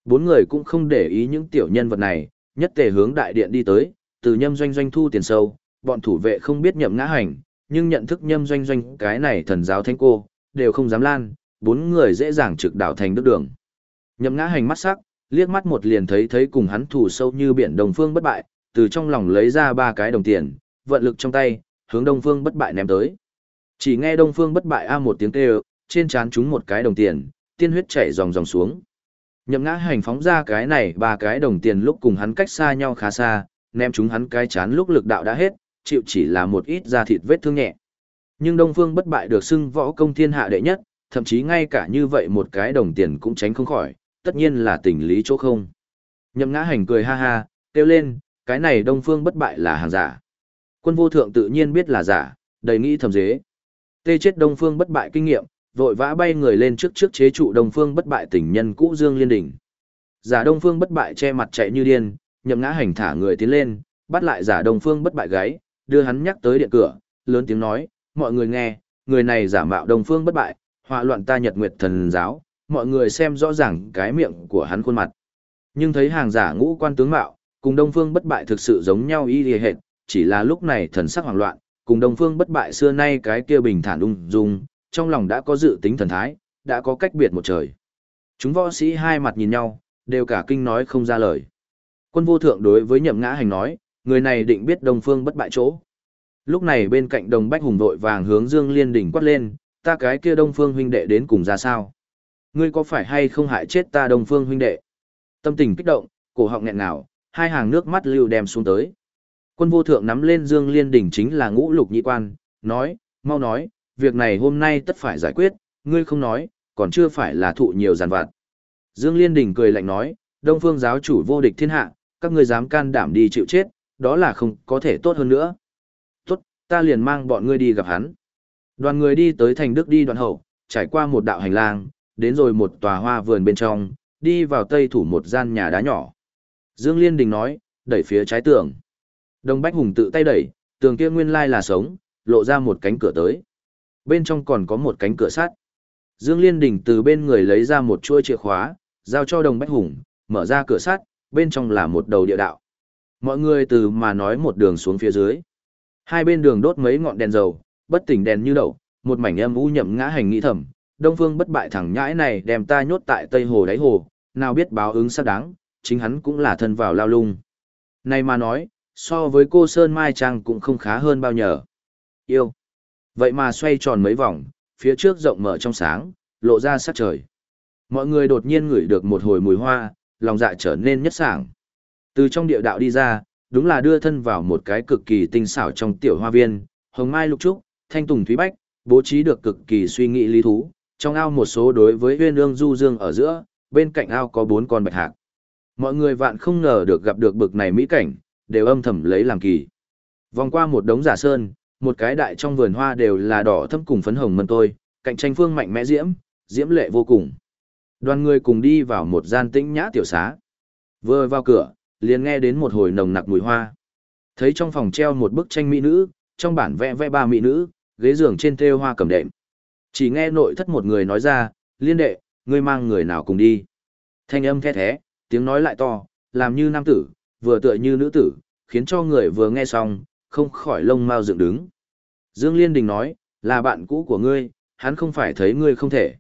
Bốn người cũng không để ý những tiểu nhân vật này, nhất tề hướng đại điện đi tới, từ nhâm doanh doanh thu tiền sâu, bọn thủ vệ không biết nhậm ngã hành, nhưng nhận thức nhâm doanh doanh cái này thần giáo thánh cô, đều không dám lan, bốn người dễ dàng trực đảo thành đức đường. Nhậm ngã hành mắt sắc, liếc mắt một liền thấy thấy cùng hắn thủ sâu như biển đồng phương bất bại, từ trong lòng lấy ra ba cái đồng tiền, vận lực trong tay, hướng Đông Phương bất bại ném tới. Chỉ nghe Đông Phương bất bại a một tiếng kêu, trên trán chúng một cái đồng tiền, tiên huyết chảy dòng dòng xuống. Nhậm ngã hành phóng ra cái này ba cái đồng tiền lúc cùng hắn cách xa nhau khá xa, ném chúng hắn cái chán lúc lực đạo đã hết, chịu chỉ là một ít da thịt vết thương nhẹ. Nhưng Đông Phương bất bại được xưng võ công thiên hạ đệ nhất, thậm chí ngay cả như vậy một cái đồng tiền cũng tránh không khỏi, tất nhiên là tình lý chỗ không. Nhậm ngã hành cười ha ha, kêu lên, cái này Đông Phương bất bại là hàng giả. Quân vô thượng tự nhiên biết là giả, đầy nghĩ thầm dế. Tê chết Đông Phương bất bại kinh nghiệm, vội vã bay người lên trước trước chế trụ Đông Phương bất bại tình nhân cũ Dương Liên Đỉnh. Giả Đông Phương bất bại che mặt chạy như điên, nhậm ngã hành thả người tiến lên, bắt lại giả Đông Phương bất bại gáy, đưa hắn nhắc tới điện cửa, lớn tiếng nói, mọi người nghe, người này giả mạo Đông Phương bất bại, họa loạn ta Nhật Nguyệt thần giáo, mọi người xem rõ ràng cái miệng của hắn khuôn mặt. Nhưng thấy hàng giả ngũ quan tướng mạo, cùng Đông Phương bất bại thực sự giống nhau y lìa hệt, chỉ là lúc này thần sắc hoảng loạn, cùng Đông Phương bất bại xưa nay cái kia bình thản ung dung, trong lòng đã có dự tính thần thái, đã có cách biệt một trời. Chúng võ sĩ hai mặt nhìn nhau, đều cả kinh nói không ra lời. Quân vô thượng đối với nhậm ngã hành nói, người này định biết Đông Phương bất bại chỗ. Lúc này bên cạnh đồng bách hùng vội vàng hướng Dương Liên đỉnh quát lên, ta cái kia Đông Phương huynh đệ đến cùng ra sao? Ngươi có phải hay không hại chết ta Đông Phương huynh đệ? Tâm tình kích động, cổ họng nghẹn ngào, hai hàng nước mắt lưu đem xuống tới. Quân vô thượng nắm lên Dương Liên đỉnh chính là ngũ lục nhị quan, nói, mau nói, việc này hôm nay tất phải giải quyết, ngươi không nói, còn chưa phải là thụ nhiều giàn vặt. Dương Liên đỉnh cười lạnh nói, Đông Phương giáo chủ vô địch thiên hạ, các ngươi dám can đảm đi chịu chết, đó là không có thể tốt hơn nữa. Tốt, ta liền mang bọn ngươi đi gặp hắn. Đoàn người đi tới thành Đức đi đoạn hậu, trải qua một đạo hành lang, đến rồi một tòa hoa vườn bên trong, đi vào tây thủ một gian nhà đá nhỏ. Dương Liên Đình nói, đẩy phía trái tường. Đông Bách Hùng tự tay đẩy, tường kia nguyên lai là sống, lộ ra một cánh cửa tới. Bên trong còn có một cánh cửa sắt. Dương Liên Đình từ bên người lấy ra một chuôi chìa khóa, giao cho Đồng Bách Hùng, mở ra cửa sắt, bên trong là một đầu địa đạo. Mọi người từ mà nói một đường xuống phía dưới. Hai bên đường đốt mấy ngọn đèn dầu, bất tỉnh đèn như đậu, một mảnh âm u nhậm ngã hành nghĩ thầm, Đông Phương bất bại thẳng nhãi này đem ta nhốt tại Tây Hồ đáy hồ, nào biết báo ứng sắp đáng, chính hắn cũng là thân vào lao lung. Này mà nói, so với cô Sơn Mai Trang cũng không khá hơn bao nhờ. Yêu. Vậy mà xoay tròn mấy vòng, phía trước rộng mở trong sáng, lộ ra sát trời. Mọi người đột nhiên ngửi được một hồi mùi hoa, lòng dạ trở nên nhất sảng. Từ trong địa đạo đi ra, đúng là đưa thân vào một cái cực kỳ tinh xảo trong tiểu hoa viên, hồng mai lục trúc, thanh tùng thúy bách, bố trí được cực kỳ suy nghĩ lý thú. Trong ao một số đối với huyên ương du dương ở giữa, bên cạnh ao có bốn con bạch hạc. Mọi người vạn không ngờ được gặp được bực này mỹ cảnh, đều âm thầm lấy làm kỳ. Vòng qua một đống giả sơn, một cái đại trong vườn hoa đều là đỏ thâm cùng phấn hồng mân tôi, cạnh tranh phương mạnh mẽ diễm, diễm lệ vô cùng. Đoàn người cùng đi vào một gian tĩnh nhã tiểu xá. Vừa vào cửa, liền nghe đến một hồi nồng nặc mùi hoa. Thấy trong phòng treo một bức tranh mỹ nữ, trong bản vẽ vẽ ba mỹ nữ, ghế giường trên thêu hoa cầm đệm. Chỉ nghe nội thất một người nói ra, liên đệ, ngươi mang người nào cùng đi. Thanh âm the thế, tiếng nói lại to, làm như nam tử, vừa tựa như nữ tử, khiến cho người vừa nghe xong, không khỏi lông mau dựng đứng. Dương Liên Đình nói, là bạn cũ của ngươi, hắn không phải thấy ngươi không thể.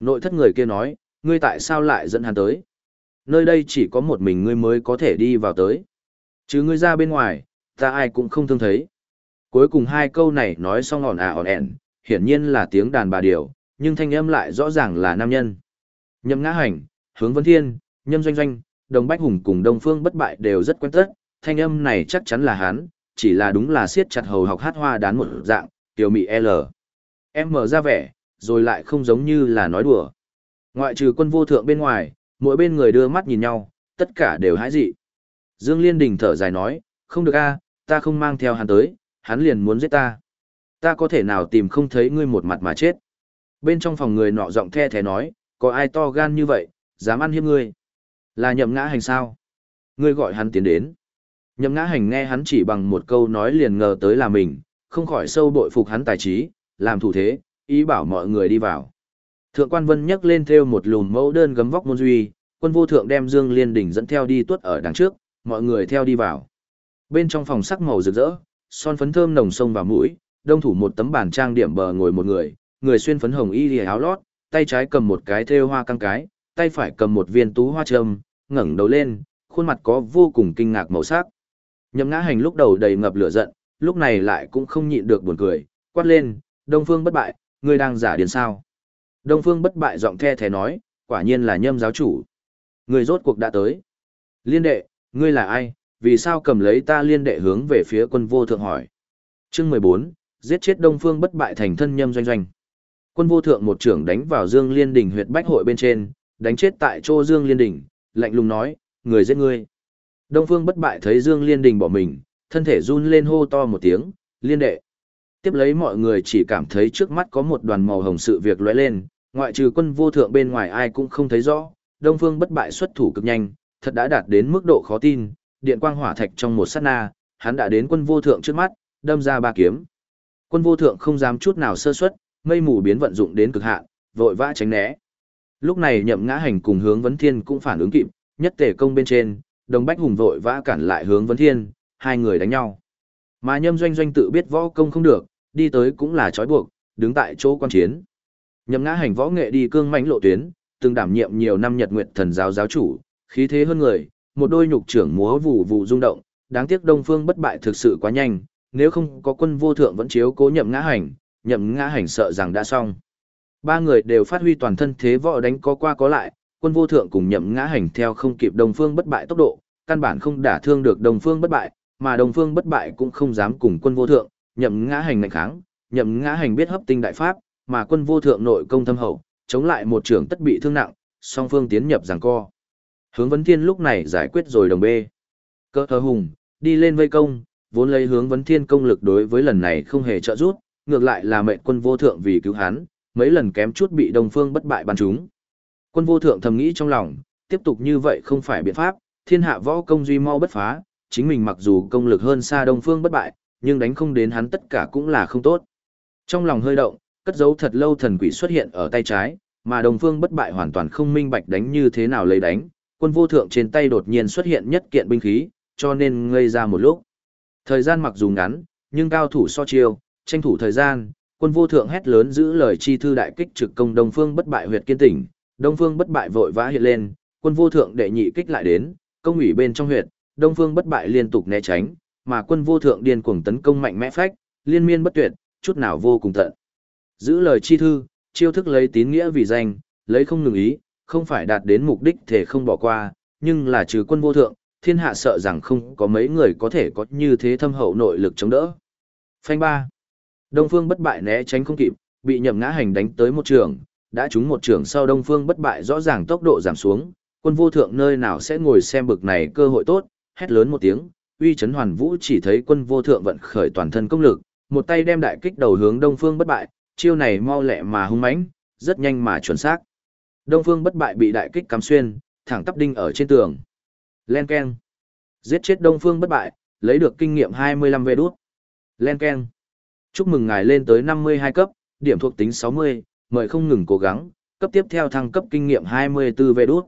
Nội thất người kia nói, ngươi tại sao lại dẫn hắn tới? Nơi đây chỉ có một mình ngươi mới có thể đi vào tới. Chứ ngươi ra bên ngoài, ta ai cũng không thương thấy. Cuối cùng hai câu này nói xong ỏn à ỏn ẻn, hiển nhiên là tiếng đàn bà điều, nhưng thanh âm lại rõ ràng là nam nhân. Nhậm ngã hành, hướng vấn thiên, nhâm doanh doanh, đồng bách hùng cùng đông phương bất bại đều rất quen tất, thanh âm này chắc chắn là hắn, chỉ là đúng là siết chặt hầu học hát hoa đán một dạng, tiểu mị L. Em mở ra vẻ, rồi lại không giống như là nói đùa. Ngoại trừ quân vô thượng bên ngoài, mỗi bên người đưa mắt nhìn nhau, tất cả đều hãi dị. Dương Liên Đình thở dài nói, không được a, ta không mang theo hắn tới, hắn liền muốn giết ta. Ta có thể nào tìm không thấy ngươi một mặt mà chết. Bên trong phòng người nọ giọng the thế nói, có ai to gan như vậy, dám ăn hiếp ngươi. Là nhậm ngã hành sao? Ngươi gọi hắn tiến đến. Nhậm ngã hành nghe hắn chỉ bằng một câu nói liền ngờ tới là mình, không khỏi sâu bội phục hắn tài trí, làm thủ thế, ý bảo mọi người đi vào. Thượng quan vân nhấc lên theo một lùm mẫu đơn gấm vóc môn duy, quân vô thượng đem Dương Liên Đỉnh dẫn theo đi tuất ở đằng trước, mọi người theo đi vào. Bên trong phòng sắc màu rực rỡ, son phấn thơm nồng sông vào mũi, đông thủ một tấm bàn trang điểm bờ ngồi một người, người xuyên phấn hồng y lìa áo lót, tay trái cầm một cái thêu hoa căng cái, tay phải cầm một viên tú hoa trâm, ngẩng đầu lên, khuôn mặt có vô cùng kinh ngạc màu sắc. Nhậm ngã hành lúc đầu đầy ngập lửa giận, lúc này lại cũng không nhịn được buồn cười, quát lên, Đông Phương bất bại, ngươi đang giả điên sao. Đông Phương bất bại giọng the thế nói, quả nhiên là nhâm giáo chủ. Người rốt cuộc đã tới. Liên đệ, ngươi là ai, vì sao cầm lấy ta liên đệ hướng về phía quân vô thượng hỏi. Chương 14, giết chết Đông Phương bất bại thành thân nhâm doanh doanh. Quân vô thượng một trưởng đánh vào Dương Liên Đình huyệt bách hội bên trên, đánh chết tại chỗ Dương Liên Đình, lạnh lùng nói, người giết ngươi. Đông Phương bất bại thấy Dương Liên Đình bỏ mình, thân thể run lên hô to một tiếng, liên đệ. Tiếp lấy mọi người chỉ cảm thấy trước mắt có một đoàn màu hồng sự việc lóe lên, ngoại trừ quân vô thượng bên ngoài ai cũng không thấy rõ, Đông Phương bất bại xuất thủ cực nhanh, thật đã đạt đến mức độ khó tin, điện quang hỏa thạch trong một sát na, hắn đã đến quân vô thượng trước mắt, đâm ra ba kiếm. Quân vô thượng không dám chút nào sơ suất, mây mù biến vận dụng đến cực hạn, vội vã tránh né. Lúc này nhậm ngã hành cùng hướng vấn thiên cũng phản ứng kịp, nhất tể công bên trên, đồng bách hùng vội vã cản lại hướng vấn thiên, hai người đánh nhau. Mà nhâm doanh doanh tự biết võ công không được, đi tới cũng là trói buộc, đứng tại chỗ quan chiến. Nhậm ngã hành võ nghệ đi cương mãnh lộ tuyến, từng đảm nhiệm nhiều năm nhật nguyện thần giáo giáo chủ, khí thế hơn người, một đôi nhục trưởng múa vụ vụ rung động, đáng tiếc Đông Phương bất bại thực sự quá nhanh, nếu không có quân vô thượng vẫn chiếu cố nhậm ngã hành, nhậm ngã hành sợ rằng đã xong. Ba người đều phát huy toàn thân thế võ đánh có qua có lại, quân vô thượng cùng nhậm ngã hành theo không kịp đồng Phương bất bại tốc độ, căn bản không đả thương được đồng Phương bất bại, mà đồng Phương bất bại cũng không dám cùng quân vô thượng, nhậm ngã hành ngạnh kháng, nhậm ngã hành biết hấp tinh đại pháp, mà quân vô thượng nội công thâm hậu, chống lại một trưởng tất bị thương nặng, song phương tiến nhập giằng co. Hướng vấn thiên lúc này giải quyết rồi đồng bê. Cơ thờ hùng, đi lên vây công, vốn lấy hướng vấn thiên công lực đối với lần này không hề trợ giúp, ngược lại là mệnh quân vô thượng vì cứu hắn, mấy lần kém chút bị đồng phương bất bại bắn chúng. Quân vô thượng thầm nghĩ trong lòng, tiếp tục như vậy không phải biện pháp, thiên hạ võ công duy mau bất phá, chính mình mặc dù công lực hơn xa đông phương bất bại, nhưng đánh không đến hắn tất cả cũng là không tốt. Trong lòng hơi động, cất giấu thật lâu thần quỷ xuất hiện ở tay trái, mà đồng phương bất bại hoàn toàn không minh bạch đánh như thế nào lấy đánh, quân vô thượng trên tay đột nhiên xuất hiện nhất kiện binh khí, cho nên ngây ra một lúc. Thời gian mặc dù ngắn, nhưng cao thủ so chiêu, tranh thủ thời gian, quân vô thượng hét lớn giữ lời chi thư đại kích trực công Đông Phương bất bại huyệt kiên tỉnh, Đông Phương bất bại vội vã hiện lên, quân vô thượng đệ nhị kích lại đến, công ủy bên trong huyệt, Đông Phương bất bại liên tục né tránh, mà quân vô thượng điên cuồng tấn công mạnh mẽ phách, liên miên bất tuyệt, chút nào vô cùng tận. Giữ lời chi thư, chiêu thức lấy tín nghĩa vì danh, lấy không ngừng ý, không phải đạt đến mục đích thể không bỏ qua, nhưng là trừ quân vô thượng, thiên hạ sợ rằng không có mấy người có thể có như thế thâm hậu nội lực chống đỡ. Phanh ba. Đông Phương bất bại né tránh không kịp, bị nhậm ngã hành đánh tới một trường, đã trúng một trường sau Đông Phương bất bại rõ ràng tốc độ giảm xuống, quân vô thượng nơi nào sẽ ngồi xem bực này cơ hội tốt, hét lớn một tiếng, uy chấn hoàn vũ chỉ thấy quân vô thượng vận khởi toàn thân công lực, một tay đem đại kích đầu hướng Đông Phương bất bại, chiêu này mau lẹ mà hung mãnh, rất nhanh mà chuẩn xác. Đông Phương bất bại bị đại kích cắm xuyên, thẳng tắp đinh ở trên tường. Len keng. Giết chết Đông Phương bất bại, lấy được kinh nghiệm 25 về đút. Len keng. Chúc mừng ngài lên tới 52 cấp, điểm thuộc tính 60, mời không ngừng cố gắng, cấp tiếp theo thăng cấp kinh nghiệm 24 về đút.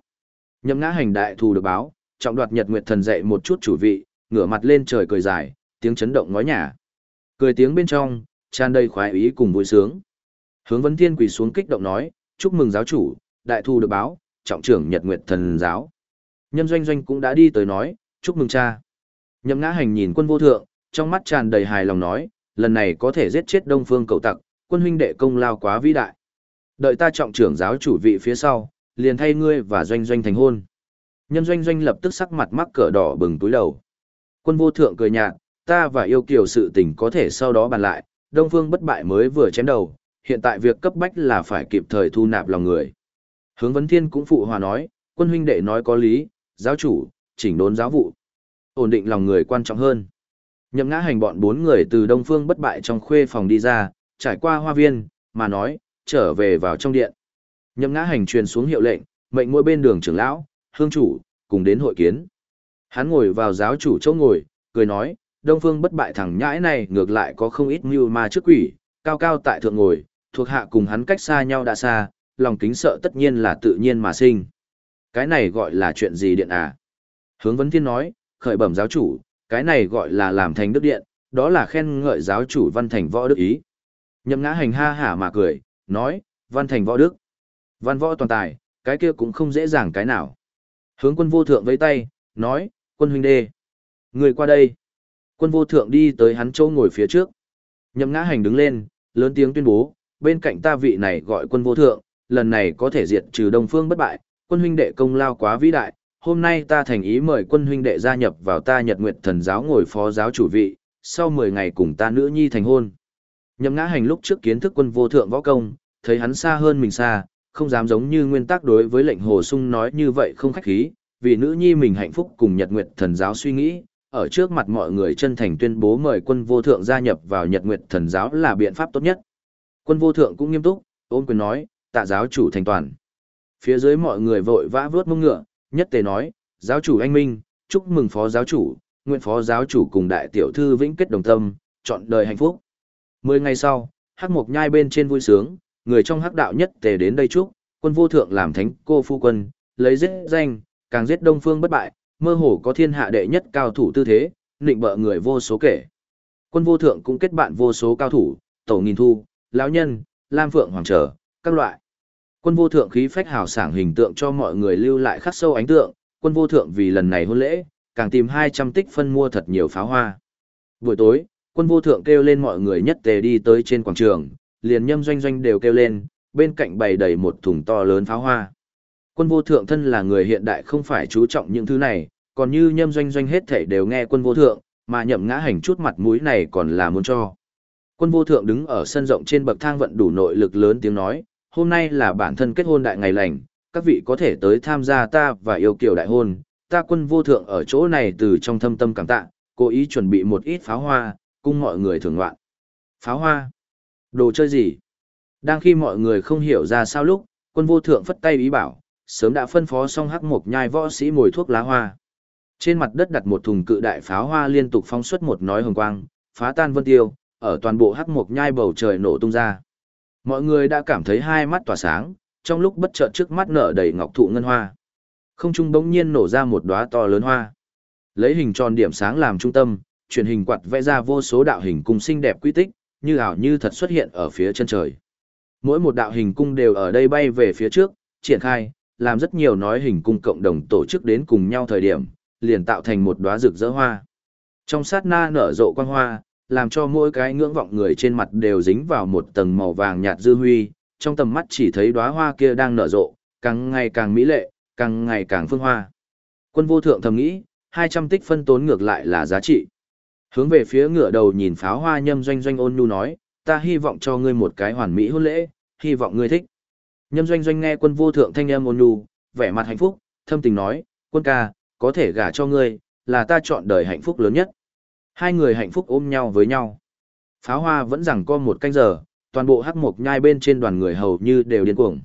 Nhậm ngã hành đại thù được báo, trọng đoạt nhật nguyệt thần dạy một chút chủ vị, ngửa mặt lên trời cười dài, tiếng chấn động ngói nhà. Cười tiếng bên trong, tràn đầy khoái ý cùng vui sướng. Hướng vấn thiên quỳ xuống kích động nói, chúc mừng giáo chủ, đại thu được báo, trọng trưởng nhật nguyệt thần giáo. Nhân doanh doanh cũng đã đi tới nói, chúc mừng cha. Nhậm ngã hành nhìn quân vô thượng, trong mắt tràn đầy hài lòng nói, lần này có thể giết chết đông phương cầu tặc, quân huynh đệ công lao quá vĩ đại. Đợi ta trọng trưởng giáo chủ vị phía sau, liền thay ngươi và doanh doanh thành hôn. Nhân doanh doanh lập tức sắc mặt mắc cỡ đỏ bừng túi đầu. Quân vô thượng cười nhạt, ta và yêu kiều sự tình có thể sau đó bàn lại, đông phương bất bại mới vừa chém đầu, hiện tại việc cấp bách là phải kịp thời thu nạp lòng người. Hướng vấn thiên cũng phụ hòa nói, quân huynh đệ nói có lý, giáo chủ, chỉnh đốn giáo vụ. Ổn định lòng người quan trọng hơn. Nhậm ngã hành bọn bốn người từ đông phương bất bại trong khuê phòng đi ra, trải qua hoa viên, mà nói, trở về vào trong điện. Nhậm ngã hành truyền xuống hiệu lệnh, mệnh mỗi bên đường trưởng lão, hương chủ, cùng đến hội kiến. Hắn ngồi vào giáo chủ chỗ ngồi, cười nói, đông phương bất bại thẳng nhãi này ngược lại có không ít mưu ma trước quỷ, cao cao tại thượng ngồi, thuộc hạ cùng hắn cách xa nhau đã xa, lòng kính sợ tất nhiên là tự nhiên mà sinh. Cái này gọi là chuyện gì điện à? Hướng vấn thiên nói, khởi bẩm giáo chủ, cái này gọi là làm thành đức điện, đó là khen ngợi giáo chủ văn thành võ đức ý. Nhậm ngã hành ha hả mà cười, nói, văn thành võ đức. Văn võ toàn tài, cái kia cũng không dễ dàng cái nào. Hướng quân vô thượng với tay, nói, quân huynh đê. Người qua đây. Quân vô thượng đi tới hắn châu ngồi phía trước. Nhậm ngã hành đứng lên, lớn tiếng tuyên bố, bên cạnh ta vị này gọi quân vô thượng, lần này có thể diệt trừ đông phương bất bại, quân huynh đệ công lao quá vĩ đại, hôm nay ta thành ý mời quân huynh đệ gia nhập vào ta Nhật Nguyệt Thần giáo ngồi phó giáo chủ vị, sau 10 ngày cùng ta nữ nhi thành hôn. Nhậm ngã hành lúc trước kiến thức quân vô thượng võ công, thấy hắn xa hơn mình xa, không dám giống như nguyên tắc đối với lệnh hồ sung nói như vậy không khách khí, vì nữ nhi mình hạnh phúc cùng Nhật Nguyệt Thần giáo suy nghĩ, ở trước mặt mọi người chân thành tuyên bố mời quân vô thượng gia nhập vào Nhật Nguyệt Thần giáo là biện pháp tốt nhất. Quân vô thượng cũng nghiêm túc, ôm quyền nói, tạ giáo chủ thành toàn. Phía dưới mọi người vội vã vớt mông ngựa, nhất tề nói, giáo chủ anh Minh, chúc mừng phó giáo chủ, nguyện phó giáo chủ cùng đại tiểu thư vĩnh kết đồng tâm, chọn đời hạnh phúc. Mười ngày sau, hắc mộc nhai bên trên vui sướng, người trong hắc đạo nhất tề đến đây chúc, quân vô thượng làm thánh cô phu quân, lấy giết danh, càng giết đông phương bất bại, mơ hồ có thiên hạ đệ nhất cao thủ tư thế, nịnh bợ người vô số kể. Quân vô thượng cũng kết bạn vô số cao thủ, tổ nghìn thu, lão nhân, lam phượng hoàng trở, các loại. Quân vô thượng khí phách hào sảng hình tượng cho mọi người lưu lại khắc sâu ấn tượng, quân vô thượng vì lần này hôn lễ, càng tìm 200 tích phân mua thật nhiều pháo hoa. Buổi tối, quân vô thượng kêu lên mọi người nhất tề đi tới trên quảng trường, liền nhâm doanh doanh đều kêu lên, bên cạnh bày đầy một thùng to lớn pháo hoa. Quân vô thượng thân là người hiện đại không phải chú trọng những thứ này, còn như nhâm doanh doanh hết thảy đều nghe quân vô thượng, mà nhậm ngã hành chút mặt mũi này còn là muốn cho. Quân vô thượng đứng ở sân rộng trên bậc thang vận đủ nội lực lớn tiếng nói, hôm nay là bản thân kết hôn đại ngày lành, các vị có thể tới tham gia ta và yêu kiều đại hôn, ta quân vô thượng ở chỗ này từ trong thâm tâm cảm tạ, cố ý chuẩn bị một ít pháo hoa, cung mọi người thưởng ngoạn. Pháo hoa? Đồ chơi gì? Đang khi mọi người không hiểu ra sao lúc, quân vô thượng phất tay ý bảo, sớm đã phân phó xong hắc mộc nhai võ sĩ mồi thuốc lá hoa. Trên mặt đất đặt một thùng cự đại pháo hoa liên tục phóng xuất một nói hồng quang, phá tan vân tiêu, ở toàn bộ hắc mộc nhai bầu trời nổ tung ra. Mọi người đã cảm thấy hai mắt tỏa sáng, trong lúc bất chợt trước mắt nở đầy ngọc thụ ngân hoa. Không trung bỗng nhiên nổ ra một đóa to lớn hoa. Lấy hình tròn điểm sáng làm trung tâm, truyền hình quạt vẽ ra vô số đạo hình cung xinh đẹp quy tích, như ảo như thật xuất hiện ở phía chân trời. Mỗi một đạo hình cung đều ở đây bay về phía trước, triển khai, làm rất nhiều nói hình cung cộng đồng tổ chức đến cùng nhau thời điểm, liền tạo thành một đóa rực rỡ hoa. Trong sát na nở rộ quang hoa, làm cho mỗi cái ngưỡng vọng người trên mặt đều dính vào một tầng màu vàng nhạt dư huy, trong tầm mắt chỉ thấy đóa hoa kia đang nở rộ, càng ngày càng mỹ lệ, càng ngày càng phương hoa. Quân vô thượng thầm nghĩ, 200 tích phân tốn ngược lại là giá trị. Hướng về phía ngựa đầu nhìn pháo hoa nhâm doanh doanh ôn nhu nói, ta hy vọng cho ngươi một cái hoàn mỹ hôn lễ, hy vọng ngươi thích. Nhâm doanh doanh nghe quân vô thượng thanh âm ôn nhu, vẻ mặt hạnh phúc, thâm tình nói, quân ca, có thể gả cho ngươi, là ta chọn đời hạnh phúc lớn nhất. Hai người hạnh phúc ôm nhau với nhau. Pháo hoa vẫn rằng co một canh giờ, toàn bộ hắc mộc nhai bên trên đoàn người hầu như đều điên cuồng.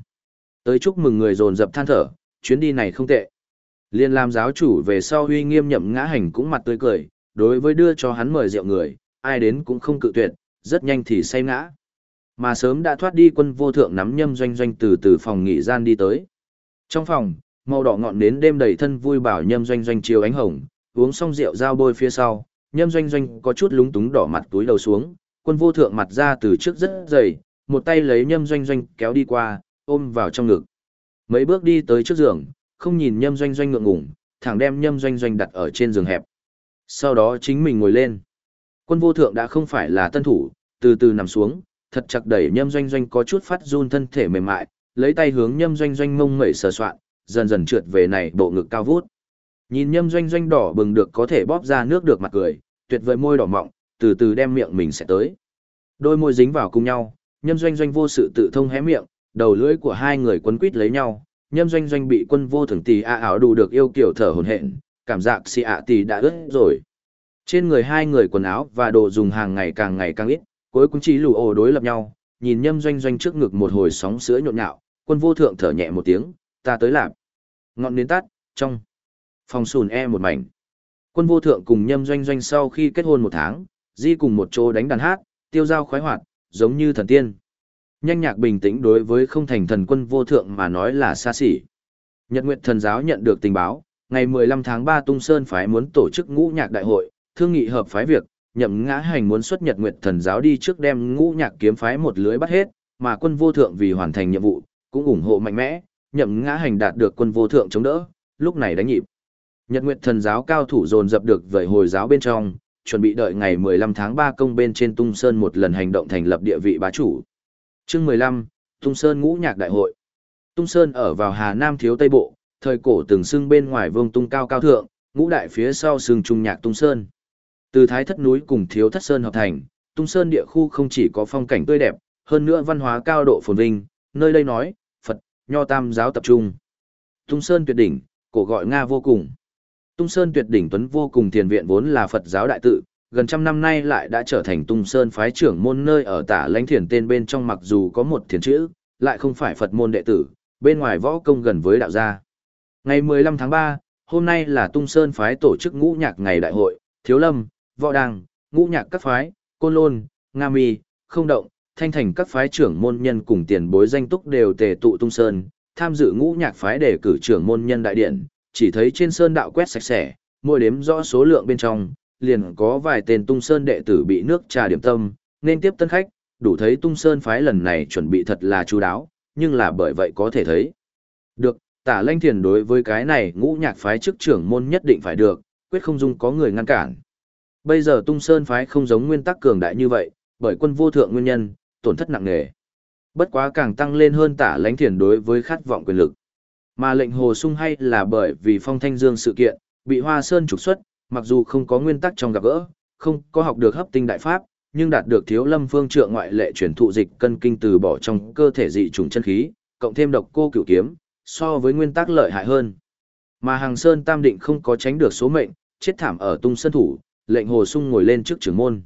Tới chúc mừng người dồn dập than thở, chuyến đi này không tệ. Liên làm giáo chủ về sau huy nghiêm nhậm ngã hành cũng mặt tươi cười, đối với đưa cho hắn mời rượu người, ai đến cũng không cự tuyệt, rất nhanh thì say ngã. Mà sớm đã thoát đi quân vô thượng nắm nhâm doanh doanh từ từ phòng nghỉ gian đi tới. Trong phòng, màu đỏ ngọn nến đêm đầy thân vui bảo nhâm doanh doanh chiều ánh hồng, uống xong rượu giao bôi phía sau, nhâm doanh doanh có chút lúng túng đỏ mặt túi đầu xuống, quân vô thượng mặt ra từ trước rất dày, một tay lấy nhâm doanh doanh kéo đi qua, ôm vào trong ngực. Mấy bước đi tới trước giường, không nhìn nhâm doanh doanh ngượng ngủng, thẳng đem nhâm doanh doanh đặt ở trên giường hẹp. Sau đó chính mình ngồi lên. Quân vô thượng đã không phải là tân thủ, từ từ nằm xuống, thật chặt đẩy nhâm doanh doanh có chút phát run thân thể mềm mại, lấy tay hướng nhâm doanh doanh mông mẩy sờ soạn, dần dần trượt về này bộ ngực cao vút. Nhìn nhâm doanh doanh đỏ bừng được có thể bóp ra nước được mặt cười, tuyệt vời môi đỏ mọng, từ từ đem miệng mình sẽ tới. Đôi môi dính vào cùng nhau, nhâm doanh doanh vô sự tự thông hé miệng, đầu lưỡi của hai người quấn quít lấy nhau, nhâm doanh doanh bị quân vô thường tỷ a ảo đủ được yêu kiểu thở hồn hện, cảm giác si ạ tỷ đã ướt rồi. Trên người hai người quần áo và đồ dùng hàng ngày càng ngày càng ít, cuối cùng chỉ lù ồ đối lập nhau, nhìn nhâm doanh doanh trước ngực một hồi sóng sữa nhộn nhạo, quân vô thượng thở nhẹ một tiếng, ta tới làm Ngọn nến tắt, trong phòng sùn e một mảnh. Quân vô thượng cùng nhâm doanh doanh sau khi kết hôn một tháng, di cùng một chỗ đánh đàn hát, tiêu giao khoái hoạt, giống như thần tiên. Nhanh nhạc bình tĩnh đối với không thành thần quân vô thượng mà nói là xa xỉ. Nhật Nguyệt thần giáo nhận được tình báo, ngày 15 tháng 3 Tung Sơn phái muốn tổ chức ngũ nhạc đại hội, thương nghị hợp phái việc, nhậm ngã hành muốn xuất Nhật Nguyệt thần giáo đi trước đem ngũ nhạc kiếm phái một lưới bắt hết, mà quân vô thượng vì hoàn thành nhiệm vụ, cũng ủng hộ mạnh mẽ, nhậm ngã hành đạt được quân vô thượng chống đỡ, lúc này đánh nhịp. Nhật Nguyệt thần giáo cao thủ dồn dập được vời hồi giáo bên trong, chuẩn bị đợi ngày 15 tháng 3 công bên trên Tung Sơn một lần hành động thành lập địa vị bá chủ. Chương 15, Tung Sơn ngũ nhạc đại hội. Tung Sơn ở vào Hà Nam thiếu Tây Bộ, thời cổ từng xưng bên ngoài vương tung cao cao thượng, ngũ đại phía sau xưng trung nhạc Tung Sơn. Từ Thái Thất núi cùng Thiếu Thất Sơn hợp thành, Tung Sơn địa khu không chỉ có phong cảnh tươi đẹp, hơn nữa văn hóa cao độ phồn vinh, nơi đây nói, Phật, Nho Tam giáo tập trung. Tung Sơn tuyệt đỉnh, cổ gọi Nga vô cùng. Tung Sơn tuyệt đỉnh tuấn vô cùng thiền viện vốn là Phật giáo đại tự, gần trăm năm nay lại đã trở thành Tung Sơn phái trưởng môn nơi ở tả lãnh thiền tên bên trong mặc dù có một thiền chữ, lại không phải Phật môn đệ tử, bên ngoài võ công gần với đạo gia. Ngày 15 tháng 3, hôm nay là Tung Sơn phái tổ chức ngũ nhạc ngày đại hội, Thiếu Lâm, Võ Đăng, ngũ nhạc các phái, Côn Lôn, Nga Mi, Không Động, Thanh Thành các phái trưởng môn nhân cùng tiền bối danh túc đều tề tụ Tung Sơn, tham dự ngũ nhạc phái để cử trưởng môn nhân đại điện, chỉ thấy trên sơn đạo quét sạch sẽ, mỗi đếm rõ số lượng bên trong, liền có vài tên Tung Sơn đệ tử bị nước trà điểm tâm, nên tiếp tân khách, đủ thấy Tung Sơn phái lần này chuẩn bị thật là chú đáo, nhưng là bởi vậy có thể thấy. Được, tả lanh thiền đối với cái này ngũ nhạc phái chức trưởng môn nhất định phải được, quyết không dung có người ngăn cản. Bây giờ tung sơn phái không giống nguyên tắc cường đại như vậy, bởi quân vô thượng nguyên nhân, tổn thất nặng nề. Bất quá càng tăng lên hơn tả lãnh thiền đối với khát vọng quyền lực. Mà lệnh hồ sung hay là bởi vì phong thanh dương sự kiện, bị hoa sơn trục xuất, mặc dù không có nguyên tắc trong gặp gỡ, không có học được hấp tinh đại pháp, nhưng đạt được thiếu lâm phương trượng ngoại lệ chuyển thụ dịch cân kinh từ bỏ trong cơ thể dị trùng chân khí, cộng thêm độc cô cửu kiếm, so với nguyên tắc lợi hại hơn. Mà hàng sơn tam định không có tránh được số mệnh, chết thảm ở tung sơn thủ, lệnh hồ sung ngồi lên trước trưởng môn.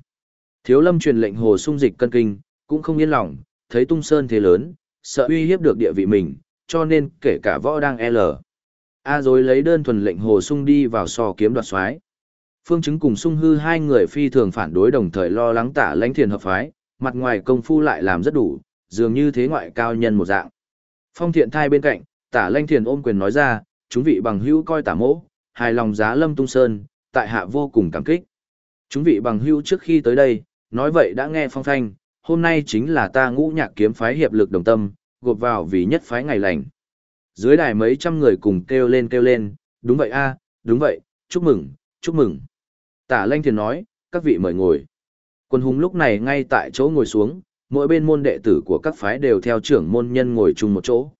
Thiếu lâm truyền lệnh hồ sung dịch cân kinh, cũng không yên lòng, thấy tung sơn thế lớn, sợ uy hiếp được địa vị mình, cho nên kể cả võ đang L. A rồi lấy đơn thuần lệnh hồ sung đi vào sò kiếm đoạt xoái. Phương chứng cùng sung hư hai người phi thường phản đối đồng thời lo lắng tả lãnh thiền hợp phái, mặt ngoài công phu lại làm rất đủ, dường như thế ngoại cao nhân một dạng. Phong thiện thai bên cạnh, tả lãnh thiền ôm quyền nói ra, chúng vị bằng hữu coi tả mỗ, hài lòng giá lâm tung sơn, tại hạ vô cùng cảm kích. Chúng vị bằng hữu trước khi tới đây, nói vậy đã nghe phong thanh, hôm nay chính là ta ngũ nhạc kiếm phái hiệp lực đồng tâm, gộp vào vì nhất phái ngày lành. Dưới đài mấy trăm người cùng kêu lên kêu lên, đúng vậy a, đúng vậy, chúc mừng, chúc mừng. Tả lanh thiền nói, các vị mời ngồi. Quân hùng lúc này ngay tại chỗ ngồi xuống, mỗi bên môn đệ tử của các phái đều theo trưởng môn nhân ngồi chung một chỗ.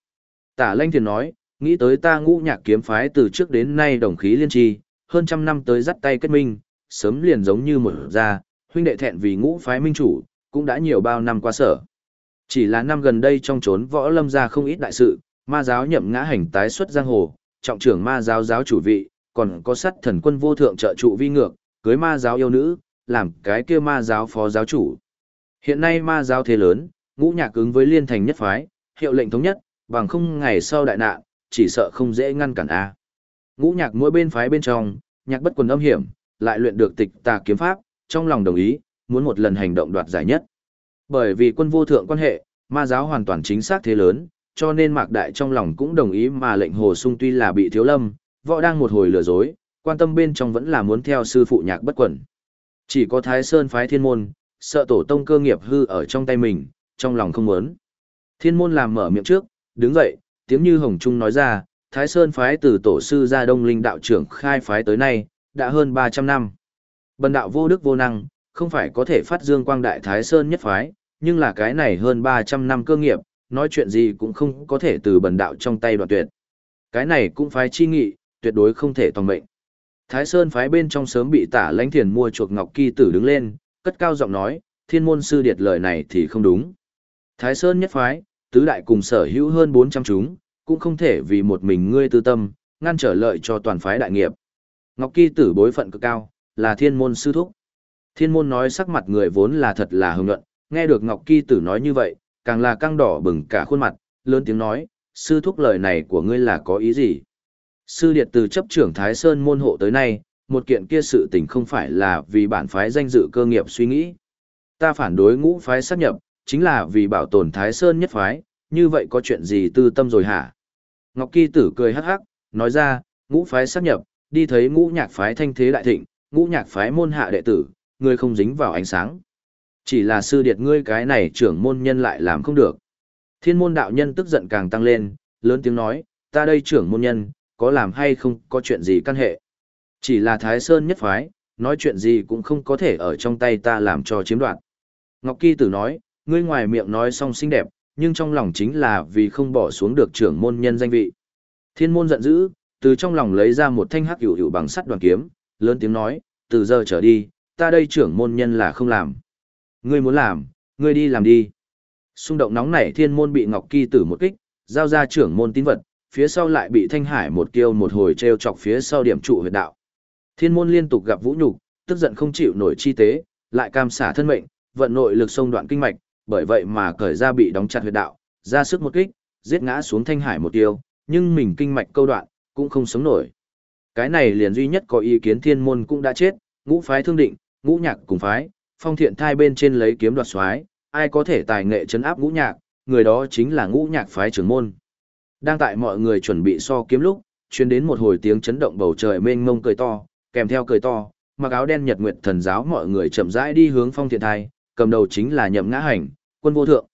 Tả lanh thiền nói, nghĩ tới ta ngũ nhạc kiếm phái từ trước đến nay đồng khí liên tri, hơn trăm năm tới dắt tay kết minh, sớm liền giống như một gia, huynh đệ thẹn vì ngũ phái minh chủ, cũng đã nhiều bao năm qua sở. Chỉ là năm gần đây trong chốn võ lâm ra không ít đại sự, ma giáo nhậm ngã hành tái xuất giang hồ, trọng trưởng ma giáo giáo chủ vị, còn có sát thần quân vô thượng trợ trụ vi ngược, cưới ma giáo yêu nữ, làm cái kia ma giáo phó giáo chủ. Hiện nay ma giáo thế lớn, ngũ nhạc ứng với liên thành nhất phái, hiệu lệnh thống nhất, bằng không ngày sau đại nạn, chỉ sợ không dễ ngăn cản a. Ngũ nhạc mỗi bên phái bên trong, nhạc bất quần âm hiểm, lại luyện được tịch tà kiếm pháp, trong lòng đồng ý, muốn một lần hành động đoạt giải nhất. Bởi vì quân vô thượng quan hệ, ma giáo hoàn toàn chính xác thế lớn, cho nên Mạc Đại trong lòng cũng đồng ý mà lệnh Hồ Sung tuy là bị thiếu lâm, võ đang một hồi lừa dối, quan tâm bên trong vẫn là muốn theo sư phụ nhạc bất quẩn. Chỉ có Thái Sơn phái thiên môn, sợ tổ tông cơ nghiệp hư ở trong tay mình, trong lòng không muốn. Thiên môn làm mở miệng trước, đứng dậy, tiếng như Hồng Trung nói ra, Thái Sơn phái từ tổ sư ra Đông Linh đạo trưởng khai phái tới nay, đã hơn 300 năm. Bần đạo vô đức vô năng, không phải có thể phát dương quang đại Thái Sơn nhất phái, nhưng là cái này hơn 300 năm cơ nghiệp, nói chuyện gì cũng không có thể từ bần đạo trong tay đoạn tuyệt. Cái này cũng phái chi nghị, tuyệt đối không thể toàn mệnh. Thái Sơn phái bên trong sớm bị tả lãnh thiền mua chuộc ngọc kỳ tử đứng lên, cất cao giọng nói, thiên môn sư điệt lời này thì không đúng. Thái Sơn nhất phái, tứ đại cùng sở hữu hơn 400 chúng, cũng không thể vì một mình ngươi tư tâm, ngăn trở lợi cho toàn phái đại nghiệp. Ngọc Kỳ tử bối phận cực cao, là thiên môn sư thúc. Thiên môn nói sắc mặt người vốn là thật là hưng nhuận, nghe được Ngọc Kỳ tử nói như vậy, càng là căng đỏ bừng cả khuôn mặt, lớn tiếng nói, sư thúc lời này của ngươi là có ý gì? Sư điệt từ chấp trưởng Thái Sơn môn hộ tới nay, một kiện kia sự tình không phải là vì bản phái danh dự cơ nghiệp suy nghĩ. Ta phản đối ngũ phái sát nhập, chính là vì bảo tồn Thái Sơn nhất phái, như vậy có chuyện gì tư tâm rồi hả? Ngọc Kỳ tử cười hắc hắc, nói ra, ngũ phái sát nhập, đi thấy ngũ nhạc phái thanh thế đại thịnh, ngũ nhạc phái môn hạ đệ tử, Ngươi không dính vào ánh sáng. Chỉ là sư điệt ngươi cái này trưởng môn nhân lại làm không được. Thiên môn đạo nhân tức giận càng tăng lên, lớn tiếng nói, ta đây trưởng môn nhân, có làm hay không có chuyện gì căn hệ. Chỉ là Thái Sơn nhất phái, nói chuyện gì cũng không có thể ở trong tay ta làm cho chiếm đoạt. Ngọc Kỳ tử nói, ngươi ngoài miệng nói xong xinh đẹp, nhưng trong lòng chính là vì không bỏ xuống được trưởng môn nhân danh vị. Thiên môn giận dữ, từ trong lòng lấy ra một thanh hắc hữu hữu bằng sắt đoàn kiếm, lớn tiếng nói, từ giờ trở đi, ta đây trưởng môn nhân là không làm. Ngươi muốn làm, ngươi đi làm đi. Xung động nóng nảy thiên môn bị Ngọc Kỳ tử một kích, giao ra trưởng môn tín vật, phía sau lại bị Thanh Hải một kiêu một hồi treo chọc phía sau điểm trụ huyệt đạo. Thiên môn liên tục gặp vũ nhục, tức giận không chịu nổi chi tế, lại cam xả thân mệnh, vận nội lực xông đoạn kinh mạch, bởi vậy mà cởi ra bị đóng chặt huyệt đạo, ra sức một kích, giết ngã xuống Thanh Hải một tiêu, nhưng mình kinh mạch câu đoạn, cũng không sống nổi. Cái này liền duy nhất có ý kiến thiên môn cũng đã chết, ngũ phái thương định, ngũ nhạc cùng phái, phong thiện thai bên trên lấy kiếm đoạt xoái, ai có thể tài nghệ chấn áp ngũ nhạc, người đó chính là ngũ nhạc phái trưởng môn. Đang tại mọi người chuẩn bị so kiếm lúc, truyền đến một hồi tiếng chấn động bầu trời mênh mông cười to, kèm theo cười to, mặc áo đen nhật nguyệt thần giáo mọi người chậm rãi đi hướng phong thiện thai, cầm đầu chính là nhậm ngã hành, quân vô thượng.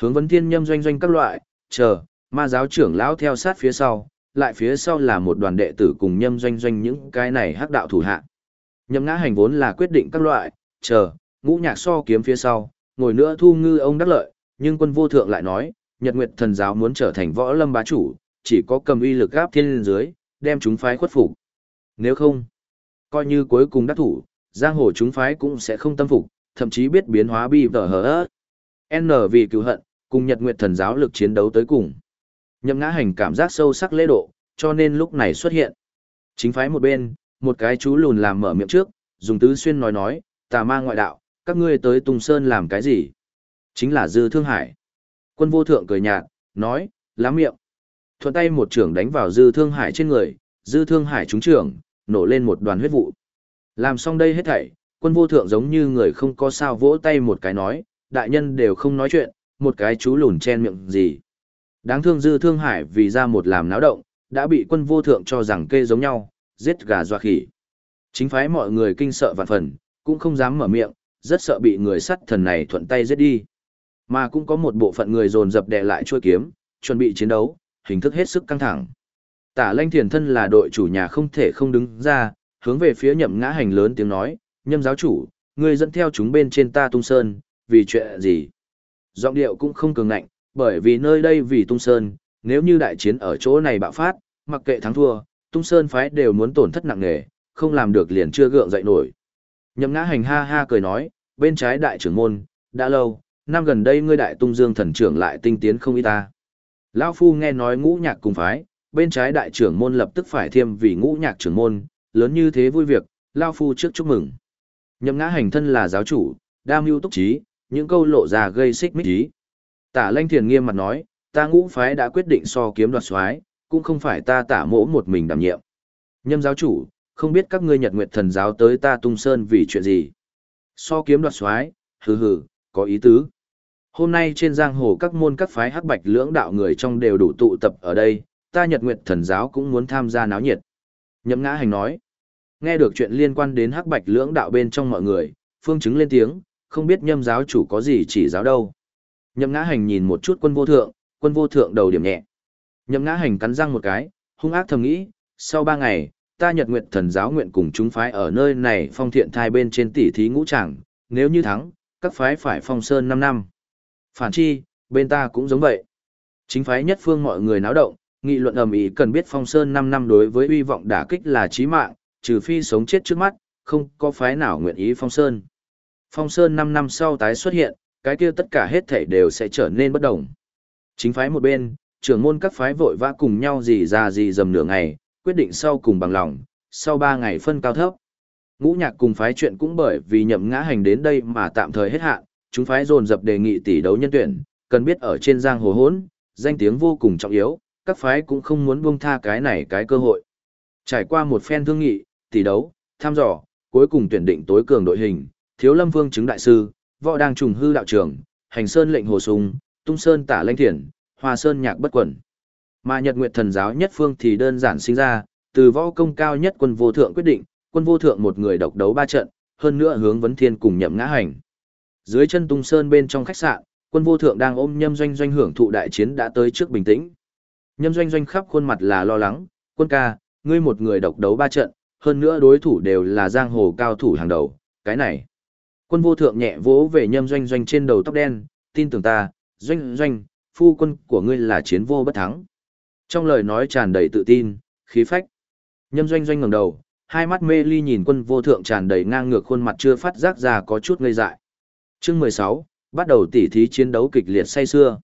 Hướng vấn thiên nhâm doanh doanh các loại, chờ, ma giáo trưởng lão theo sát phía sau, lại phía sau là một đoàn đệ tử cùng nhâm doanh doanh những cái này hắc đạo thủ hạ. Nhậm ngã hành vốn là quyết định các loại, chờ, ngũ nhạc so kiếm phía sau, ngồi nữa thu ngư ông đắc lợi, nhưng quân vô thượng lại nói, Nhật Nguyệt thần giáo muốn trở thành võ lâm bá chủ, chỉ có cầm uy lực gáp thiên lên dưới, đem chúng phái khuất phục. Nếu không, coi như cuối cùng đắc thủ, giang hồ chúng phái cũng sẽ không tâm phục, thậm chí biết biến hóa bi vở hở. N vì cứu hận, cùng Nhật Nguyệt thần giáo lực chiến đấu tới cùng. Nhậm ngã hành cảm giác sâu sắc lễ độ, cho nên lúc này xuất hiện. Chính phái một bên, một cái chú lùn làm mở miệng trước, dùng tứ xuyên nói nói, tà ma ngoại đạo, các ngươi tới Tùng Sơn làm cái gì? Chính là Dư Thương Hải. Quân vô thượng cười nhạt, nói, lá miệng. Thuận tay một trưởng đánh vào Dư Thương Hải trên người, Dư Thương Hải trúng trưởng, nổ lên một đoàn huyết vụ. Làm xong đây hết thảy, quân vô thượng giống như người không có sao vỗ tay một cái nói, đại nhân đều không nói chuyện, một cái chú lùn chen miệng gì. Đáng thương Dư Thương Hải vì ra một làm náo động, đã bị quân vô thượng cho rằng kê giống nhau, giết gà doa khỉ. Chính phái mọi người kinh sợ vạn phần, cũng không dám mở miệng, rất sợ bị người sắt thần này thuận tay giết đi. Mà cũng có một bộ phận người dồn dập đè lại chuôi kiếm, chuẩn bị chiến đấu, hình thức hết sức căng thẳng. Tả Lanh Thiền thân là đội chủ nhà không thể không đứng ra, hướng về phía Nhậm Ngã Hành lớn tiếng nói, "Nhâm giáo chủ, ngươi dẫn theo chúng bên trên ta Tung Sơn, vì chuyện gì?" Giọng điệu cũng không cường ngạnh, bởi vì nơi đây vì Tung Sơn, nếu như đại chiến ở chỗ này bạo phát, mặc kệ thắng thua, Tung Sơn phái đều muốn tổn thất nặng nề, không làm được liền chưa gượng dậy nổi. Nhậm ngã hành ha ha cười nói, bên trái đại trưởng môn, đã lâu, năm gần đây ngươi đại tung dương thần trưởng lại tinh tiến không ít ta. Lão Phu nghe nói ngũ nhạc cùng phái, bên trái đại trưởng môn lập tức phải thiêm vì ngũ nhạc trưởng môn, lớn như thế vui việc, Lão Phu trước chúc mừng. Nhậm ngã hành thân là giáo chủ, đam mưu túc trí, những câu lộ ra gây xích mích trí. Tả lanh thiền nghiêm mặt nói, ta ngũ phái đã quyết định so kiếm đoạt soái cũng không phải ta tả mỗ một mình đảm nhiệm. Nhâm giáo chủ, không biết các ngươi nhật nguyệt thần giáo tới ta tung sơn vì chuyện gì. So kiếm đoạt xoái, hừ hừ, có ý tứ. Hôm nay trên giang hồ các môn các phái hắc bạch lưỡng đạo người trong đều đủ tụ tập ở đây, ta nhật nguyệt thần giáo cũng muốn tham gia náo nhiệt. Nhậm ngã hành nói. Nghe được chuyện liên quan đến hắc bạch lưỡng đạo bên trong mọi người, phương chứng lên tiếng, không biết nhâm giáo chủ có gì chỉ giáo đâu. Nhậm ngã hành nhìn một chút quân vô thượng, quân vô thượng đầu điểm nhẹ. Nhậm ngã hành cắn răng một cái, hung ác thầm nghĩ, sau ba ngày, ta Nhật nguyện Thần giáo nguyện cùng chúng phái ở nơi này phong thiện thai bên trên tỷ thí ngũ tràng, nếu như thắng, các phái phải phong sơn 5 năm. Phản chi, bên ta cũng giống vậy. Chính phái nhất phương mọi người náo động, nghị luận ầm ĩ cần biết phong sơn 5 năm đối với uy vọng đả kích là chí mạng, trừ phi sống chết trước mắt, không có phái nào nguyện ý phong sơn. Phong sơn 5 năm sau tái xuất hiện, cái kia tất cả hết thảy đều sẽ trở nên bất động. Chính phái một bên, trưởng môn các phái vội vã cùng nhau gì ra gì dầm nửa ngày, quyết định sau cùng bằng lòng, sau 3 ngày phân cao thấp. Ngũ nhạc cùng phái chuyện cũng bởi vì nhậm ngã hành đến đây mà tạm thời hết hạn, chúng phái dồn dập đề nghị tỷ đấu nhân tuyển, cần biết ở trên giang hồ hỗn, danh tiếng vô cùng trọng yếu, các phái cũng không muốn buông tha cái này cái cơ hội. Trải qua một phen thương nghị, tỷ đấu, tham dò, cuối cùng tuyển định tối cường đội hình, Thiếu Lâm Vương chứng đại sư, Võ đang trùng hư đạo trưởng, Hành Sơn lệnh hồ sung, Tung Sơn tả lãnh thiền, Hoa Sơn nhạc bất quẩn. Mà Nhật Nguyệt Thần giáo nhất phương thì đơn giản sinh ra, từ võ công cao nhất quân vô thượng quyết định, quân vô thượng một người độc đấu ba trận, hơn nữa hướng vấn thiên cùng nhậm ngã hành. Dưới chân tung sơn bên trong khách sạn, quân vô thượng đang ôm nhâm doanh doanh hưởng thụ đại chiến đã tới trước bình tĩnh. Nhâm doanh doanh khắp khuôn mặt là lo lắng, quân ca, ngươi một người độc đấu ba trận, hơn nữa đối thủ đều là giang hồ cao thủ hàng đầu, cái này. Quân vô thượng nhẹ vỗ về nhâm doanh doanh trên đầu tóc đen, tin tưởng ta, doanh doanh, phu quân của ngươi là chiến vô bất thắng. Trong lời nói tràn đầy tự tin, khí phách. Nhâm doanh doanh ngẩng đầu, hai mắt mê ly nhìn quân vô thượng tràn đầy ngang ngược khuôn mặt chưa phát giác ra có chút ngây dại. Chương 16, bắt đầu tỉ thí chiến đấu kịch liệt say xưa.